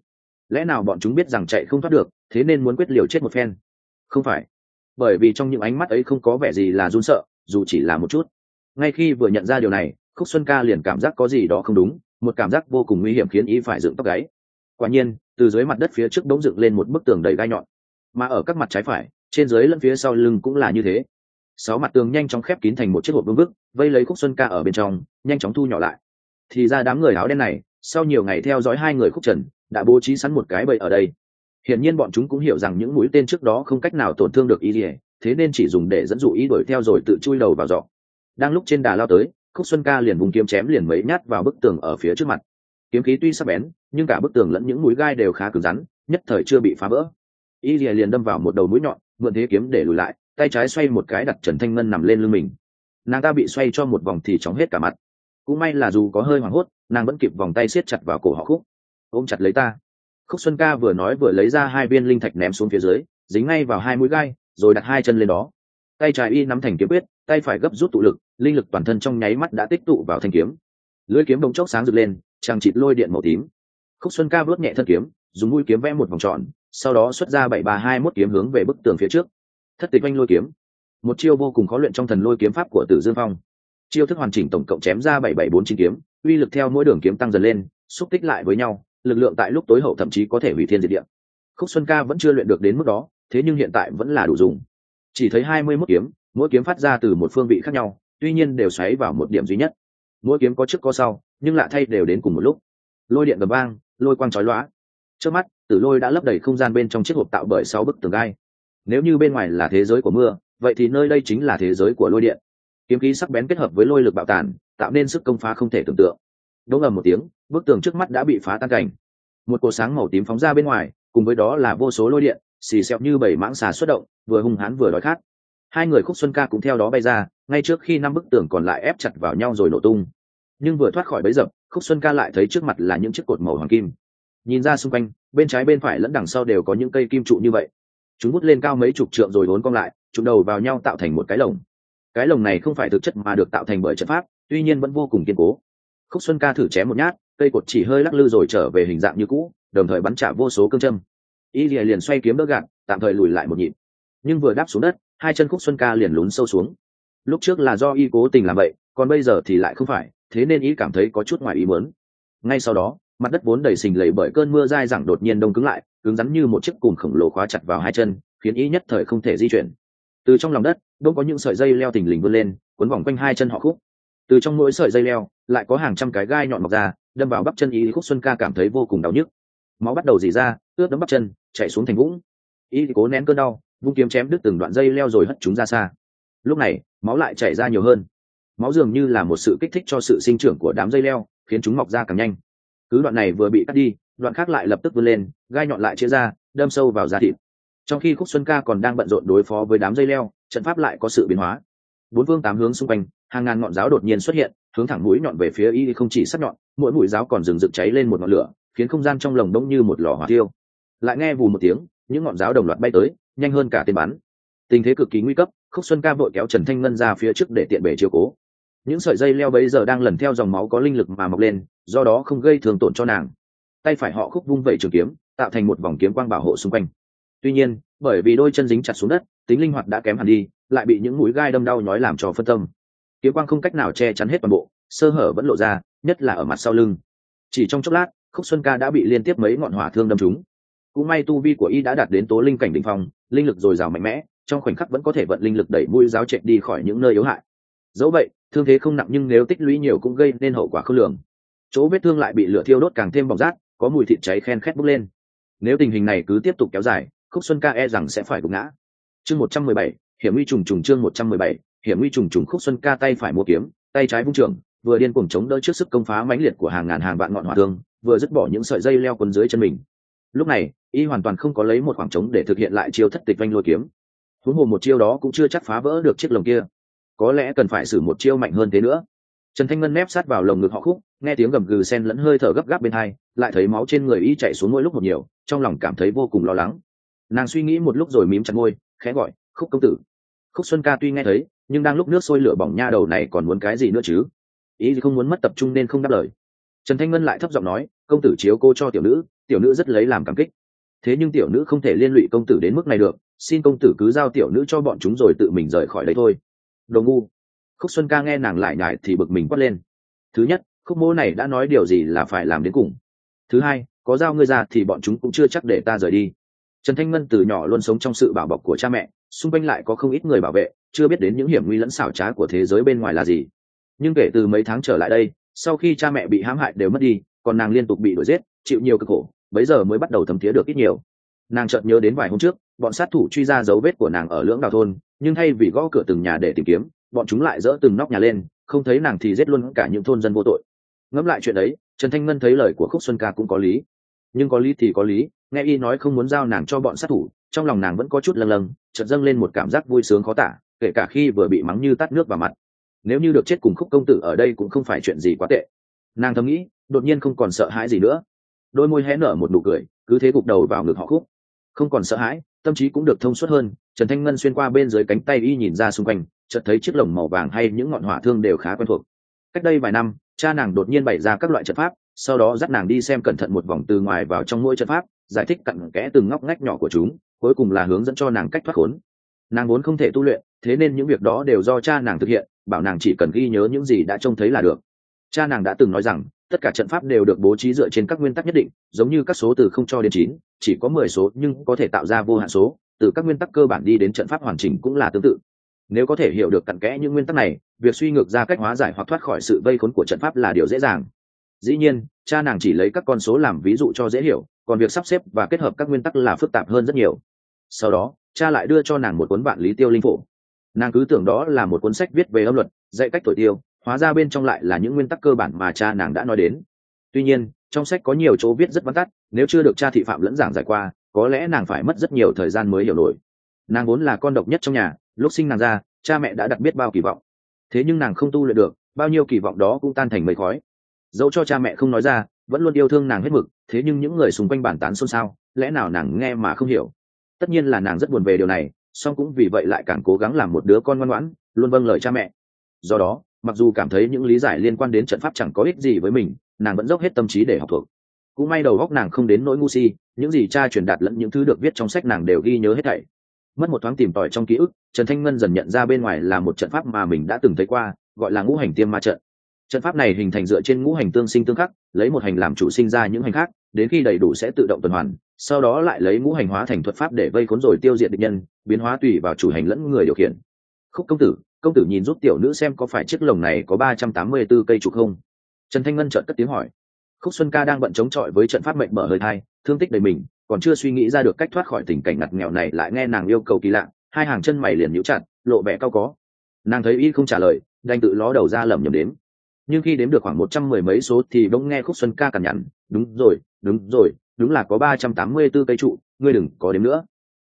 Lẽ nào bọn chúng biết rằng chạy không thoát được, thế nên muốn quyết liều chết một phen? Không phải. Bởi vì trong những ánh mắt ấy không có vẻ gì là run sợ, dù chỉ là một chút. Ngay khi vừa nhận ra điều này, khúc xuân ca liền cảm giác có gì đó không đúng một cảm giác vô cùng nguy hiểm khiến y phải dựng tóc gáy. Quả nhiên, từ dưới mặt đất phía trước đống dựng lên một bức tường đầy gai nhọn. Mà ở các mặt trái phải, trên dưới lẫn phía sau lưng cũng là như thế. Sáu mặt tường nhanh chóng khép kín thành một chiếc hộp vương vức, vây lấy khúc xuân ca ở bên trong, nhanh chóng thu nhỏ lại. Thì ra đám người áo đen này, sau nhiều ngày theo dõi hai người khúc trần, đã bố trí sẵn một cái bẫy ở đây. Hiển nhiên bọn chúng cũng hiểu rằng những mũi tên trước đó không cách nào tổn thương được Y thế nên chỉ dùng để dẫn dụ ý đuổi theo rồi tự chui đầu vào dọ. Đang lúc trên đà lao tới khúc xuân ca liền vùng kiếm chém liền mấy nhát vào bức tường ở phía trước mặt. Kiếm khí tuy sắc bén, nhưng cả bức tường lẫn những mũi gai đều khá cứng rắn, nhất thời chưa bị phá vỡ. Y rìa liền đâm vào một đầu mũi nhọn, mượn thế kiếm để lùi lại, tay trái xoay một cái đặt trần thanh ngân nằm lên lưng mình. Nàng ta bị xoay cho một vòng thì chóng hết cả mặt. Cũng may là dù có hơi hoảng hốt, nàng vẫn kịp vòng tay siết chặt vào cổ họ khúc. Ôm chặt lấy ta. Khúc xuân ca vừa nói vừa lấy ra hai viên linh thạch ném xuống phía dưới, dính ngay vào hai mũi gai, rồi đặt hai chân lên đó. Tay trái y nắm thành kiếm quyết, tay phải gấp rút tụ lực linh lực toàn thân trong nháy mắt đã tích tụ vào thanh kiếm. Lưỡi kiếm bỗng chốc sáng rực lên chàng chịt lôi điện màu tím. Khúc xuân ca vớt nhẹ thân kiếm, dùng mũi kiếm vẽ một vòng tròn, sau đó xuất ra bảy ba hai mốt kiếm hướng về bức tường phía trước. Thất tịch oanh lôi kiếm. Một chiêu vô cùng khó luyện trong thần lôi kiếm pháp của tử dương phong. Chiêu thức hoàn chỉnh tổng cộng chém ra bảy bảy bốn chín kiếm, uy lực theo mỗi đường kiếm tăng dần lên, xúc tích lại với nhau, lực lượng tại lúc tối hậu thậm chí có thể hủy thiên diệt địa. Khúc xuân ca vẫn chưa luyện được đến mức đó, thế nhưng hiện tại vẫn là đủ dùng. Chỉ thấy hai mươi mốt kiếm, mỗi kiếm phát ra từ một phương vị khác nhau tuy nhiên đều xoáy vào một điểm duy nhất. Mỗi kiếm có trước có sau, nhưng lạ thay đều đến cùng một lúc. Lôi điện gầm vang lôi quang chói lóa. Trước mắt, tử lôi đã lấp đầy không gian bên trong chiếc hộp tạo bởi sáu bức tường gai. Nếu như bên ngoài là thế giới của mưa, vậy thì nơi đây chính là thế giới của lôi điện. Kiếm khí sắc bén kết hợp với lôi lực bạo tàn, tạo nên sức công phá không thể tưởng tượng. Đống ầm một tiếng, bức tường trước mắt đã bị phá tan cảnh. Một cột sáng màu tím phóng ra bên ngoài, cùng với đó là vô số lôi điện, xì xẹo như bảy mãng xà xuất động, vừa hung hãn vừa đói khát. Hai người khúc xuân ca cũng theo đó bay ra ngay trước khi năm bức tường còn lại ép chặt vào nhau rồi nổ tung. Nhưng vừa thoát khỏi bấy dập khúc xuân ca lại thấy trước mặt là những chiếc cột màu hoàng kim. Nhìn ra xung quanh, bên trái bên phải lẫn đằng sau đều có những cây kim trụ như vậy. Chúng bút lên cao mấy chục trượng rồi vốn cong lại chúng đầu vào nhau tạo thành một cái lồng. Cái lồng này không phải thực chất mà được tạo thành bởi trận pháp, tuy nhiên vẫn vô cùng kiên cố. Khúc xuân ca thử chém một nhát, cây cột chỉ hơi lắc lư rồi trở về hình dạng như cũ, đồng thời bắn trả vô số cương châm. Y lìa liền xoay kiếm đỡ gạt, tạm thời lùi lại một nhịp. Nhưng vừa đáp xuống đất, hai chân khúc xuân ca liền lún sâu xuống lúc trước là do y cố tình làm vậy, còn bây giờ thì lại không phải, thế nên y cảm thấy có chút ngoài ý muốn. Ngay sau đó, mặt đất vốn đầy sình lầy bởi cơn mưa dai dẳng đột nhiên đông cứng lại, cứng rắn như một chiếc cùm khổng lồ khóa chặt vào hai chân, khiến y nhất thời không thể di chuyển. Từ trong lòng đất đông có những sợi dây leo thình lình vươn lên quấn vòng quanh hai chân họ khúc. Từ trong mỗi sợi dây leo, lại có hàng trăm cái gai nhọn mọc ra, đâm vào bắp chân y khúc xuân ca cảm thấy vô cùng đau nhức. Máu bắt đầu dì ra, ướt đấm bắp chân chạy xuống thành vũng. Y cố nén cơn đau, vung kiếm chém đứt từng đoạn dây leo rồi hất chúng ra xa lúc này, máu lại chảy ra nhiều hơn. Máu dường như là một sự kích thích cho sự sinh trưởng của đám dây leo, khiến chúng mọc ra càng nhanh. Cứ đoạn này vừa bị cắt đi, đoạn khác lại lập tức vươn lên, gai nhọn lại chia ra, đâm sâu vào da thịt. Trong khi khúc xuân ca còn đang bận rộn đối phó với đám dây leo, trận pháp lại có sự biến hóa. Bốn phương tám hướng xung quanh, hàng ngàn ngọn giáo đột nhiên xuất hiện, hướng thẳng mũi nhọn về phía y không chỉ sắc nhọn, mỗi mũi giáo còn rừng rực cháy lên một ngọn lửa, khiến không gian trong lồng đông như một lò hỏa tiêu lại nghe vù một tiếng, những ngọn giáo đồng loạt bay tới, nhanh hơn cả tên bắn. Tình thế cực kỳ nguy cấp khúc xuân ca vội kéo trần thanh ngân ra phía trước để tiện bể chiếu cố. Những sợi dây leo bấy giờ đang lần theo dòng máu có linh lực mà mọc lên, do đó không gây thương tổn cho nàng. Tay phải họ khúc vung vẩy trường kiếm, tạo thành một vòng kiếm quang bảo hộ xung quanh. Tuy nhiên, bởi vì đôi chân dính chặt xuống đất, tính linh hoạt đã kém hẳn đi, lại bị những mũi gai đâm đau nhói làm cho phân tâm. Kiếm quang không cách nào che chắn hết toàn bộ, sơ hở vẫn lộ ra, nhất là ở mặt sau lưng. Chỉ trong chốc lát, khúc xuân ca đã bị liên tiếp mấy ngọn hỏa thương đâm trúng. Cũng may tu vi của y đã đạt đến tố linh cảnh đ ỉ n h phong, linh lực dồi dào mạnh mẽ trong khoảnh khắc vẫn có thể vận linh lực đẩy mũi giáo trệ đi khỏi những nơi yếu hại. Dẫu vậy, thương thế không nặng nhưng nếu tích lũy nhiều cũng gây nên hậu quả không lường. Chỗ vết thương lại bị lửa thiêu đốt càng thêm bỏng rát, có mùi thịt cháy khen khét bốc lên. Nếu tình hình này cứ tiếp tục kéo dài, khúc xuân ca e rằng sẽ phải gục ngã. Chương một trăm mười bảy, hiểm uy trùng trùng chương một trăm mười bảy, hiểm uy trùng trùng khúc xuân ca tay phải mua kiếm, tay trái vung trường, vừa điên cuồng chống đỡ trước sức công phá mãnh liệt của hàng ngàn hàng vạn ngọn hỏa thương, vừa dứt bỏ những sợi dây leo quấn dưới chân mình. Lúc này, y hoàn toàn không có lấy một khoảng trống để thực hiện lại chiêu thất tịch vanh lôi kiếm huống hồ một chiêu đó cũng chưa chắc phá vỡ được chiếc lồng kia. Có lẽ cần phải xử một chiêu mạnh hơn thế nữa. Trần thanh ngân nép sát vào lồng ngực họ khúc, nghe tiếng gầm gừ sen lẫn hơi thở gấp gáp bên hai, lại thấy máu trên người y chạy xuống mỗi lúc một nhiều, trong lòng cảm thấy vô cùng lo lắng. Nàng suy nghĩ một lúc rồi mím chặt môi, khẽ gọi, khúc công tử. Khúc xuân ca tuy nghe thấy, nhưng đang lúc nước sôi lửa bỏng nha đầu này còn muốn cái gì nữa chứ? Ý thì không muốn mất tập trung nên không đáp lời. Trần thanh ngân lại thấp giọng nói, công tử chiếu cô cho tiểu nữ tiểu nữ rất lấy làm cảm kích. Thế nhưng tiểu nữ không thể liên lụy công tử đến mức này được xin công tử cứ giao tiểu nữ cho bọn chúng rồi tự mình rời khỏi đấy thôi. Đồ ngu. Khúc xuân ca nghe nàng lại nhải thì bực mình quát lên. Thứ nhất, khúc mô này đã nói điều gì là phải làm đến cùng. Thứ hai, có giao ngươi ra thì bọn chúng cũng chưa chắc để ta rời đi. Trần thanh ngân từ nhỏ luôn sống trong sự bảo bọc của cha mẹ, xung quanh lại có không ít người bảo vệ, chưa biết đến những hiểm nguy lẫn xảo trá của thế giới bên ngoài là gì. Nhưng kể từ mấy tháng trở lại đây, sau khi cha mẹ bị hãm hại đều mất đi, còn nàng liên tục bị đuổi giết, chịu nhiều cực khổ, bấy giờ mới bắt đầu thấm thía được ít nhiều nàng chợt nhớ đến vài hôm trước, bọn sát thủ truy ra dấu vết của nàng ở lưỡng đào thôn, nhưng thay vì gõ cửa từng nhà để tìm kiếm, bọn chúng lại dỡ từng nóc nhà lên, không thấy nàng thì giết luôn cả những thôn dân vô tội. Ngẫm lại chuyện đấy trần thanh ngân thấy lời của khúc xuân ca cũng có lý. Nhưng có lý thì có lý, nghe y nói không muốn giao nàng cho bọn sát thủ, trong lòng nàng vẫn có chút lâng lâng, chợt dâng lên một cảm giác vui sướng khó tả, kể cả khi vừa bị mắng như tắt nước vào mặt. Nếu như được chết cùng khúc công tử ở đây cũng không phải chuyện gì quá tệ. Nàng thầm nghĩ, đột nhiên không còn sợ hãi gì nữa. Đôi môi hé nở một nụ cười, cứ thế gục đầu vào ngực họ khúc không còn sợ hãi, tâm trí cũng được thông suốt hơn. Trần thanh ngân xuyên qua bên dưới cánh tay y nhìn ra xung quanh, chợt thấy chiếc lồng màu vàng hay những ngọn hỏa thương đều khá quen thuộc. Cách đây vài năm, cha nàng đột nhiên bày ra các loại trận pháp, sau đó dắt nàng đi xem cẩn thận một vòng từ ngoài vào trong mỗi trận pháp, giải thích cặn kẽ từng ngóc ngách nhỏ của chúng, cuối cùng là hướng dẫn cho nàng cách thoát khốn. Nàng vốn không thể tu luyện, thế nên những việc đó đều do cha nàng thực hiện, bảo nàng chỉ cần ghi nhớ những gì đã trông thấy là được. Cha nàng đã từng nói rằng tất cả trận pháp đều được bố trí dựa trên các nguyên tắc nhất định, giống như các số từ không cho đến chín, chỉ có mười số nhưng có thể tạo ra vô hạn số, từ các nguyên tắc cơ bản đi đến trận pháp hoàn chỉnh cũng là tương tự. Nếu có thể hiểu được cặn kẽ những nguyên tắc này, việc suy ngược ra cách hóa giải hoặc thoát khỏi sự vây khốn của trận pháp là điều dễ dàng. Dĩ nhiên, cha nàng chỉ lấy các con số làm ví dụ cho dễ hiểu, còn việc sắp xếp và kết hợp các nguyên tắc là phức tạp hơn rất nhiều. Sau đó, cha lại đưa cho nàng một cuốn vạn lý tiêu linh phổ. Nàng cứ tưởng đó là một cuốn sách viết về âm luật, dạy cách thổi tiêu hóa ra bên trong lại là những nguyên tắc cơ bản mà cha nàng đã nói đến. Tuy nhiên, trong sách có nhiều chỗ viết rất vắn tắt, nếu chưa được cha thị phạm lẫn giảng giải qua, có lẽ nàng phải mất rất nhiều thời gian mới hiểu nổi. Nàng vốn là con độc nhất trong nhà, lúc sinh nàng ra, cha mẹ đã đặt biết bao kỳ vọng. Thế nhưng nàng không tu luyện được, bao nhiêu kỳ vọng đó cũng tan thành mây khói. Dẫu cho cha mẹ không nói ra, vẫn luôn yêu thương nàng hết mực, thế nhưng những người xung quanh bàn tán xôn xao, lẽ nào nàng nghe mà không hiểu? Tất nhiên là nàng rất buồn về điều này, song cũng vì vậy lại càng cố gắng làm một đứa con ngoan ngoãn, luôn vâng lời cha mẹ. Do đó mặc dù cảm thấy những lý giải liên quan đến trận pháp chẳng có ích gì với mình, nàng vẫn dốc hết tâm trí để học thuộc. Cũng may đầu góc nàng không đến nỗi ngu si, những gì cha truyền đạt lẫn những thứ được viết trong sách nàng đều ghi nhớ hết thảy. Mất một thoáng tìm tòi trong ký ức, trần thanh ngân dần nhận ra bên ngoài là một trận pháp mà mình đã từng thấy qua, gọi là ngũ hành tiêm ma trận. Trận pháp này hình thành dựa trên ngũ hành tương sinh tương khắc, lấy một hành làm chủ sinh ra những hành khác, đến khi đầy đủ sẽ tự động tuần hoàn, sau đó lại lấy ngũ hành hóa thành thuật pháp để vây khốn rồi tiêu diệt địch nhân, biến hóa tùy vào chủ hành lẫn người điều khiển. Khúc công tử công tử nhìn giúp tiểu nữ xem có phải chiếc lồng này có ba trăm tám mươi b ố cây trục không? Trần thanh ngân trợn cất tiếng hỏi. Khúc xuân ca đang bận chống chọi với trận pháp mệnh mở hơi thai, thương tích đầy mình, còn chưa suy nghĩ ra được cách thoát khỏi tình cảnh ngặt nghèo này lại nghe nàng yêu cầu kỳ lạ, hai hàng chân mày liền nhíu chặt, lộ vẻ cao có. Nàng thấy y không trả lời, đành tự ló đầu ra lẩm nhẩm đếm nhưng khi đếm được khoảng một trăm mười mấy số thì bỗng nghe khúc xuân ca cằn nhằn, đúng rồi đúng rồi, đúng là có ba trăm tám mươi b ố cây trụ, ngươi đừng có đếm nữa.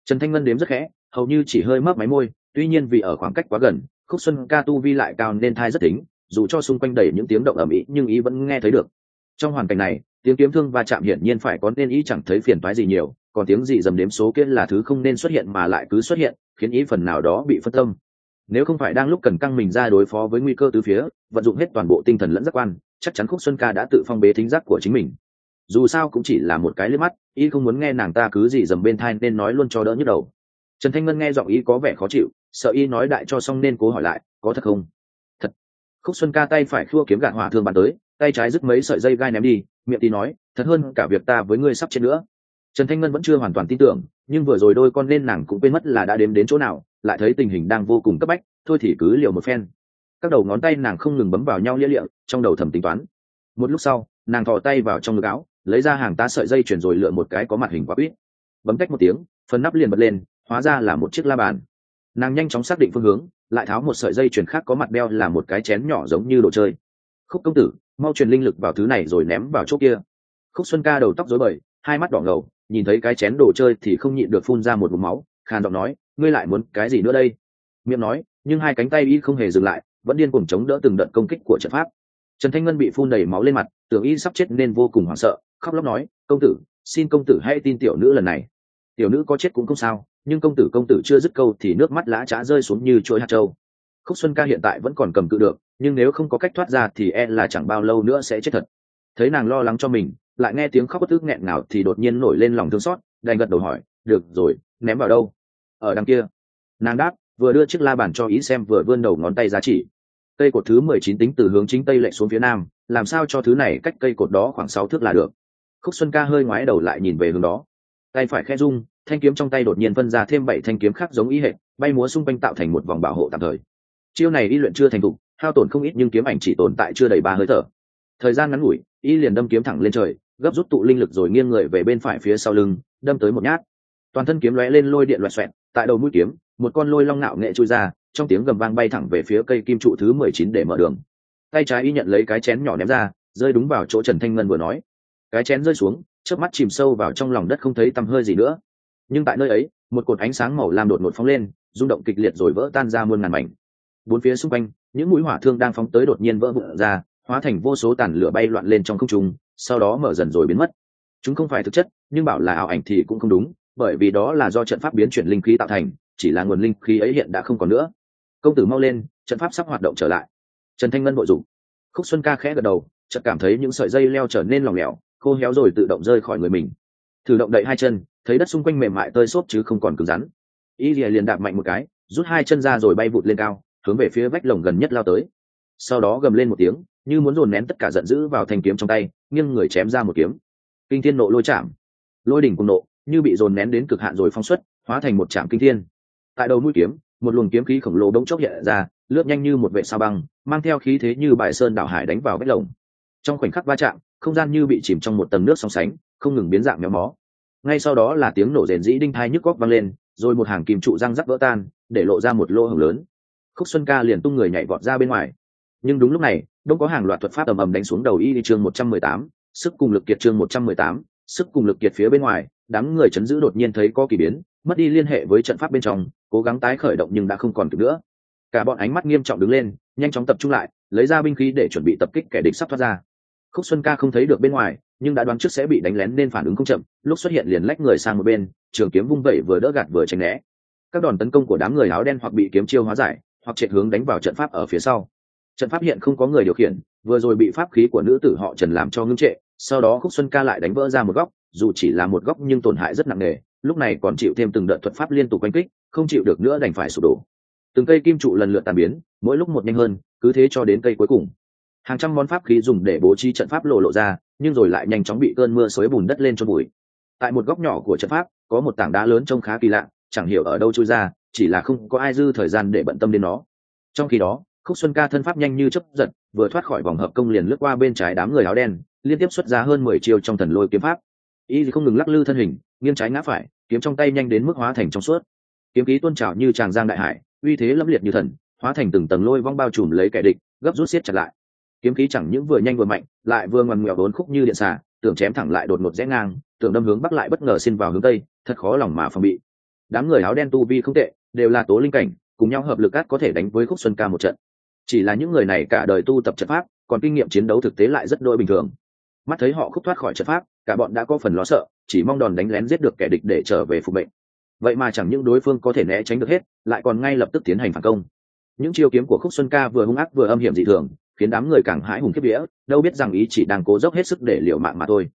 Trần thanh ngân đếm rất khẽ, hầu như chỉ hơi mấp máy môi, tuy nhiên vì ở khoảng cách quá gần khúc xuân ca tu vi lại cao nên thai rất tính, dù cho xung quanh đầy những tiếng động ầm ĩ, nhưng ý vẫn nghe thấy được. Trong hoàn cảnh này, tiếng kiếm thương va chạm hiển nhiên phải có nên ý chẳng thấy phiền toái gì nhiều, còn tiếng gì dầm đếm số kia là thứ không nên xuất hiện mà lại cứ xuất hiện, khiến ý phần nào đó bị phân tâm. Nếu không phải đang lúc cần căng mình ra đối phó với nguy cơ từ phía, vận dụng hết toàn bộ tinh thần lẫn giác quan, chắc chắn khúc xuân ca đã tự phong bế thính giác của chính mình. Dù sao cũng chỉ là một cái liếc mắt y không muốn nghe nàng ta cứ gì dầm bên thai nên nói luôn cho đỡ nhức đầu trần thanh ngân nghe giọng y có vẻ khó chịu, sợ y nói đại cho xong nên cố hỏi lại, có thật không? Thật. Khúc xuân ca tay phải khua kiếm gạt hỏa thương bắn tới, tay trái dứt mấy sợi dây gai ném đi, miệng tí nói, thật hơn cả việc ta với ngươi sắp chết nữa. Trần thanh ngân vẫn chưa hoàn toàn tin tưởng, nhưng vừa rồi đôi con nên nàng cũng quên mất là đã đếm đến chỗ nào, lại thấy tình hình đang vô cùng cấp bách, thôi thì cứ liều một phen. Các đầu ngón tay nàng không ngừng bấm vào nhau lia liệm trong đầu thầm tính toán. Một lúc sau, nàng thò tay vào trong ngực áo, lấy ra hàng tá sợi dây chuyển rồi lựa một cái có mặt hình quả quýt. Bấm cách một tiếng, phần nắp liền bật lên hóa ra là một chiếc la bàn. Nàng nhanh chóng xác định phương hướng, lại tháo một sợi dây chuyền khác có mặt đeo là một cái chén nhỏ giống như đồ chơi. Khúc công tử, mau truyền linh lực vào thứ này rồi ném vào chỗ kia. Khúc xuân ca đầu tóc rối bời, hai mắt đỏ ngầu, nhìn thấy cái chén đồ chơi thì không nhịn được phun ra một vùng máu, khàn giọng nói, ngươi lại muốn cái gì nữa đây? Miệng nói, nhưng hai cánh tay y không hề dừng lại, vẫn điên cuồng chống đỡ từng đợt công kích của trận pháp. Trần thanh ngân bị phun đầy máu lên mặt, tưởng y sắp chết nên vô cùng hoảng sợ, khóc lóc nói, công tử, xin công tử hãy tin tiểu nữ lần này. Tiểu nữ có chết cũng không sao nhưng công tử công tử chưa dứt câu thì nước mắt lã trá rơi xuống như chuỗi hạt trâu. Khúc xuân ca hiện tại vẫn còn cầm cự được, nhưng nếu không có cách thoát ra thì e là chẳng bao lâu nữa sẽ chết thật. Thấy nàng lo lắng cho mình, lại nghe tiếng khóc bất tức nghẹn ngào thì đột nhiên nổi lên lòng thương xót, đành gật đầu hỏi, được rồi, ném vào đâu? Ở đằng kia. Nàng đáp, vừa đưa chiếc la bàn cho ý xem vừa vươn đầu ngón tay giá trị. Cây cột thứ mười chín tính từ hướng chính tây lệch xuống phía nam, làm sao cho thứ này cách cây cột đó khoảng sáu thước là được? Khúc xuân ca hơi ngoái đầu lại nhìn về hướng đó tay phải khe rung, thanh kiếm trong tay đột nhiên phân ra thêm bảy thanh kiếm khác giống ý hệ bay múa xung quanh tạo thành một vòng bảo hộ tạm thời. Chiêu này y luyện chưa thành thục, hao tổn không ít nhưng kiếm ảnh chỉ tồn tại chưa đầy ba hơi thở. Thời gian ngắn ngủi, y liền đâm kiếm thẳng lên trời, gấp rút tụ linh lực rồi nghiêng người về bên phải phía sau lưng, đâm tới một nhát. Toàn thân kiếm lóe lên lôi điện loẹt xoẹt, tại đầu mũi kiếm, một con lôi long nạo nghệ chui ra, trong tiếng gầm vang bay thẳng về phía cây kim trụ thứ mười chín để mở đường. Tay trái y nhận lấy cái chén nhỏ ném ra, rơi đúng vào chỗ trần thanh ngân vừa nói. Cái chén rơi xuống chớp mắt chìm sâu vào trong lòng đất không thấy tăm hơi gì nữa. Nhưng tại nơi ấy, một cột ánh sáng màu lam đột ngột phóng lên, rung động kịch liệt rồi vỡ tan ra muôn ngàn mảnh. Bốn phía xung quanh, những mũi hỏa thương đang phóng tới đột nhiên vỡ vụn ra, hóa thành vô số tàn lửa bay loạn lên trong không trung, sau đó mở dần rồi biến mất. Chúng không phải thực chất, nhưng bảo là ảo ảnh thì cũng không đúng, bởi vì đó là do trận pháp biến chuyển linh khí tạo thành, chỉ là nguồn linh khí ấy hiện đã không còn nữa. Công tử mau lên, trận pháp sắp hoạt động trở lại. Trần thanh ngân bội dụng khúc xuân ca khẽ gật đầu, chợt cảm thấy những sợi dây leo trở nên lỏng lẻo khô héo rồi tự động rơi khỏi người mình. Thử động đậy hai chân, thấy đất xung quanh mềm mại tơi xốp chứ không còn cứng rắn. Y lìa liền đạp mạnh một cái, rút hai chân ra rồi bay vụt lên cao, hướng về phía vách lồng gần nhất lao tới. Sau đó gầm lên một tiếng, như muốn dồn nén tất cả giận dữ vào thanh kiếm trong tay, nghiêng người chém ra một kiếm. Kinh thiên nộ lôi chạm. Lôi đỉnh cùng nộ, như bị dồn nén đến cực hạn rồi phong xuất, hóa thành một trạm kinh thiên. Tại đầu mũi kiếm, một luồng kiếm khí khổng lồ bỗng chốc hiện ra, lướt nhanh như một vệ sao băng, mang theo khí thế như bài sơn đảo hải đánh vào vách lồng. Trong khoảnh khắc va chạm không gian như bị chìm trong một tầng nước sóng sánh, không ngừng biến dạng méo mó. Ngay sau đó là tiếng nổ rền dĩ đinh thai nhức góc vang lên, rồi một hàng kim trụ răng rắc vỡ tan, để lộ ra một lỗ hổng lớn. Khúc xuân ca liền tung người nhảy vọt ra bên ngoài. Nhưng đúng lúc này đông có hàng loạt thuật pháp ầm ầm đánh xuống đầu y đi chương một trăm mười tám, sức cùng lực kiệt chương một trăm mười tám, sức cùng lực kiệt phía bên ngoài, đám người chấn giữ đột nhiên thấy có kỳ biến, mất đi liên hệ với trận pháp bên trong, cố gắng tái khởi động nhưng đã không còn kịp nữa. Cả bọn ánh mắt nghiêm trọng đứng lên, nhanh chóng tập trung lại, lấy ra binh khí để chuẩn bị tập kích kẻ địch sắp thoát ra khúc xuân ca không thấy được bên ngoài, nhưng đã đoán trước sẽ bị đánh lén nên phản ứng không chậm, lúc xuất hiện liền lách người sang một bên, trường kiếm vung vẩy vừa đỡ gạt vừa tránh né. Các đòn tấn công của đám người áo đen hoặc bị kiếm chiêu hóa giải, hoặc chạy hướng đánh vào trận pháp ở phía sau. Trận pháp hiện không có người điều khiển, vừa rồi bị pháp khí của nữ tử họ trần làm cho ngưng trệ, sau đó khúc xuân ca lại đánh vỡ ra một góc, dù chỉ là một góc nhưng tổn hại rất nặng nề, lúc này còn chịu thêm từng đợt thuật pháp liên tục quanh kích, không chịu được nữa đành phải sụp đổ. Từng cây kim trụ lần lượt tàn biến, mỗi lúc một nhanh hơn, cứ thế cho đến cây cuối cùng hàng trăm món pháp khí dùng để bố trí trận pháp lộ lộ ra, nhưng rồi lại nhanh chóng bị cơn mưa xối bùn đất lên cho bụi. Tại một góc nhỏ của trận pháp, có một tảng đá lớn trông khá kỳ lạ, chẳng hiểu ở đâu trôi ra, chỉ là không có ai dư thời gian để bận tâm đến nó. Trong khi đó, khúc xuân ca thân pháp nhanh như chấp giật, vừa thoát khỏi vòng hợp công liền lướt qua bên trái đám người áo đen, liên tiếp xuất ra hơn mười chiêu trong thần lôi kiếm pháp. Y không ngừng lắc lư thân hình, nghiêng trái ngã phải, kiếm trong tay nhanh đến mức hóa thành trong suốt. Kiếm khí tuôn trào như tràng giang đại hải, uy thế lâm liệt như thần, hóa thành từng tầng lôi vong bao trùm lấy kẻ địch, gấp rút siết chặt lại kiếm khí chẳng những vừa nhanh vừa mạnh, lại vừa ngoằn ngoèo đốn khúc như điện xà, tưởng chém thẳng lại đột ngột rẽ ngang, tưởng đâm hướng bắc lại bất ngờ xin vào hướng tây, thật khó lòng mà phòng bị. Đám người áo đen tu vi không tệ, đều là tố linh cảnh, cùng nhau hợp lực cát có thể đánh với khúc xuân ca một trận. Chỉ là những người này cả đời tu tập trận pháp, còn kinh nghiệm chiến đấu thực tế lại rất đôi bình thường. Mắt thấy họ khúc thoát khỏi trận pháp, cả bọn đã có phần lo sợ, chỉ mong đòn đánh lén giết được kẻ địch để trở về phục mệnh. Vậy mà chẳng những đối phương có thể né tránh được hết, lại còn ngay lập tức tiến hành phản công. Những chiêu kiếm của khúc xuân ca vừa hung ác vừa âm hiểm dị thường khiến đám người càng hãi hùng kiếp vía, đâu biết rằng ý chỉ đang cố dốc hết sức để liều mạng mà thôi.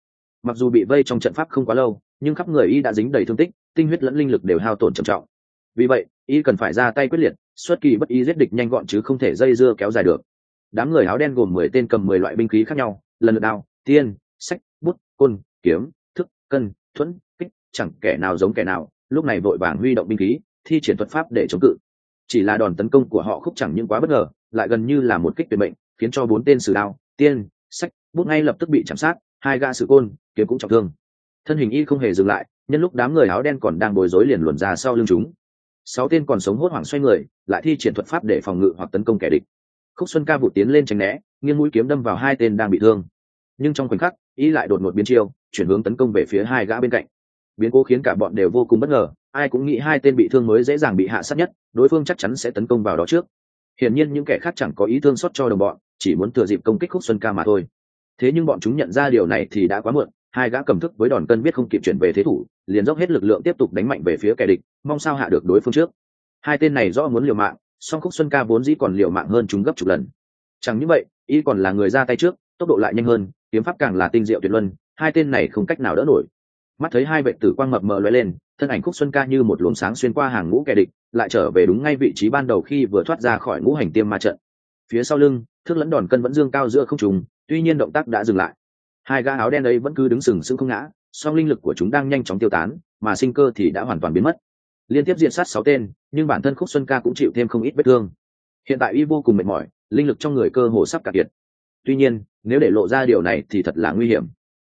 Mặc dù bị vây trong trận pháp không quá lâu, nhưng khắp người y đã dính đầy thương tích, tinh huyết lẫn linh lực đều hao tổn trầm trọng. Vì vậy, y cần phải ra tay quyết liệt, xuất kỳ bất y giết địch nhanh gọn chứ không thể dây dưa kéo dài được. Đám người áo đen gồm mười tên cầm mười loại binh khí khác nhau, lần lượt đao, tiên sách bút, côn, kiếm, thức, cân, thuẫn, kích, chẳng kẻ nào giống kẻ nào, lúc này vội vàng huy động binh khí, thi triển thuật pháp để chống cự. Chỉ là đòn tấn công của họ khúc chẳng những quá bất ngờ, lại gần như là một kích tuyệt mệnh khiến cho bốn tên sử đao, tiên, sách, bút ngay lập tức bị chạm sát, hai gã sử côn, kiếm cũng trọng thương. Thân hình y không hề dừng lại, nhân lúc đám người áo đen còn đang bối rối liền luồn ra sau lưng chúng. Sáu tên còn sống hốt hoảng xoay người, lại thi triển thuật pháp để phòng ngự hoặc tấn công kẻ địch. Khúc xuân ca vụt tiến lên tránh né, nghiêng mũi kiếm đâm vào hai tên đang bị thương. Nhưng trong khoảnh khắc, y lại đột ngột biến chiêu, chuyển hướng tấn công về phía hai gã bên cạnh. Biến cố khiến cả bọn đều vô cùng bất ngờ, ai cũng nghĩ hai tên bị thương mới dễ dàng bị hạ sát nhất, đối phương chắc chắn sẽ tấn công vào đó trước hiển nhiên những kẻ khác chẳng có ý thương xót cho đồng bọn, chỉ muốn thừa dịp công kích khúc xuân ca mà thôi. Thế nhưng bọn chúng nhận ra điều này thì đã quá muộn, hai gã cầm thức với đòn cân biết không kịp chuyển về thế thủ, liền dốc hết lực lượng tiếp tục đánh mạnh về phía kẻ địch, mong sao hạ được đối phương trước. Hai tên này rõ muốn liều mạng, song khúc xuân ca vốn dĩ còn liều mạng hơn chúng gấp chục lần. Chẳng như vậy, y còn là người ra tay trước, tốc độ lại nhanh hơn, kiếm pháp càng là tinh diệu tuyệt luân, hai tên này không cách nào đỡ nổi mắt thấy hai vệ tử quang mập mờ lóe lên, thân ảnh khúc xuân ca như một luồng sáng xuyên qua hàng ngũ kẻ địch, lại trở về đúng ngay vị trí ban đầu khi vừa thoát ra khỏi ngũ hành tiêm ma trận. Phía sau lưng, thước lẫn đòn cân vẫn dương cao giữa không trùng tuy nhiên động tác đã dừng lại. Hai gã áo đen ấy vẫn cứ đứng sừng sững không ngã, song linh lực của chúng đang nhanh chóng tiêu tán, mà sinh cơ thì đã hoàn toàn biến mất. Liên tiếp diện sát sáu tên, nhưng bản thân khúc xuân ca cũng chịu thêm không ít vết thương. Hiện tại y vô cùng mệt mỏi, linh lực trong người cơ hồ sắp cạn kiệt. Tuy nhiên, nếu để lộ ra điều này thì thật là nguy hiểm.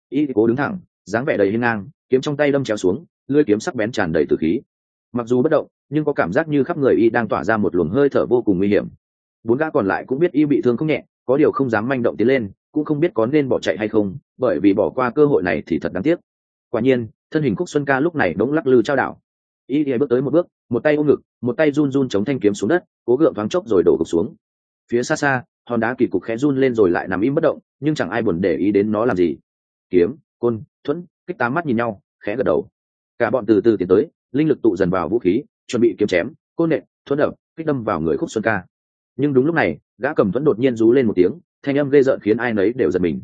Y cố đứng thẳng, dáng vẻ đầy hiên ngang kiếm trong tay đâm chéo xuống, lưỡi kiếm sắc bén tràn đầy từ khí. Mặc dù bất động, nhưng có cảm giác như khắp người y đang tỏa ra một luồng hơi thở vô cùng nguy hiểm. Bốn gã còn lại cũng biết y bị thương không nhẹ, có điều không dám manh động tiến lên, cũng không biết có nên bỏ chạy hay không, bởi vì bỏ qua cơ hội này thì thật đáng tiếc. Quả nhiên, thân hình khúc xuân ca lúc này đống lắc lư trao đảo. Y thì bước tới một bước, một tay ôm ngực, một tay run run chống thanh kiếm xuống đất, cố gượng thoáng chốc rồi đổ gục xuống. Phía xa xa, hòn đá kỳ cục khẽ run lên rồi lại nằm im bất động, nhưng chẳng ai buồn để ý đến nó làm gì. Kiếm, côn, thuẫn kích tám mắt nhìn nhau, khẽ gật đầu. Cả bọn từ từ tiến tới, linh lực tụ dần vào vũ khí, chuẩn bị kiếm chém, côn nện, thuẫn đập, kích đâm vào người khúc xuân ca. Nhưng đúng lúc này, gã cầm thuẫn đột nhiên rú lên một tiếng, thanh âm ghê rợn khiến ai nấy đều giật mình.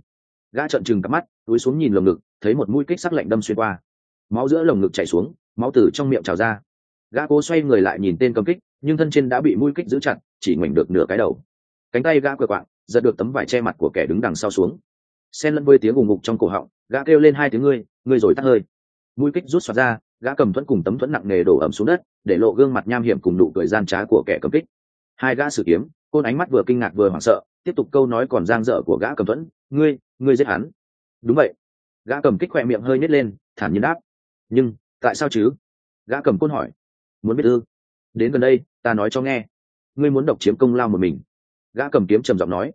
Gã trợn trừng cắp mắt, túi xuống nhìn lồng ngực, thấy một mũi kích sắc lạnh đâm xuyên qua. Máu giữa lồng ngực chảy xuống, máu từ trong miệng trào ra. Gã cố xoay người lại nhìn tên cầm kích, nhưng thân trên đã bị mũi kích giữ chặt, chỉ ngoảnh được nửa cái đầu. Cánh tay gã quờ quạng, giật được tấm vải che mặt của kẻ đứng đằng sau xuống xen lẫn với tiếng ùng ngục trong cổ họng, gã kêu lên hai tiếng ngươi ngươi rồi tắt hơi. Mũi kích rút xoạt ra, gã cầm thuẫn cùng tấm thuẫn nặng nề đổ ẩm xuống đất, để lộ gương mặt nham hiểm cùng nụ cười gian trá của kẻ cầm kích. Hai gã sử kiếm, côn ánh mắt vừa kinh ngạc vừa hoảng sợ, tiếp tục câu nói còn giang dở của gã cầm thuẫn, ngươi ngươi giết hắn. Đúng vậy. Gã cầm kích khỏe miệng hơi nhét lên, thản nhiên đáp. Nhưng, tại sao chứ? Gã cầm côn hỏi. Muốn biết ư? Đến gần đây, ta nói cho nghe. Ngươi muốn độc chiếm công lao một mình. Gã cầm kiếm trầm giọng nói.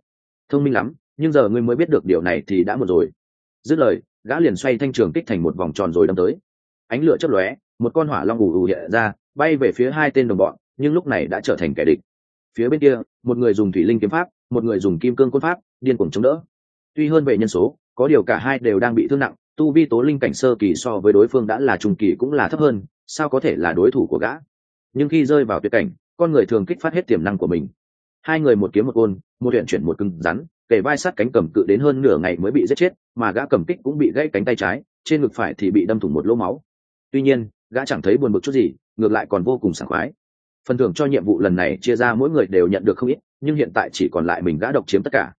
Thông minh lắm nhưng giờ ngươi mới biết được điều này thì đã một rồi. Dứt lời gã liền xoay thanh trường kích thành một vòng tròn rồi đâm tới. Ánh lửa chớp lóe một con hỏa long ù ù hiện ra bay về phía hai tên đồng bọn nhưng lúc này đã trở thành kẻ địch. Phía bên kia một người dùng thủy linh kiếm pháp một người dùng kim cương côn pháp điên cuồng chống đỡ. Tuy hơn về nhân số có điều cả hai đều đang bị thương nặng tu vi tố linh cảnh sơ kỳ so với đối phương đã là trùng kỳ cũng là thấp hơn sao có thể là đối thủ của gã? Nhưng khi rơi vào tuyệt cảnh con người thường kích phát hết tiềm năng của mình. Hai người một kiếm một ôn, một huyện chuyển một cưng rắn kể vai sát cánh cầm cự đến hơn nửa ngày mới bị giết chết, mà gã cầm kích cũng bị gãy cánh tay trái, trên ngực phải thì bị đâm thủng một lỗ máu. Tuy nhiên, gã chẳng thấy buồn bực chút gì, ngược lại còn vô cùng sảng khoái. Phần thưởng cho nhiệm vụ lần này chia ra mỗi người đều nhận được không ít, nhưng hiện tại chỉ còn lại mình gã độc chiếm tất cả.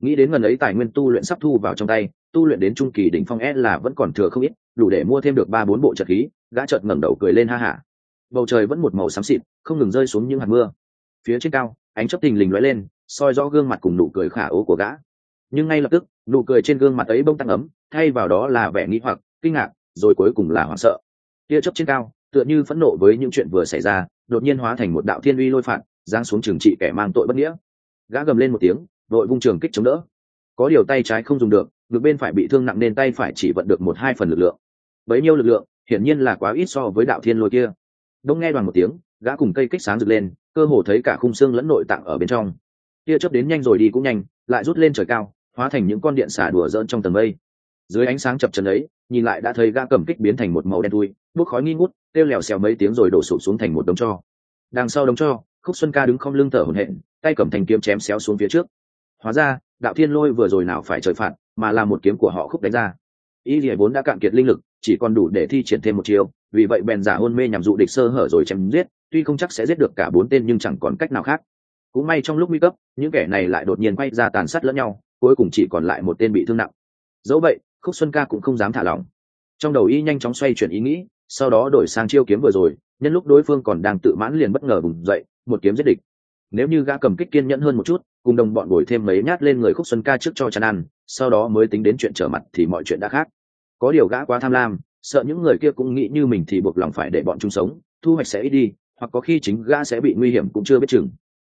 Nghĩ đến gần ấy tài nguyên tu luyện sắp thu vào trong tay, tu luyện đến trung kỳ đỉnh phong e là vẫn còn thừa không ít, đủ để mua thêm được ba bốn bộ trật khí, gã chợt ngẩng đầu cười lên ha hả. Bầu trời vẫn một màu xám xịt, không ngừng rơi xuống những hạt mưa. Phía trên cao, ánh chớp tình lình lóe lên soi rõ gương mặt cùng nụ cười khả ố của gã. Nhưng ngay lập tức, nụ cười trên gương mặt ấy bông tăng ấm, thay vào đó là vẻ nghi hoặc, kinh ngạc, rồi cuối cùng là hoảng sợ. Tia chớp trên cao, tựa như phẫn nộ với những chuyện vừa xảy ra, đột nhiên hóa thành một đạo thiên uy lôi phạt, giáng xuống trừng trị kẻ mang tội bất nghĩa. Gã gầm lên một tiếng, đội vung trường kích chống đỡ. Có điều tay trái không dùng được, ngực bên phải bị thương nặng nên tay phải chỉ vận được một hai phần lực lượng. Bấy nhiêu lực lượng, hiển nhiên là quá ít so với đạo thiên lôi kia. Đông nghe đoàn một tiếng, gã cùng cây kích sáng rực lên, cơ hồ thấy cả khung xương lẫn nội tạng ở bên trong tia chớp đến nhanh rồi đi cũng nhanh, lại rút lên trời cao, hóa thành những con điện xả đùa dỡn trong tầng mây. Dưới ánh sáng chập chân ấy, nhìn lại đã thấy gã cầm kích biến thành một màu đen thui, bốc khói nghi ngút, kêu lèo xèo mấy tiếng rồi đổ sụp xuống thành một đống cho. Đằng sau đống cho, khúc xuân ca đứng không lưng thở hổn hển, tay cầm thành kiếm chém xéo xuống phía trước. Hóa ra, đạo thiên lôi vừa rồi nào phải trời phạt, mà là một kiếm của họ khúc đánh ra. Y lìa vốn đã cạn kiệt linh lực, chỉ còn đủ để thi triển thêm một chiều vì vậy bèn giả hôn mê nhằm dụ địch sơ hở rồi chém giết, tuy không chắc sẽ giết được cả bốn tên nhưng chẳng còn cách nào khác cũng may trong lúc nguy cấp, những kẻ này lại đột nhiên quay ra tàn sát lẫn nhau, cuối cùng chỉ còn lại một tên bị thương nặng. Dẫu vậy, khúc xuân ca cũng không dám thả lỏng. Trong đầu y nhanh chóng xoay chuyển ý nghĩ, sau đó đổi sang chiêu kiếm vừa rồi, nhân lúc đối phương còn đang tự mãn liền bất ngờ bùng dậy, một kiếm giết địch. Nếu như gã cầm kích kiên nhẫn hơn một chút, cùng đồng bọn ngồi thêm mấy nhát lên người khúc xuân ca trước cho chăn ăn, sau đó mới tính đến chuyện trở mặt thì mọi chuyện đã khác. Có điều gã quá tham lam, sợ những người kia cũng nghĩ như mình thì buộc lòng phải để bọn chúng sống, thu hoạch sẽ ít đi, hoặc có khi chính gã sẽ bị nguy hiểm cũng chưa biết chừng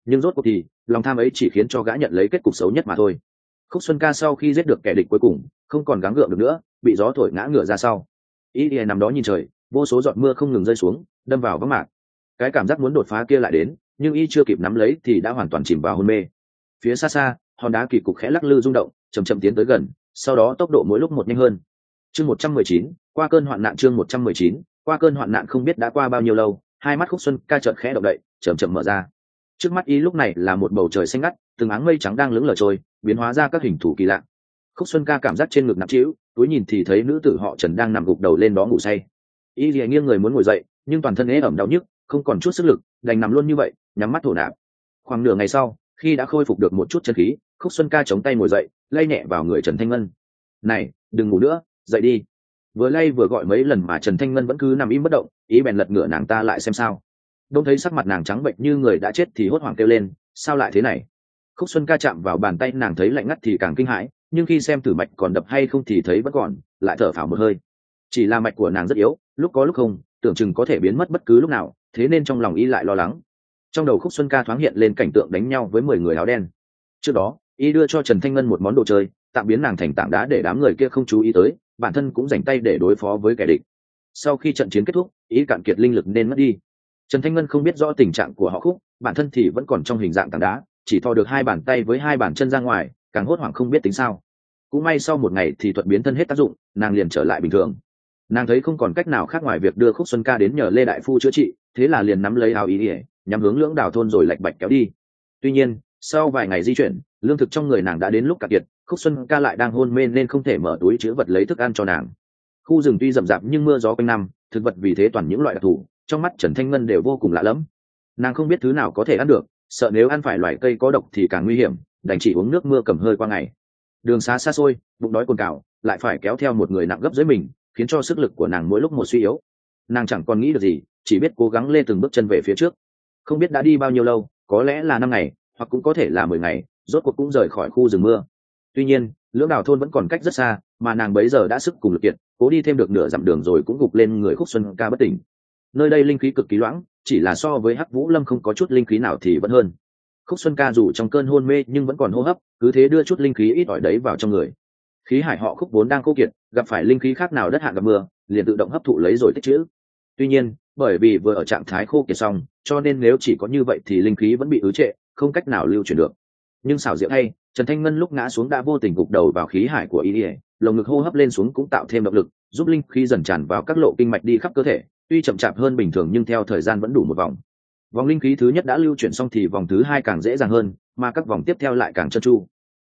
nhưng rốt cuộc thì, lòng tham ấy chỉ khiến cho gã nhận lấy kết cục xấu nhất mà thôi. Khúc xuân ca sau khi giết được kẻ địch cuối cùng, không còn gắng gượng được nữa, bị gió thổi ngã ngựa ra sau. Ý ý nằm đó nhìn trời, vô số giọt mưa không ngừng rơi xuống, đâm vào vắng mạc. Cái cảm giác muốn đột phá kia lại đến, nhưng y chưa kịp nắm lấy thì đã hoàn toàn chìm vào hôn mê. Phía xa xa, hòn đá kỳ cục khẽ lắc lư rung động chầm chậm tiến tới gần, sau đó tốc độ mỗi lúc một nhanh hơn. Chương một trăm mười chín, qua cơn hoạn nạn chương một trăm mười chín, qua cơn hoạn nạn không biết đã qua bao nhiêu lâu, hai mắt khúc xuân ca trợn khẽ động đậy chầm chậm mở ra trước mắt y lúc này là một bầu trời xanh ngắt, từng áng mây trắng đang lững lờ trôi, biến hóa ra các hình thù kỳ lạ. Khúc xuân ca cảm giác trên ngực nặng trĩu, túi nhìn thì thấy nữ tử họ trần đang nằm gục đầu lên đó ngủ say. Y lìa nghiêng người muốn ngồi dậy, nhưng toàn thân ế ẩm đau nhức, không còn chút sức lực, đành nằm luôn như vậy, nhắm mắt thổ nạp. Khoảng nửa ngày sau, khi đã khôi phục được một chút chân khí, khúc xuân ca chống tay ngồi dậy, lay nhẹ vào người trần thanh ngân. Này, đừng ngủ nữa, dậy đi. Vừa lay vừa gọi mấy lần mà trần thanh ngân vẫn cứ nằm im bất động, ý bèn lật ngửa nàng ta lại xem sao đông thấy sắc mặt nàng trắng bệnh như người đã chết thì hốt hoảng kêu lên, sao lại thế này? Khúc xuân ca chạm vào bàn tay nàng thấy lạnh ngắt thì càng kinh hãi, nhưng khi xem thử mạch còn đập hay không thì thấy vẫn còn, lại thở phào một hơi. Chỉ là mạch của nàng rất yếu, lúc có lúc không, tưởng chừng có thể biến mất bất cứ lúc nào, thế nên trong lòng y lại lo lắng. Trong đầu khúc xuân ca thoáng hiện lên cảnh tượng đánh nhau với mười người áo đen. Trước đó, y đưa cho trần thanh ngân một món đồ chơi, tạm biến nàng thành tảng đá để đám người kia không chú ý tới, bản thân cũng dành tay để đối phó với kẻ địch. Sau khi trận chiến kết thúc ý cạn kiệt linh lực nên mất đi trần thanh ngân không biết rõ tình trạng của họ khúc, bản thân thì vẫn còn trong hình dạng tảng đá, chỉ thò được hai bàn tay với hai bàn chân ra ngoài, càng hốt hoảng không biết tính sao. Cũng may sau một ngày thì thuật biến thân hết tác dụng, nàng liền trở lại bình thường. Nàng thấy không còn cách nào khác ngoài việc đưa khúc xuân ca đến nhờ lê đại phu chữa trị, thế là liền nắm lấy áo ý ỉa nhắm hướng lưỡng đào thôn rồi lạch bạch kéo đi. Tuy nhiên, sau vài ngày di chuyển, lương thực trong người nàng đã đến lúc cạn kiệt, khúc xuân ca lại đang hôn mê nên không thể mở túi chữ vật lấy thức ăn cho nàng. Khu rừng tuy rậm rạp nhưng mưa gió quanh năm, thực vật vì thế toàn những loại đặc thù trong mắt trần thanh ngân đều vô cùng lạ lẫm. Nàng không biết thứ nào có thể ăn được, sợ nếu ăn phải loại cây có độc thì càng nguy hiểm, đành chỉ uống nước mưa cầm hơi qua ngày. Đường xá xa xôi, bụng đói cồn cào lại phải kéo theo một người nặng gấp dưới mình, khiến cho sức lực của nàng mỗi lúc một suy yếu. Nàng chẳng còn nghĩ được gì, chỉ biết cố gắng lê từng bước chân về phía trước. Không biết đã đi bao nhiêu lâu, có lẽ là năm ngày, hoặc cũng có thể là mười ngày, rốt cuộc cũng rời khỏi khu rừng mưa. Tuy nhiên, lưỡng đảo thôn vẫn còn cách rất xa, mà nàng bấy giờ đã sức cùng lực kiệt, cố đi thêm được nửa dặm đường rồi cũng gục lên người khúc xuân ca bất tỉnh nơi đây linh khí cực kỳ loãng, chỉ là so với hắc vũ lâm không có chút linh khí nào thì vẫn hơn. Khúc xuân ca dù trong cơn hôn mê nhưng vẫn còn hô hấp, cứ thế đưa chút linh khí ít ỏi đấy vào trong người. Khí hải họ khúc vốn đang khô kiệt, gặp phải linh khí khác nào đất hạ gặp mưa, liền tự động hấp thụ lấy rồi tích chữ tuy nhiên, bởi vì vừa ở trạng thái khô kiệt xong, cho nên nếu chỉ có như vậy thì linh khí vẫn bị ứ trệ, không cách nào lưu chuyển được. Nhưng xảo diệu hay, trần thanh ngân lúc ngã xuống đã vô tình gục đầu vào khí hải của y, lồng ngực hô hấp lên xuống cũng tạo thêm động lực, giúp linh khí dần tràn vào các lộ kinh mạch đi khắp cơ thể tuy chậm chạp hơn bình thường nhưng theo thời gian vẫn đủ một vòng. Vòng linh khí thứ nhất đã lưu chuyển xong thì vòng thứ hai càng dễ dàng hơn, mà các vòng tiếp theo lại càng chân chu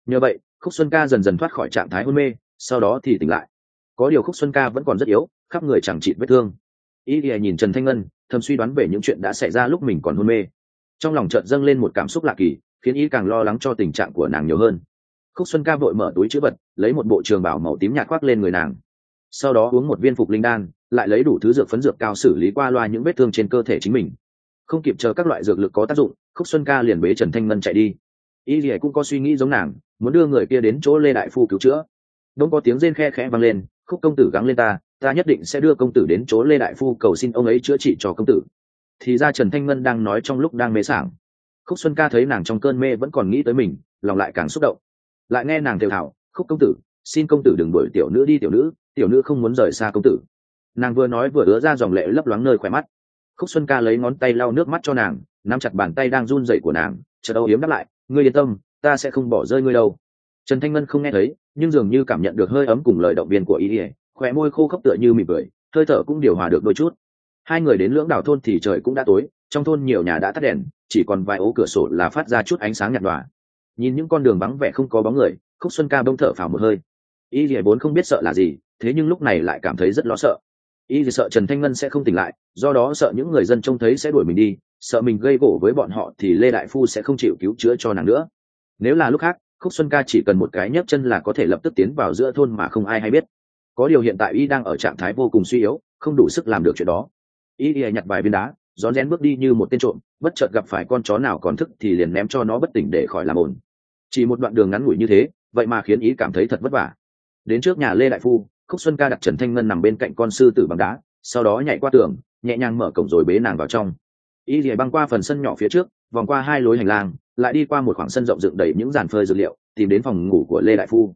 nhờ vậy, khúc xuân ca dần dần thoát khỏi trạng thái hôn mê, sau đó thì tỉnh lại. Có điều khúc xuân ca vẫn còn rất yếu, khắp người chẳng chịt vết thương. Ý ỉa nhìn trần thanh ngân, thầm suy đoán về những chuyện đã xảy ra lúc mình còn hôn mê. Trong lòng chợt dâng lên một cảm xúc lạ kỳ, khiến ý càng lo lắng cho tình trạng của nàng nhiều hơn. Khúc xuân ca vội mở túi chữ vật, lấy một bộ trường bảo màu tím nhạt khoác lên người nàng sau đó uống một viên phục linh đan, lại lấy đủ thứ dược phấn dược cao xử lý qua loa những vết thương trên cơ thể chính mình. Không kịp chờ các loại dược lực có tác dụng, khúc xuân ca liền bế trần thanh ngân chạy đi. Y dì cũng có suy nghĩ giống nàng, muốn đưa người kia đến chỗ lê đại phu cứu chữa. Đông có tiếng rên khe khẽ vang lên, khúc công tử gắng lên ta ta nhất định sẽ đưa công tử đến chỗ lê đại phu cầu xin ông ấy chữa trị cho công tử. Thì ra trần thanh ngân đang nói trong lúc đang mê sảng. Khúc xuân ca thấy nàng trong cơn mê vẫn còn nghĩ tới mình, lòng lại càng xúc động. Lại nghe nàng thều thảo, khúc công tử, xin công tử đừng đuổi tiểu nữ đi tiểu nữ tiểu nữ không muốn rời xa công tử. Nàng vừa nói vừa ứa ra dòng lệ lấp loáng nơi khỏe mắt. Khúc xuân ca lấy ngón tay lau nước mắt cho nàng, nắm chặt bàn tay đang run rẩy của nàng, chợt âu yếm đáp lại, ngươi yên tâm, ta sẽ không bỏ rơi ngươi đâu. Trần thanh ngân không nghe thấy, nhưng dường như cảm nhận được hơi ấm cùng lời động viên của ý ỉa khỏe môi khô khốc tựa như mỉm cười, hơi thở cũng điều hòa được đôi chút. Hai người đến lưỡng đảo thôn thì trời cũng đã tối, trong thôn nhiều nhà đã tắt đèn, chỉ còn vài ố cửa sổ là phát ra chút ánh sáng nhạt nhòa. Nhìn những con đường vắng vẻ không có bóng người, khúc xuân ca bông thở phào một hơi y dì vốn không biết sợ là gì, thế nhưng lúc này lại cảm thấy rất lo sợ. Y dì sợ trần thanh ngân sẽ không tỉnh lại, do đó sợ những người dân trông thấy sẽ đuổi mình đi, sợ mình gây gỗ với bọn họ thì lê đại phu sẽ không chịu cứu chữa cho nàng nữa. Nếu là lúc khác, khúc xuân ca chỉ cần một cái nhấc chân là có thể lập tức tiến vào giữa thôn mà không ai hay biết. Có điều hiện tại y đang ở trạng thái vô cùng suy yếu, không đủ sức làm được chuyện đó. Y y nhặt vài viên đá, rón rén bước đi như một tên trộm, bất chợt gặp phải con chó nào còn thức thì liền ném cho nó bất tỉnh để khỏi làm ồn. Chỉ một đoạn đường ngắn ngủi như thế, vậy mà khiến ý cảm thấy thật vất vả đến trước nhà lê đại phu, khúc xuân ca đặt trần thanh ngân nằm bên cạnh con sư tử bằng đá, sau đó nhảy qua tường, nhẹ nhàng mở cổng rồi bế nàng vào trong. Y rìa băng qua phần sân nhỏ phía trước, vòng qua hai lối hành lang, lại đi qua một khoảng sân rộng dựng đầy những dàn phơi dược liệu, tìm đến phòng ngủ của lê đại phu.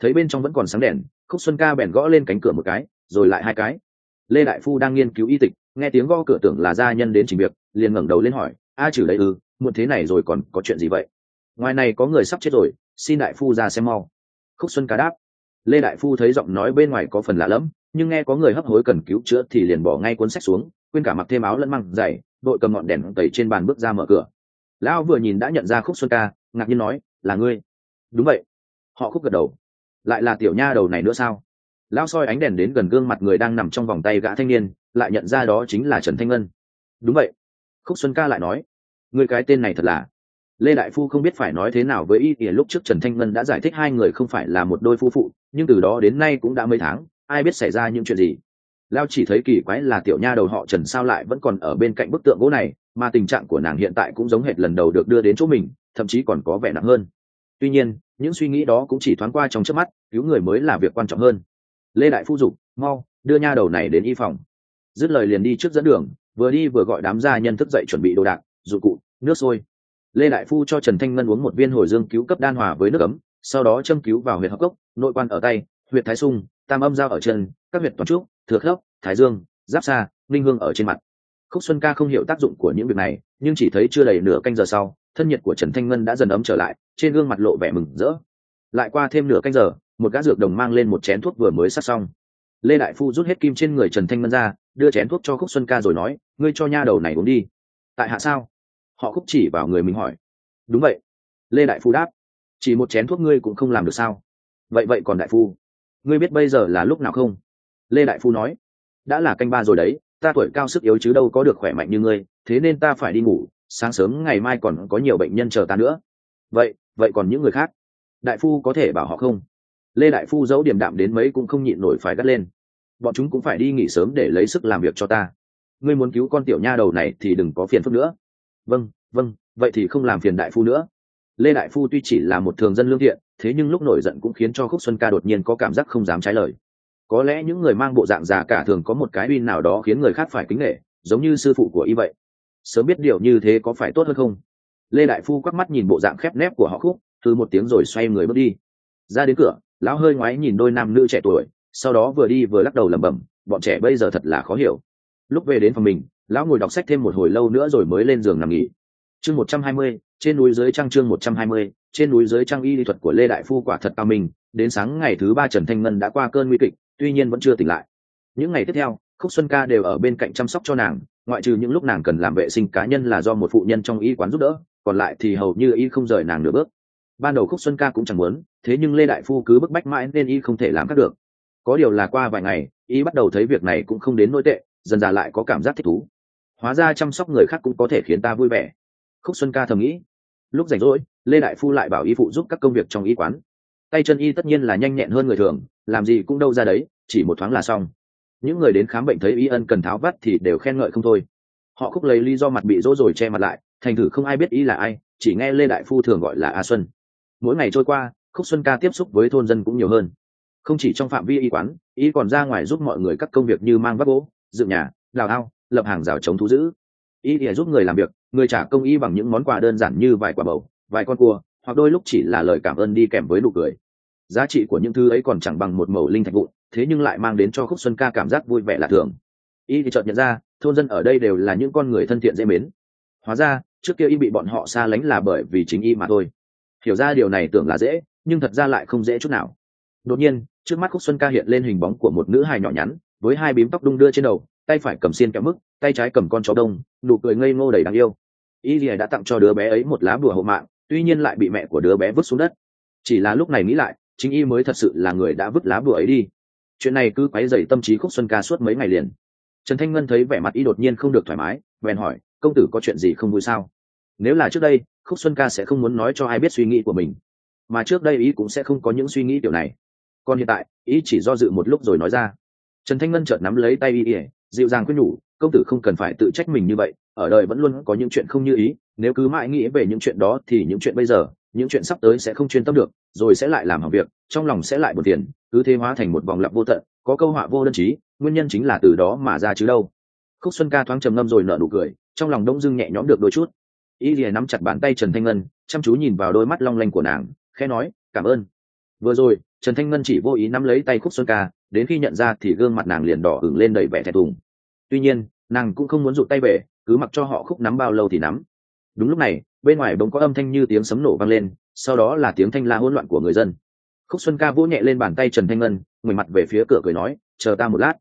Thấy bên trong vẫn còn sáng đèn, khúc xuân ca bèn gõ lên cánh cửa một cái, rồi lại hai cái. Lê đại phu đang nghiên cứu y tịch, nghe tiếng gõ cửa tưởng là gia nhân đến trình việc, liền ngẩng đầu lên hỏi, a trừ đấy ư muộn thế này rồi còn có chuyện gì vậy? Ngoài này có người sắp chết rồi, xin đại phu ra xem mau. Khúc xuân ca đáp lê đại phu thấy giọng nói bên ngoài có phần lạ lẫm, nhưng nghe có người hấp hối cần cứu chữa thì liền bỏ ngay cuốn sách xuống, quên cả mặc thêm áo lẫn măng dày đội cầm ngọn đèn tẩy trên bàn bước ra mở cửa. Lão vừa nhìn đã nhận ra khúc xuân ca, ngạc nhiên nói, là ngươi. Đúng vậy. Họ khúc gật đầu. Lại là tiểu nha đầu này nữa sao? Lão soi ánh đèn đến gần gương mặt người đang nằm trong vòng tay gã thanh niên, lại nhận ra đó chính là trần thanh ngân. Đúng vậy. Khúc xuân ca lại nói người cái tên này thật là lê đại phu không biết phải nói thế nào với y ỉa lúc trước trần thanh ngân đã giải thích hai người không phải là một đôi phu phụ, nhưng từ đó đến nay cũng đã mấy tháng, ai biết xảy ra những chuyện gì. Lao chỉ thấy kỳ quái là tiểu nha đầu họ trần sao lại vẫn còn ở bên cạnh bức tượng gỗ này, mà tình trạng của nàng hiện tại cũng giống hệt lần đầu được đưa đến chỗ mình, thậm chí còn có vẻ nặng hơn. Tuy nhiên, những suy nghĩ đó cũng chỉ thoáng qua trong trước mắt, cứu người mới là việc quan trọng hơn. Lê đại phu dục, mau, đưa nha đầu này đến y phòng. Dứt lời liền đi trước dẫn đường, vừa đi vừa gọi đám gia nhân thức dậy chuẩn bị đồ đạc, dụng cụ, nước sôi lê đại phu cho trần thanh ngân uống một viên hồi dương cứu cấp đan hòa với nước ấm, sau đó châm cứu vào huyệt hấp cốc, nội quan ở tay, huyệt thái sung, tam âm Giao ở chân, các huyệt toàn trúc thừa khớp, thái dương, giáp xa linh hương ở trên mặt. Khúc xuân ca không hiểu tác dụng của những việc này, nhưng chỉ thấy chưa đầy nửa canh giờ sau, thân nhiệt của trần thanh ngân đã dần ấm trở lại, trên gương mặt lộ vẻ mừng rỡ. Lại qua thêm nửa canh giờ, một gã dược đồng mang lên một chén thuốc vừa mới sát xong. Lê đại phu rút hết kim trên người trần thanh ngân ra, đưa chén thuốc cho khúc xuân ca rồi nói, ngươi cho nha đầu này uống đi. Tại hạ sao? Họ khúc chỉ vào người mình hỏi. Đúng vậy. Lê đại phu đáp. Chỉ một chén thuốc ngươi cũng không làm được sao? Vậy vậy còn đại phu, ngươi biết bây giờ là lúc nào không? Lê đại phu nói. Đã là canh ba rồi đấy, ta tuổi cao sức yếu chứ đâu có được khỏe mạnh như ngươi, thế nên ta phải đi ngủ, sáng sớm ngày mai còn có nhiều bệnh nhân chờ ta nữa. Vậy vậy còn những người khác? Đại phu có thể bảo họ không? Lê đại phu dẫu điềm đạm đến mấy cũng không nhịn nổi phải gắt lên. Bọn chúng cũng phải đi nghỉ sớm để lấy sức làm việc cho ta. Ngươi muốn cứu con tiểu nha đầu này thì đừng có phiền phức nữa vâng vâng vậy thì không làm phiền đại phu nữa. Lê đại phu tuy chỉ là một thường dân lương thiện, thế nhưng lúc nổi giận cũng khiến cho khúc xuân ca đột nhiên có cảm giác không dám trái lời. Có lẽ những người mang bộ dạng già cả thường có một cái uy nào đó khiến người khác phải kính nghệ giống như sư phụ của y vậy. Sớm biết điều như thế có phải tốt hơn không? Lê đại phu quắc mắt nhìn bộ dạng khép nép của họ khúc, từ một tiếng rồi xoay người bước đi. Ra đến cửa, lão hơi ngoái nhìn đôi nam nữ trẻ tuổi, sau đó vừa đi vừa lắc đầu lẩm bẩm, bọn trẻ bây giờ thật là khó hiểu. Lúc về đến phòng mình lão ngồi đọc sách thêm một hồi lâu nữa rồi mới lên giường nằm nghỉ. Chương một trăm hai mươi, trên núi dưới trăng chương một trăm hai mươi, trên núi dưới trăng y lý thuật của lê đại phu quả thật cao minh, đến sáng ngày thứ ba trần thanh ngân đã qua cơn nguy kịch, tuy nhiên vẫn chưa tỉnh lại. Những ngày tiếp theo, khúc xuân ca đều ở bên cạnh chăm sóc cho nàng, ngoại trừ những lúc nàng cần làm vệ sinh cá nhân là do một phụ nhân trong y quán giúp đỡ, còn lại thì hầu như y không rời nàng nửa bước. Ban đầu khúc xuân ca cũng chẳng muốn, thế nhưng lê đại phu cứ bức bách mãi nên y không thể làm khác được. Có điều là qua vài ngày, y bắt đầu thấy việc này cũng không đến nỗi tệ, dần dà lại có cảm giác thích thú hóa ra chăm sóc người khác cũng có thể khiến ta vui vẻ. Khúc xuân ca thầm nghĩ. Lúc rảnh rỗi, lê đại phu lại bảo y phụ giúp các công việc trong y quán. Tay chân y tất nhiên là nhanh nhẹn hơn người thường, làm gì cũng đâu ra đấy, chỉ một thoáng là xong. Những người đến khám bệnh thấy y ân cần tháo vắt thì đều khen ngợi không thôi. Họ khúc lấy lý do mặt bị rỗ rồi che mặt lại, thành thử không ai biết y là ai, chỉ nghe lê đại phu thường gọi là a xuân. Mỗi ngày trôi qua, khúc xuân ca tiếp xúc với thôn dân cũng nhiều hơn. Không chỉ trong phạm vi y quán, y còn ra ngoài giúp mọi người các công việc như mang vác gỗ, dựng nhà, đào ao lập hàng rào chống thú giữ. Y thì giúp người làm việc, người trả công y bằng những món quà đơn giản như vài quả bầu, vài con cua, hoặc đôi lúc chỉ là lời cảm ơn đi kèm với nụ cười. Giá trị của những thứ ấy còn chẳng bằng một mẩu linh thạch vụn, thế nhưng lại mang đến cho khúc xuân ca cảm giác vui vẻ lạ thường. Y thì chợt nhận ra, thôn dân ở đây đều là những con người thân thiện dễ mến. Hóa ra, trước kia y bị bọn họ xa lánh là bởi vì chính y mà thôi. Hiểu ra điều này tưởng là dễ, nhưng thật ra lại không dễ chút nào. Đột nhiên, trước mắt khúc xuân ca hiện lên hình bóng của một nữ hài nhỏ nhắn, với hai bím tóc đung đưa trên đầu tay phải cầm xiên kẹo mức tay trái cầm con chó đông, nụ cười ngây ngô đầy đáng yêu. Y lìa đã tặng cho đứa bé ấy một lá bùa hộ mạng, tuy nhiên lại bị mẹ của đứa bé vứt xuống đất. Chỉ là lúc này nghĩ lại, chính y mới thật sự là người đã vứt lá bùa ấy đi. Chuyện này cứ quấy dày tâm trí khúc xuân ca suốt mấy ngày liền. Trần thanh ngân thấy vẻ mặt y đột nhiên không được thoải mái, bèn hỏi, công tử có chuyện gì không vui sao? Nếu là trước đây, khúc xuân ca sẽ không muốn nói cho ai biết suy nghĩ của mình. Mà trước đây ý cũng sẽ không có những suy nghĩ kiểu này. Còn hiện tại ý chỉ do dự một lúc rồi nói ra. Trần thanh ngân chợt nắm lấy tay y ỉa dịu dàng khuyên nhủ, công tử không cần phải tự trách mình như vậy, ở đời vẫn luôn có những chuyện không như ý, nếu cứ mãi nghĩ về những chuyện đó thì những chuyện bây giờ, những chuyện sắp tới sẽ không chuyên tâm được, rồi sẽ lại làm hỏng việc, trong lòng sẽ lại buồn tiền cứ thế hóa thành một vòng lặp vô tận, có câu họa vô đơn chí, nguyên nhân chính là từ đó mà ra chứ đâu. Khúc xuân ca thoáng trầm ngâm rồi nở nụ cười, trong lòng đông dưng nhẹ nhõm được đôi chút. Y lìa nắm chặt bàn tay trần thanh ngân, chăm chú nhìn vào đôi mắt long lanh của nàng, khẽ nói, cảm ơn. Vừa rồi, trần thanh ngân chỉ vô ý nắm lấy tay khúc xuân ca đến khi nhận ra thì gương mặt nàng liền đỏ ửng lên đầy vẻ thẹn thùng. Tuy nhiên, nàng cũng không muốn rụt tay về, cứ mặc cho họ khúc nắm bao lâu thì nắm. Đúng lúc này, bên ngoài bỗng có âm thanh như tiếng sấm nổ vang lên, sau đó là tiếng thanh la hỗn loạn của người dân. Khúc xuân ca vỗ nhẹ lên bàn tay trần thanh ngân ngồi mặt về phía cửa cười nói, chờ ta một lát.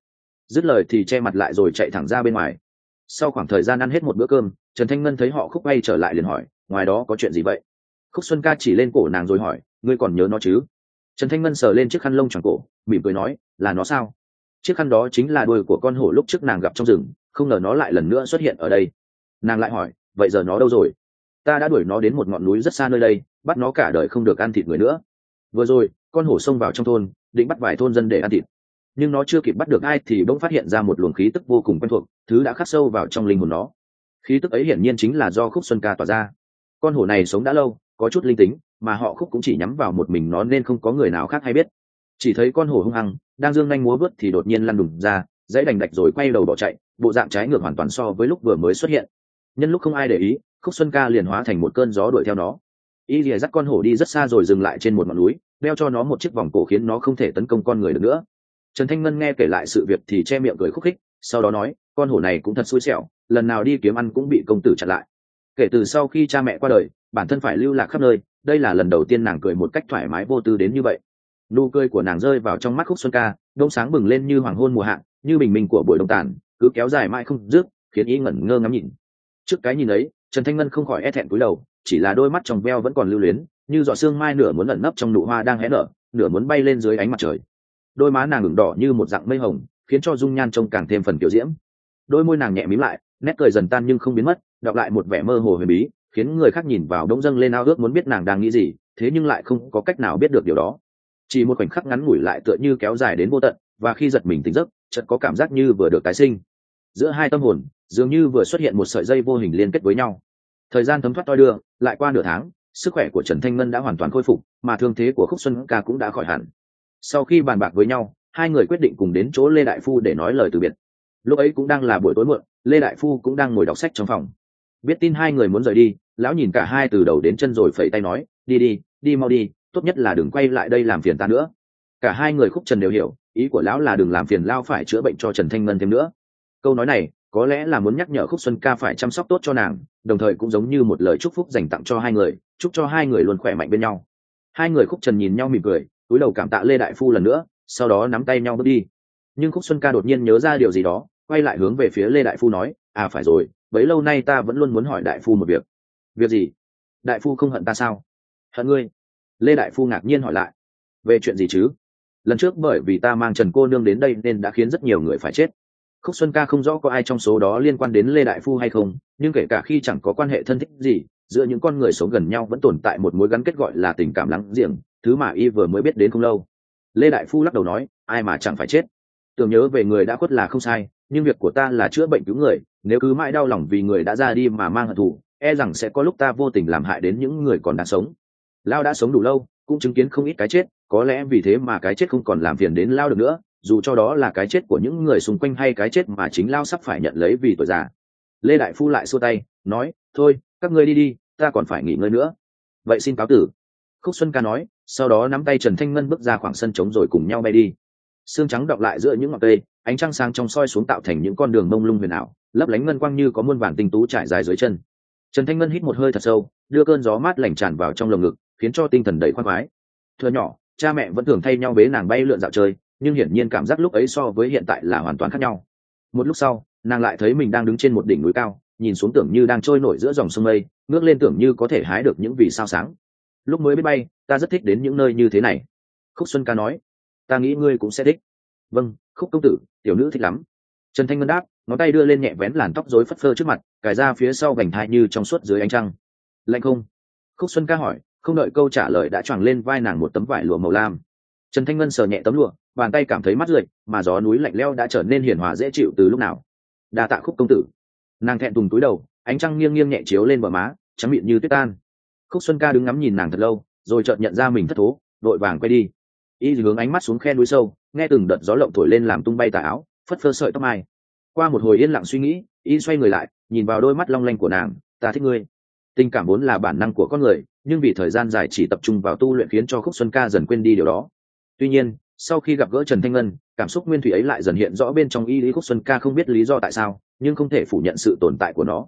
Dứt lời thì che mặt lại rồi chạy thẳng ra bên ngoài. Sau khoảng thời gian ăn hết một bữa cơm, trần thanh ngân thấy họ khúc bay trở lại liền hỏi, ngoài đó có chuyện gì vậy? Khúc xuân ca chỉ lên cổ nàng rồi hỏi, ngươi còn nhớ nó chứ? Trần thanh ngân sờ lên chiếc khăn lông tròn cổ, mỉm cười nói, là nó sao? Chiếc khăn đó chính là đuôi của con hổ lúc trước nàng gặp trong rừng, không ngờ nó lại lần nữa xuất hiện ở đây. Nàng lại hỏi, vậy giờ nó đâu rồi? Ta đã đuổi nó đến một ngọn núi rất xa nơi đây, bắt nó cả đời không được ăn thịt người nữa. Vừa rồi, con hổ xông vào trong thôn, định bắt vài thôn dân để ăn thịt. Nhưng nó chưa kịp bắt được ai thì bỗng phát hiện ra một luồng khí tức vô cùng quen thuộc, thứ đã khắc sâu vào trong linh hồn nó. Khí tức ấy hiển nhiên chính là do khúc xuân ca tỏa ra. Con hổ này sống đã lâu, có chút linh tính mà họ khúc cũng chỉ nhắm vào một mình nó nên không có người nào khác hay biết. Chỉ thấy con hổ hung hăng, đang dương nhanh múa vớt thì đột nhiên lăn đùng ra, dãy đành đạch rồi quay đầu bỏ chạy, bộ dạng trái ngược hoàn toàn so với lúc vừa mới xuất hiện. Nhân lúc không ai để ý, khúc xuân ca liền hóa thành một cơn gió đuổi theo nó. Y lìa dắt con hổ đi rất xa rồi dừng lại trên một ngọn núi, đeo cho nó một chiếc vòng cổ khiến nó không thể tấn công con người được nữa. Trần thanh ngân nghe kể lại sự việc thì che miệng cười khúc khích, sau đó nói, con hổ này cũng thật xui xẻo, lần nào đi kiếm ăn cũng bị công tử chặn lại. Kể từ sau khi cha mẹ qua đời, bản thân phải lưu lạc khắp nơi đây là lần đầu tiên nàng cười một cách thoải mái vô tư đến như vậy. Nụ cười của nàng rơi vào trong mắt khúc xuân ca, đông sáng bừng lên như hoàng hôn mùa hạ, như bình minh của buổi đông tàn, cứ kéo dài mãi không dứt, khiến ý ngẩn ngơ ngắm nhìn. Trước cái nhìn ấy, trần thanh ngân không khỏi e thẹn cúi đầu, chỉ là đôi mắt trong veo vẫn còn lưu luyến, như giọt sương mai nửa muốn ẩn nấp trong nụ hoa đang hé nở, nửa muốn bay lên dưới ánh mặt trời. Đôi má nàng ửng đỏ như một dạng mây hồng, khiến cho dung nhan trông càng thêm phần kiểu diễm. Đôi môi nàng nhẹ mím lại, nét cười dần tan nhưng không biến mất, đọc lại một vẻ mơ hồ huyền bí khiến người khác nhìn vào đống dâng lên ao ước muốn biết nàng đang nghĩ gì, thế nhưng lại không có cách nào biết được điều đó. Chỉ một khoảnh khắc ngắn ngủi lại tựa như kéo dài đến vô tận, và khi giật mình tỉnh giấc, chợt có cảm giác như vừa được tái sinh. Giữa hai tâm hồn, dường như vừa xuất hiện một sợi dây vô hình liên kết với nhau. Thời gian thấm thoát toi đưa, lại qua nửa tháng, sức khỏe của trần thanh ngân đã hoàn toàn khôi phục, mà thương thế của khúc xuân ca cũng đã khỏi hẳn. Sau khi bàn bạc với nhau, hai người quyết định cùng đến chỗ lê đại phu để nói lời từ biệt. Lúc ấy cũng đang là buổi tối muộn, lê đại phu cũng đang ngồi đọc sách trong phòng. Biết tin hai người muốn rời đi lão nhìn cả hai từ đầu đến chân rồi phẩy tay nói, đi đi đi mau đi, tốt nhất là đừng quay lại đây làm phiền ta nữa. Cả hai người khúc trần đều hiểu, ý của lão là đừng làm phiền lao phải chữa bệnh cho trần thanh ngân thêm nữa. Câu nói này, có lẽ là muốn nhắc nhở khúc xuân ca phải chăm sóc tốt cho nàng, đồng thời cũng giống như một lời chúc phúc dành tặng cho hai người, chúc cho hai người luôn khỏe mạnh bên nhau. Hai người khúc trần nhìn nhau mỉm cười, túi đầu cảm tạ lê đại phu lần nữa, sau đó nắm tay nhau bước đi. Nhưng khúc xuân ca đột nhiên nhớ ra điều gì đó, quay lại hướng về phía lê đại phu nói à phải rồi, bấy lâu nay ta vẫn luôn muốn hỏi đại phu một việc việc gì? Đại phu không hận ta sao? Hận ngươi? Lê đại phu ngạc nhiên hỏi lại. Về chuyện gì chứ? Lần trước bởi vì ta mang trần cô nương đến đây nên đã khiến rất nhiều người phải chết. Khúc xuân ca không rõ có ai trong số đó liên quan đến lê đại phu hay không, nhưng kể cả khi chẳng có quan hệ thân thích gì, giữa những con người sống gần nhau vẫn tồn tại một mối gắn kết gọi là tình cảm lắng giềng, thứ mà y vừa mới biết đến không lâu. Lê đại phu lắc đầu nói, ai mà chẳng phải chết? Tưởng nhớ về người đã khuất là không sai, nhưng việc của ta là chữa bệnh cứu người, nếu cứ mãi đau lòng vì người đã ra đi mà mang hận thù e rằng sẽ có lúc ta vô tình làm hại đến những người còn đang sống. Lao đã sống đủ lâu, cũng chứng kiến không ít cái chết, có lẽ vì thế mà cái chết không còn làm phiền đến lao được nữa, dù cho đó là cái chết của những người xung quanh hay cái chết mà chính lao sắp phải nhận lấy vì tuổi già. Lê đại phu lại xua tay, nói, thôi, các ngươi đi đi, ta còn phải nghỉ ngơi nữa. Vậy xin cáo tử. Khúc xuân ca nói, sau đó nắm tay trần thanh ngân bước ra khoảng sân trống rồi cùng nhau bay đi. Xương trắng đọng lại giữa những ngọn cây, ánh trăng sáng trong soi xuống tạo thành những con đường mông lung huyền ảo, lấp lánh ngân quang như có muôn vàn tinh tú trải dài dưới chân trần thanh ngân hít một hơi thật sâu, đưa cơn gió mát lành tràn vào trong lồng ngực, khiến cho tinh thần đầy khoan khoái. Thưa nhỏ, cha mẹ vẫn thường thay nhau bế nàng bay lượn dạo chơi, nhưng hiển nhiên cảm giác lúc ấy so với hiện tại là hoàn toàn khác nhau. Một lúc sau, nàng lại thấy mình đang đứng trên một đỉnh núi cao, nhìn xuống tưởng như đang trôi nổi giữa dòng sông mây, ngước lên tưởng như có thể hái được những vì sao sáng. Lúc mới biết bay, ta rất thích đến những nơi như thế này. Khúc xuân ca nói, ta nghĩ ngươi cũng sẽ thích. Vâng khúc công tử, tiểu nữ thích lắm trần thanh ngân đáp, ngón tay đưa lên nhẹ vén làn tóc rối phất phơ trước mặt, cài ra phía sau vành thai như trong suốt dưới ánh trăng. Lạnh không? Khúc xuân ca hỏi, không đợi câu trả lời đã choàng lên vai nàng một tấm vải lụa màu lam. Trần thanh ngân sờ nhẹ tấm lụa, bàn tay cảm thấy mắt rượi, mà gió núi lạnh leo đã trở nên hiền hòa dễ chịu từ lúc nào? Đa tạ khúc công tử. Nàng thẹn thùng túi đầu, ánh trăng nghiêng nghiêng nhẹ chiếu lên bờ má, trắng miệng như tuyết tan. Khúc xuân ca đứng ngắm nhìn nàng thật lâu, rồi chợt nhận ra mình thất thố đội vàng quay đi. Y hướng ánh mắt xuống khe núi sâu, nghe từng đợt gió lộng thổi lên làm tung bay tà áo phất phơ sợi tóc mai. Qua một hồi yên lặng suy nghĩ, y xoay người lại, nhìn vào đôi mắt long lanh của nàng, ta thích ngươi. Tình cảm vốn là bản năng của con người, nhưng vì thời gian dài chỉ tập trung vào tu luyện khiến cho khúc xuân ca dần quên đi điều đó. Tuy nhiên, sau khi gặp gỡ trần thanh ngân, cảm xúc nguyên thủy ấy lại dần hiện rõ bên trong y lý khúc xuân ca không biết lý do tại sao, nhưng không thể phủ nhận sự tồn tại của nó.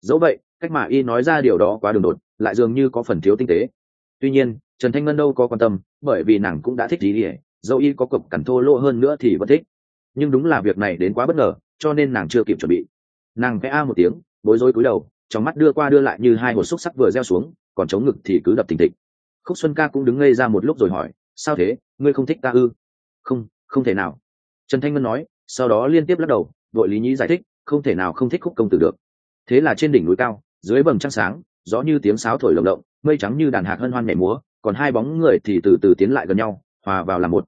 Dẫu vậy, cách mà y nói ra điều đó quá đường đột, lại dường như có phần thiếu tinh tế. Tuy nhiên, trần thanh ngân đâu có quan tâm, bởi vì nàng cũng đã thích lý ỉa dẫu y có cộc cằn thô lỗ hơn nữa thì vẫn thích nhưng đúng là việc này đến quá bất ngờ, cho nên nàng chưa kịp chuẩn bị. Nàng vẽ a một tiếng, bối rối cúi đầu, trong mắt đưa qua đưa lại như hai hột xúc sắc vừa gieo xuống, còn chống ngực thì cứ đập thình thịch. Khúc xuân ca cũng đứng ngây ra một lúc rồi hỏi, sao thế? Ngươi không thích ta ư? Không không thể nào. Trần thanh ngân nói, sau đó liên tiếp lắc đầu, đội lý nhí giải thích, không thể nào không thích khúc công tử được. Thế là trên đỉnh núi cao, dưới bầm trăng sáng rõ như tiếng sáo thổi lồng động mây trắng như đàn hạc hân hoan nhảy múa, còn hai bóng người thì từ từ tiến lại gần nhau, hòa vào làm một.